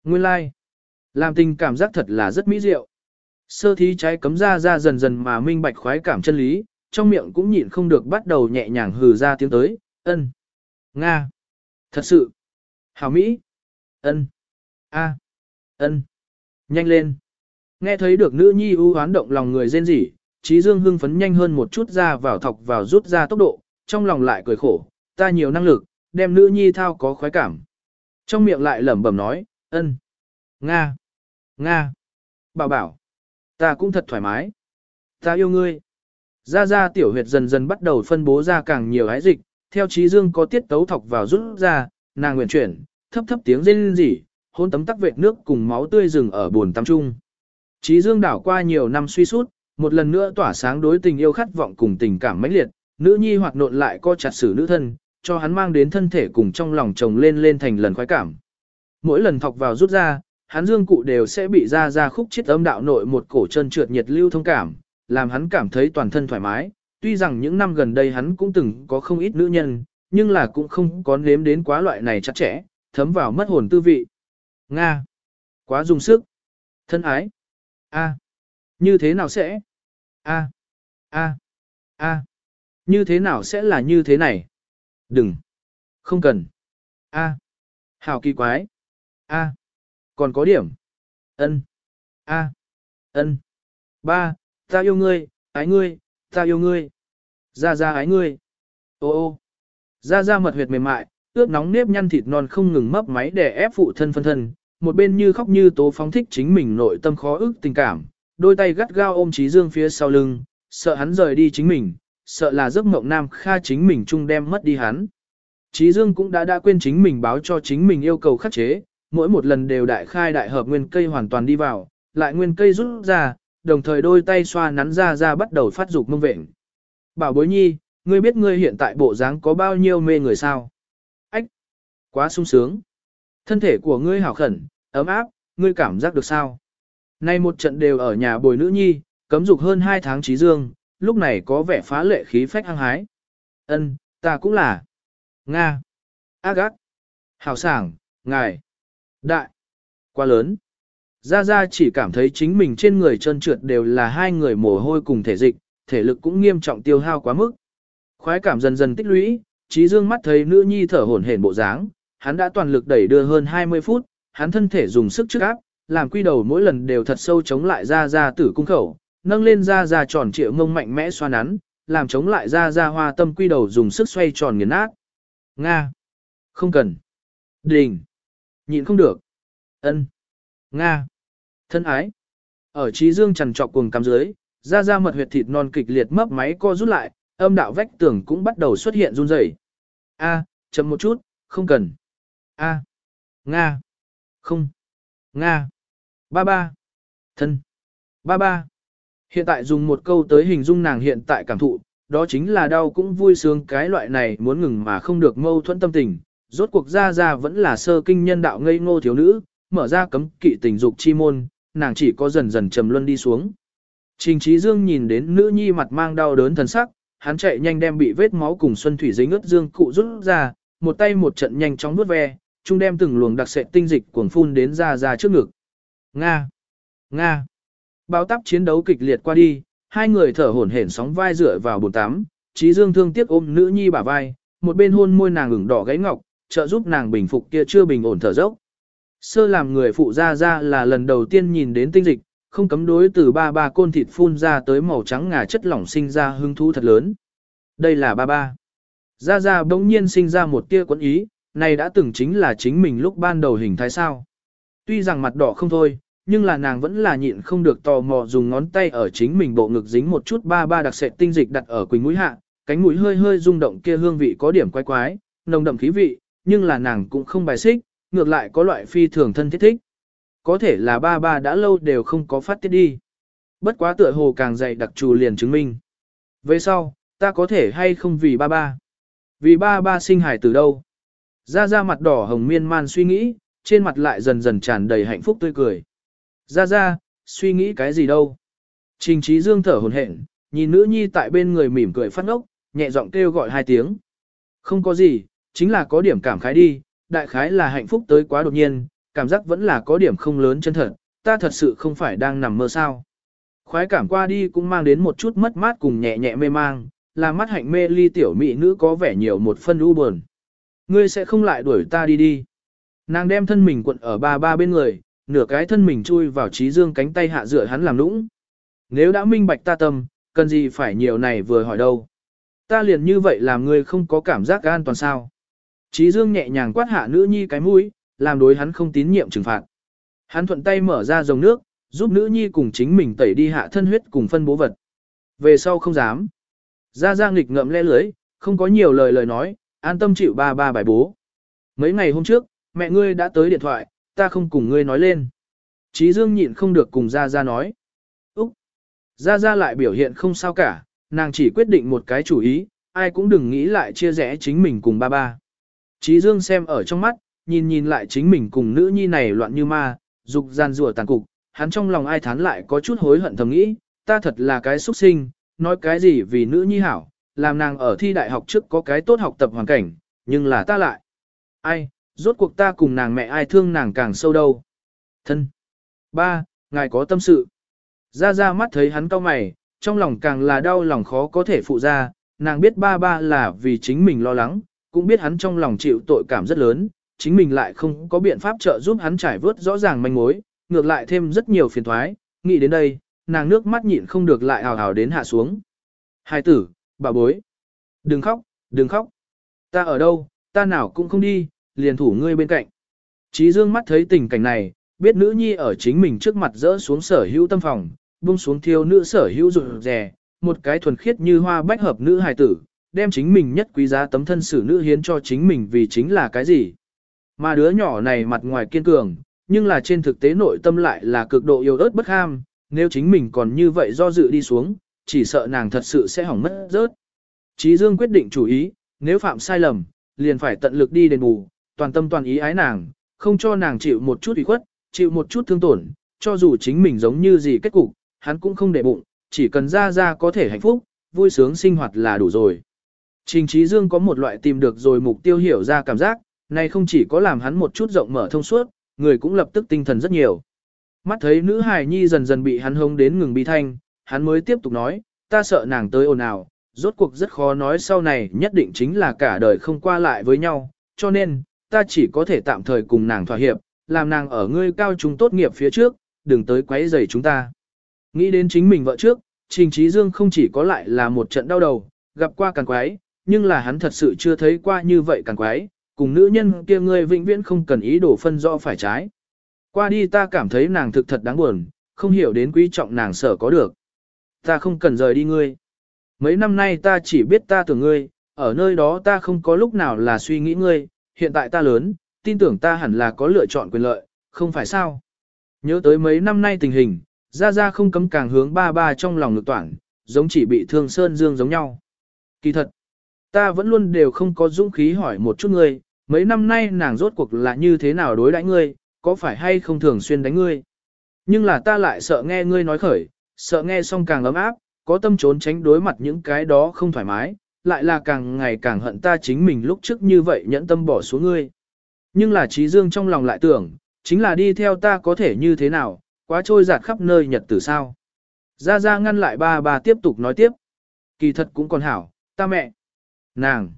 Nguyên lai, làm tình cảm giác thật là rất mỹ diệu. Sơ thí trái cấm ra ra dần dần mà minh bạch khoái cảm chân lý, trong miệng cũng nhịn không được bắt đầu nhẹ nhàng hừ ra tiếng tới, ân, nga, thật sự, hảo mỹ, ân, a, ân, nhanh lên. Nghe thấy được nữ nhi ưu hoán động lòng người rên rỉ, trí dương hưng phấn nhanh hơn một chút ra vào thọc vào rút ra tốc độ, trong lòng lại cười khổ, ta nhiều năng lực, đem nữ nhi thao có khoái cảm. Trong miệng lại lẩm bẩm nói, ân, nga, nga, bảo bảo, ta cũng thật thoải mái, ta yêu ngươi. Ra ra tiểu huyệt dần dần bắt đầu phân bố ra càng nhiều ái dịch, theo trí dương có tiết tấu thọc vào rút ra, nàng nguyện chuyển, thấp thấp tiếng rên rỉ, hôn tấm tắc vệt nước cùng máu tươi rừng ở buồn tắm chung. Trí dương đảo qua nhiều năm suy sút, một lần nữa tỏa sáng đối tình yêu khát vọng cùng tình cảm mãnh liệt, nữ nhi hoặc nộn lại co chặt xử nữ thân, cho hắn mang đến thân thể cùng trong lòng chồng lên lên thành lần khoái cảm. Mỗi lần thọc vào rút ra, hắn dương cụ đều sẽ bị ra ra khúc chết âm đạo nội một cổ chân trượt nhiệt lưu thông cảm, làm hắn cảm thấy toàn thân thoải mái. Tuy rằng những năm gần đây hắn cũng từng có không ít nữ nhân, nhưng là cũng không có nếm đến quá loại này chắc chẽ, thấm vào mất hồn tư vị. Nga. Quá dùng sức. Thân ái. A. Như thế nào sẽ? A. A. A. Như thế nào sẽ là như thế này? Đừng. Không cần. A. Hảo kỳ quái. A. Còn có điểm. Ân. A. Ân. Ba, ta yêu ngươi, ái ngươi, ta yêu ngươi. Ra ra ái ngươi. Ô ô. Ra ra mật huyệt mềm mại, ướp nóng nếp nhăn thịt non không ngừng mấp máy để ép phụ thân phân thân, một bên như khóc như tố phóng thích chính mình nội tâm khó ức tình cảm, đôi tay gắt gao ôm Trí Dương phía sau lưng, sợ hắn rời đi chính mình, sợ là giấc mộng nam kha chính mình chung đem mất đi hắn. Trí Dương cũng đã đã quên chính mình báo cho chính mình yêu cầu khắc chế, mỗi một lần đều đại khai đại hợp nguyên cây hoàn toàn đi vào, lại nguyên cây rút ra, đồng thời đôi tay xoa nắn ra ra bắt đầu phát dục mông vện. Bảo bối nhi, ngươi biết ngươi hiện tại bộ dáng có bao nhiêu mê người sao? Ách! Quá sung sướng! Thân thể của ngươi hảo khẩn, ấm áp, ngươi cảm giác được sao? Nay một trận đều ở nhà bồi nữ nhi, cấm dục hơn 2 tháng trí dương, lúc này có vẻ phá lệ khí phách hăng hái. Ân, ta cũng là. Nga. Ác ác. Hảo sảng, ngài. Đại. Quá lớn. Gia Gia chỉ cảm thấy chính mình trên người trơn trượt đều là hai người mồ hôi cùng thể dịch, thể lực cũng nghiêm trọng tiêu hao quá mức. Khoái cảm dần dần tích lũy, trí dương mắt thấy nữ nhi thở hổn hển bộ dáng, hắn đã toàn lực đẩy đưa hơn 20 phút, hắn thân thể dùng sức trước áp, làm quy đầu mỗi lần đều thật sâu chống lại Gia Gia tử cung khẩu, nâng lên Gia Gia tròn trịa ngông mạnh mẽ xoa nắn, làm chống lại Gia Gia hoa tâm quy đầu dùng sức xoay tròn nghiền nát. Nga. Không cần. Đình. Nhịn không được. ân Nga. Thân ái. Ở trí dương trằn trọc cuồng cắm dưới, ra ra mật huyệt thịt non kịch liệt mấp máy co rút lại, âm đạo vách tường cũng bắt đầu xuất hiện run rẩy. A, chậm một chút, không cần. A. Nga. Không. Nga. Ba ba. Thân. Ba ba. Hiện tại dùng một câu tới hình dung nàng hiện tại cảm thụ, đó chính là đau cũng vui sướng cái loại này muốn ngừng mà không được mâu thuẫn tâm tình. Rốt cuộc ra ra vẫn là sơ kinh nhân đạo ngây ngô thiếu nữ, mở ra cấm kỵ tình dục chi môn, nàng chỉ có dần dần trầm luân đi xuống. Trình Trí Dương nhìn đến nữ nhi mặt mang đau đớn thần sắc, hắn chạy nhanh đem bị vết máu cùng xuân thủy dính ướt dương cụ rút ra, một tay một trận nhanh chóng nuốt ve, chung đem từng luồng đặc sệt tinh dịch cuồng phun đến ra ra trước ngực. Nga! Nga! Báo táp chiến đấu kịch liệt qua đi, hai người thở hổn hển sóng vai dựa vào bồn tắm, Trí Dương thương tiếc ôm nữ nhi bả vai, một bên hôn môi nàng ửng đỏ gáy ngọc, trợ giúp nàng bình phục kia chưa bình ổn thở dốc. Sơ làm người phụ ra ra là lần đầu tiên nhìn đến tinh dịch, không cấm đối từ ba ba côn thịt phun ra tới màu trắng ngà chất lỏng sinh ra hứng thú thật lớn. Đây là ba ba. Ra ra bỗng nhiên sinh ra một tia quấn ý, này đã từng chính là chính mình lúc ban đầu hình thái sao. Tuy rằng mặt đỏ không thôi, nhưng là nàng vẫn là nhịn không được tò mò dùng ngón tay ở chính mình bộ ngực dính một chút ba ba đặc sệt tinh dịch đặt ở quỳnh mũi hạ, cánh mũi hơi hơi rung động kia hương vị có điểm quái quái, nồng đậm khí vị, nhưng là nàng cũng không bài xích, ngược lại có loại phi thường thân thiết thích. Có thể là ba ba đã lâu đều không có phát tiết đi. Bất quá tựa hồ càng dày đặc trù liền chứng minh. Về sau, ta có thể hay không vì ba ba. Vì ba ba sinh hải từ đâu. Ra ra mặt đỏ hồng miên man suy nghĩ, trên mặt lại dần dần tràn đầy hạnh phúc tươi cười. Ra ra, suy nghĩ cái gì đâu. Trình trí dương thở hồn hển, nhìn nữ nhi tại bên người mỉm cười phát ngốc, nhẹ giọng kêu gọi hai tiếng. Không có gì, chính là có điểm cảm khái đi, đại khái là hạnh phúc tới quá đột nhiên, cảm giác vẫn là có điểm không lớn chân thật, ta thật sự không phải đang nằm mơ sao. Khói cảm qua đi cũng mang đến một chút mất mát cùng nhẹ nhẹ mê mang, làm mắt hạnh mê ly tiểu mỹ nữ có vẻ nhiều một phân u buồn. Ngươi sẽ không lại đuổi ta đi đi. Nàng đem thân mình cuộn ở ba ba bên người, nửa cái thân mình chui vào trí dương cánh tay hạ dựa hắn làm lũng. Nếu đã minh bạch ta tâm, cần gì phải nhiều này vừa hỏi đâu. Ta liền như vậy làm ngươi không có cảm giác an toàn sao. Trí dương nhẹ nhàng quát hạ nữ nhi cái mũi, làm đối hắn không tín nhiệm trừng phạt. Hắn thuận tay mở ra dòng nước, giúp nữ nhi cùng chính mình tẩy đi hạ thân huyết cùng phân bố vật. Về sau không dám. Ra ra nghịch ngậm le lưới, không có nhiều lời lời nói, an tâm chịu ba ba bài bố. Mấy ngày hôm trước, mẹ ngươi đã tới điện thoại, ta không cùng ngươi nói lên. Chí Dương nhịn không được cùng Ra Ra nói. Úc! Ra Ra lại biểu hiện không sao cả, nàng chỉ quyết định một cái chủ ý, ai cũng đừng nghĩ lại chia rẽ chính mình cùng ba ba. Trí Dương xem ở trong mắt, nhìn nhìn lại chính mình cùng nữ nhi này loạn như ma, dục gian rùa tàn cục, hắn trong lòng ai thán lại có chút hối hận thầm nghĩ, ta thật là cái xuất sinh, nói cái gì vì nữ nhi hảo, làm nàng ở thi đại học trước có cái tốt học tập hoàn cảnh, nhưng là ta lại. Ai, rốt cuộc ta cùng nàng mẹ ai thương nàng càng sâu đâu. Thân. Ba, ngài có tâm sự. Ra ra mắt thấy hắn cau mày, trong lòng càng là đau lòng khó có thể phụ ra, nàng biết ba ba là vì chính mình lo lắng, cũng biết hắn trong lòng chịu tội cảm rất lớn, chính mình lại không có biện pháp trợ giúp hắn trải vớt rõ ràng manh mối, ngược lại thêm rất nhiều phiền thoái, nghĩ đến đây, nàng nước mắt nhịn không được lại hào hào đến hạ xuống. Hai tử, bà bối, đừng khóc, đừng khóc, ta ở đâu, ta nào cũng không đi, liền thủ ngươi bên cạnh. Chí dương mắt thấy tình cảnh này, biết nữ nhi ở chính mình trước mặt rỡ xuống sở hữu tâm phòng, buông xuống thiêu nữ sở hữu rụt rè, một cái thuần khiết như hoa bách hợp nữ hài tử, đem chính mình nhất quý giá tấm thân xử nữ hiến cho chính mình vì chính là cái gì. Mà đứa nhỏ này mặt ngoài kiên cường, nhưng là trên thực tế nội tâm lại là cực độ yêu ớt bất ham, nếu chính mình còn như vậy do dự đi xuống, chỉ sợ nàng thật sự sẽ hỏng mất rớt. Chí Dương quyết định chủ ý, nếu phạm sai lầm, liền phải tận lực đi đền bù, toàn tâm toàn ý ái nàng, không cho nàng chịu một chút ủy khuất, chịu một chút thương tổn, cho dù chính mình giống như gì kết cục, hắn cũng không để bụng, chỉ cần ra ra có thể hạnh phúc, vui sướng sinh hoạt là đủ rồi. Trình Chí Dương có một loại tìm được rồi mục tiêu hiểu ra cảm giác, này không chỉ có làm hắn một chút rộng mở thông suốt, người cũng lập tức tinh thần rất nhiều. Mắt thấy nữ hài nhi dần dần bị hắn hông đến ngừng bi thanh, hắn mới tiếp tục nói, ta sợ nàng tới ồn ào, rốt cuộc rất khó nói sau này nhất định chính là cả đời không qua lại với nhau, cho nên, ta chỉ có thể tạm thời cùng nàng thỏa hiệp, làm nàng ở ngươi cao trung tốt nghiệp phía trước, đừng tới quấy rầy chúng ta. Nghĩ đến chính mình vợ trước, Trình Trí Dương không chỉ có lại là một trận đau đầu, gặp qua càng quái, nhưng là hắn thật sự chưa thấy qua như vậy càng quái, cùng nữ nhân kia ngươi vĩnh viễn không cần ý đồ phân rõ phải trái. Qua đi ta cảm thấy nàng thực thật đáng buồn, không hiểu đến quý trọng nàng sở có được. Ta không cần rời đi ngươi. Mấy năm nay ta chỉ biết ta tưởng ngươi, ở nơi đó ta không có lúc nào là suy nghĩ ngươi, hiện tại ta lớn, tin tưởng ta hẳn là có lựa chọn quyền lợi, không phải sao. Nhớ tới mấy năm nay tình hình, Ra ra không cấm càng hướng ba ba trong lòng ngược toảng, giống chỉ bị thương sơn dương giống nhau. Kỳ thật, ta vẫn luôn đều không có dũng khí hỏi một chút ngươi, mấy năm nay nàng rốt cuộc là như thế nào đối đãi ngươi, có phải hay không thường xuyên đánh ngươi. Nhưng là ta lại sợ nghe ngươi nói khởi, sợ nghe xong càng ấm áp, có tâm trốn tránh đối mặt những cái đó không thoải mái, lại là càng ngày càng hận ta chính mình lúc trước như vậy nhẫn tâm bỏ xuống ngươi. Nhưng là trí dương trong lòng lại tưởng, chính là đi theo ta có thể như thế nào, quá trôi giạt khắp nơi nhật tử sao. Ra ra ngăn lại ba bà tiếp tục nói tiếp. Kỳ thật cũng còn hảo, ta mẹ. Nàng.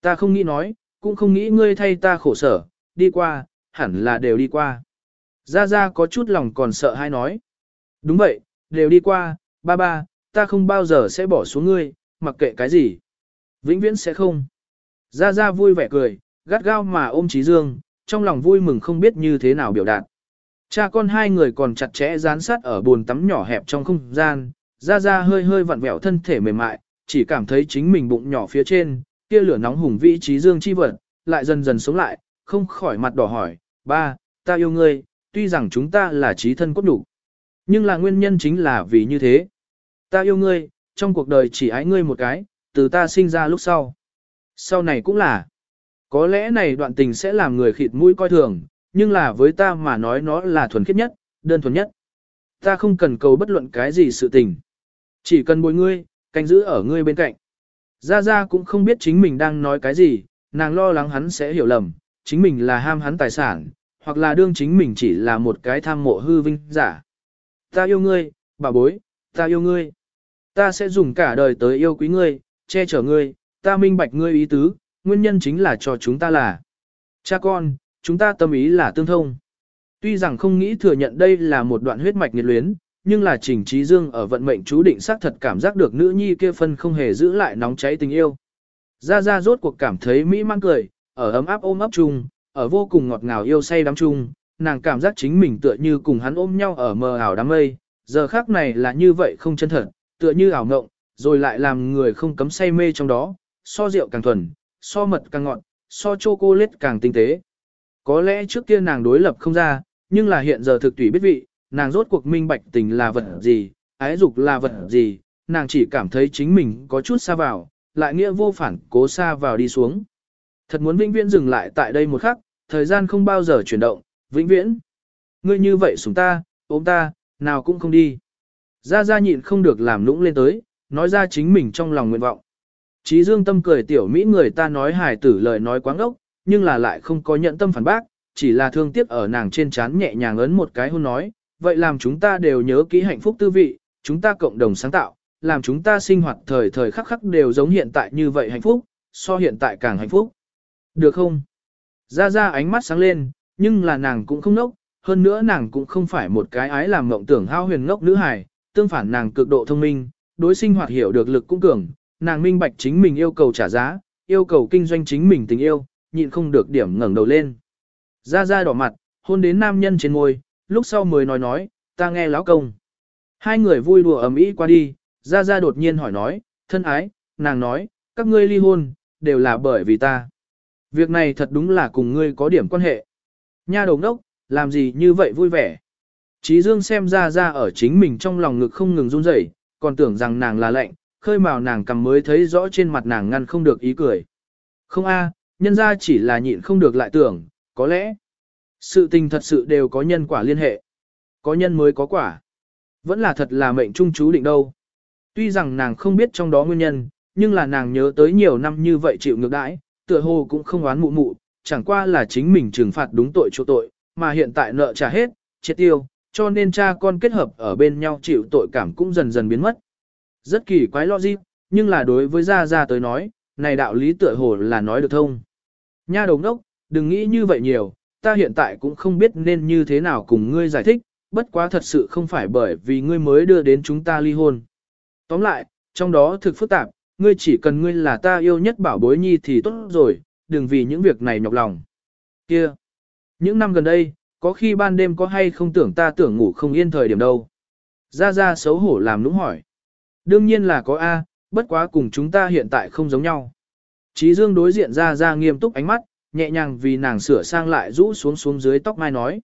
Ta không nghĩ nói, cũng không nghĩ ngươi thay ta khổ sở, đi qua, hẳn là đều đi qua. Ra ra có chút lòng còn sợ hay nói. Đúng vậy, đều đi qua, ba ba, ta không bao giờ sẽ bỏ xuống ngươi, mặc kệ cái gì. Vĩnh viễn sẽ không. Ra ra vui vẻ cười, gắt gao mà ôm Trí Dương, trong lòng vui mừng không biết như thế nào biểu đạt. Cha con hai người còn chặt chẽ dán sát ở bồn tắm nhỏ hẹp trong không gian, ra ra hơi hơi vặn vẹo thân thể mềm mại, chỉ cảm thấy chính mình bụng nhỏ phía trên, kia lửa nóng hùng vĩ trí dương chi vật, lại dần dần sống lại, không khỏi mặt đỏ hỏi, ba, ta yêu ngươi, tuy rằng chúng ta là trí thân cốt đủ. Nhưng là nguyên nhân chính là vì như thế. Ta yêu ngươi, trong cuộc đời chỉ ái ngươi một cái, từ ta sinh ra lúc sau. Sau này cũng là. Có lẽ này đoạn tình sẽ làm người khịt mũi coi thường, nhưng là với ta mà nói nó là thuần khiết nhất, đơn thuần nhất. Ta không cần cầu bất luận cái gì sự tình. Chỉ cần bồi ngươi, canh giữ ở ngươi bên cạnh. Gia Gia cũng không biết chính mình đang nói cái gì, nàng lo lắng hắn sẽ hiểu lầm, chính mình là ham hắn tài sản, hoặc là đương chính mình chỉ là một cái tham mộ hư vinh giả. Ta yêu ngươi, bà bối, ta yêu ngươi. Ta sẽ dùng cả đời tới yêu quý ngươi, che chở ngươi, ta minh bạch ngươi ý tứ, nguyên nhân chính là cho chúng ta là. Cha con, chúng ta tâm ý là tương thông. Tuy rằng không nghĩ thừa nhận đây là một đoạn huyết mạch nghiệt luyến, nhưng là Trình Trí Dương ở vận mệnh chú định xác thật cảm giác được nữ nhi kia phân không hề giữ lại nóng cháy tình yêu. Ra Ra rốt cuộc cảm thấy mỹ mang cười, ở ấm áp ôm ấp chung, ở vô cùng ngọt ngào yêu say đắm chung, nàng cảm giác chính mình tựa như cùng hắn ôm nhau ở mờ ảo đám mây, giờ khác này là như vậy không chân thật, tựa như ảo ngộng, rồi lại làm người không cấm say mê trong đó, so rượu càng thuần, so mật càng ngọt, so chocolate càng tinh tế. Có lẽ trước kia nàng đối lập không ra, nhưng là hiện giờ thực tùy biết vị, nàng rốt cuộc minh bạch tình là vật gì, ái dục là vật gì, nàng chỉ cảm thấy chính mình có chút xa vào, lại nghĩa vô phản cố xa vào đi xuống. Thật muốn vĩnh viễn dừng lại tại đây một khắc, thời gian không bao giờ chuyển động, vĩnh viễn. Ngươi như vậy sủng ta, ôm ta, nào cũng không đi. Ra ra nhịn không được làm nũng lên tới, nói ra chính mình trong lòng nguyện vọng. Chí dương tâm cười tiểu Mỹ người ta nói hài tử lời nói quáng ốc, nhưng là lại không có nhận tâm phản bác, chỉ là thương tiếc ở nàng trên trán nhẹ nhàng ấn một cái hôn nói, vậy làm chúng ta đều nhớ kỹ hạnh phúc tư vị, chúng ta cộng đồng sáng tạo, làm chúng ta sinh hoạt thời thời khắc khắc đều giống hiện tại như vậy hạnh phúc, so hiện tại càng hạnh phúc. Được không? Ra ra ánh mắt sáng lên, nhưng là nàng cũng không nốc, hơn nữa nàng cũng không phải một cái ái làm mộng tưởng hao huyền ngốc nữ hài, tương phản nàng cực độ thông minh, đối sinh hoạt hiểu được lực cũng cường, nàng minh bạch chính mình yêu cầu trả giá, yêu cầu kinh doanh chính mình tình yêu, nhịn không được điểm ngẩng đầu lên. Ra ra đỏ mặt, hôn đến nam nhân trên môi, lúc sau mới nói nói, ta nghe lão công. Hai người vui đùa ầm ĩ qua đi, gia gia đột nhiên hỏi nói, thân ái, nàng nói, các ngươi ly hôn, đều là bởi vì ta. Việc này thật đúng là cùng ngươi có điểm quan hệ. Nha đầu đốc, làm gì như vậy vui vẻ. Chí Dương xem gia gia ở chính mình trong lòng ngực không ngừng run rẩy, còn tưởng rằng nàng là lệnh, khơi mào nàng cầm mới thấy rõ trên mặt nàng ngăn không được ý cười. Không a, nhân ra chỉ là nhịn không được lại tưởng, có lẽ sự tình thật sự đều có nhân quả liên hệ. Có nhân mới có quả. Vẫn là thật là mệnh trung chú định đâu. Tuy rằng nàng không biết trong đó nguyên nhân, nhưng là nàng nhớ tới nhiều năm như vậy chịu ngược đãi, tựa hồ cũng không oán mụ mụ, chẳng qua là chính mình trừng phạt đúng tội chỗ tội, mà hiện tại nợ trả hết, chết tiêu, cho nên cha con kết hợp ở bên nhau chịu tội cảm cũng dần dần biến mất. Rất kỳ quái logic, nhưng là đối với Gia Gia tới nói, này đạo lý tựa hồ là nói được thông. Nha đồng đốc, đừng nghĩ như vậy nhiều, ta hiện tại cũng không biết nên như thế nào cùng ngươi giải thích, bất quá thật sự không phải bởi vì ngươi mới đưa đến chúng ta ly hôn. Tóm lại, trong đó thực phức tạp, ngươi chỉ cần ngươi là ta yêu nhất bảo bối nhi thì tốt rồi, đừng vì những việc này nhọc lòng. Kia, những năm gần đây, có khi ban đêm có hay không tưởng ta tưởng ngủ không yên thời điểm đâu. Ra ra xấu hổ làm nũng hỏi. Đương nhiên là có A, bất quá cùng chúng ta hiện tại không giống nhau. Chí Dương đối diện ra ra nghiêm túc ánh mắt, nhẹ nhàng vì nàng sửa sang lại rũ xuống xuống dưới tóc mai nói.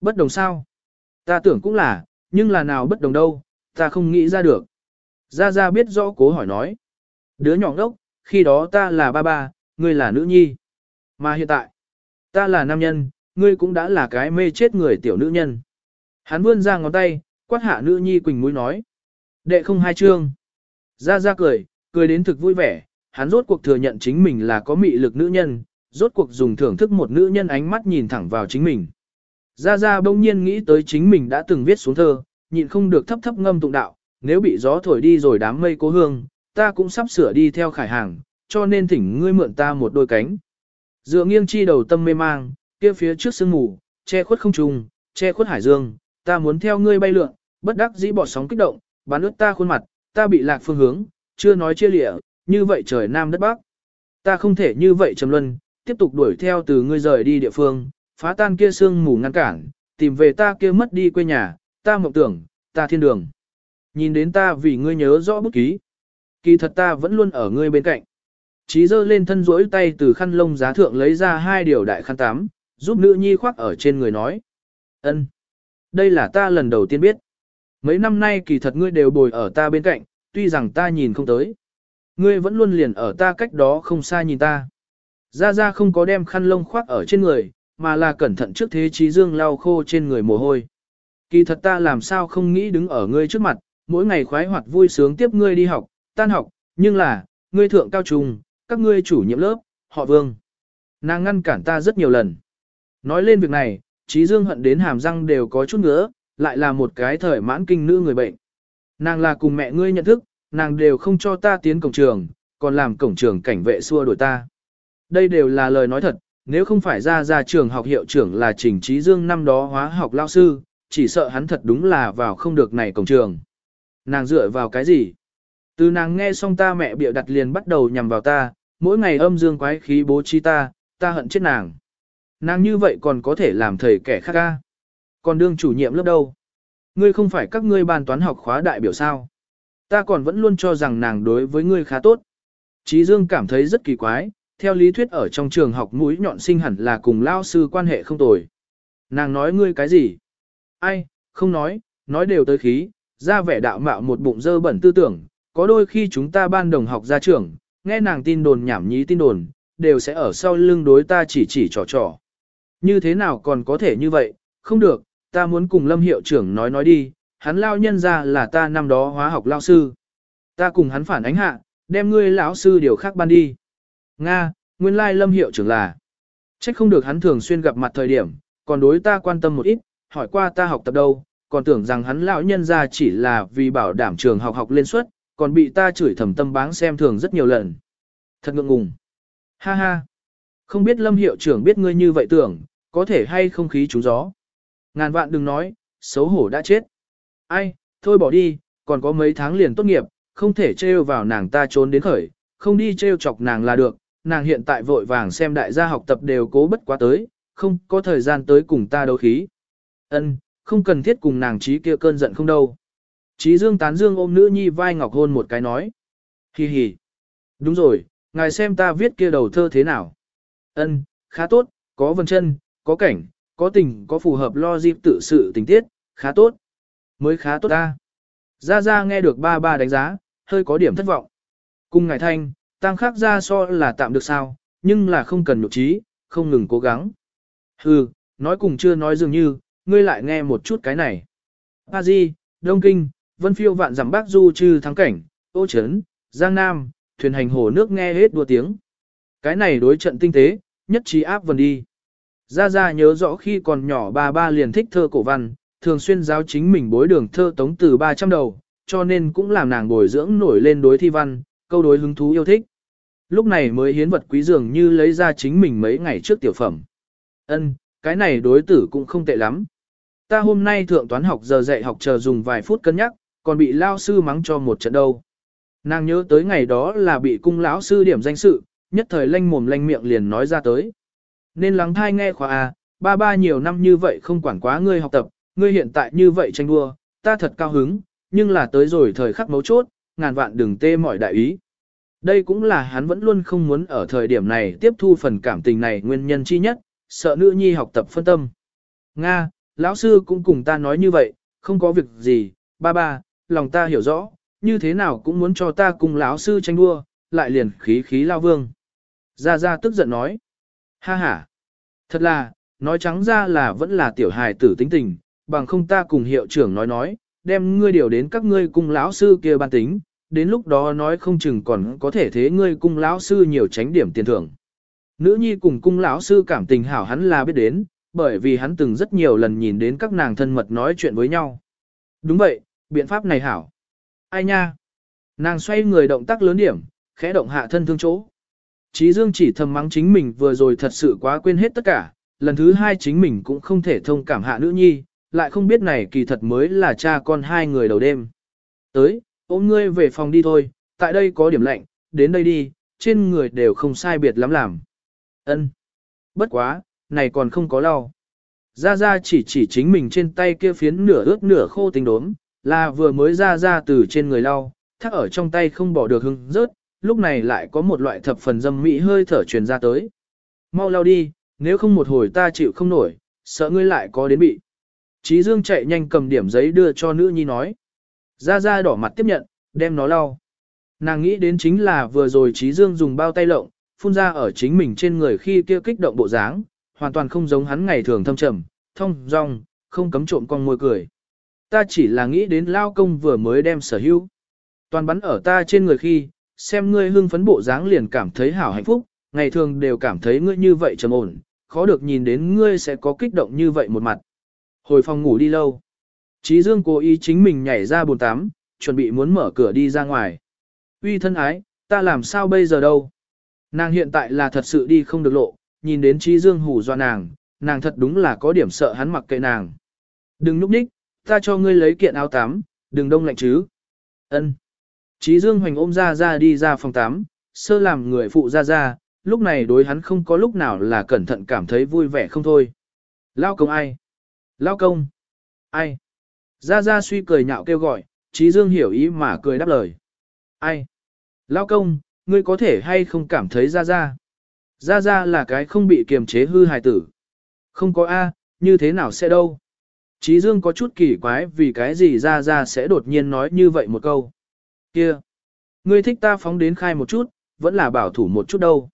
Bất đồng sao? Ta tưởng cũng là, nhưng là nào bất đồng đâu, ta không nghĩ ra được. Gia Gia biết rõ cố hỏi nói. Đứa nhỏ ngốc, khi đó ta là ba ba, ngươi là nữ nhi. Mà hiện tại, ta là nam nhân, ngươi cũng đã là cái mê chết người tiểu nữ nhân. Hắn vươn ra ngón tay, quát hạ nữ nhi quỳnh mũi nói. Đệ không hai chương. Gia Gia cười, cười đến thực vui vẻ, hắn rốt cuộc thừa nhận chính mình là có mị lực nữ nhân, rốt cuộc dùng thưởng thức một nữ nhân ánh mắt nhìn thẳng vào chính mình. Gia Gia bỗng nhiên nghĩ tới chính mình đã từng viết xuống thơ, nhịn không được thấp thấp ngâm tụng đạo, nếu bị gió thổi đi rồi đám mây cố hương, ta cũng sắp sửa đi theo khải hàng, cho nên thỉnh ngươi mượn ta một đôi cánh. Dựa nghiêng chi đầu tâm mê mang, kia phía trước sương mù, che khuất không trùng, che khuất hải dương, ta muốn theo ngươi bay lượn, bất đắc dĩ bỏ sóng kích động, bán ướt ta khuôn mặt, ta bị lạc phương hướng, chưa nói chia lịa, như vậy trời nam đất bắc. Ta không thể như vậy trầm luân, tiếp tục đuổi theo từ ngươi rời đi địa phương, phá tan kia sương mù ngăn cản, tìm về ta kia mất đi quê nhà, ta mộng tưởng, ta thiên đường. Nhìn đến ta vì ngươi nhớ rõ bút ký. Kỳ thật ta vẫn luôn ở ngươi bên cạnh. Chí dơ lên thân rỗi tay từ khăn lông giá thượng lấy ra hai điều đại khăn tắm, giúp nữ nhi khoác ở trên người nói. ân, Đây là ta lần đầu tiên biết. Mấy năm nay kỳ thật ngươi đều bồi ở ta bên cạnh, tuy rằng ta nhìn không tới. Ngươi vẫn luôn liền ở ta cách đó không xa nhìn ta. Gia Gia không có đem khăn lông khoác ở trên người, mà là cẩn thận trước thế trí dương lau khô trên người mồ hôi. Kỳ thật ta làm sao không nghĩ đứng ở ngươi trước mặt, mỗi ngày khoái hoạt vui sướng tiếp ngươi đi học, tan học, nhưng là, ngươi thượng cao trung, các ngươi chủ nhiệm lớp, họ vương. Nàng ngăn cản ta rất nhiều lần. Nói lên việc này, trí dương hận đến hàm răng đều có chút ngứa, lại là một cái thời mãn kinh nữ người bệnh. Nàng là cùng mẹ ngươi nhận thức, nàng đều không cho ta tiến cổng trường, còn làm cổng trường cảnh vệ xua đuổi ta. Đây đều là lời nói thật, nếu không phải ra ra trường học hiệu trưởng là Trình Trí Dương năm đó hóa học lao sư, chỉ sợ hắn thật đúng là vào không được này cổng trường. Nàng dựa vào cái gì? Từ nàng nghe xong ta mẹ bịa đặt liền bắt đầu nhằm vào ta, mỗi ngày âm dương quái khí bố trí ta, ta hận chết nàng. Nàng như vậy còn có thể làm thầy kẻ khác ca. Còn đương chủ nhiệm lớp đâu? Ngươi không phải các ngươi bàn toán học khóa đại biểu sao? Ta còn vẫn luôn cho rằng nàng đối với ngươi khá tốt. Chí Dương cảm thấy rất kỳ quái, theo lý thuyết ở trong trường học mũi nhọn sinh hẳn là cùng lao sư quan hệ không tồi. Nàng nói ngươi cái gì? Ai, không nói, nói đều tới khí, ra vẻ đạo mạo một bụng dơ bẩn tư tưởng, có đôi khi chúng ta ban đồng học ra trường, nghe nàng tin đồn nhảm nhí tin đồn, đều sẽ ở sau lưng đối ta chỉ chỉ trò trò. Như thế nào còn có thể như vậy, không được, ta muốn cùng lâm hiệu trưởng nói nói đi, hắn lao nhân ra là ta năm đó hóa học lao sư. Ta cùng hắn phản ánh hạ, đem ngươi lão sư điều khác ban đi. Nga, nguyên lai lâm hiệu trưởng là. Trách không được hắn thường xuyên gặp mặt thời điểm, còn đối ta quan tâm một ít, hỏi qua ta học tập đâu, còn tưởng rằng hắn lão nhân ra chỉ là vì bảo đảm trường học học lên suất, còn bị ta chửi thầm tâm báng xem thường rất nhiều lần. Thật ngượng ngùng. Ha ha. Không biết lâm hiệu trưởng biết ngươi như vậy tưởng, có thể hay không khí trúng gió. Ngàn vạn đừng nói, xấu hổ đã chết. Ai, thôi bỏ đi, còn có mấy tháng liền tốt nghiệp, không thể trêu vào nàng ta trốn đến khởi, không đi trêu chọc nàng là được, nàng hiện tại vội vàng xem đại gia học tập đều cố bất quá tới, không có thời gian tới cùng ta đấu khí. Ân, không cần thiết cùng nàng trí kia cơn giận không đâu. Trí dương tán dương ôm nữ nhi vai ngọc hôn một cái nói. Hi hi. Đúng rồi, ngài xem ta viết kia đầu thơ thế nào. Ân, khá tốt, có vân chân, có cảnh, có tình, có phù hợp lo dịp tự sự tình tiết, khá tốt. Mới khá tốt ta. Gia Gia nghe được ba ba đánh giá, hơi có điểm thất vọng. Cùng ngài thanh, tăng khắc ra so là tạm được sao, nhưng là không cần nhục trí, không ngừng cố gắng. Hừ, nói cùng chưa nói dường như, ngươi lại nghe một chút cái này. A Di, Đông Kinh, Vân Phiêu vạn dặm bác Du trừ thắng cảnh, Ô Trấn, Giang Nam, thuyền hành hồ nước nghe hết đua tiếng. Cái này đối trận tinh tế, nhất trí áp vần đi. Gia Gia nhớ rõ khi còn nhỏ ba ba liền thích thơ cổ văn, thường xuyên giáo chính mình bối đường thơ tống từ 300 đầu, cho nên cũng làm nàng bồi dưỡng nổi lên đối thi văn, câu đối hứng thú yêu thích. Lúc này mới hiến vật quý dường như lấy ra chính mình mấy ngày trước tiểu phẩm. Ân, cái này đối tử cũng không tệ lắm. Ta hôm nay thượng toán học giờ dạy học chờ dùng vài phút cân nhắc, còn bị lao sư mắng cho một trận đâu. Nàng nhớ tới ngày đó là bị cung lão sư điểm danh sự, nhất thời lanh mồm lanh miệng liền nói ra tới. Nên lắng thai nghe khóa à, ba ba nhiều năm như vậy không quản quá ngươi học tập, ngươi hiện tại như vậy tranh đua, ta thật cao hứng, nhưng là tới rồi thời khắc mấu chốt, ngàn vạn đừng tê mọi đại ý. Đây cũng là hắn vẫn luôn không muốn ở thời điểm này tiếp thu phần cảm tình này nguyên nhân chi nhất, sợ nữ nhi học tập phân tâm. Nga, lão sư cũng cùng ta nói như vậy, không có việc gì, ba ba, lòng ta hiểu rõ, như thế nào cũng muốn cho ta cùng lão sư tranh đua, lại liền khí khí lao vương. Gia Gia tức giận nói, ha ha, thật là, nói trắng ra là vẫn là tiểu hài tử tính tình, bằng không ta cùng hiệu trưởng nói nói, đem ngươi điều đến các ngươi cùng lão sư kia ban tính, đến lúc đó nói không chừng còn có thể thế ngươi cung lão sư nhiều tránh điểm tiền thưởng. Nữ nhi cùng cung lão sư cảm tình hảo hắn là biết đến, bởi vì hắn từng rất nhiều lần nhìn đến các nàng thân mật nói chuyện với nhau. Đúng vậy, biện pháp này hảo. Ai nha? Nàng xoay người động tác lớn điểm, khẽ động hạ thân thương chỗ. Chí Dương chỉ thầm mắng chính mình vừa rồi thật sự quá quên hết tất cả, lần thứ hai chính mình cũng không thể thông cảm hạ nữ nhi, lại không biết này kỳ thật mới là cha con hai người đầu đêm. Tới, ôm ngươi về phòng đi thôi, tại đây có điểm lạnh, đến đây đi, trên người đều không sai biệt lắm làm. Ân. Bất quá, này còn không có lau. Ra ra chỉ chỉ chính mình trên tay kia phiến nửa ướt nửa khô tính đốm, là vừa mới ra ra từ trên người lau, thắc ở trong tay không bỏ được hưng rớt, lúc này lại có một loại thập phần dâm mỹ hơi thở truyền ra tới. Mau lau đi, nếu không một hồi ta chịu không nổi, sợ ngươi lại có đến bị. Chí Dương chạy nhanh cầm điểm giấy đưa cho nữ nhi nói. Ra ra đỏ mặt tiếp nhận, đem nó lau. Nàng nghĩ đến chính là vừa rồi Chí Dương dùng bao tay lộng, phun ra ở chính mình trên người khi kia kích động bộ dáng, hoàn toàn không giống hắn ngày thường thâm trầm, thông, rong, không cấm trộm con môi cười. Ta chỉ là nghĩ đến lao công vừa mới đem sở hữu. Toàn bắn ở ta trên người khi, xem ngươi hưng phấn bộ dáng liền cảm thấy hảo hạnh phúc, ngày thường đều cảm thấy ngươi như vậy trầm ổn, khó được nhìn đến ngươi sẽ có kích động như vậy một mặt. Hồi phòng ngủ đi lâu. Chí Dương cố ý chính mình nhảy ra bồn tắm, chuẩn bị muốn mở cửa đi ra ngoài. Uy thân ái, ta làm sao bây giờ đâu? Nàng hiện tại là thật sự đi không được lộ, nhìn đến Chí Dương hù do nàng, nàng thật đúng là có điểm sợ hắn mặc kệ nàng. Đừng núp ních, ta cho ngươi lấy kiện áo tắm, đừng đông lạnh chứ. Ân. Chí Dương hoành ôm ra ra đi ra phòng tắm, sơ làm người phụ ra ra, lúc này đối hắn không có lúc nào là cẩn thận cảm thấy vui vẻ không thôi. Lao công ai? Lao công? Ai? Ra ra suy cười nhạo kêu gọi, Chí Dương hiểu ý mà cười đáp lời. Ai? Lao công, ngươi có thể hay không cảm thấy ra ra? Ra ra là cái không bị kiềm chế hư hài tử. Không có A, như thế nào sẽ đâu? Chí Dương có chút kỳ quái vì cái gì ra ra sẽ đột nhiên nói như vậy một câu. Kia! Ngươi thích ta phóng đến khai một chút, vẫn là bảo thủ một chút đâu.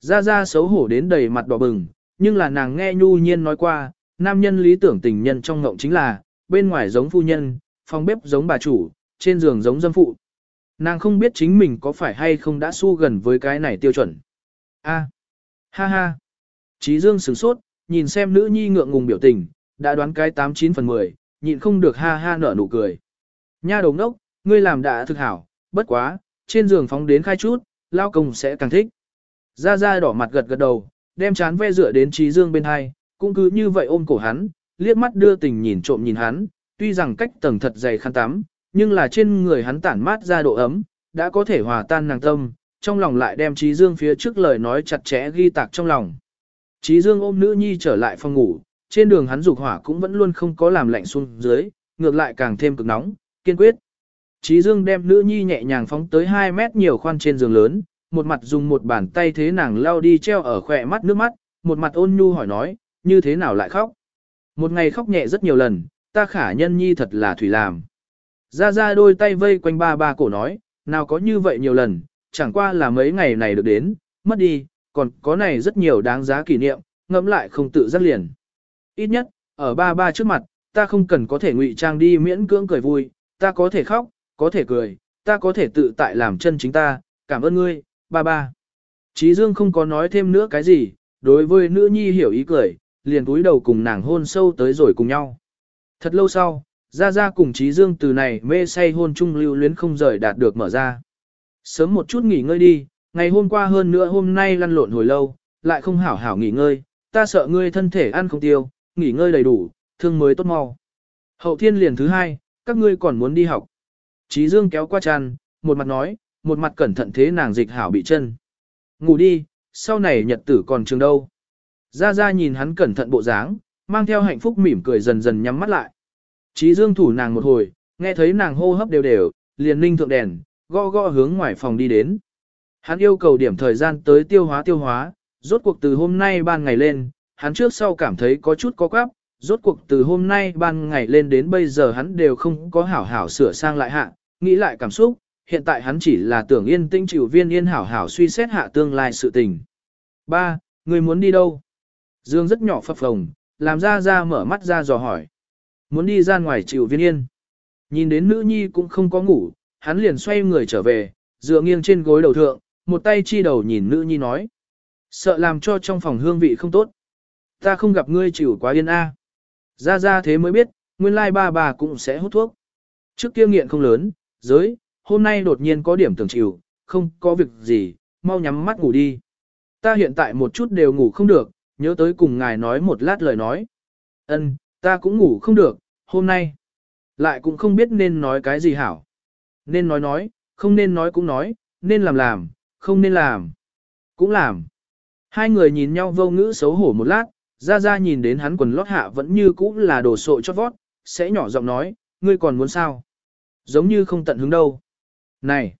Ra ra xấu hổ đến đầy mặt đỏ bừng, nhưng là nàng nghe nhu nhiên nói qua, nam nhân lý tưởng tình nhân trong ngộng chính là, bên ngoài giống phu nhân, phòng bếp giống bà chủ, trên giường giống dâm phụ. Nàng không biết chính mình có phải hay không đã su gần với cái này tiêu chuẩn. A, ha ha. Chí Dương sửng sốt, nhìn xem nữ nhi ngượng ngùng biểu tình, đã đoán cái 89 phần 10, nhịn không được ha ha nở nụ cười. Nha đồng đốc, ngươi làm đã thực hảo, bất quá, trên giường phóng đến khai chút, lao công sẽ càng thích. Ra ra đỏ mặt gật gật đầu, đem chán ve dựa đến trí dương bên hai, cũng cứ như vậy ôm cổ hắn, liếc mắt đưa tình nhìn trộm nhìn hắn, tuy rằng cách tầng thật dày khăn tắm, nhưng là trên người hắn tản mát ra độ ấm, đã có thể hòa tan nàng tâm, trong lòng lại đem trí dương phía trước lời nói chặt chẽ ghi tạc trong lòng. Trí dương ôm nữ nhi trở lại phòng ngủ, trên đường hắn dục hỏa cũng vẫn luôn không có làm lạnh xuống dưới, ngược lại càng thêm cực nóng, kiên quyết. Trí dương đem nữ nhi nhẹ nhàng phóng tới 2 mét nhiều khoan trên giường lớn, một mặt dùng một bàn tay thế nàng lao đi treo ở khỏe mắt nước mắt, một mặt ôn nhu hỏi nói, như thế nào lại khóc. Một ngày khóc nhẹ rất nhiều lần, ta khả nhân nhi thật là thủy làm. Ra ra đôi tay vây quanh ba ba cổ nói, nào có như vậy nhiều lần, chẳng qua là mấy ngày này được đến, mất đi, còn có này rất nhiều đáng giá kỷ niệm, ngẫm lại không tự giác liền. Ít nhất, ở ba ba trước mặt, ta không cần có thể ngụy trang đi miễn cưỡng cười vui, ta có thể khóc, có thể cười, ta có thể tự tại làm chân chính ta, cảm ơn ngươi, ba ba. Chí Dương không có nói thêm nữa cái gì, đối với nữ nhi hiểu ý cười, liền cúi đầu cùng nàng hôn sâu tới rồi cùng nhau. Thật lâu sau, Gia Gia cùng trí Dương từ này mê say hôn chung lưu luyến không rời đạt được mở ra. Sớm một chút nghỉ ngơi đi, ngày hôm qua hơn nữa hôm nay lăn lộn hồi lâu, lại không hảo hảo nghỉ ngơi, ta sợ ngươi thân thể ăn không tiêu, nghỉ ngơi đầy đủ, thương mới tốt mau. Hậu thiên liền thứ hai, các ngươi còn muốn đi học. trí Dương kéo qua tràn, một mặt nói, một mặt cẩn thận thế nàng dịch hảo bị chân. Ngủ đi, sau này nhật tử còn trường đâu. Ra Ra nhìn hắn cẩn thận bộ dáng, mang theo hạnh phúc mỉm cười dần dần nhắm mắt lại. Chí Dương thủ nàng một hồi, nghe thấy nàng hô hấp đều đều, liền ninh thượng đèn, gõ gõ hướng ngoài phòng đi đến. Hắn yêu cầu điểm thời gian tới tiêu hóa tiêu hóa, rốt cuộc từ hôm nay ban ngày lên, hắn trước sau cảm thấy có chút có quáp, rốt cuộc từ hôm nay ban ngày lên đến bây giờ hắn đều không có hảo hảo sửa sang lại hạ, nghĩ lại cảm xúc, hiện tại hắn chỉ là tưởng yên tĩnh chịu viên yên hảo hảo suy xét hạ tương lai sự tình. Ba, người muốn đi đâu? Dương rất nhỏ phập phồng, làm ra ra mở mắt ra dò hỏi. Muốn đi ra ngoài chịu viên yên. Nhìn đến nữ nhi cũng không có ngủ, hắn liền xoay người trở về, dựa nghiêng trên gối đầu thượng, một tay chi đầu nhìn nữ nhi nói. Sợ làm cho trong phòng hương vị không tốt. Ta không gặp ngươi chịu quá yên a. Ra ra thế mới biết, nguyên lai ba bà cũng sẽ hút thuốc. Trước kia nghiện không lớn, giới, hôm nay đột nhiên có điểm tưởng chịu, không có việc gì, mau nhắm mắt ngủ đi. Ta hiện tại một chút đều ngủ không được, nhớ tới cùng ngài nói một lát lời nói. Ân, ta cũng ngủ không được, hôm nay. Lại cũng không biết nên nói cái gì hảo. Nên nói nói, không nên nói cũng nói, nên làm làm, không nên làm. Cũng làm. Hai người nhìn nhau vô ngữ xấu hổ một lát, ra ra nhìn đến hắn quần lót hạ vẫn như cũ là đồ sộ cho vót, sẽ nhỏ giọng nói, ngươi còn muốn sao? Giống như không tận hứng đâu. Này,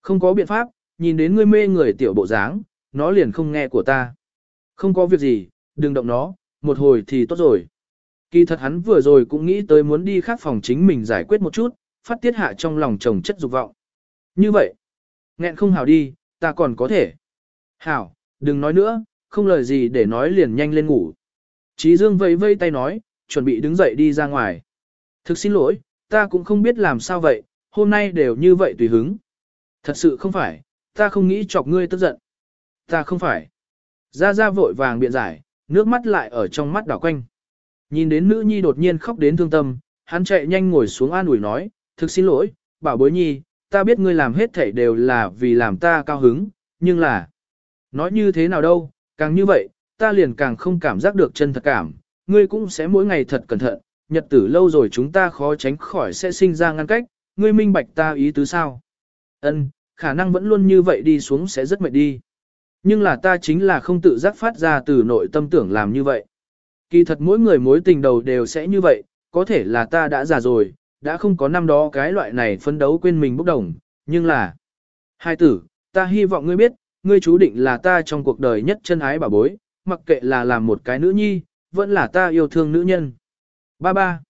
không có biện pháp, nhìn đến ngươi mê người tiểu bộ dáng, nó liền không nghe của ta. Không có việc gì, đừng động nó, một hồi thì tốt rồi. Kỳ thật hắn vừa rồi cũng nghĩ tới muốn đi khác phòng chính mình giải quyết một chút, phát tiết hạ trong lòng chồng chất dục vọng. Như vậy, nghẹn không hảo đi, ta còn có thể. Hảo, đừng nói nữa, không lời gì để nói liền nhanh lên ngủ. Chí Dương vẫy vây tay nói, chuẩn bị đứng dậy đi ra ngoài. Thực xin lỗi, ta cũng không biết làm sao vậy, hôm nay đều như vậy tùy hứng. Thật sự không phải, ta không nghĩ chọc ngươi tức giận. Ta không phải. Ra ra vội vàng biện giải, nước mắt lại ở trong mắt đảo quanh. Nhìn đến nữ nhi đột nhiên khóc đến thương tâm, hắn chạy nhanh ngồi xuống an ủi nói, thực xin lỗi, bảo bối nhi, ta biết ngươi làm hết thảy đều là vì làm ta cao hứng, nhưng là... Nói như thế nào đâu, càng như vậy, ta liền càng không cảm giác được chân thật cảm, ngươi cũng sẽ mỗi ngày thật cẩn thận, nhật tử lâu rồi chúng ta khó tránh khỏi sẽ sinh ra ngăn cách, ngươi minh bạch ta ý tứ sao. Ân, khả năng vẫn luôn như vậy đi xuống sẽ rất mệt đi. Nhưng là ta chính là không tự giác phát ra từ nội tâm tưởng làm như vậy. Kỳ thật mỗi người mối tình đầu đều sẽ như vậy, có thể là ta đã già rồi, đã không có năm đó cái loại này phấn đấu quên mình bốc đồng, nhưng là... Hai tử, ta hy vọng ngươi biết, ngươi chú định là ta trong cuộc đời nhất chân ái bà bối, mặc kệ là làm một cái nữ nhi, vẫn là ta yêu thương nữ nhân. Ba ba,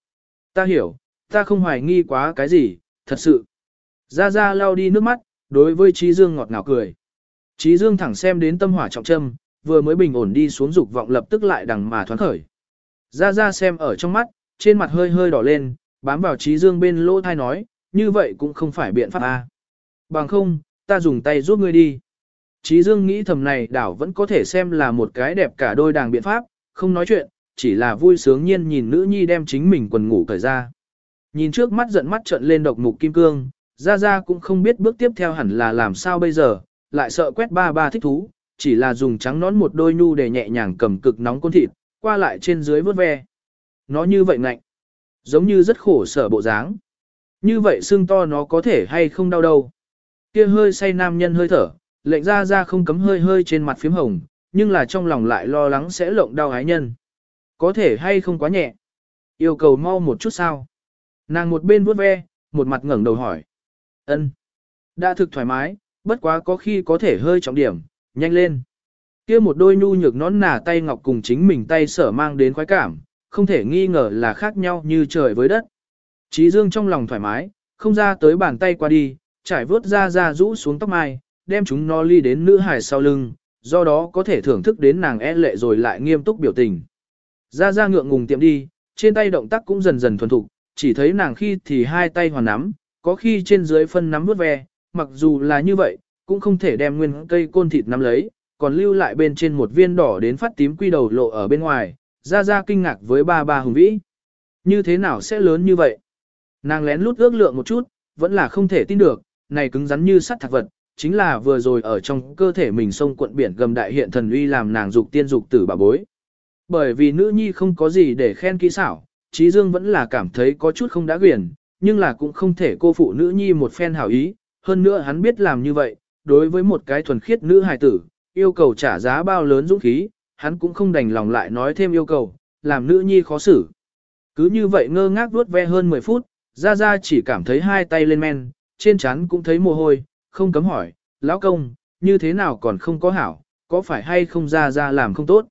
ta hiểu, ta không hoài nghi quá cái gì, thật sự. Ra ra lau đi nước mắt, đối với Trí Dương ngọt ngào cười. Trí Dương thẳng xem đến tâm hỏa trọng trâm, vừa mới bình ổn đi xuống dục vọng lập tức lại đằng mà thoáng khởi. Ra ra xem ở trong mắt, trên mặt hơi hơi đỏ lên, bám vào Trí Dương bên lỗ thai nói, như vậy cũng không phải biện pháp a. À. Bằng không, ta dùng tay giúp ngươi đi. Trí Dương nghĩ thầm này đảo vẫn có thể xem là một cái đẹp cả đôi đàng biện pháp, không nói chuyện, chỉ là vui sướng nhiên nhìn nữ nhi đem chính mình quần ngủ cởi ra. Nhìn trước mắt giận mắt trợn lên độc mục kim cương, ra ra cũng không biết bước tiếp theo hẳn là làm sao bây giờ, lại sợ quét ba ba thích thú, chỉ là dùng trắng nón một đôi nhu để nhẹ nhàng cầm cực nóng con thịt, qua lại trên dưới vớt ve. Nó như vậy ngạnh, giống như rất khổ sở bộ dáng. Như vậy xương to nó có thể hay không đau đâu. Kia hơi say nam nhân hơi thở, lệnh ra ra không cấm hơi hơi trên mặt phím hồng, nhưng là trong lòng lại lo lắng sẽ lộng đau ái nhân. Có thể hay không quá nhẹ. Yêu cầu mau một chút sao. Nàng một bên vuốt ve, một mặt ngẩng đầu hỏi. ân Đã thực thoải mái, bất quá có khi có thể hơi trọng điểm, nhanh lên. kia một đôi nhu nhược nón nà tay ngọc cùng chính mình tay sở mang đến khoái cảm, không thể nghi ngờ là khác nhau như trời với đất. Trí dương trong lòng thoải mái, không ra tới bàn tay qua đi, trải vớt ra ra rũ xuống tóc mai, đem chúng nó ly đến nữ hài sau lưng, do đó có thể thưởng thức đến nàng e lệ rồi lại nghiêm túc biểu tình. Ra ra ngượng ngùng tiệm đi, trên tay động tác cũng dần dần thuần thục, chỉ thấy nàng khi thì hai tay hoàn nắm, có khi trên dưới phân nắm vút ve, mặc dù là như vậy, cũng không thể đem nguyên cây côn thịt nắm lấy, còn lưu lại bên trên một viên đỏ đến phát tím quy đầu lộ ở bên ngoài, ra ra kinh ngạc với ba ba hùng vĩ. Như thế nào sẽ lớn như vậy? Nàng lén lút ước lượng một chút, vẫn là không thể tin được, này cứng rắn như sắt thạch vật, chính là vừa rồi ở trong cơ thể mình sông cuộn biển gầm đại hiện thần uy làm nàng dục tiên dục tử bà bối. Bởi vì nữ nhi không có gì để khen kỹ xảo, Trí Dương vẫn là cảm thấy có chút không đã quyển, nhưng là cũng không thể cô phụ nữ nhi một phen hảo ý, hơn nữa hắn biết làm như vậy, đối với một cái thuần khiết nữ hài tử, yêu cầu trả giá bao lớn dũng khí, hắn cũng không đành lòng lại nói thêm yêu cầu, làm nữ nhi khó xử. Cứ như vậy ngơ ngác vuốt ve hơn 10 phút, Ra Ra chỉ cảm thấy hai tay lên men, trên trán cũng thấy mồ hôi, không cấm hỏi, lão công, như thế nào còn không có hảo, có phải hay không Ra Ra làm không tốt.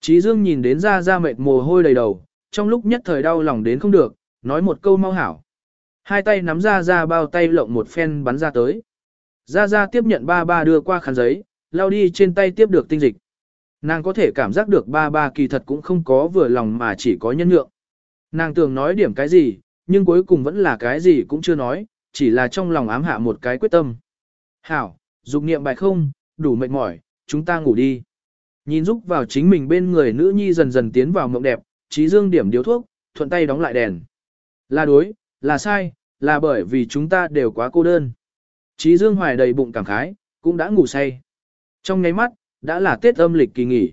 Chí Dương nhìn đến Ra Ra mệt mồ hôi đầy đầu, trong lúc nhất thời đau lòng đến không được, nói một câu mau hảo. Hai tay nắm ra ra bao tay lộng một phen bắn ra tới. Ra ra tiếp nhận ba ba đưa qua khăn giấy, lao đi trên tay tiếp được tinh dịch. Nàng có thể cảm giác được ba ba kỳ thật cũng không có vừa lòng mà chỉ có nhân nhượng. Nàng tưởng nói điểm cái gì, nhưng cuối cùng vẫn là cái gì cũng chưa nói, chỉ là trong lòng ám hạ một cái quyết tâm. Hảo, dục niệm bài không, đủ mệt mỏi, chúng ta ngủ đi. Nhìn giúp vào chính mình bên người nữ nhi dần dần tiến vào mộng đẹp, trí dương điểm điếu thuốc, thuận tay đóng lại đèn. Là đối, là sai, là bởi vì chúng ta đều quá cô đơn. Chí dương hoài đầy bụng cảm khái, cũng đã ngủ say. Trong ngay mắt, đã là Tết âm lịch kỳ nghỉ.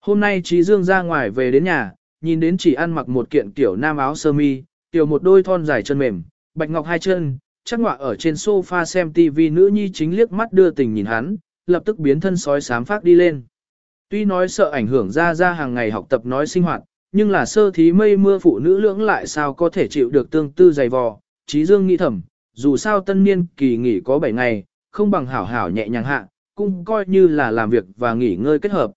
Hôm nay Chí Dương ra ngoài về đến nhà, nhìn đến chỉ ăn mặc một kiện tiểu nam áo sơ mi, tiểu một đôi thon dài chân mềm, bạch ngọc hai chân, chắc ngọa ở trên sofa xem TV nữ nhi chính liếc mắt đưa tình nhìn hắn, lập tức biến thân sói sám phát đi lên. Tuy nói sợ ảnh hưởng ra ra hàng ngày học tập nói sinh hoạt, nhưng là sơ thí mây mưa phụ nữ lưỡng lại sao có thể chịu được tương tư dày vò, trí dương nghĩ thầm, dù sao tân niên kỳ nghỉ có 7 ngày, không bằng hảo hảo nhẹ nhàng hạ, cũng coi như là làm việc và nghỉ ngơi kết hợp.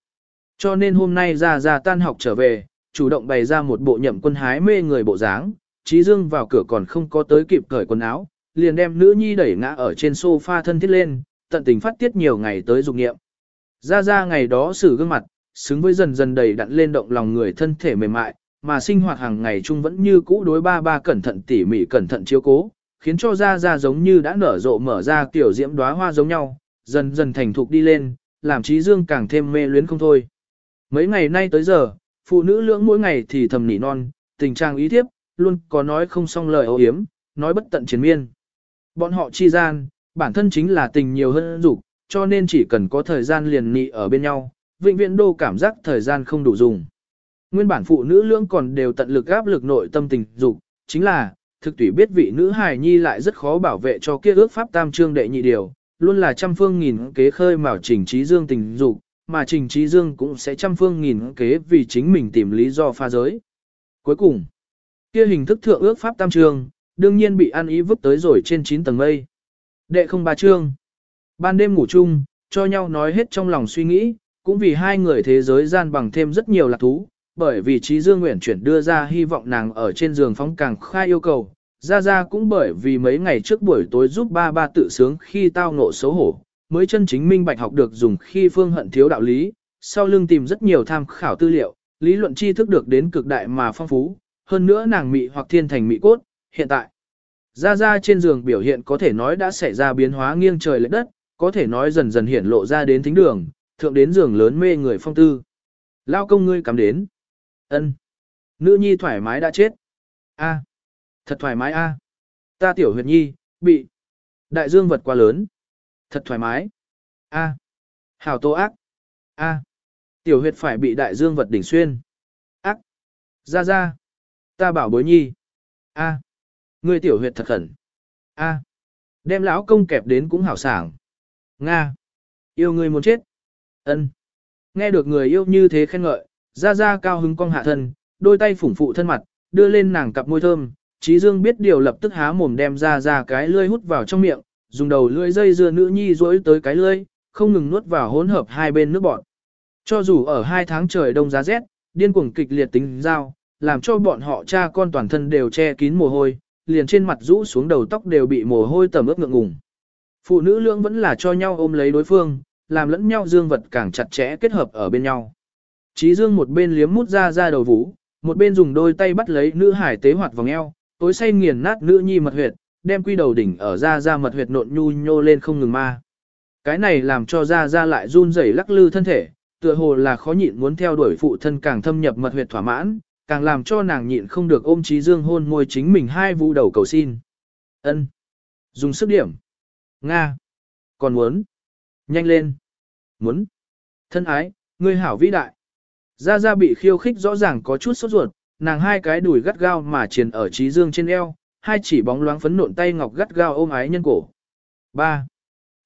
Cho nên hôm nay ra ra tan học trở về, chủ động bày ra một bộ nhậm quân hái mê người bộ dáng, trí dương vào cửa còn không có tới kịp cởi quần áo, liền đem nữ nhi đẩy ngã ở trên sofa thân thiết lên, tận tình phát tiết nhiều ngày tới dục nghiệm. Ra ra ngày đó xử gương mặt, xứng với dần dần đầy đặn lên động lòng người thân thể mềm mại, mà sinh hoạt hàng ngày chung vẫn như cũ đối ba ba cẩn thận tỉ mỉ cẩn thận chiếu cố, khiến cho ra ra giống như đã nở rộ mở ra kiểu diễm đóa hoa giống nhau, dần dần thành thục đi lên, làm trí dương càng thêm mê luyến không thôi. Mấy ngày nay tới giờ, phụ nữ lưỡng mỗi ngày thì thầm nỉ non, tình trạng ý thiếp, luôn có nói không xong lời ấu hiếm, nói bất tận chiến miên. Bọn họ chi gian, bản thân chính là tình nhiều hơn dục, cho nên chỉ cần có thời gian liền nị ở bên nhau, vĩnh viễn đô cảm giác thời gian không đủ dùng. Nguyên bản phụ nữ lưỡng còn đều tận lực áp lực nội tâm tình dục, chính là, thực tủy biết vị nữ hài nhi lại rất khó bảo vệ cho kia ước pháp tam trương đệ nhị điều, luôn là trăm phương nghìn kế khơi mào trình trí dương tình dục, mà trình trí dương cũng sẽ trăm phương nghìn kế vì chính mình tìm lý do pha giới. Cuối cùng, kia hình thức thượng ước pháp tam trương, đương nhiên bị ăn ý vứt tới rồi trên 9 tầng mây. Đệ không ba trương. Ban đêm ngủ chung, cho nhau nói hết trong lòng suy nghĩ, cũng vì hai người thế giới gian bằng thêm rất nhiều lạc thú, bởi vì trí dương nguyện chuyển đưa ra hy vọng nàng ở trên giường phóng càng khai yêu cầu, ra ra cũng bởi vì mấy ngày trước buổi tối giúp ba ba tự sướng khi tao ngộ xấu hổ, mới chân chính minh bạch học được dùng khi phương hận thiếu đạo lý, sau lưng tìm rất nhiều tham khảo tư liệu, lý luận tri thức được đến cực đại mà phong phú, hơn nữa nàng mị hoặc thiên thành mị cốt, hiện tại. Ra ra trên giường biểu hiện có thể nói đã xảy ra biến hóa nghiêng trời lệch đất, có thể nói dần dần hiển lộ ra đến thính đường, thượng đến giường lớn mê người phong tư. Lao công ngươi cắm đến. ân Nữ nhi thoải mái đã chết. a Thật thoải mái a. Ta tiểu huyệt nhi, bị. Đại dương vật quá lớn. Thật thoải mái. A. Hảo tô ác. A. Tiểu huyệt phải bị đại dương vật đỉnh xuyên. Ác. Ra ra. Ta bảo bối nhi. A. Ngươi tiểu huyệt thật khẩn. A. Đem lão công kẹp đến cũng hảo sảng. Nga. Yêu ngươi muốn chết. Ân. Nghe được người yêu như thế khen ngợi, ra ra cao hứng cong hạ thân, đôi tay phủng phụ thân mặt, đưa lên nàng cặp môi thơm, Trí Dương biết điều lập tức há mồm đem ra ra cái lưỡi hút vào trong miệng, dùng đầu lưỡi dây dưa nữ nhi duỗi tới cái lưỡi, không ngừng nuốt vào hỗn hợp hai bên nước bọt. Cho dù ở hai tháng trời đông giá rét, điên cuồng kịch liệt tính giao, làm cho bọn họ cha con toàn thân đều che kín mồ hôi, liền trên mặt rũ xuống đầu tóc đều bị mồ hôi tẩm ướt ngượng ngùng. Phụ nữ lưỡng vẫn là cho nhau ôm lấy đối phương, làm lẫn nhau dương vật càng chặt chẽ kết hợp ở bên nhau. Chí dương một bên liếm mút ra ra đầu vũ, một bên dùng đôi tay bắt lấy nữ hải tế hoạt vòng eo, tối say nghiền nát nữ nhi mật huyệt, đem quy đầu đỉnh ở ra ra mật huyệt nộn nhu nhô lên không ngừng ma. Cái này làm cho ra ra lại run rẩy lắc lư thân thể, tựa hồ là khó nhịn muốn theo đuổi phụ thân càng thâm nhập mật huyệt thỏa mãn, càng làm cho nàng nhịn không được ôm trí dương hôn môi chính mình hai vũ đầu cầu xin. ân Dùng sức điểm. Nga. Còn muốn. Nhanh lên. Muốn. Thân ái, ngươi hảo vĩ đại. Gia Gia bị khiêu khích rõ ràng có chút sốt ruột, nàng hai cái đùi gắt gao mà triền ở trí dương trên eo, hai chỉ bóng loáng phấn nộn tay ngọc gắt gao ôm ái nhân cổ. 3.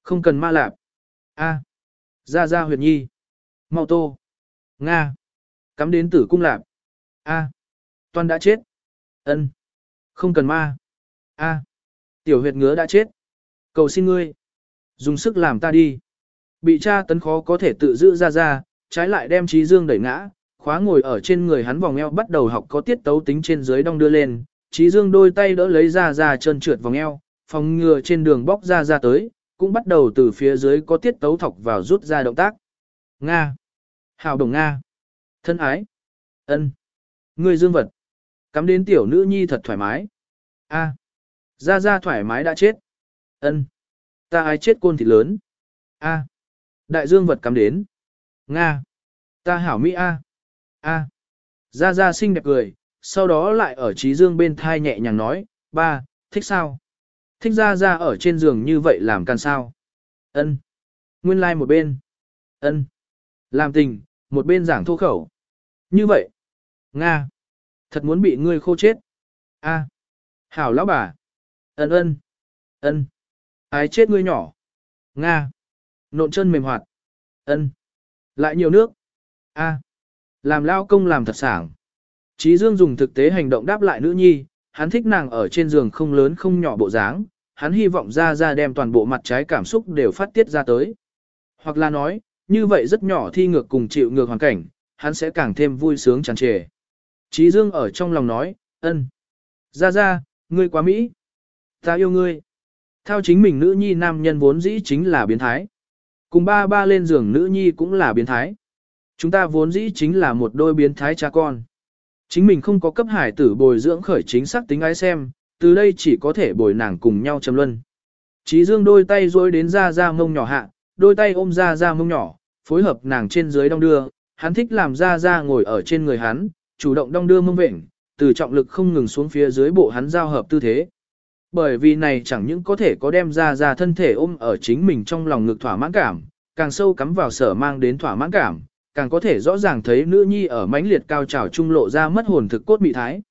Không cần ma lạp. A. Gia Gia huyệt nhi. Mau tô. Nga. Cắm đến tử cung lạp. A. Toàn đã chết. Ân. Không cần ma. A. Tiểu huyệt ngứa đã chết. Cầu xin ngươi. Dùng sức làm ta đi. Bị cha tấn khó có thể tự giữ ra ra, trái lại đem trí dương đẩy ngã, khóa ngồi ở trên người hắn vòng eo bắt đầu học có tiết tấu tính trên dưới đong đưa lên, Trí Dương đôi tay đỡ lấy ra ra chân trượt vòng eo, phòng ngừa trên đường bóc ra ra tới, cũng bắt đầu từ phía dưới có tiết tấu thọc vào rút ra động tác. Nga. Hào đồng Nga. Thân ái. ân, Người dương vật. Cắm đến tiểu nữ nhi thật thoải mái. A. Ra ra thoải mái đã chết. ân, Ta ai chết côn thịt lớn. A. Đại dương vật cắm đến. Nga. Ta hảo Mỹ A. A. gia gia xinh đẹp cười, sau đó lại ở trí dương bên thai nhẹ nhàng nói, ba, thích sao? Thích gia gia ở trên giường như vậy làm can sao? Ân. Nguyên lai like một bên. Ân. Làm tình, một bên giảng thô khẩu. Như vậy. Nga. Thật muốn bị ngươi khô chết. A. Hảo lão bà. Ân ân. Ân. Ái chết ngươi nhỏ. Nga. Nộn chân mềm hoạt. Ân. Lại nhiều nước. A. Làm lao công làm thật sảng. Chí Dương dùng thực tế hành động đáp lại nữ nhi, hắn thích nàng ở trên giường không lớn không nhỏ bộ dáng, hắn hy vọng ra ra đem toàn bộ mặt trái cảm xúc đều phát tiết ra tới. Hoặc là nói, như vậy rất nhỏ thi ngược cùng chịu ngược hoàn cảnh, hắn sẽ càng thêm vui sướng tràn trề. Chí Dương ở trong lòng nói, ân. Ra ra, ngươi quá Mỹ. Ta yêu ngươi. Theo chính mình nữ nhi nam nhân vốn dĩ chính là biến thái. Cùng ba ba lên giường nữ nhi cũng là biến thái. Chúng ta vốn dĩ chính là một đôi biến thái cha con. Chính mình không có cấp hải tử bồi dưỡng khởi chính xác tính ái xem, từ đây chỉ có thể bồi nàng cùng nhau châm luân. Chí dương đôi tay dối đến ra ra mông nhỏ hạ, đôi tay ôm ra ra mông nhỏ, phối hợp nàng trên dưới đong đưa, hắn thích làm ra ra ngồi ở trên người hắn, chủ động đong đưa mông vệnh, từ trọng lực không ngừng xuống phía dưới bộ hắn giao hợp tư thế. Bởi vì này chẳng những có thể có đem ra ra thân thể ôm ở chính mình trong lòng ngực thỏa mãn cảm, càng sâu cắm vào sở mang đến thỏa mãn cảm, càng có thể rõ ràng thấy nữ nhi ở mãnh liệt cao trào trung lộ ra mất hồn thực cốt bị thái.